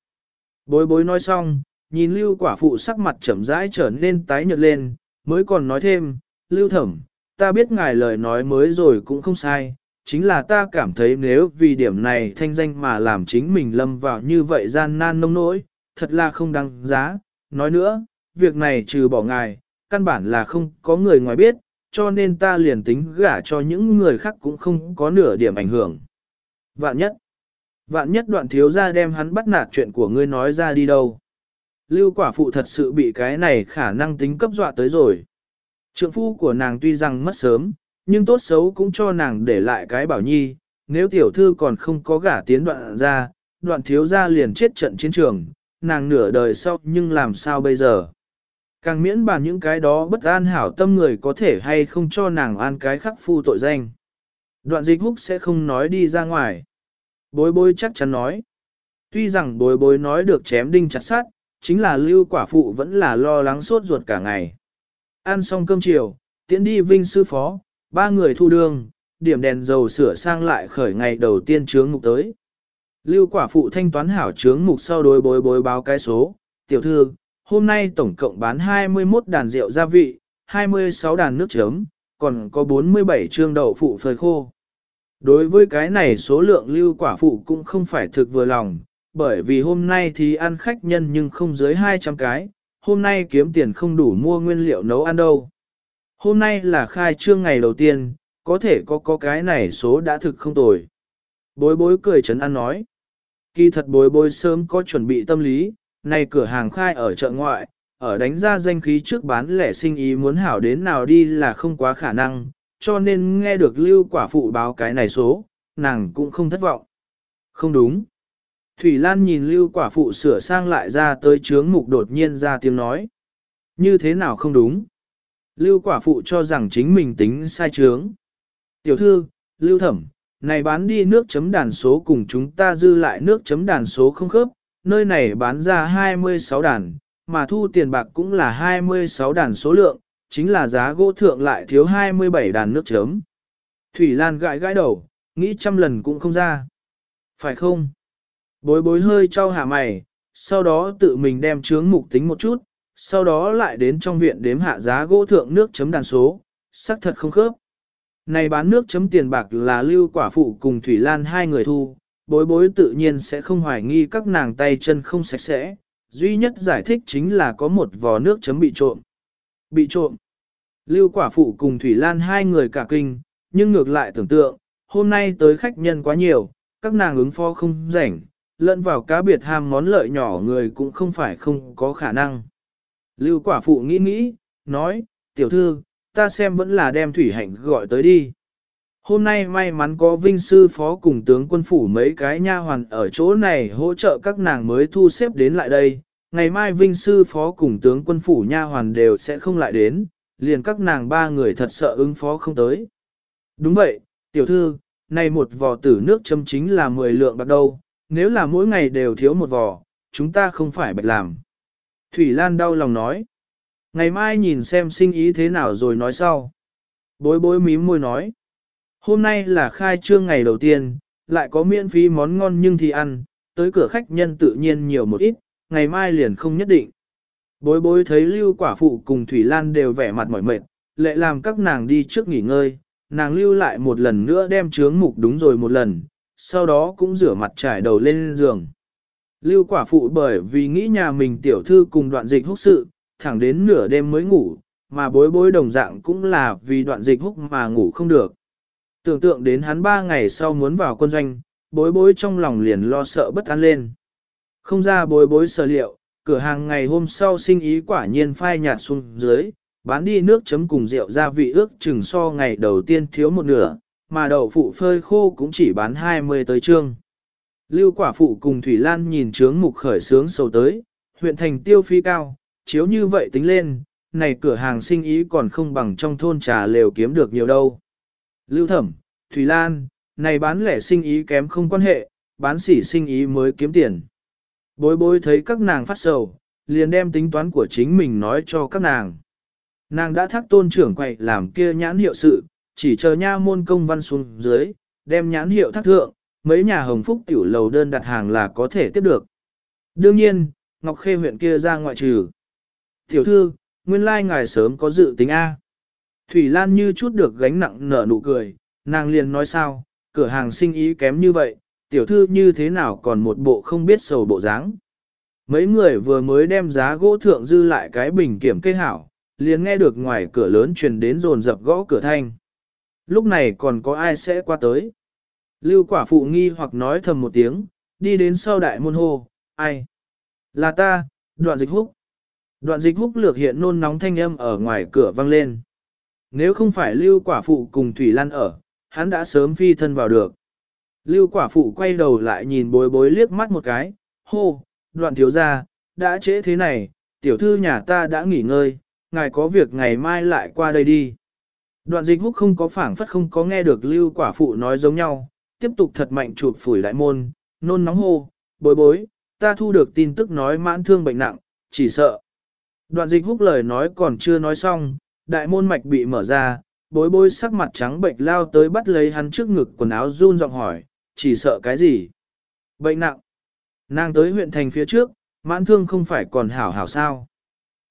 Bối bối nói xong, nhìn lưu quả phụ sắc mặt chậm rãi trở nên tái nhợt lên, mới còn nói thêm, lưu thẩm, ta biết ngài lời nói mới rồi cũng không sai, chính là ta cảm thấy nếu vì điểm này thanh danh mà làm chính mình lâm vào như vậy gian nan nông nỗi, thật là không đáng giá. Nói nữa, việc này trừ bỏ ngài, căn bản là không có người ngoài biết, cho nên ta liền tính gả cho những người khác cũng không có nửa điểm ảnh hưởng. Vạn nhất. Vạn nhất đoạn thiếu ra đem hắn bắt nạt chuyện của ngươi nói ra đi đâu. Lưu quả phụ thật sự bị cái này khả năng tính cấp dọa tới rồi. Trượng phu của nàng tuy rằng mất sớm, nhưng tốt xấu cũng cho nàng để lại cái bảo nhi, nếu tiểu thư còn không có gả tiến đoạn ra, đoạn thiếu ra liền chết trận chiến trường, nàng nửa đời sau nhưng làm sao bây giờ. Càng miễn bàn những cái đó bất an hảo tâm người có thể hay không cho nàng an cái khắc phu tội danh. Đoạn dịch húc sẽ không nói đi ra ngoài. Bối bối chắc chắn nói. Tuy rằng bối bối nói được chém đinh chặt sát, chính là lưu quả phụ vẫn là lo lắng sốt ruột cả ngày. Ăn xong cơm chiều, tiễn đi vinh sư phó, ba người thu đương, điểm đèn dầu sửa sang lại khởi ngày đầu tiên chướng mục tới. Lưu quả phụ thanh toán hảo chướng mục sau đối bối bối báo cái số, tiểu thư, hôm nay tổng cộng bán 21 đàn rượu gia vị, 26 đàn nước chấm, còn có 47 trương đậu phụ phơi khô. Đối với cái này số lượng lưu quả phụ cũng không phải thực vừa lòng, bởi vì hôm nay thì ăn khách nhân nhưng không dưới 200 cái, hôm nay kiếm tiền không đủ mua nguyên liệu nấu ăn đâu. Hôm nay là khai trương ngày đầu tiên, có thể có có cái này số đã thực không tồi. Bối bối cười chấn an nói. Kỳ thật bối bối sớm có chuẩn bị tâm lý, này cửa hàng khai ở chợ ngoại, ở đánh ra danh khí trước bán lẻ sinh ý muốn hảo đến nào đi là không quá khả năng, cho nên nghe được lưu quả phụ báo cái này số, nàng cũng không thất vọng. Không đúng. Thủy Lan nhìn lưu quả phụ sửa sang lại ra tới chướng mục đột nhiên ra tiếng nói. Như thế nào không đúng? Lưu quả phụ cho rằng chính mình tính sai chướng. Tiểu thư, lưu thẩm, này bán đi nước chấm đàn số cùng chúng ta dư lại nước chấm đàn số không khớp, nơi này bán ra 26 đàn, mà thu tiền bạc cũng là 26 đàn số lượng, chính là giá gỗ thượng lại thiếu 27 đàn nước chấm. Thủy Lan gãi gãi đầu, nghĩ trăm lần cũng không ra. Phải không? Bối bối hơi trao hạ mày, sau đó tự mình đem chướng mục tính một chút, sau đó lại đến trong viện đếm hạ giá gỗ thượng nước chấm đàn số, xác thật không khớp. Này bán nước chấm tiền bạc là lưu quả phụ cùng Thủy Lan hai người thu, bối bối tự nhiên sẽ không hoài nghi các nàng tay chân không sạch sẽ, duy nhất giải thích chính là có một vò nước chấm bị trộm. Bị trộm. Lưu quả phụ cùng Thủy Lan hai người cả kinh, nhưng ngược lại tưởng tượng, hôm nay tới khách nhân quá nhiều, các nàng ứng phó không rảnh, lẫn vào cá biệt ham món lợi nhỏ người cũng không phải không có khả năng. Lưu quả phụ nghĩ nghĩ, nói, tiểu thư, ta xem vẫn là đem thủy hạnh gọi tới đi. Hôm nay may mắn có vinh sư phó cùng tướng quân phủ mấy cái nha hoàn ở chỗ này hỗ trợ các nàng mới thu xếp đến lại đây. Ngày mai vinh sư phó cùng tướng quân phủ nha hoàn đều sẽ không lại đến, liền các nàng ba người thật sợ ứng phó không tới. Đúng vậy, tiểu thư, này một vò tử nước châm chính là 10 lượng bạc đâu, nếu là mỗi ngày đều thiếu một vò, chúng ta không phải bạch làm. Thủy Lan đau lòng nói. Ngày mai nhìn xem sinh ý thế nào rồi nói sau. Bối bối mím môi nói. Hôm nay là khai trương ngày đầu tiên, lại có miễn phí món ngon nhưng thì ăn, tới cửa khách nhân tự nhiên nhiều một ít, ngày mai liền không nhất định. Bối bối thấy lưu quả phụ cùng Thủy Lan đều vẻ mặt mỏi mệt, lệ làm các nàng đi trước nghỉ ngơi, nàng lưu lại một lần nữa đem chướng mục đúng rồi một lần, sau đó cũng rửa mặt trải đầu lên giường. Lưu quả phụ bởi vì nghĩ nhà mình tiểu thư cùng đoạn dịch húc sự, thẳng đến nửa đêm mới ngủ, mà bối bối đồng dạng cũng là vì đoạn dịch húc mà ngủ không được. Tưởng tượng đến hắn ba ngày sau muốn vào quân doanh, bối bối trong lòng liền lo sợ bất an lên. Không ra bối bối sở liệu, cửa hàng ngày hôm sau sinh ý quả nhiên phai nhạt xuống dưới, bán đi nước chấm cùng rượu gia vị ước chừng so ngày đầu tiên thiếu một nửa, mà đậu phụ phơi khô cũng chỉ bán 20 tới trương. Lưu quả phụ cùng Thủy Lan nhìn trướng mục khởi sướng sầu tới, huyện thành tiêu phi cao, chiếu như vậy tính lên, này cửa hàng sinh ý còn không bằng trong thôn trà lều kiếm được nhiều đâu. Lưu Thẩm, Thủy Lan, này bán lẻ sinh ý kém không quan hệ, bán sỉ sinh ý mới kiếm tiền. Bối bối thấy các nàng phát sầu, liền đem tính toán của chính mình nói cho các nàng. Nàng đã thắc tôn trưởng quậy làm kia nhãn hiệu sự, chỉ chờ nha môn công văn xuống dưới, đem nhãn hiệu thác thượng, mấy nhà hồng phúc tiểu lầu đơn đặt hàng là có thể tiếp được. Đương nhiên, Ngọc Khê huyện kia ra ngoại trừ. Tiểu thư, nguyên lai ngài sớm có dự tính A. Thủy Lan như chút được gánh nặng nở nụ cười, nàng liền nói sao, cửa hàng sinh ý kém như vậy, tiểu thư như thế nào còn một bộ không biết sầu bộ dáng. Mấy người vừa mới đem giá gỗ thượng dư lại cái bình kiểm cây hảo, liền nghe được ngoài cửa lớn truyền đến rồn dập gõ cửa thanh. Lúc này còn có ai sẽ qua tới? Lưu quả phụ nghi hoặc nói thầm một tiếng, đi đến sau đại môn hô, ai? Là ta, đoạn dịch húc. Đoạn dịch húc lược hiện nôn nóng thanh âm ở ngoài cửa vang lên. Nếu không phải lưu quả phụ cùng Thủy Lan ở, hắn đã sớm phi thân vào được. Lưu quả phụ quay đầu lại nhìn bối bối liếc mắt một cái, hô, đoạn thiếu ra, đã trễ thế này, tiểu thư nhà ta đã nghỉ ngơi, ngài có việc ngày mai lại qua đây đi. Đoạn dịch húc không có phản phất không có nghe được lưu quả phụ nói giống nhau, tiếp tục thật mạnh chụp phủi đại môn, nôn nóng hô, bối bối, ta thu được tin tức nói mãn thương bệnh nặng, chỉ sợ. Đoạn dịch húc lời nói còn chưa nói xong, đại môn mạch bị mở ra, bối bối sắc mặt trắng bệnh lao tới bắt lấy hắn trước ngực quần áo run giọng hỏi, chỉ sợ cái gì? Bệnh nặng. Nàng tới huyện thành phía trước, mãn thương không phải còn hảo hảo sao?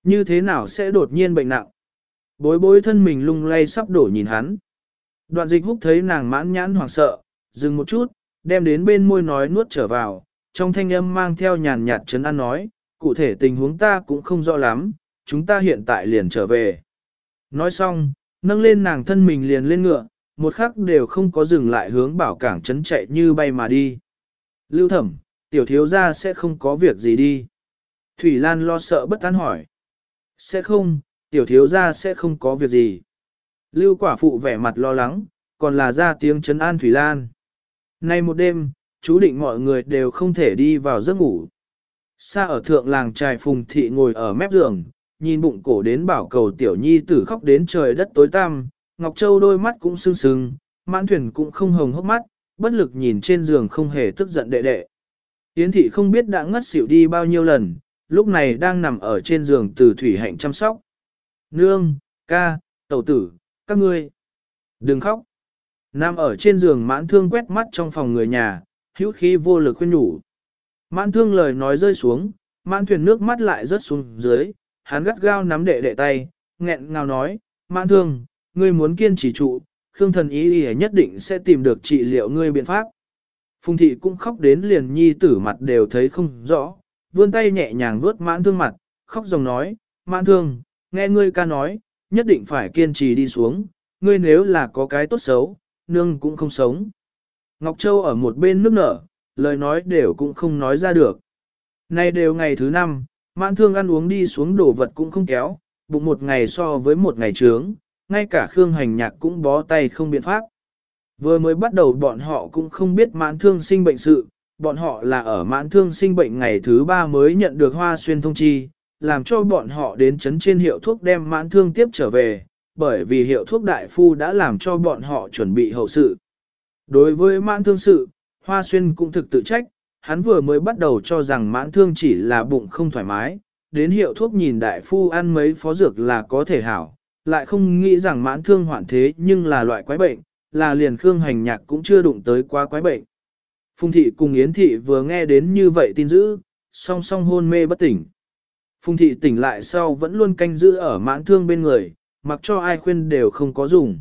Như thế nào sẽ đột nhiên bệnh nặng? Bối bối thân mình lung lay sắp đổ nhìn hắn. Đoạn dịch húc thấy nàng mãn nhãn hoảng sợ, dừng một chút, đem đến bên môi nói nuốt trở vào, trong thanh âm mang theo nhàn nhạt chấn an nói, cụ thể tình huống ta cũng không rõ lắm, chúng ta hiện tại liền trở về. Nói xong, nâng lên nàng thân mình liền lên ngựa, một khắc đều không có dừng lại hướng bảo cảng trấn chạy như bay mà đi. Lưu thẩm, tiểu thiếu gia sẽ không có việc gì đi. Thủy Lan lo sợ bất an hỏi. Sẽ không, tiểu thiếu gia sẽ không có việc gì. Lưu quả phụ vẻ mặt lo lắng, còn là ra tiếng chấn an Thủy Lan. Nay một đêm, chú định mọi người đều không thể đi vào giấc ngủ. Xa ở thượng làng trài phùng thị ngồi ở mép giường, nhìn bụng cổ đến bảo cầu tiểu nhi tử khóc đến trời đất tối tăm, Ngọc Châu đôi mắt cũng sưng sưng, mãn thuyền cũng không hồng hốc mắt, bất lực nhìn trên giường không hề tức giận đệ đệ. Yến thị không biết đã ngất xỉu đi bao nhiêu lần, lúc này đang nằm ở trên giường từ thủy hạnh chăm sóc. Nương, ca, tẩu tử, các ngươi, đừng khóc. Nam ở trên giường mãn thương quét mắt trong phòng người nhà, hữu khí vô lực khuyên nhủ. Mãn thương lời nói rơi xuống, mãn thuyền nước mắt lại rớt xuống dưới, hắn gắt gao nắm đệ đệ tay, nghẹn ngào nói, mãn thương, ngươi muốn kiên trì trụ, Khương thần ý ý nhất định sẽ tìm được trị liệu ngươi biện pháp. Phùng thị cũng khóc đến liền nhi tử mặt đều thấy không rõ, vươn tay nhẹ nhàng vuốt mãn thương mặt, khóc dòng nói, mãn thương, nghe ngươi ca nói, nhất định phải kiên trì đi xuống, ngươi nếu là có cái tốt xấu, nương cũng không sống. Ngọc Châu ở một bên nước nở, lời nói đều cũng không nói ra được. Nay đều ngày thứ năm, mãn thương ăn uống đi xuống đổ vật cũng không kéo, bụng một ngày so với một ngày trướng, ngay cả Khương Hành Nhạc cũng bó tay không biện pháp. Vừa mới bắt đầu bọn họ cũng không biết mãn thương sinh bệnh sự, bọn họ là ở mãn thương sinh bệnh ngày thứ ba mới nhận được hoa xuyên thông chi, làm cho bọn họ đến chấn trên hiệu thuốc đem mãn thương tiếp trở về, bởi vì hiệu thuốc đại phu đã làm cho bọn họ chuẩn bị hậu sự. Đối với mãn thương sự, Hoa Xuyên cũng thực tự trách, hắn vừa mới bắt đầu cho rằng mãn thương chỉ là bụng không thoải mái, đến hiệu thuốc nhìn đại phu ăn mấy phó dược là có thể hảo, lại không nghĩ rằng mãn thương hoạn thế nhưng là loại quái bệnh, là liền khương hành nhạc cũng chưa đụng tới quá quái bệnh. Phùng thị cùng Yến thị vừa nghe đến như vậy tin dữ, song song hôn mê bất tỉnh. Phùng thị tỉnh lại sau vẫn luôn canh giữ ở mãn thương bên người, mặc cho ai khuyên đều không có dùng.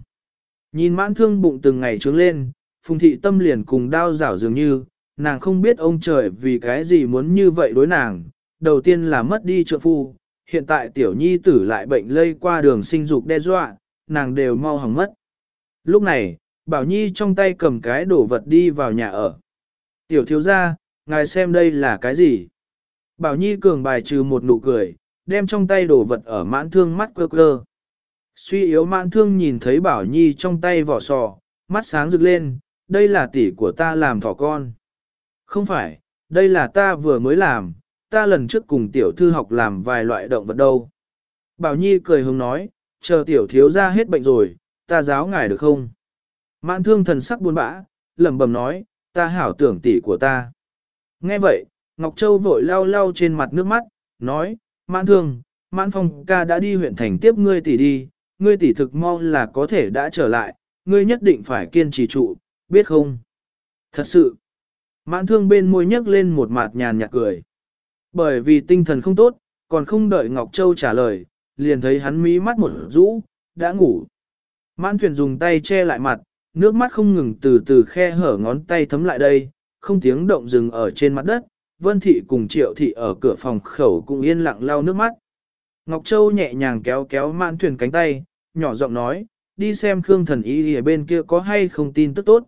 Nhìn mãn thương bụng từng ngày trướng lên, phùng thị tâm liền cùng đau rảo dường như, nàng không biết ông trời vì cái gì muốn như vậy đối nàng, đầu tiên là mất đi trợ phu, hiện tại tiểu nhi tử lại bệnh lây qua đường sinh dục đe dọa, nàng đều mau hỏng mất. Lúc này, Bảo Nhi trong tay cầm cái đồ vật đi vào nhà ở. Tiểu thiếu gia, ngài xem đây là cái gì? Bảo Nhi cường bài trừ một nụ cười, đem trong tay đồ vật ở mãn thương mắt quơ quơ. Suy yếu mãn thương nhìn thấy Bảo Nhi trong tay vỏ sò, mắt sáng rực lên, đây là tỷ của ta làm thỏ con. Không phải, đây là ta vừa mới làm, ta lần trước cùng tiểu thư học làm vài loại động vật đâu. Bảo Nhi cười hứng nói, chờ tiểu thiếu ra hết bệnh rồi, ta giáo ngài được không? Mãn thương thần sắc buồn bã, lẩm bẩm nói, ta hảo tưởng tỷ của ta. Nghe vậy, Ngọc Châu vội lau lau trên mặt nước mắt, nói, mãn thương, mãn phong ca đã đi huyện thành tiếp ngươi tỷ đi, ngươi tỷ thực mau là có thể đã trở lại, ngươi nhất định phải kiên trì trụ, biết không? Thật sự, mãn thương bên môi nhấc lên một mặt nhàn nhạt cười. Bởi vì tinh thần không tốt, còn không đợi Ngọc Châu trả lời, liền thấy hắn mí mắt một rũ, đã ngủ. Mãn thuyền dùng tay che lại mặt, nước mắt không ngừng từ từ khe hở ngón tay thấm lại đây, không tiếng động dừng ở trên mặt đất, Vân Thị cùng Triệu Thị ở cửa phòng khẩu cũng yên lặng lau nước mắt. Ngọc Châu nhẹ nhàng kéo kéo mãn thuyền cánh tay, nhỏ giọng nói, đi xem Khương thần y ở bên kia có hay không tin tức tốt.